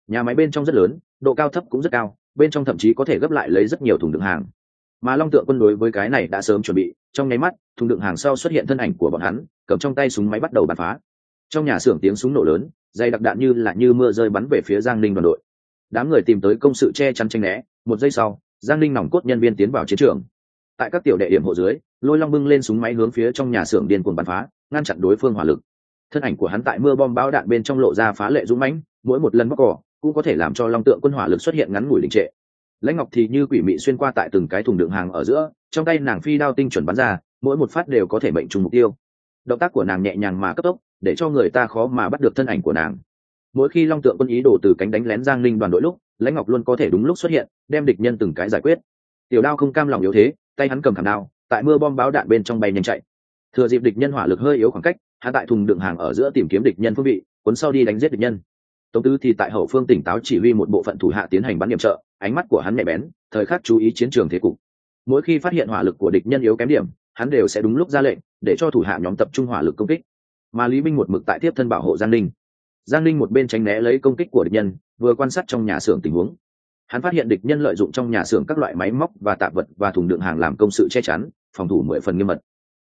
Nhà máy bên trong rất lớn, độ cao thấp cũng rất cao, bên trong thậm chí có thể gấp lại lấy rất nhiều thùng đựng hàng. Mà long tượng quân đối với cái này đã sớm chuẩn bị, trong nháy mắt, thùng đựng hàng sau xuất hiện thân ảnh của bọn hắn, cầm trong tay súng máy bắt đầu bắn phá. Trong nhà xưởng tiếng súng nổ lớn, dây đặc đạn như là như mưa rơi bắn về phía giang ninh đoàn đội. Đám người tìm tới công sự che chắn tranh né, một giây sau giang Linh nòng cốt nhân viên tiến vào chiến trường. Tại các tiểu đệ điểm hộ dưới, lôi long bưng lên súng máy hướng phía trong nhà xưởng điên cuồng bắn phá, ngăn chặn đối phương hỏa lực. Thân ảnh của hắn tại mưa bom bão đạn bên trong lộ ra phá lệ dũng mãnh, mỗi một lần bóc cỏ cũng có thể làm cho long tượng quân hỏa lực xuất hiện ngắn ngủi đình trệ. Lãnh ngọc thì như quỷ mị xuyên qua tại từng cái thùng đựng hàng ở giữa, trong tay nàng phi đao tinh chuẩn bắn ra, mỗi một phát đều có thể mệnh trùng mục tiêu. Động tác của nàng nhẹ nhàng mà cấp tốc, để cho người ta khó mà bắt được thân ảnh của nàng. Mỗi khi long tượng quân ý đổ từ cánh đánh lén giang linh đoàn đội lúc lãnh ngọc luôn có thể đúng lúc xuất hiện, đem địch nhân từng cái giải quyết. Tiểu đao không cam lòng yếu thế, tay hắn cầm khảm đao, tại mưa bom báo đạn bên trong bay nhanh chạy. Thừa dịp địch nhân hỏa lực hơi yếu khoảng cách hạ tại thùng đựng hàng ở giữa tìm kiếm địch nhân phương vị, cuốn sau đi đánh giết địch nhân. Tống tứ thì tại hậu phương tỉnh táo chỉ huy một bộ phận thủ hạ tiến hành bắn nhiệm trợ, ánh mắt của hắn nhạy bén, thời khắc chú ý chiến trường thế cục. Mỗi khi phát hiện hỏa lực của địch nhân yếu kém điểm, hắn đều sẽ đúng lúc ra lệnh, để cho thủ hạ nhóm tập trung hỏa lực công kích. Mà lý minh một mực tại tiếp thân bảo hộ giang linh giang linh một bên tránh né lấy công kích của địch nhân, vừa quan sát trong nhà xưởng tình huống. Hắn phát hiện địch nhân lợi dụng trong nhà xưởng các loại máy móc và tạp vật và thùng đựng hàng làm công sự che chắn, phòng thủ mười phần nghiêm mật.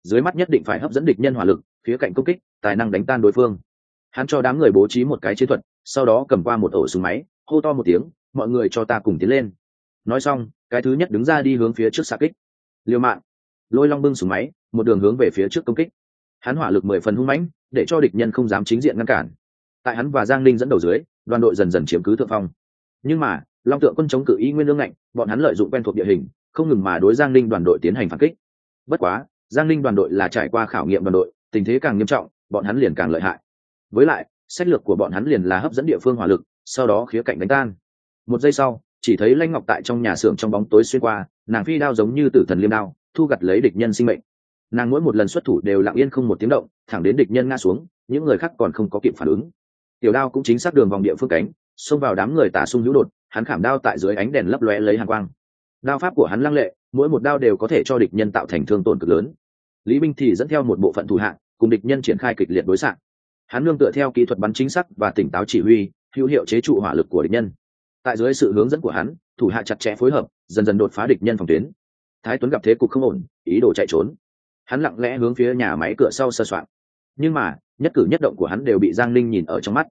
Dưới mắt nhất định phải hấp dẫn địch nhân hỏa lực phía cạnh công kích, tài năng đánh tan đối phương. Hắn cho đám người bố trí một cái chiến thuật, sau đó cầm qua một ổ súng máy, hô to một tiếng, mọi người cho ta cùng tiến lên. Nói xong, cái thứ nhất đứng ra đi hướng phía trước xa kích. Liêu mạng lôi long bưng súng máy, một đường hướng về phía trước công kích. Hắn hỏa lực mười phần hung mãnh, để cho địch nhân không dám chính diện ngăn cản tại hắn và giang Ninh dẫn đầu dưới, đoàn đội dần dần chiếm cứ thượng phong. Nhưng mà, long tượng quân chống cự y nguyên lương ngạnh, bọn hắn lợi dụng quen thuộc địa hình, không ngừng mà đối giang Ninh đoàn đội tiến hành phản kích. Bất quá, giang Ninh đoàn đội là trải qua khảo nghiệm đoàn đội, tình thế càng nghiêm trọng, bọn hắn liền càng lợi hại. Với lại, sách lược của bọn hắn liền là hấp dẫn địa phương hỏa lực, sau đó khía cạnh đánh tan. Một giây sau, chỉ thấy lanh ngọc tại trong nhà xưởng trong bóng tối xuyên qua, nàng phi đao giống như tử thần liêm đao, thu gặt lấy địch nhân sinh mệnh. Nàng mỗi một lần xuất thủ đều lặng yên không một tiếng động, thẳng đến địch nhân ngã xuống, những người khác còn không có kịp phản ứng tiểu đao cũng chính xác đường vòng địa phương cánh, xông vào đám người tả sung hữu đột, hắn khảm đao tại dưới ánh đèn lấp lóe lấy hàng quang. Đao pháp của hắn lăng lệ, mỗi một đao đều có thể cho địch nhân tạo thành thương tổn cực lớn. Lý binh thì dẫn theo một bộ phận thủ hạng cùng địch nhân triển khai kịch liệt đối xạ. Hắn nương tựa theo kỹ thuật bắn chính xác và tỉnh táo chỉ huy, hữu hiệu chế trụ hỏa lực của địch nhân. Tại dưới sự hướng dẫn của hắn, thủ hạ chặt chẽ phối hợp, dần dần đột phá địch nhân phòng tuyến. Thái tuấn gặp thế cục không ổn, ý đồ chạy trốn. Hắn lặng lẽ hướng phía nhà máy cửa sau sơ soạn. Nhưng mà nhất cử nhất động của hắn đều bị giang Linh nhìn ở trong mắt.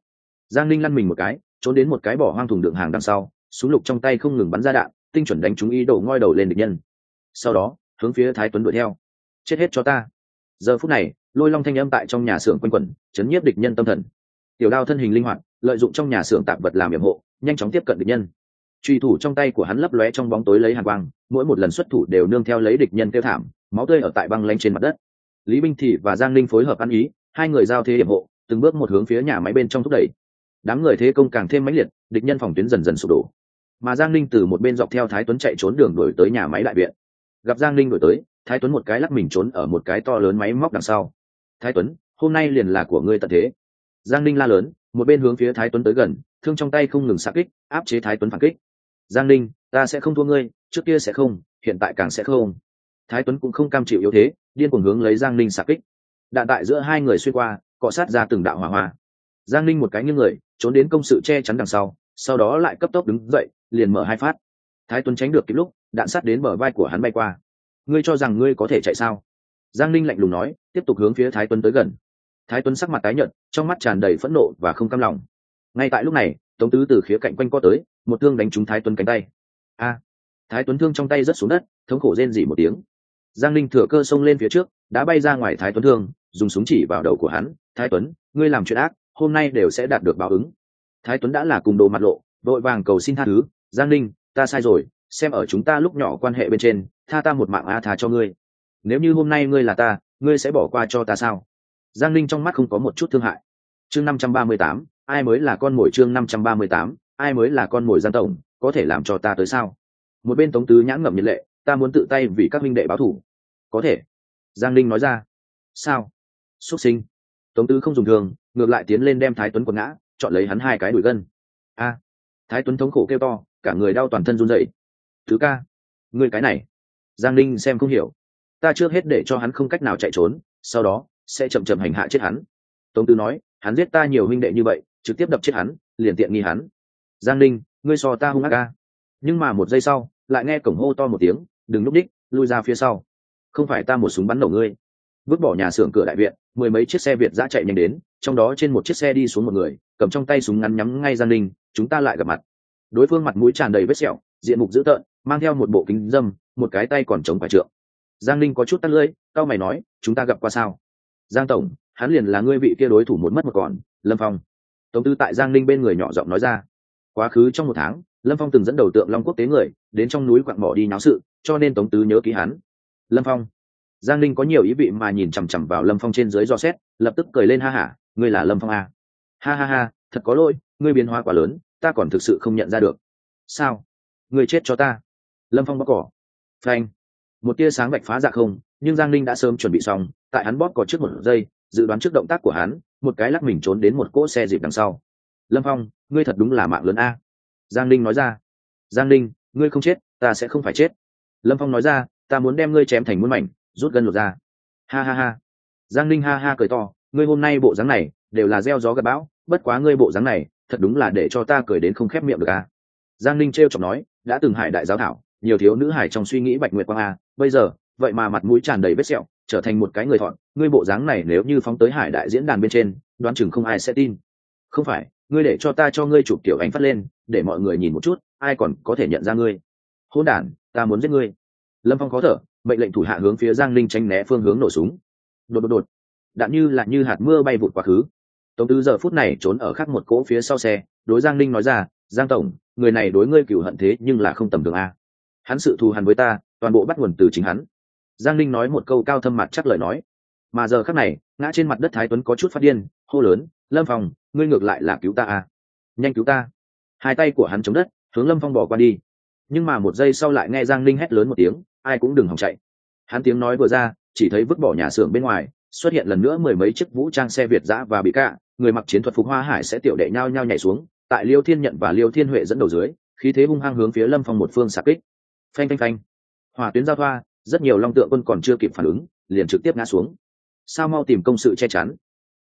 Giang Linh lăn mình một cái, trốn đến một cái bỏ hoang thùng đựng hàng đằng sau, súng lục trong tay không ngừng bắn ra đạn, tinh chuẩn đánh trúng ý đổ ngoi đầu lên địch nhân. Sau đó, hướng phía thái tuấn đuổi theo. Chết hết cho ta. Giờ phút này, lôi long thanh âm tại trong nhà xưởng quanh quẩn, chấn nhiếp địch nhân tâm thần. Tiểu đao thân hình linh hoạt, lợi dụng trong nhà xưởng tạp vật làm nhiệm hộ, nhanh chóng tiếp cận địch nhân. Truy thủ trong tay của hắn lấp lóe trong bóng tối lấy hàng quang, mỗi một lần xuất thủ đều nương theo lấy địch nhân kêu thảm, máu tươi ở tại băng lanh trên mặt đất. Lý binh thị và giang linh phối hợp ăn ý hai người giao thế điểm hộ, từng bước một hướng phía nhà máy bên trong thúc đẩy. Đám người thế công càng thêm mãnh liệt, địch nhân phòng tuyến dần dần sụp đổ. Mà giang linh từ một bên dọc theo thái tuấn chạy trốn đường đổi tới nhà máy đại viện. Gặp giang linh đổi tới, thái tuấn một cái lắc mình trốn ở một cái to lớn máy móc đằng sau. Thái tuấn, hôm nay liền là của ngươi tận thế. Giang linh la lớn, một bên hướng phía thái tuấn tới gần, thương trong tay không ngừng xạ kích, áp chế thái tuấn phản kích. Giang linh ta sẽ không thua ngươi, trước kia sẽ không, hiện tại càng sẽ không. Thái tuấn cũng không cam chịu yếu thế, điên cuồng hướng lấy giang linh xạ kích đạn tại giữa hai người xuyên qua, cọ sát ra từng đạo hỏa hoa. Giang linh một cái như người, trốn đến công sự che chắn đằng sau sau đó lại cấp tốc đứng dậy, liền mở hai phát. Thái tuấn tránh được kịp lúc, đạn sát đến bờ vai của hắn bay qua. Ngươi cho rằng ngươi có thể chạy sao? Giang linh lạnh lùng nói, tiếp tục hướng phía thái tuấn tới gần. Thái tuấn sắc mặt tái nhợt, trong mắt tràn đầy phẫn nộ và không cam lòng. Ngay tại lúc này, tống tứ từ khía cạnh quanh co tới, một thương đánh trúng thái tuấn cánh tay. A! Thái tuấn thương trong tay rớt xuống đất, thống khổ rên dỉ một tiếng. Giang linh thừa cơ xông lên phía trước, đã bay ra ngoài thái tuấn thương dùng súng chỉ vào đầu của hắn, thái tuấn, ngươi làm chuyện ác, hôm nay đều sẽ đạt được báo ứng. Thái tuấn đã là cùng đồ mặt lộ vội vàng cầu xin tha thứ, giang Ninh, ta sai rồi, xem ở chúng ta lúc nhỏ quan hệ bên trên, tha ta một mạng a thà cho ngươi. Nếu như hôm nay ngươi là ta, ngươi sẽ bỏ qua cho ta sao? Giang Ninh trong mắt không có một chút thương hại. Chương năm trăm ba mươi tám, ai mới là con mồi chương năm trăm ba mươi tám, ai mới là con mồi giang tổng, có thể làm cho ta tới sao? Một bên tống tứ nhãn ngậm nhân lệ, ta muốn tự tay vì các minh đệ báo thủ. Có thể. Giang Ninh nói ra. Sao? Xuất sinh. Tống tứ không dùng thường ngược lại tiến lên đem thái tuấn quật ngã, chọn lấy hắn hai cái đùi gân. A! Thái tuấn thống khổ kêu to, cả người đau toàn thân run dậy thứ ca người cái này. Giang linh xem không hiểu. Ta trước hết để cho hắn không cách nào chạy trốn, sau đó, sẽ chậm chậm hành hạ chết hắn. Tống tứ nói, hắn giết ta nhiều huynh đệ như vậy, trực tiếp đập chết hắn, liền tiện nghi hắn. Giang linh ngươi so ta hung ác ca. Nhưng mà một giây sau, lại nghe cổng hô to một tiếng, đừng núp đích, lui ra phía sau. Không phải ta một súng bắn nổ ngươi. Vứt bỏ nhà xưởng cửa đại viện mười mấy chiếc xe việt giã chạy nhanh đến, trong đó trên một chiếc xe đi xuống một người, cầm trong tay súng ngắn nhắm ngay giang linh chúng ta lại gặp mặt. Đối phương mặt mũi tràn đầy vết sẹo, diện mục dữ tợn, mang theo một bộ kính dâm, một cái tay còn chống phải trượng. Giang linh có chút tắt lưỡi cao mày nói, chúng ta gặp qua sao? Giang tổng, hắn liền là ngươi vị kia đối thủ một mất một còn, lâm phong. Tống tư tại giang linh bên người nhỏ giọng nói ra. Quá khứ trong một tháng, lâm phong từng dẫn đầu tượng long quốc tế người, đến trong núi quặng mỏ đi náo sự, cho nên tống tứ nhớ ký hắn. Lâm phong giang linh có nhiều ý vị mà nhìn chằm chằm vào lâm phong trên dưới do xét, lập tức cười lên ha hả, ngươi là lâm phong a ha ha ha, thật có lỗi, ngươi biến hóa quá lớn, ta còn thực sự không nhận ra được. Sao? Ngươi chết cho ta. Lâm phong bóc cỏ. Phanh. Một tia sáng bạch phá dạ không, nhưng giang linh đã sớm chuẩn bị xong, tại hắn bóp cỏ trước một giây, dự đoán trước động tác của hắn, một cái lắc mình trốn đến một cỗ xe dịp đằng sau. Lâm phong, ngươi thật đúng là mạng lớn a. Giang linh nói ra. Giang linh ngươi không chết, ta sẽ không phải chết. Lâm phong nói ra, ta muốn đem ngươi chém thành muôn mảnh rút gân lột ra. Ha ha ha. Giang Ninh ha ha cười to, ngươi hôm nay bộ dáng này đều là gieo gió gặp bão, bất quá ngươi bộ dáng này thật đúng là để cho ta cười đến không khép miệng được à. giang Ninh t r chọc nói, đã từng hải đại giáo thảo, nhiều thiếu nữ hải trong suy nghĩ bạch nguyệt quang a bây giờ, vậy mà mặt mũi tràn đầy vết sẹo, trở thành một cái người thọn, ngươi bộ dáng này nếu như phóng tới hải đại diễn đàn bên trên, đoán chừng không ai sẽ tin. Không phải, ngươi để cho ta cho ngươi chụp tiểu ánh phát lên, để mọi người nhìn một chút, ai còn có thể nhận ra ngươi. Hôn đản, ta muốn giết ngươi. Lâm phong khó thở mệnh lệnh thủ hạ hướng phía giang linh tranh né phương hướng nổ súng. Đột đột đột. Đạn như là như hạt mưa bay vụt quá khứ. Tống tứ giờ phút này trốn ở khắc một cỗ phía sau xe, đối giang linh nói ra, giang tổng, người này đối ngươi cựu hận thế nhưng là không tầm thường a. Hắn sự thù hằn với ta, toàn bộ bắt nguồn từ chính hắn. Giang linh nói một câu cao thâm mặt chắc lời nói. Mà giờ khắc này, ngã trên mặt đất thái tuấn có chút phát điên, hô lớn, lâm phong, ngươi ngược lại là cứu ta a. Nhanh cứu ta. Hai tay của hắn chống đất, hướng lâm phong bỏ qua đi. Nhưng mà một giây sau lại nghe giang linh hét lớn một tiếng ai cũng đừng hòng chạy. Hắn tiếng nói vừa ra chỉ thấy vứt bỏ nhà xưởng bên ngoài xuất hiện lần nữa mười mấy chiếc vũ trang xe việt giã và bị cạ. Người mặc chiến thuật phục hoa hải sẽ tiểu đệ nhau nhau nhảy xuống tại liêu thiên nhận và liêu thiên huệ dẫn đầu dưới khí thế hung hăng hướng phía lâm phong một phương xạ kích. Phanh phanh phanh. Hỏa tuyến giao thoa rất nhiều long tượng quân còn chưa kịp phản ứng liền trực tiếp ngã xuống. Sao mau tìm công sự che chắn?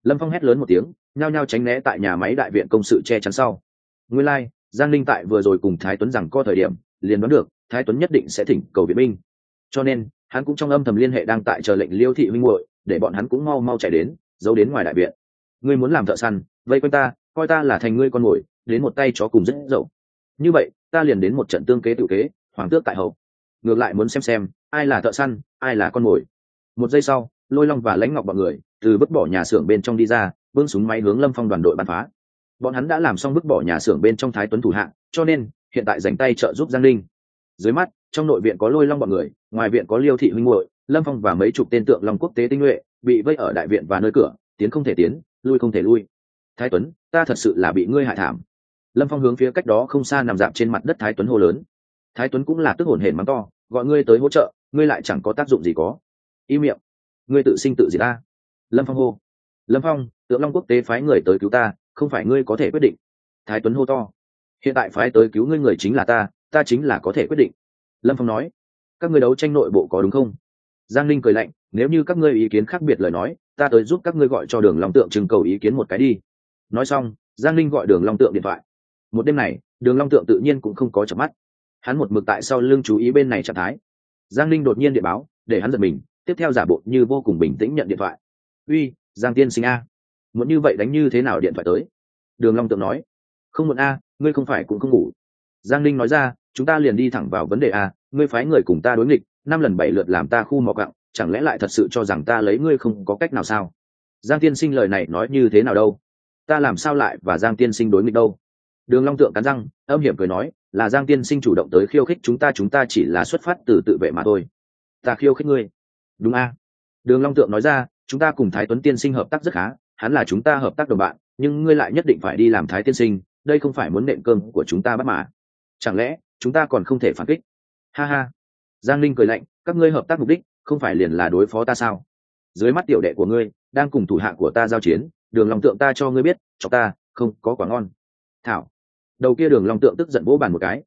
Lâm phong hét lớn một tiếng nhao nhao tránh né tại nhà máy đại viện công sự che chắn sau. Nguyên lai、like, giang linh tại vừa rồi cùng thái tuấn rằng có thời điểm liền đoán được thái tuấn nhất định sẽ thỉnh cầu viện binh cho nên, hắn cũng trong âm thầm liên hệ đang tại chờ lệnh liêu thị minh muội, để bọn hắn cũng mau mau chạy đến, giấu đến ngoài đại viện. Ngươi muốn làm thợ săn, vây quanh ta, coi ta là thành ngươi con mồi đến một tay chó cùng rất dậu. Như vậy, ta liền đến một trận tương kế tự kế, hoàng tước tại hậu. Ngược lại muốn xem xem, ai là thợ săn, ai là con mồi một giây sau, lôi long và lãnh ngọc bọn người, từ vứt bỏ nhà xưởng bên trong đi ra vương súng máy hướng lâm phong đoàn đội bắn phá. Bọn hắn đã làm xong vứt bỏ nhà xưởng bên trong thái tuấn thủ hạng, cho nên, hiện tại dành tay trợ giúp giang linh dưới mắt, trong nội viện có lôi long bọn người, ngoài viện có liêu thị huynh hội lâm phong và mấy chục tên tượng long quốc tế tinh nhuệ bị vây ở đại viện và nơi cửa, tiến không thể tiến, lui không thể lui. Thái tuấn, ta thật sự là bị ngươi hại thảm. Lâm phong hướng phía cách đó không xa nằm dạp trên mặt đất thái tuấn hô lớn. Thái tuấn cũng là tức hồn hển mắng to, gọi ngươi tới hỗ trợ, ngươi lại chẳng có tác dụng gì có. Y miệng, ngươi tự sinh tự diệt ta. Lâm phong hô. Lâm phong, tượng long quốc tế phái người tới cứu ta, không phải ngươi có thể quyết định. Thái tuấn hô to. Hiện tại phái tới cứu ngươi người chính là ta ta chính là có thể quyết định. Lâm phong nói, các ngươi đấu tranh nội bộ có đúng không? Giang linh cười lạnh, nếu như các ngươi ý kiến khác biệt lời nói, ta tới giúp các ngươi gọi cho đường long tượng trưng cầu ý kiến một cái đi. Nói xong, giang linh gọi đường long tượng điện thoại. Một đêm này, đường long tượng tự nhiên cũng không có chợp mắt. Hắn một mực tại sau lưng chú ý bên này trạng thái. Giang linh đột nhiên điện báo, để hắn giật mình, tiếp theo giả bộ như vô cùng bình tĩnh nhận điện thoại. Uy, giang tiên sinh a, muốn như vậy đánh như thế nào điện thoại tới? Đường long tượng nói. Không muộn a, ngươi không phải cũng không ngủ giang Ninh nói ra, chúng ta liền đi thẳng vào vấn đề a, ngươi phái người cùng ta đối nghịch, năm lần bảy lượt làm ta khu mọc gặng chẳng lẽ lại thật sự cho rằng ta lấy ngươi không có cách nào sao? Giang tiên sinh lời này nói như thế nào đâu? Ta làm sao lại và giang tiên sinh đối nghịch đâu? Đường long tượng cắn răng, âm hiểm cười nói, là giang tiên sinh chủ động tới khiêu khích chúng ta chúng ta chỉ là xuất phát từ tự vệ mà thôi. Ta khiêu khích ngươi. Đúng a. Đường long tượng nói ra, chúng ta cùng thái tuấn tiên sinh hợp tác rất khá, hắn là chúng ta hợp tác đồng bạn, nhưng ngươi lại nhất định phải đi làm thái tiên sinh, đây không phải muốn nệm cơm của chúng ta bắt mà chẳng lẽ, chúng ta còn không thể phản kích? Ha ha. Giang linh cười lạnh, các ngươi hợp tác mục đích, không phải liền là đối phó ta sao? Dưới mắt tiểu đệ của ngươi, đang cùng thủ hạ của ta giao chiến, đường long tượng ta cho ngươi biết, cho ta, không, có quả ngon. Thảo. Đầu kia đường long tượng tức giận vỗ bàn một cái.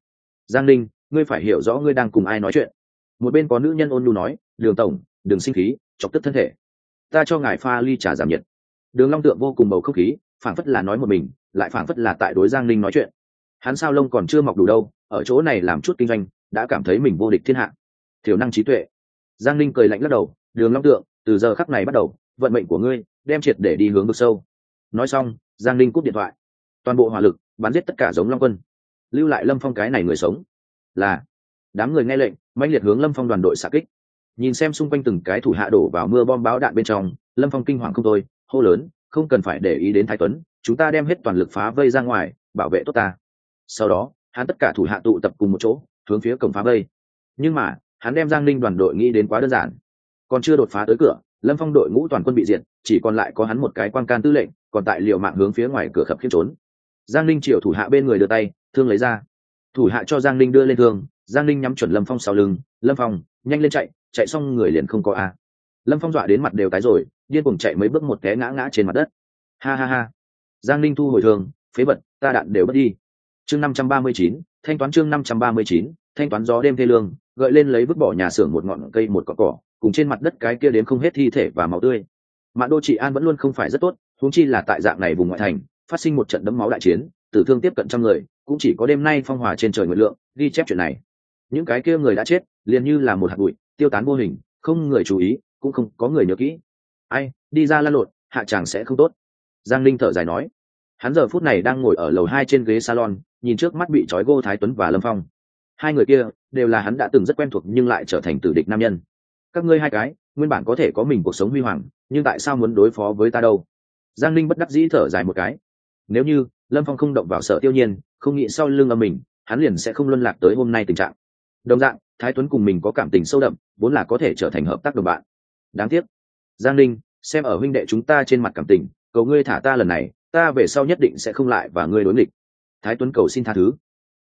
Giang linh ngươi phải hiểu rõ ngươi đang cùng ai nói chuyện. Một bên có nữ nhân ôn nhu nói, đường tổng, đường sinh khí, chọc tức thân thể. Ta cho ngài pha ly trà giảm nhiệt. Đường long tượng vô cùng bầu không khí, phảng phất là nói một mình, lại phảng phất là tại đối giang linh nói chuyện hắn sao lông còn chưa mọc đủ đâu, ở chỗ này làm chút kinh doanh, đã cảm thấy mình vô địch thiên hạ. Thiểu năng trí tuệ. Giang linh cười lạnh lắc đầu, đường long tượng, từ giờ khắc này bắt đầu, vận mệnh của ngươi đem triệt để đi hướng vực sâu. Nói xong, giang linh cúp điện thoại. Toàn bộ hỏa lực bắn giết tất cả giống long quân. Lưu lại lâm phong cái này người sống. Là, đám người nghe lệnh, mãnh liệt hướng lâm phong đoàn đội xạ kích. Nhìn xem xung quanh từng cái thủ hạ đổ vào mưa bom báo đạn bên trong, lâm phong kinh hoàng không thôi, hô lớn, không cần phải để ý đến thái tuấn, chúng ta đem hết toàn lực phá vây ra ngoài, bảo vệ tốt ta sau đó, hắn tất cả thủ hạ tụ tập cùng một chỗ, hướng phía cổng phá vây. Nhưng mà, hắn đem giang ninh đoàn đội nghĩ đến quá đơn giản. Còn chưa đột phá tới cửa, lâm phong đội ngũ toàn quân bị diệt, chỉ còn lại có hắn một cái quan can tư lệnh, còn tại liệu mạng hướng phía ngoài cửa khập khiếp trốn. Giang ninh triệu thủ hạ bên người đưa tay, thương lấy ra. Thủ hạ cho giang ninh đưa lên thương, giang ninh nhắm chuẩn lâm phong sau lưng, lâm phong, nhanh lên chạy chạy xong người liền không có a. Lâm phong dọa đến mặt đều tái rồi, điên cùng chạy mấy bước một té ngã ngã trên mặt đất. Ha ha ha. Giang ninh thu hồi thường phế bật ta đạn đều bất đi chương năm trăm ba mươi chín, thanh toán chương năm trăm ba mươi chín, thanh toán gió đêm thê lương, gợi lên lấy vứt bỏ nhà xưởng một ngọn cây một cỏ cỏ, cùng trên mặt đất cái kia đến không hết thi thể và máu tươi. Mạng đô trị an vẫn luôn không phải rất tốt, huống chi là tại dạng này vùng ngoại thành, phát sinh một trận đấm máu đại chiến, tử thương tiếp cận trăm người, cũng chỉ có đêm nay phong hòa trên trời nguyệt lượng, ghi chép chuyện này. Những cái kia người đã chết, liền như là một hạt bụi, tiêu tán vô hình, không người chú ý, cũng không có người nhớ kỹ. Ai, đi ra lăn lộn, hạ chàng sẽ không tốt. Giang linh thở dài nói hắn giờ phút này đang ngồi ở lầu hai trên ghế salon, nhìn trước mắt bị trói gô thái tuấn và lâm phong. Hai người kia, đều là hắn đã từng rất quen thuộc nhưng lại trở thành tử địch nam nhân. Các ngươi hai cái, nguyên bản có thể có mình cuộc sống huy hoàng, nhưng tại sao muốn đối phó với ta đâu? Giang linh bất đắc dĩ thở dài một cái. Nếu như, lâm phong không động vào sở tiêu nhiên, không nghĩ sau lưng âm mình, hắn liền sẽ không luân lạc tới hôm nay tình trạng. Đồng dạng, thái tuấn cùng mình có cảm tình sâu đậm, vốn là có thể trở thành hợp tác đồng bạn. Đáng tiếc. Giang linh xem ở huynh đệ chúng ta trên mặt cảm tình, cầu ngươi thả ta lần này ta về sau nhất định sẽ không lại và ngươi đối nghịch. Thái tuấn cầu xin tha thứ.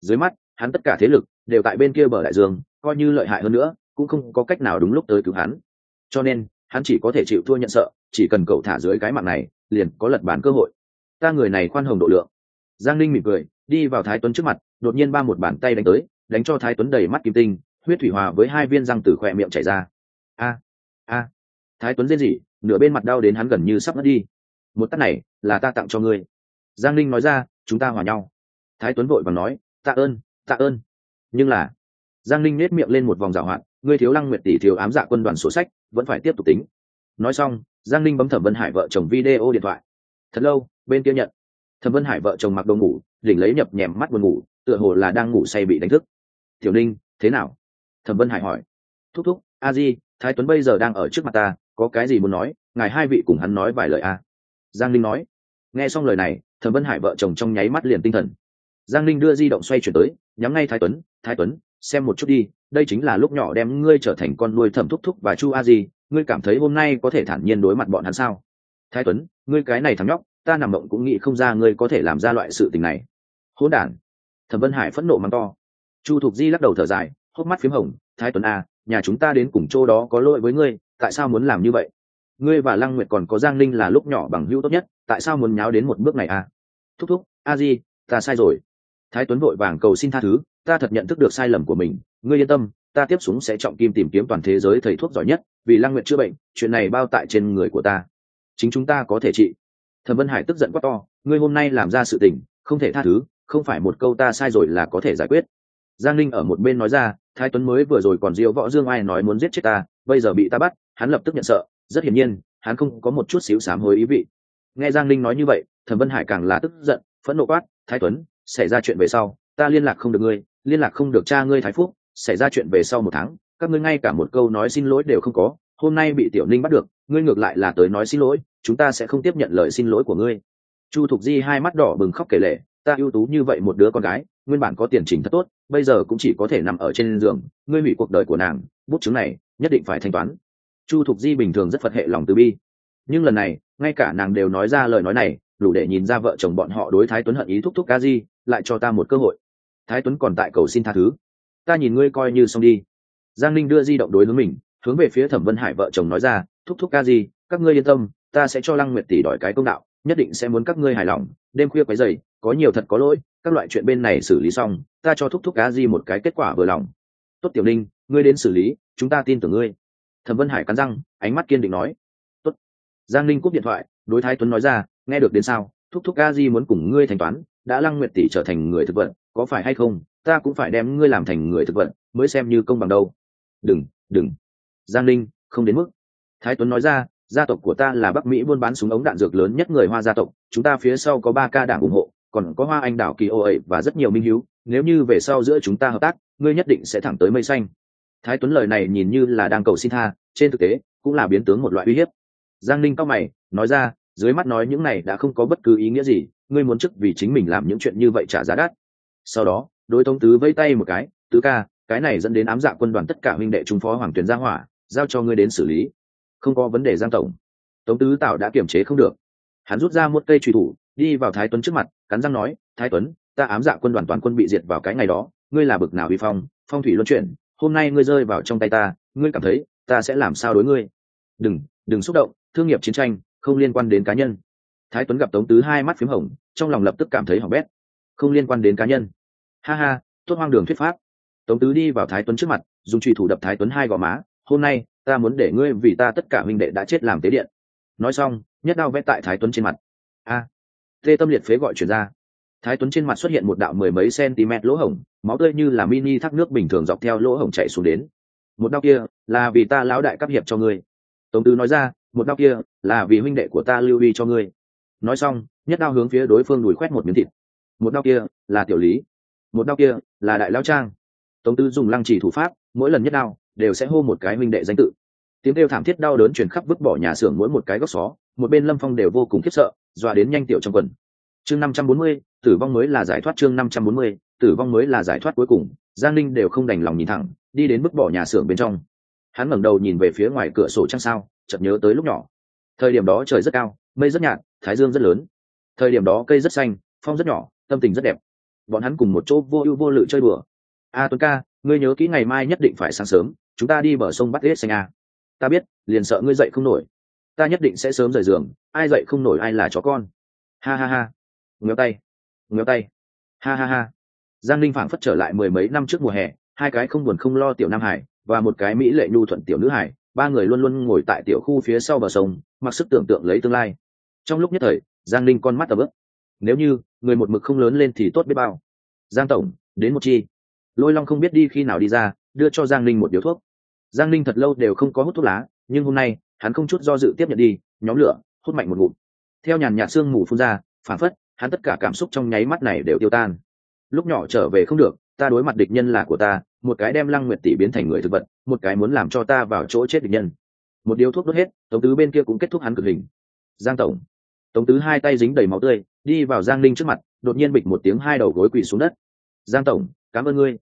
Dưới mắt, hắn tất cả thế lực đều tại bên kia bờ đại dương, coi như lợi hại hơn nữa, cũng không có cách nào đúng lúc tới cứu hắn. Cho nên, hắn chỉ có thể chịu thua nhận sợ, chỉ cần cậu thả dưới cái mạng này, liền có lật bàn cơ hội. Ta người này khoan hồng độ lượng. Giang ninh mỉm cười, đi vào thái tuấn trước mặt, đột nhiên ba một bàn tay đánh tới, đánh cho thái tuấn đầy mắt kim tinh, huyết thủy hòa với hai viên răng từ khỏe miệng chảy ra. A a. Thái tuấn rên rỉ, nửa bên mặt đau đến hắn gần như sắp mất đi một tắt này là ta tặng cho ngươi. Giang Linh nói ra, chúng ta hòa nhau. Thái tuấn vội và nói, tạ ơn tạ ơn. Nhưng là, giang Linh nết miệng lên một vòng dạo hoạn ngươi thiếu lăng nguyệt tỷ thiếu ám dạ quân đoàn sổ sách, vẫn phải tiếp tục tính. Nói xong, giang Linh bấm thẩm vân hải vợ chồng video điện thoại. Thật lâu, bên kia nhận. Thẩm vân hải vợ chồng mặc đồ ngủ, đỉnh lấy nhập nhèm mắt buồn ngủ, tựa hồ là đang ngủ say bị đánh thức. Tiểu ninh, thế nào? Thẩm vân hải hỏi. Thúc thúc, a di, thái tuấn bây giờ đang ở trước mặt ta, có cái gì muốn nói, ngài hai vị cùng hắn nói vài lời a giang Linh nói. Nghe xong lời này, thẩm vân hải vợ chồng trong nháy mắt liền tinh thần. Giang Linh đưa di động xoay chuyển tới, nhắm ngay thái tuấn thái tuấn, xem một chút đi, đây chính là lúc nhỏ đem ngươi trở thành con nuôi thẩm thúc thúc và chu a di, ngươi cảm thấy hôm nay có thể thản nhiên đối mặt bọn hắn sao? Thái tuấn, ngươi cái này thằng nhóc, ta nằm mộng cũng nghĩ không ra ngươi có thể làm ra loại sự tình này. Hỗn đản. Thẩm vân hải phẫn nộ mắng to. Chu thục di lắc đầu thở dài, hốc mắt p h í m hồng, thái tuấn a nhà chúng ta đến cùng chỗ đó có lỗi với ngươi, tại sao muốn làm như vậy? Ngươi và lăng nguyệt còn có giang linh là lúc nhỏ bằng hữu tốt nhất, tại sao muốn nháo đến một bước này à? thúc thúc, a di, ta sai rồi. Thái tuấn vội vàng cầu xin tha thứ, ta thật nhận thức được sai lầm của mình, ngươi yên tâm, ta tiếp xuống sẽ trọng kim tìm kiếm toàn thế giới thầy thuốc giỏi nhất, vì lăng nguyệt chữa bệnh, chuyện này bao tại trên người của ta. Chính chúng ta có thể trị. Thẩm vân hải tức giận quá to, ngươi hôm nay làm ra sự tình, không thể tha thứ, không phải một câu ta sai rồi là có thể giải quyết. Giang linh ở một bên nói ra, thái tuấn mới vừa rồi còn diễu võ dương ai nói muốn giết chết ta, bây giờ bị ta bắt, hắn lập tức nhận sợ rất hiển nhiên, hắn không có một chút xíu sám hối ý vị. Nghe giang linh nói như vậy, thẩm vân hải càng là tức giận, phẫn nộ quát, thái tuấn, xảy ra chuyện về sau, ta liên lạc không được ngươi, liên lạc không được cha ngươi thái phúc, xảy ra chuyện về sau một tháng, các ngươi ngay cả một câu nói xin lỗi đều không có, hôm nay bị tiểu ninh bắt được, ngươi ngược lại là tới nói xin lỗi, chúng ta sẽ không tiếp nhận lời xin lỗi của ngươi. Chu thục di hai mắt đỏ bừng khóc kể lệ ta ưu tú như vậy một đứa con gái, nguyên bản có tiền trình thật tốt, bây giờ cũng chỉ có thể nằm ở trên giường, ngươi hủy cuộc đời của nàng, bút chứng này nhất định phải thanh toán chu thục di bình thường rất phật hệ lòng từ bi. Nhưng lần này ngay cả nàng đều nói ra lời nói này đủ để nhìn ra vợ chồng bọn họ đối thái tuấn hận ý thúc thúc ca di lại cho ta một cơ hội. Thái tuấn còn tại cầu xin tha thứ. Ta nhìn ngươi coi như xong đi. Giang linh đưa di động đối với mình hướng về phía thẩm vân hải vợ chồng nói ra thúc thúc ca Di, các ngươi yên tâm ta sẽ cho lăng nguyệt tỷ đòi cái công đạo nhất định sẽ muốn các ngươi hài lòng đêm khuya quấy dày có nhiều thật có lỗi các loại chuyện bên này xử lý xong ta cho thúc thúc cá di một cái kết quả vừa lòng. Tốt tiểu linh ngươi đến xử lý chúng ta tin tưởng ngươi thẩm vân hải cắn răng, ánh mắt kiên định nói, tốt. Giang linh cúp điện thoại, đối thái tuấn nói ra, nghe được đến sao? Thúc thúc A di muốn cùng ngươi thanh toán, đã lăng nguyệt tỷ trở thành người thực vận có phải hay không? Ta cũng phải đem ngươi làm thành người thực vận mới xem như công bằng đâu. Đừng đừng. Giang linh không đến mức. Thái tuấn nói ra, gia tộc của ta là bắc mỹ buôn bán súng ống đạn dược lớn nhất người hoa gia tộc, chúng ta phía sau có ba ca đảng ủng hộ, còn có hoa anh đảo kỳ ô ấy và rất nhiều minh hiếu, nếu như về sau giữa chúng ta hợp tác, ngươi nhất định sẽ thẳng tới mây xanh thái tuấn lời này nhìn như là đang cầu xin tha, trên thực tế, cũng là biến tướng một loại uy hiếp. Giang ninh cao mày, nói ra, dưới mắt nói những này đã không có bất cứ ý nghĩa gì, ngươi muốn chức vì chính mình làm những chuyện như vậy trả giá đắt. Sau đó, đối thông tứ vây tay một cái, tứ ca, cái này dẫn đến ám dạ quân đoàn tất cả huynh đệ trung phó hoàng tuyền gia hỏa, giao cho ngươi đến xử lý. Không có vấn đề, giang tổng. Tống tứ tạo đã kiểm chế không được. Hắn rút ra một cây truy thủ, đi vào thái tuấn trước mặt, cắn răng nói, thái tuấn, ta ám dạ quân đoàn toàn quân bị diệt vào cái ngày đó, ngươi là bực nào vi phong phong thủy luân chuyển hôm nay ngươi rơi vào trong tay ta, ngươi cảm thấy ta sẽ làm sao đối ngươi? Đừng đừng xúc động, thương nghiệp chiến tranh không liên quan đến cá nhân. Thái tuấn gặp tống tứ hai mắt p h í m hồng, trong lòng lập tức cảm thấy hỏng bét. Không liên quan đến cá nhân. Ha ha, tốt hoang đường thuyết pháp. Tống tứ đi vào thái tuấn trước mặt, dùng trùy thủ đập thái tuấn hai gò má. Hôm nay, ta muốn để ngươi vì ta tất cả huynh đệ đã chết làm tế điện. Nói xong nhất đao vẽ tại thái tuấn trên mặt. A. Tê tâm liệt phế gọi chuyển ra thái tuấn trên mặt xuất hiện một đạo mười mấy cm lỗ hổng, máu tươi như là mini thác nước bình thường dọc theo lỗ hổng chạy xuống đến. Một đau kia, là vì ta lão đại cấp hiệp cho ngươi. Tống tứ nói ra, một đau kia, là vì huynh đệ của ta lưu vi cho ngươi. Nói xong, nhất đao hướng phía đối phương đùi khoét một miếng thịt. Một đau kia, là tiểu lý. Một đau kia, là đại lao trang. Tống tứ dùng lăng chỉ thủ pháp, mỗi lần nhất đao, đều sẽ hô một cái huynh đệ danh tự. Tiếng kêu thảm thiết đau đớn chuyển khắp vứt bỏ nhà xưởng mỗi một cái góc xó, một bên lâm phong đều vô cùng khiếp sợ, dọa đến nhanh tiểu trong quần. Chương năm trăm bốn mươi tử vong mới là giải thoát chương năm trăm bốn mươi, tử vong mới là giải thoát cuối cùng. Giang ninh đều không đành lòng nhìn thẳng, đi đến bức bỏ nhà xưởng bên trong. Hắn ngẩng đầu nhìn về phía ngoài cửa sổ trăng sao, chợt nhớ tới lúc nhỏ. Thời điểm đó trời rất cao, mây rất nhạt, thái dương rất lớn. Thời điểm đó cây rất xanh, phong rất nhỏ, tâm tình rất đẹp. Bọn hắn cùng một chỗ vô ưu vô lự chơi đùa. A tuấn ca, ngươi nhớ kỹ ngày mai nhất định phải sáng sớm, chúng ta đi bờ sông bắt hết xanh a ta biết, liền sợ ngươi dậy không nổi. Ta nhất định sẽ sớm rời giường, ai dậy không nổi ai là chó con. Ha ha ha. Ngéo tay ngéo tay. Ha ha ha. Giang linh phảng phất trở lại mười mấy năm trước mùa hè, hai cái không buồn không lo tiểu nam hải và một cái mỹ lệ nhu thuận tiểu nữ hải, ba người luôn luôn ngồi tại tiểu khu phía sau bờ sông, mặc sức tưởng tượng lấy tương lai. Trong lúc nhất thời, giang linh con mắt tập ức nếu như, người một mực không lớn lên thì tốt biết bao. Giang tổng, đến một chi. Lôi long không biết đi khi nào đi ra, đưa cho giang linh một điếu thuốc. Giang linh thật lâu đều không có hút thuốc lá, nhưng hôm nay, hắn không chút do dự tiếp nhận đi, nhóm lửa, hút mạnh một ngụm. Theo nhàn nhạt sương mù phun ra phản phất hắn tất cả cảm xúc trong nháy mắt này đều tiêu tan. Lúc nhỏ trở về không được, ta đối mặt địch nhân là của ta, một cái đem lăng nguyệt tỷ biến thành người thực vật, một cái muốn làm cho ta vào chỗ chết địch nhân. Một điếu thuốc đốt hết, tống tứ bên kia cũng kết thúc hắn cực hình. Giang tổng. Tống tứ hai tay dính đầy máu tươi, đi vào giang linh trước mặt, đột nhiên bịch một tiếng hai đầu gối quỳ xuống đất. Giang tổng, cảm ơn ngươi.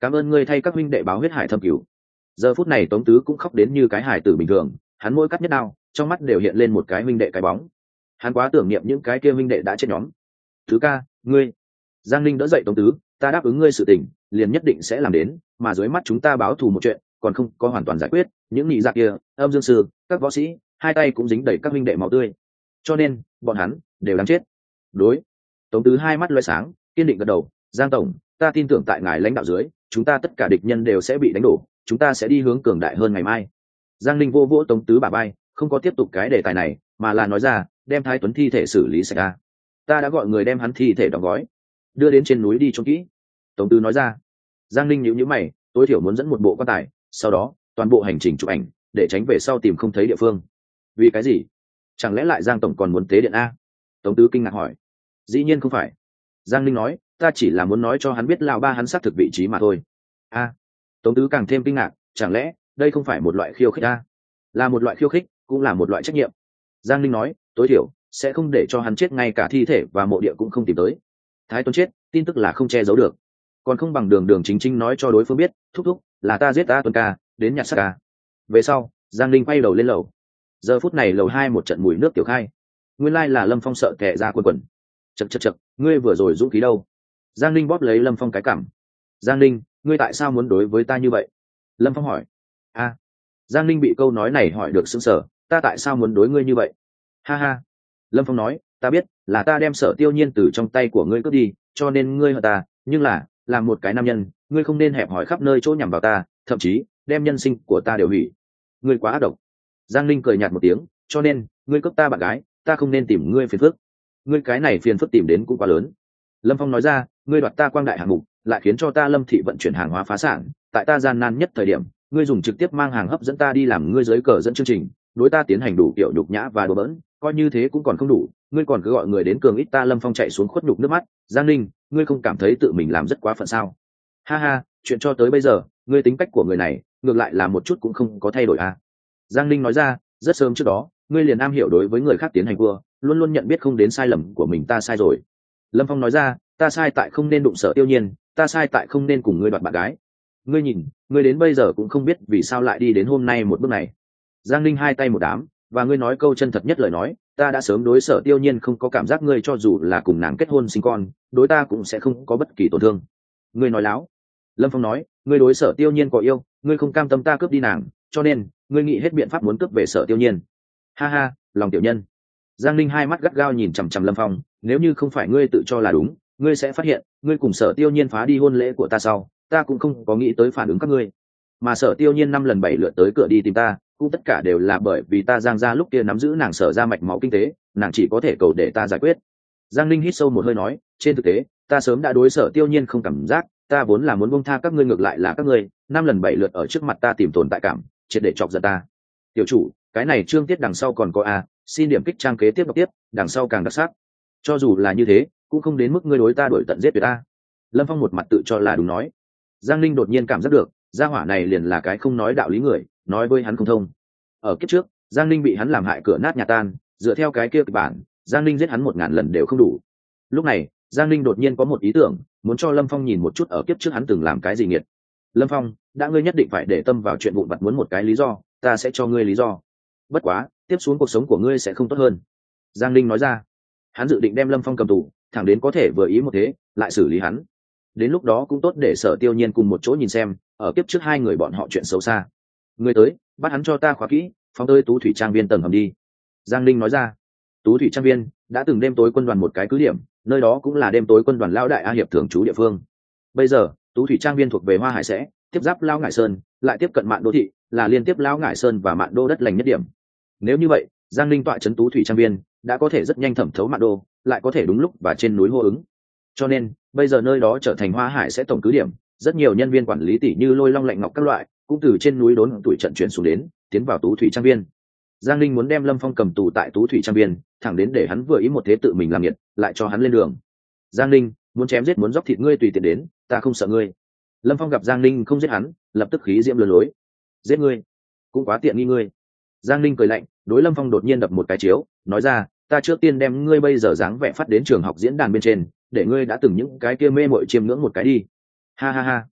Cảm ơn ngươi thay các huynh đệ báo huyết hải thâm cứu. Giờ phút này tống tứ cũng khóc đến như cái hải tử bình thường, hắn môi cắt nhất đao, trong mắt đều hiện lên một cái huynh đệ cái bóng hắn quá tưởng niệm những cái kia minh đệ đã chết nhóm. Thứ ca, ngươi. Giang linh đỡ dậy tống tứ, ta đáp ứng ngươi sự tình, liền nhất định sẽ làm đến, mà dưới mắt chúng ta báo thù một chuyện, còn không có hoàn toàn giải quyết, những nghị giặc dạ kia, âm dương sư, các võ sĩ, hai tay cũng dính đầy các minh đệ máu tươi. Cho nên, bọn hắn đều đáng chết. Đối. Tống tứ hai mắt loay sáng, kiên định gật đầu, giang tổng, ta tin tưởng tại ngài lãnh đạo dưới, chúng ta tất cả địch nhân đều sẽ bị đánh đổ, chúng ta sẽ đi hướng cường đại hơn ngày mai. Giang linh vô vỗ tống tứ bà bay không có tiếp tục cái đề tài này, mà là nói ra đem thái tuấn thi thể xử lý sạch ra ta đã gọi người đem hắn thi thể đóng gói. Đưa đến trên núi đi trốn kỹ. Tổng tư nói ra. Giang Ninh nhữ nhữ mày, tối thiểu muốn dẫn một bộ quan tài, sau đó, toàn bộ hành trình chụp ảnh, để tránh về sau tìm không thấy địa phương. Vì cái gì? Chẳng lẽ lại giang tổng còn muốn tế điện a? Tổng tứ kinh ngạc hỏi. Dĩ nhiên không phải. Giang Ninh nói, ta chỉ là muốn nói cho hắn biết lao ba hắn xác thực vị trí mà thôi. A. Tổng tứ càng thêm kinh ngạc, chẳng lẽ đây không phải một loại khiêu khích a? Là một loại khiêu khích, cũng là một loại trách nhiệm. Giang Ninh nói tối thiểu sẽ không để cho hắn chết ngay cả thi thể và mộ địa cũng không tìm tới. Thái tuấn chết, tin tức là không che giấu được. Còn không bằng đường đường chính chính nói cho đối phương biết, thúc thúc, là ta giết ta tuần ca, đến nhặt sắc ca. Về sau, giang linh quay đầu lên lầu. Giờ phút này lầu hai một trận mùi nước tiểu khai. Nguyên lai là lâm phong sợ kẻ ra quần quần. Chật chật chật ngươi vừa rồi dũng khí đâu? Giang linh bóp lấy lâm phong cái cảm giang linh ngươi tại sao muốn đối với ta như vậy? Lâm phong hỏi. A giang linh bị câu nói này hỏi được xứng sở ta tại sao muốn đối ngươi như vậy? Ha ha. Lâm phong nói, ta biết, là ta đem sở tiêu nhiên từ trong tay của ngươi cướp đi, cho nên ngươi hận ta, nhưng là làm một cái nam nhân, ngươi không nên hẹp hỏi khắp nơi chỗ nhằm vào ta, thậm chí, đem nhân sinh của ta đều hủy. Ngươi quá ác độc. Giang linh cười nhạt một tiếng, cho nên, ngươi cướp ta bạn gái, ta không nên tìm ngươi phiền phức. Ngươi cái này phiền phức tìm đến cũng quá lớn. Lâm phong nói ra, ngươi đoạt ta quang đại hạng mục, lại khiến cho ta lâm thị vận chuyển hàng hóa phá sản. Tại ta gian nan nhất thời điểm, ngươi dùng trực tiếp mang hàng hấp dẫn ta đi làm ngươi dưới cờ dẫn chương trình, đối ta tiến hành đủ kiểu nhục nhã và đùa bỡn coi như thế cũng còn không đủ, ngươi còn cứ gọi người đến cường ít ta lâm phong chạy xuống khuất nhục nước mắt, giang ninh, ngươi không cảm thấy tự mình làm rất quá phận sao? Ha ha, chuyện cho tới bây giờ, ngươi tính cách của người này, ngược lại là một chút cũng không có thay đổi à? Giang ninh nói ra, rất sớm trước đó, ngươi liền am hiểu đối với người khác tiến hành vua luôn luôn nhận biết không đến sai lầm của mình ta sai rồi. Lâm phong nói ra, ta sai tại không nên đụng sợ tiêu nhiên, ta sai tại không nên cùng ngươi đoạt bạn gái. Ngươi nhìn, ngươi đến bây giờ cũng không biết vì sao lại đi đến hôm nay một bước này. Giang ninh hai tay một đám và ngươi nói câu chân thật nhất lời nói, ta đã sớm đối sở tiêu nhiên không có cảm giác ngươi cho dù là cùng nàng kết hôn sinh con, đối ta cũng sẽ không có bất kỳ tổn thương. Ngươi nói láo. Lâm phong nói, ngươi đối sở tiêu nhiên có yêu, ngươi không cam tâm ta cướp đi nàng, cho nên, ngươi nghĩ hết biện pháp muốn cướp về sở tiêu nhiên. Ha ha, lòng tiểu nhân. Giang ninh hai mắt gắt gao nhìn chằm chằm lâm phong, nếu như không phải ngươi tự cho là đúng, ngươi sẽ phát hiện, ngươi cùng sở tiêu nhiên phá đi hôn lễ của ta sau, ta cũng không có nghĩ tới phản ứng các ngươi. Mà sở tiêu nhiên năm lần bảy lượt tới cửa đi tìm ta cũng tất cả đều là bởi vì ta giang ra lúc kia nắm giữ nàng sở ra mạch máu kinh tế, nàng chỉ có thể cầu để ta giải quyết. Giang linh hít sâu một hơi nói, trên thực tế, ta sớm đã đối sở tiêu nhiên không cảm giác, ta vốn là muốn bông tha các ngươi ngược lại là các ngươi, năm lần bảy lượt ở trước mặt ta tìm tồn tại cảm, triệt để chọc giận ta. Tiểu chủ, cái này trương tiết đằng sau còn có a, xin điểm kích trang kế tiếp đọc tiếp, đằng sau càng đặc sắc. Cho dù là như thế, cũng không đến mức ngươi đối ta đổi tận giết tuyệt ta. Lâm phong một mặt tự cho là đúng nói. Giang linh đột nhiên cảm giác được, gia hỏa này liền là cái không nói đạo lý người nói với hắn không thông. Ở kiếp trước, giang linh bị hắn làm hại cửa nát nhà tan, dựa theo cái kia kịch bản, giang linh giết hắn một ngàn lần đều không đủ. Lúc này, giang linh đột nhiên có một ý tưởng, muốn cho lâm phong nhìn một chút ở kiếp trước hắn từng làm cái gì nghiệt. Lâm phong, đã ngươi nhất định phải để tâm vào chuyện vụn vặt muốn một cái lý do, ta sẽ cho ngươi lý do. Bất quá, tiếp xuống cuộc sống của ngươi sẽ không tốt hơn. Giang linh nói ra. Hắn dự định đem lâm phong cầm tù, thẳng đến có thể vừa ý một thế, lại xử lý hắn. Đến lúc đó cũng tốt để sở tiêu nhiên cùng một chỗ nhìn xem, ở kiếp trước hai người bọn họ chuyện xấu xa người tới, bắt hắn cho ta khóa kỹ, phóng tới tú thủy trang viên tầng hầm đi. Giang linh nói ra. Tú thủy trang viên đã từng đêm tối quân đoàn một cái cứ điểm, nơi đó cũng là đêm tối quân đoàn lao đại a hiệp thường trú địa phương. Bây giờ, tú thủy trang viên thuộc về hoa hải sẽ, tiếp giáp lao ngải sơn, lại tiếp cận mạn đô thị, là liên tiếp lao ngải sơn và mạn đô đất lành nhất điểm. Nếu như vậy, giang linh tọa trấn tú thủy trang viên đã có thể rất nhanh thẩm thấu mạn đô, lại có thể đúng lúc và trên núi hô ứng. Cho nên, bây giờ nơi đó trở thành hoa hải sẽ tổng cứ điểm, rất nhiều nhân viên quản lý tỷ như lôi long lạnh ngọc các loại cũng từ trên núi đốn tuổi trận chuyển xuống đến, tiến vào tú thủy trang viên. Giang linh muốn đem lâm phong cầm tù tại tú thủy trang viên, thẳng đến để hắn vừa ý một thế tự mình làm nhiệt lại cho hắn lên đường. Giang linh muốn chém giết muốn dóc thịt ngươi tùy tiện đến, ta không sợ ngươi. Lâm phong gặp giang linh không giết hắn, lập tức khí diễm lừa lối. Giết ngươi? Cũng quá tiện nghi ngươi. Giang linh cười lạnh, đối lâm phong đột nhiên đập một cái chiếu, nói ra, ta trước tiên đem ngươi bây giờ dáng vẽ phát đến trường học diễn đàn bên trên, để ngươi đã từng những cái kia mê mội chiêm ngưỡng một cái đi. Ha ha ha.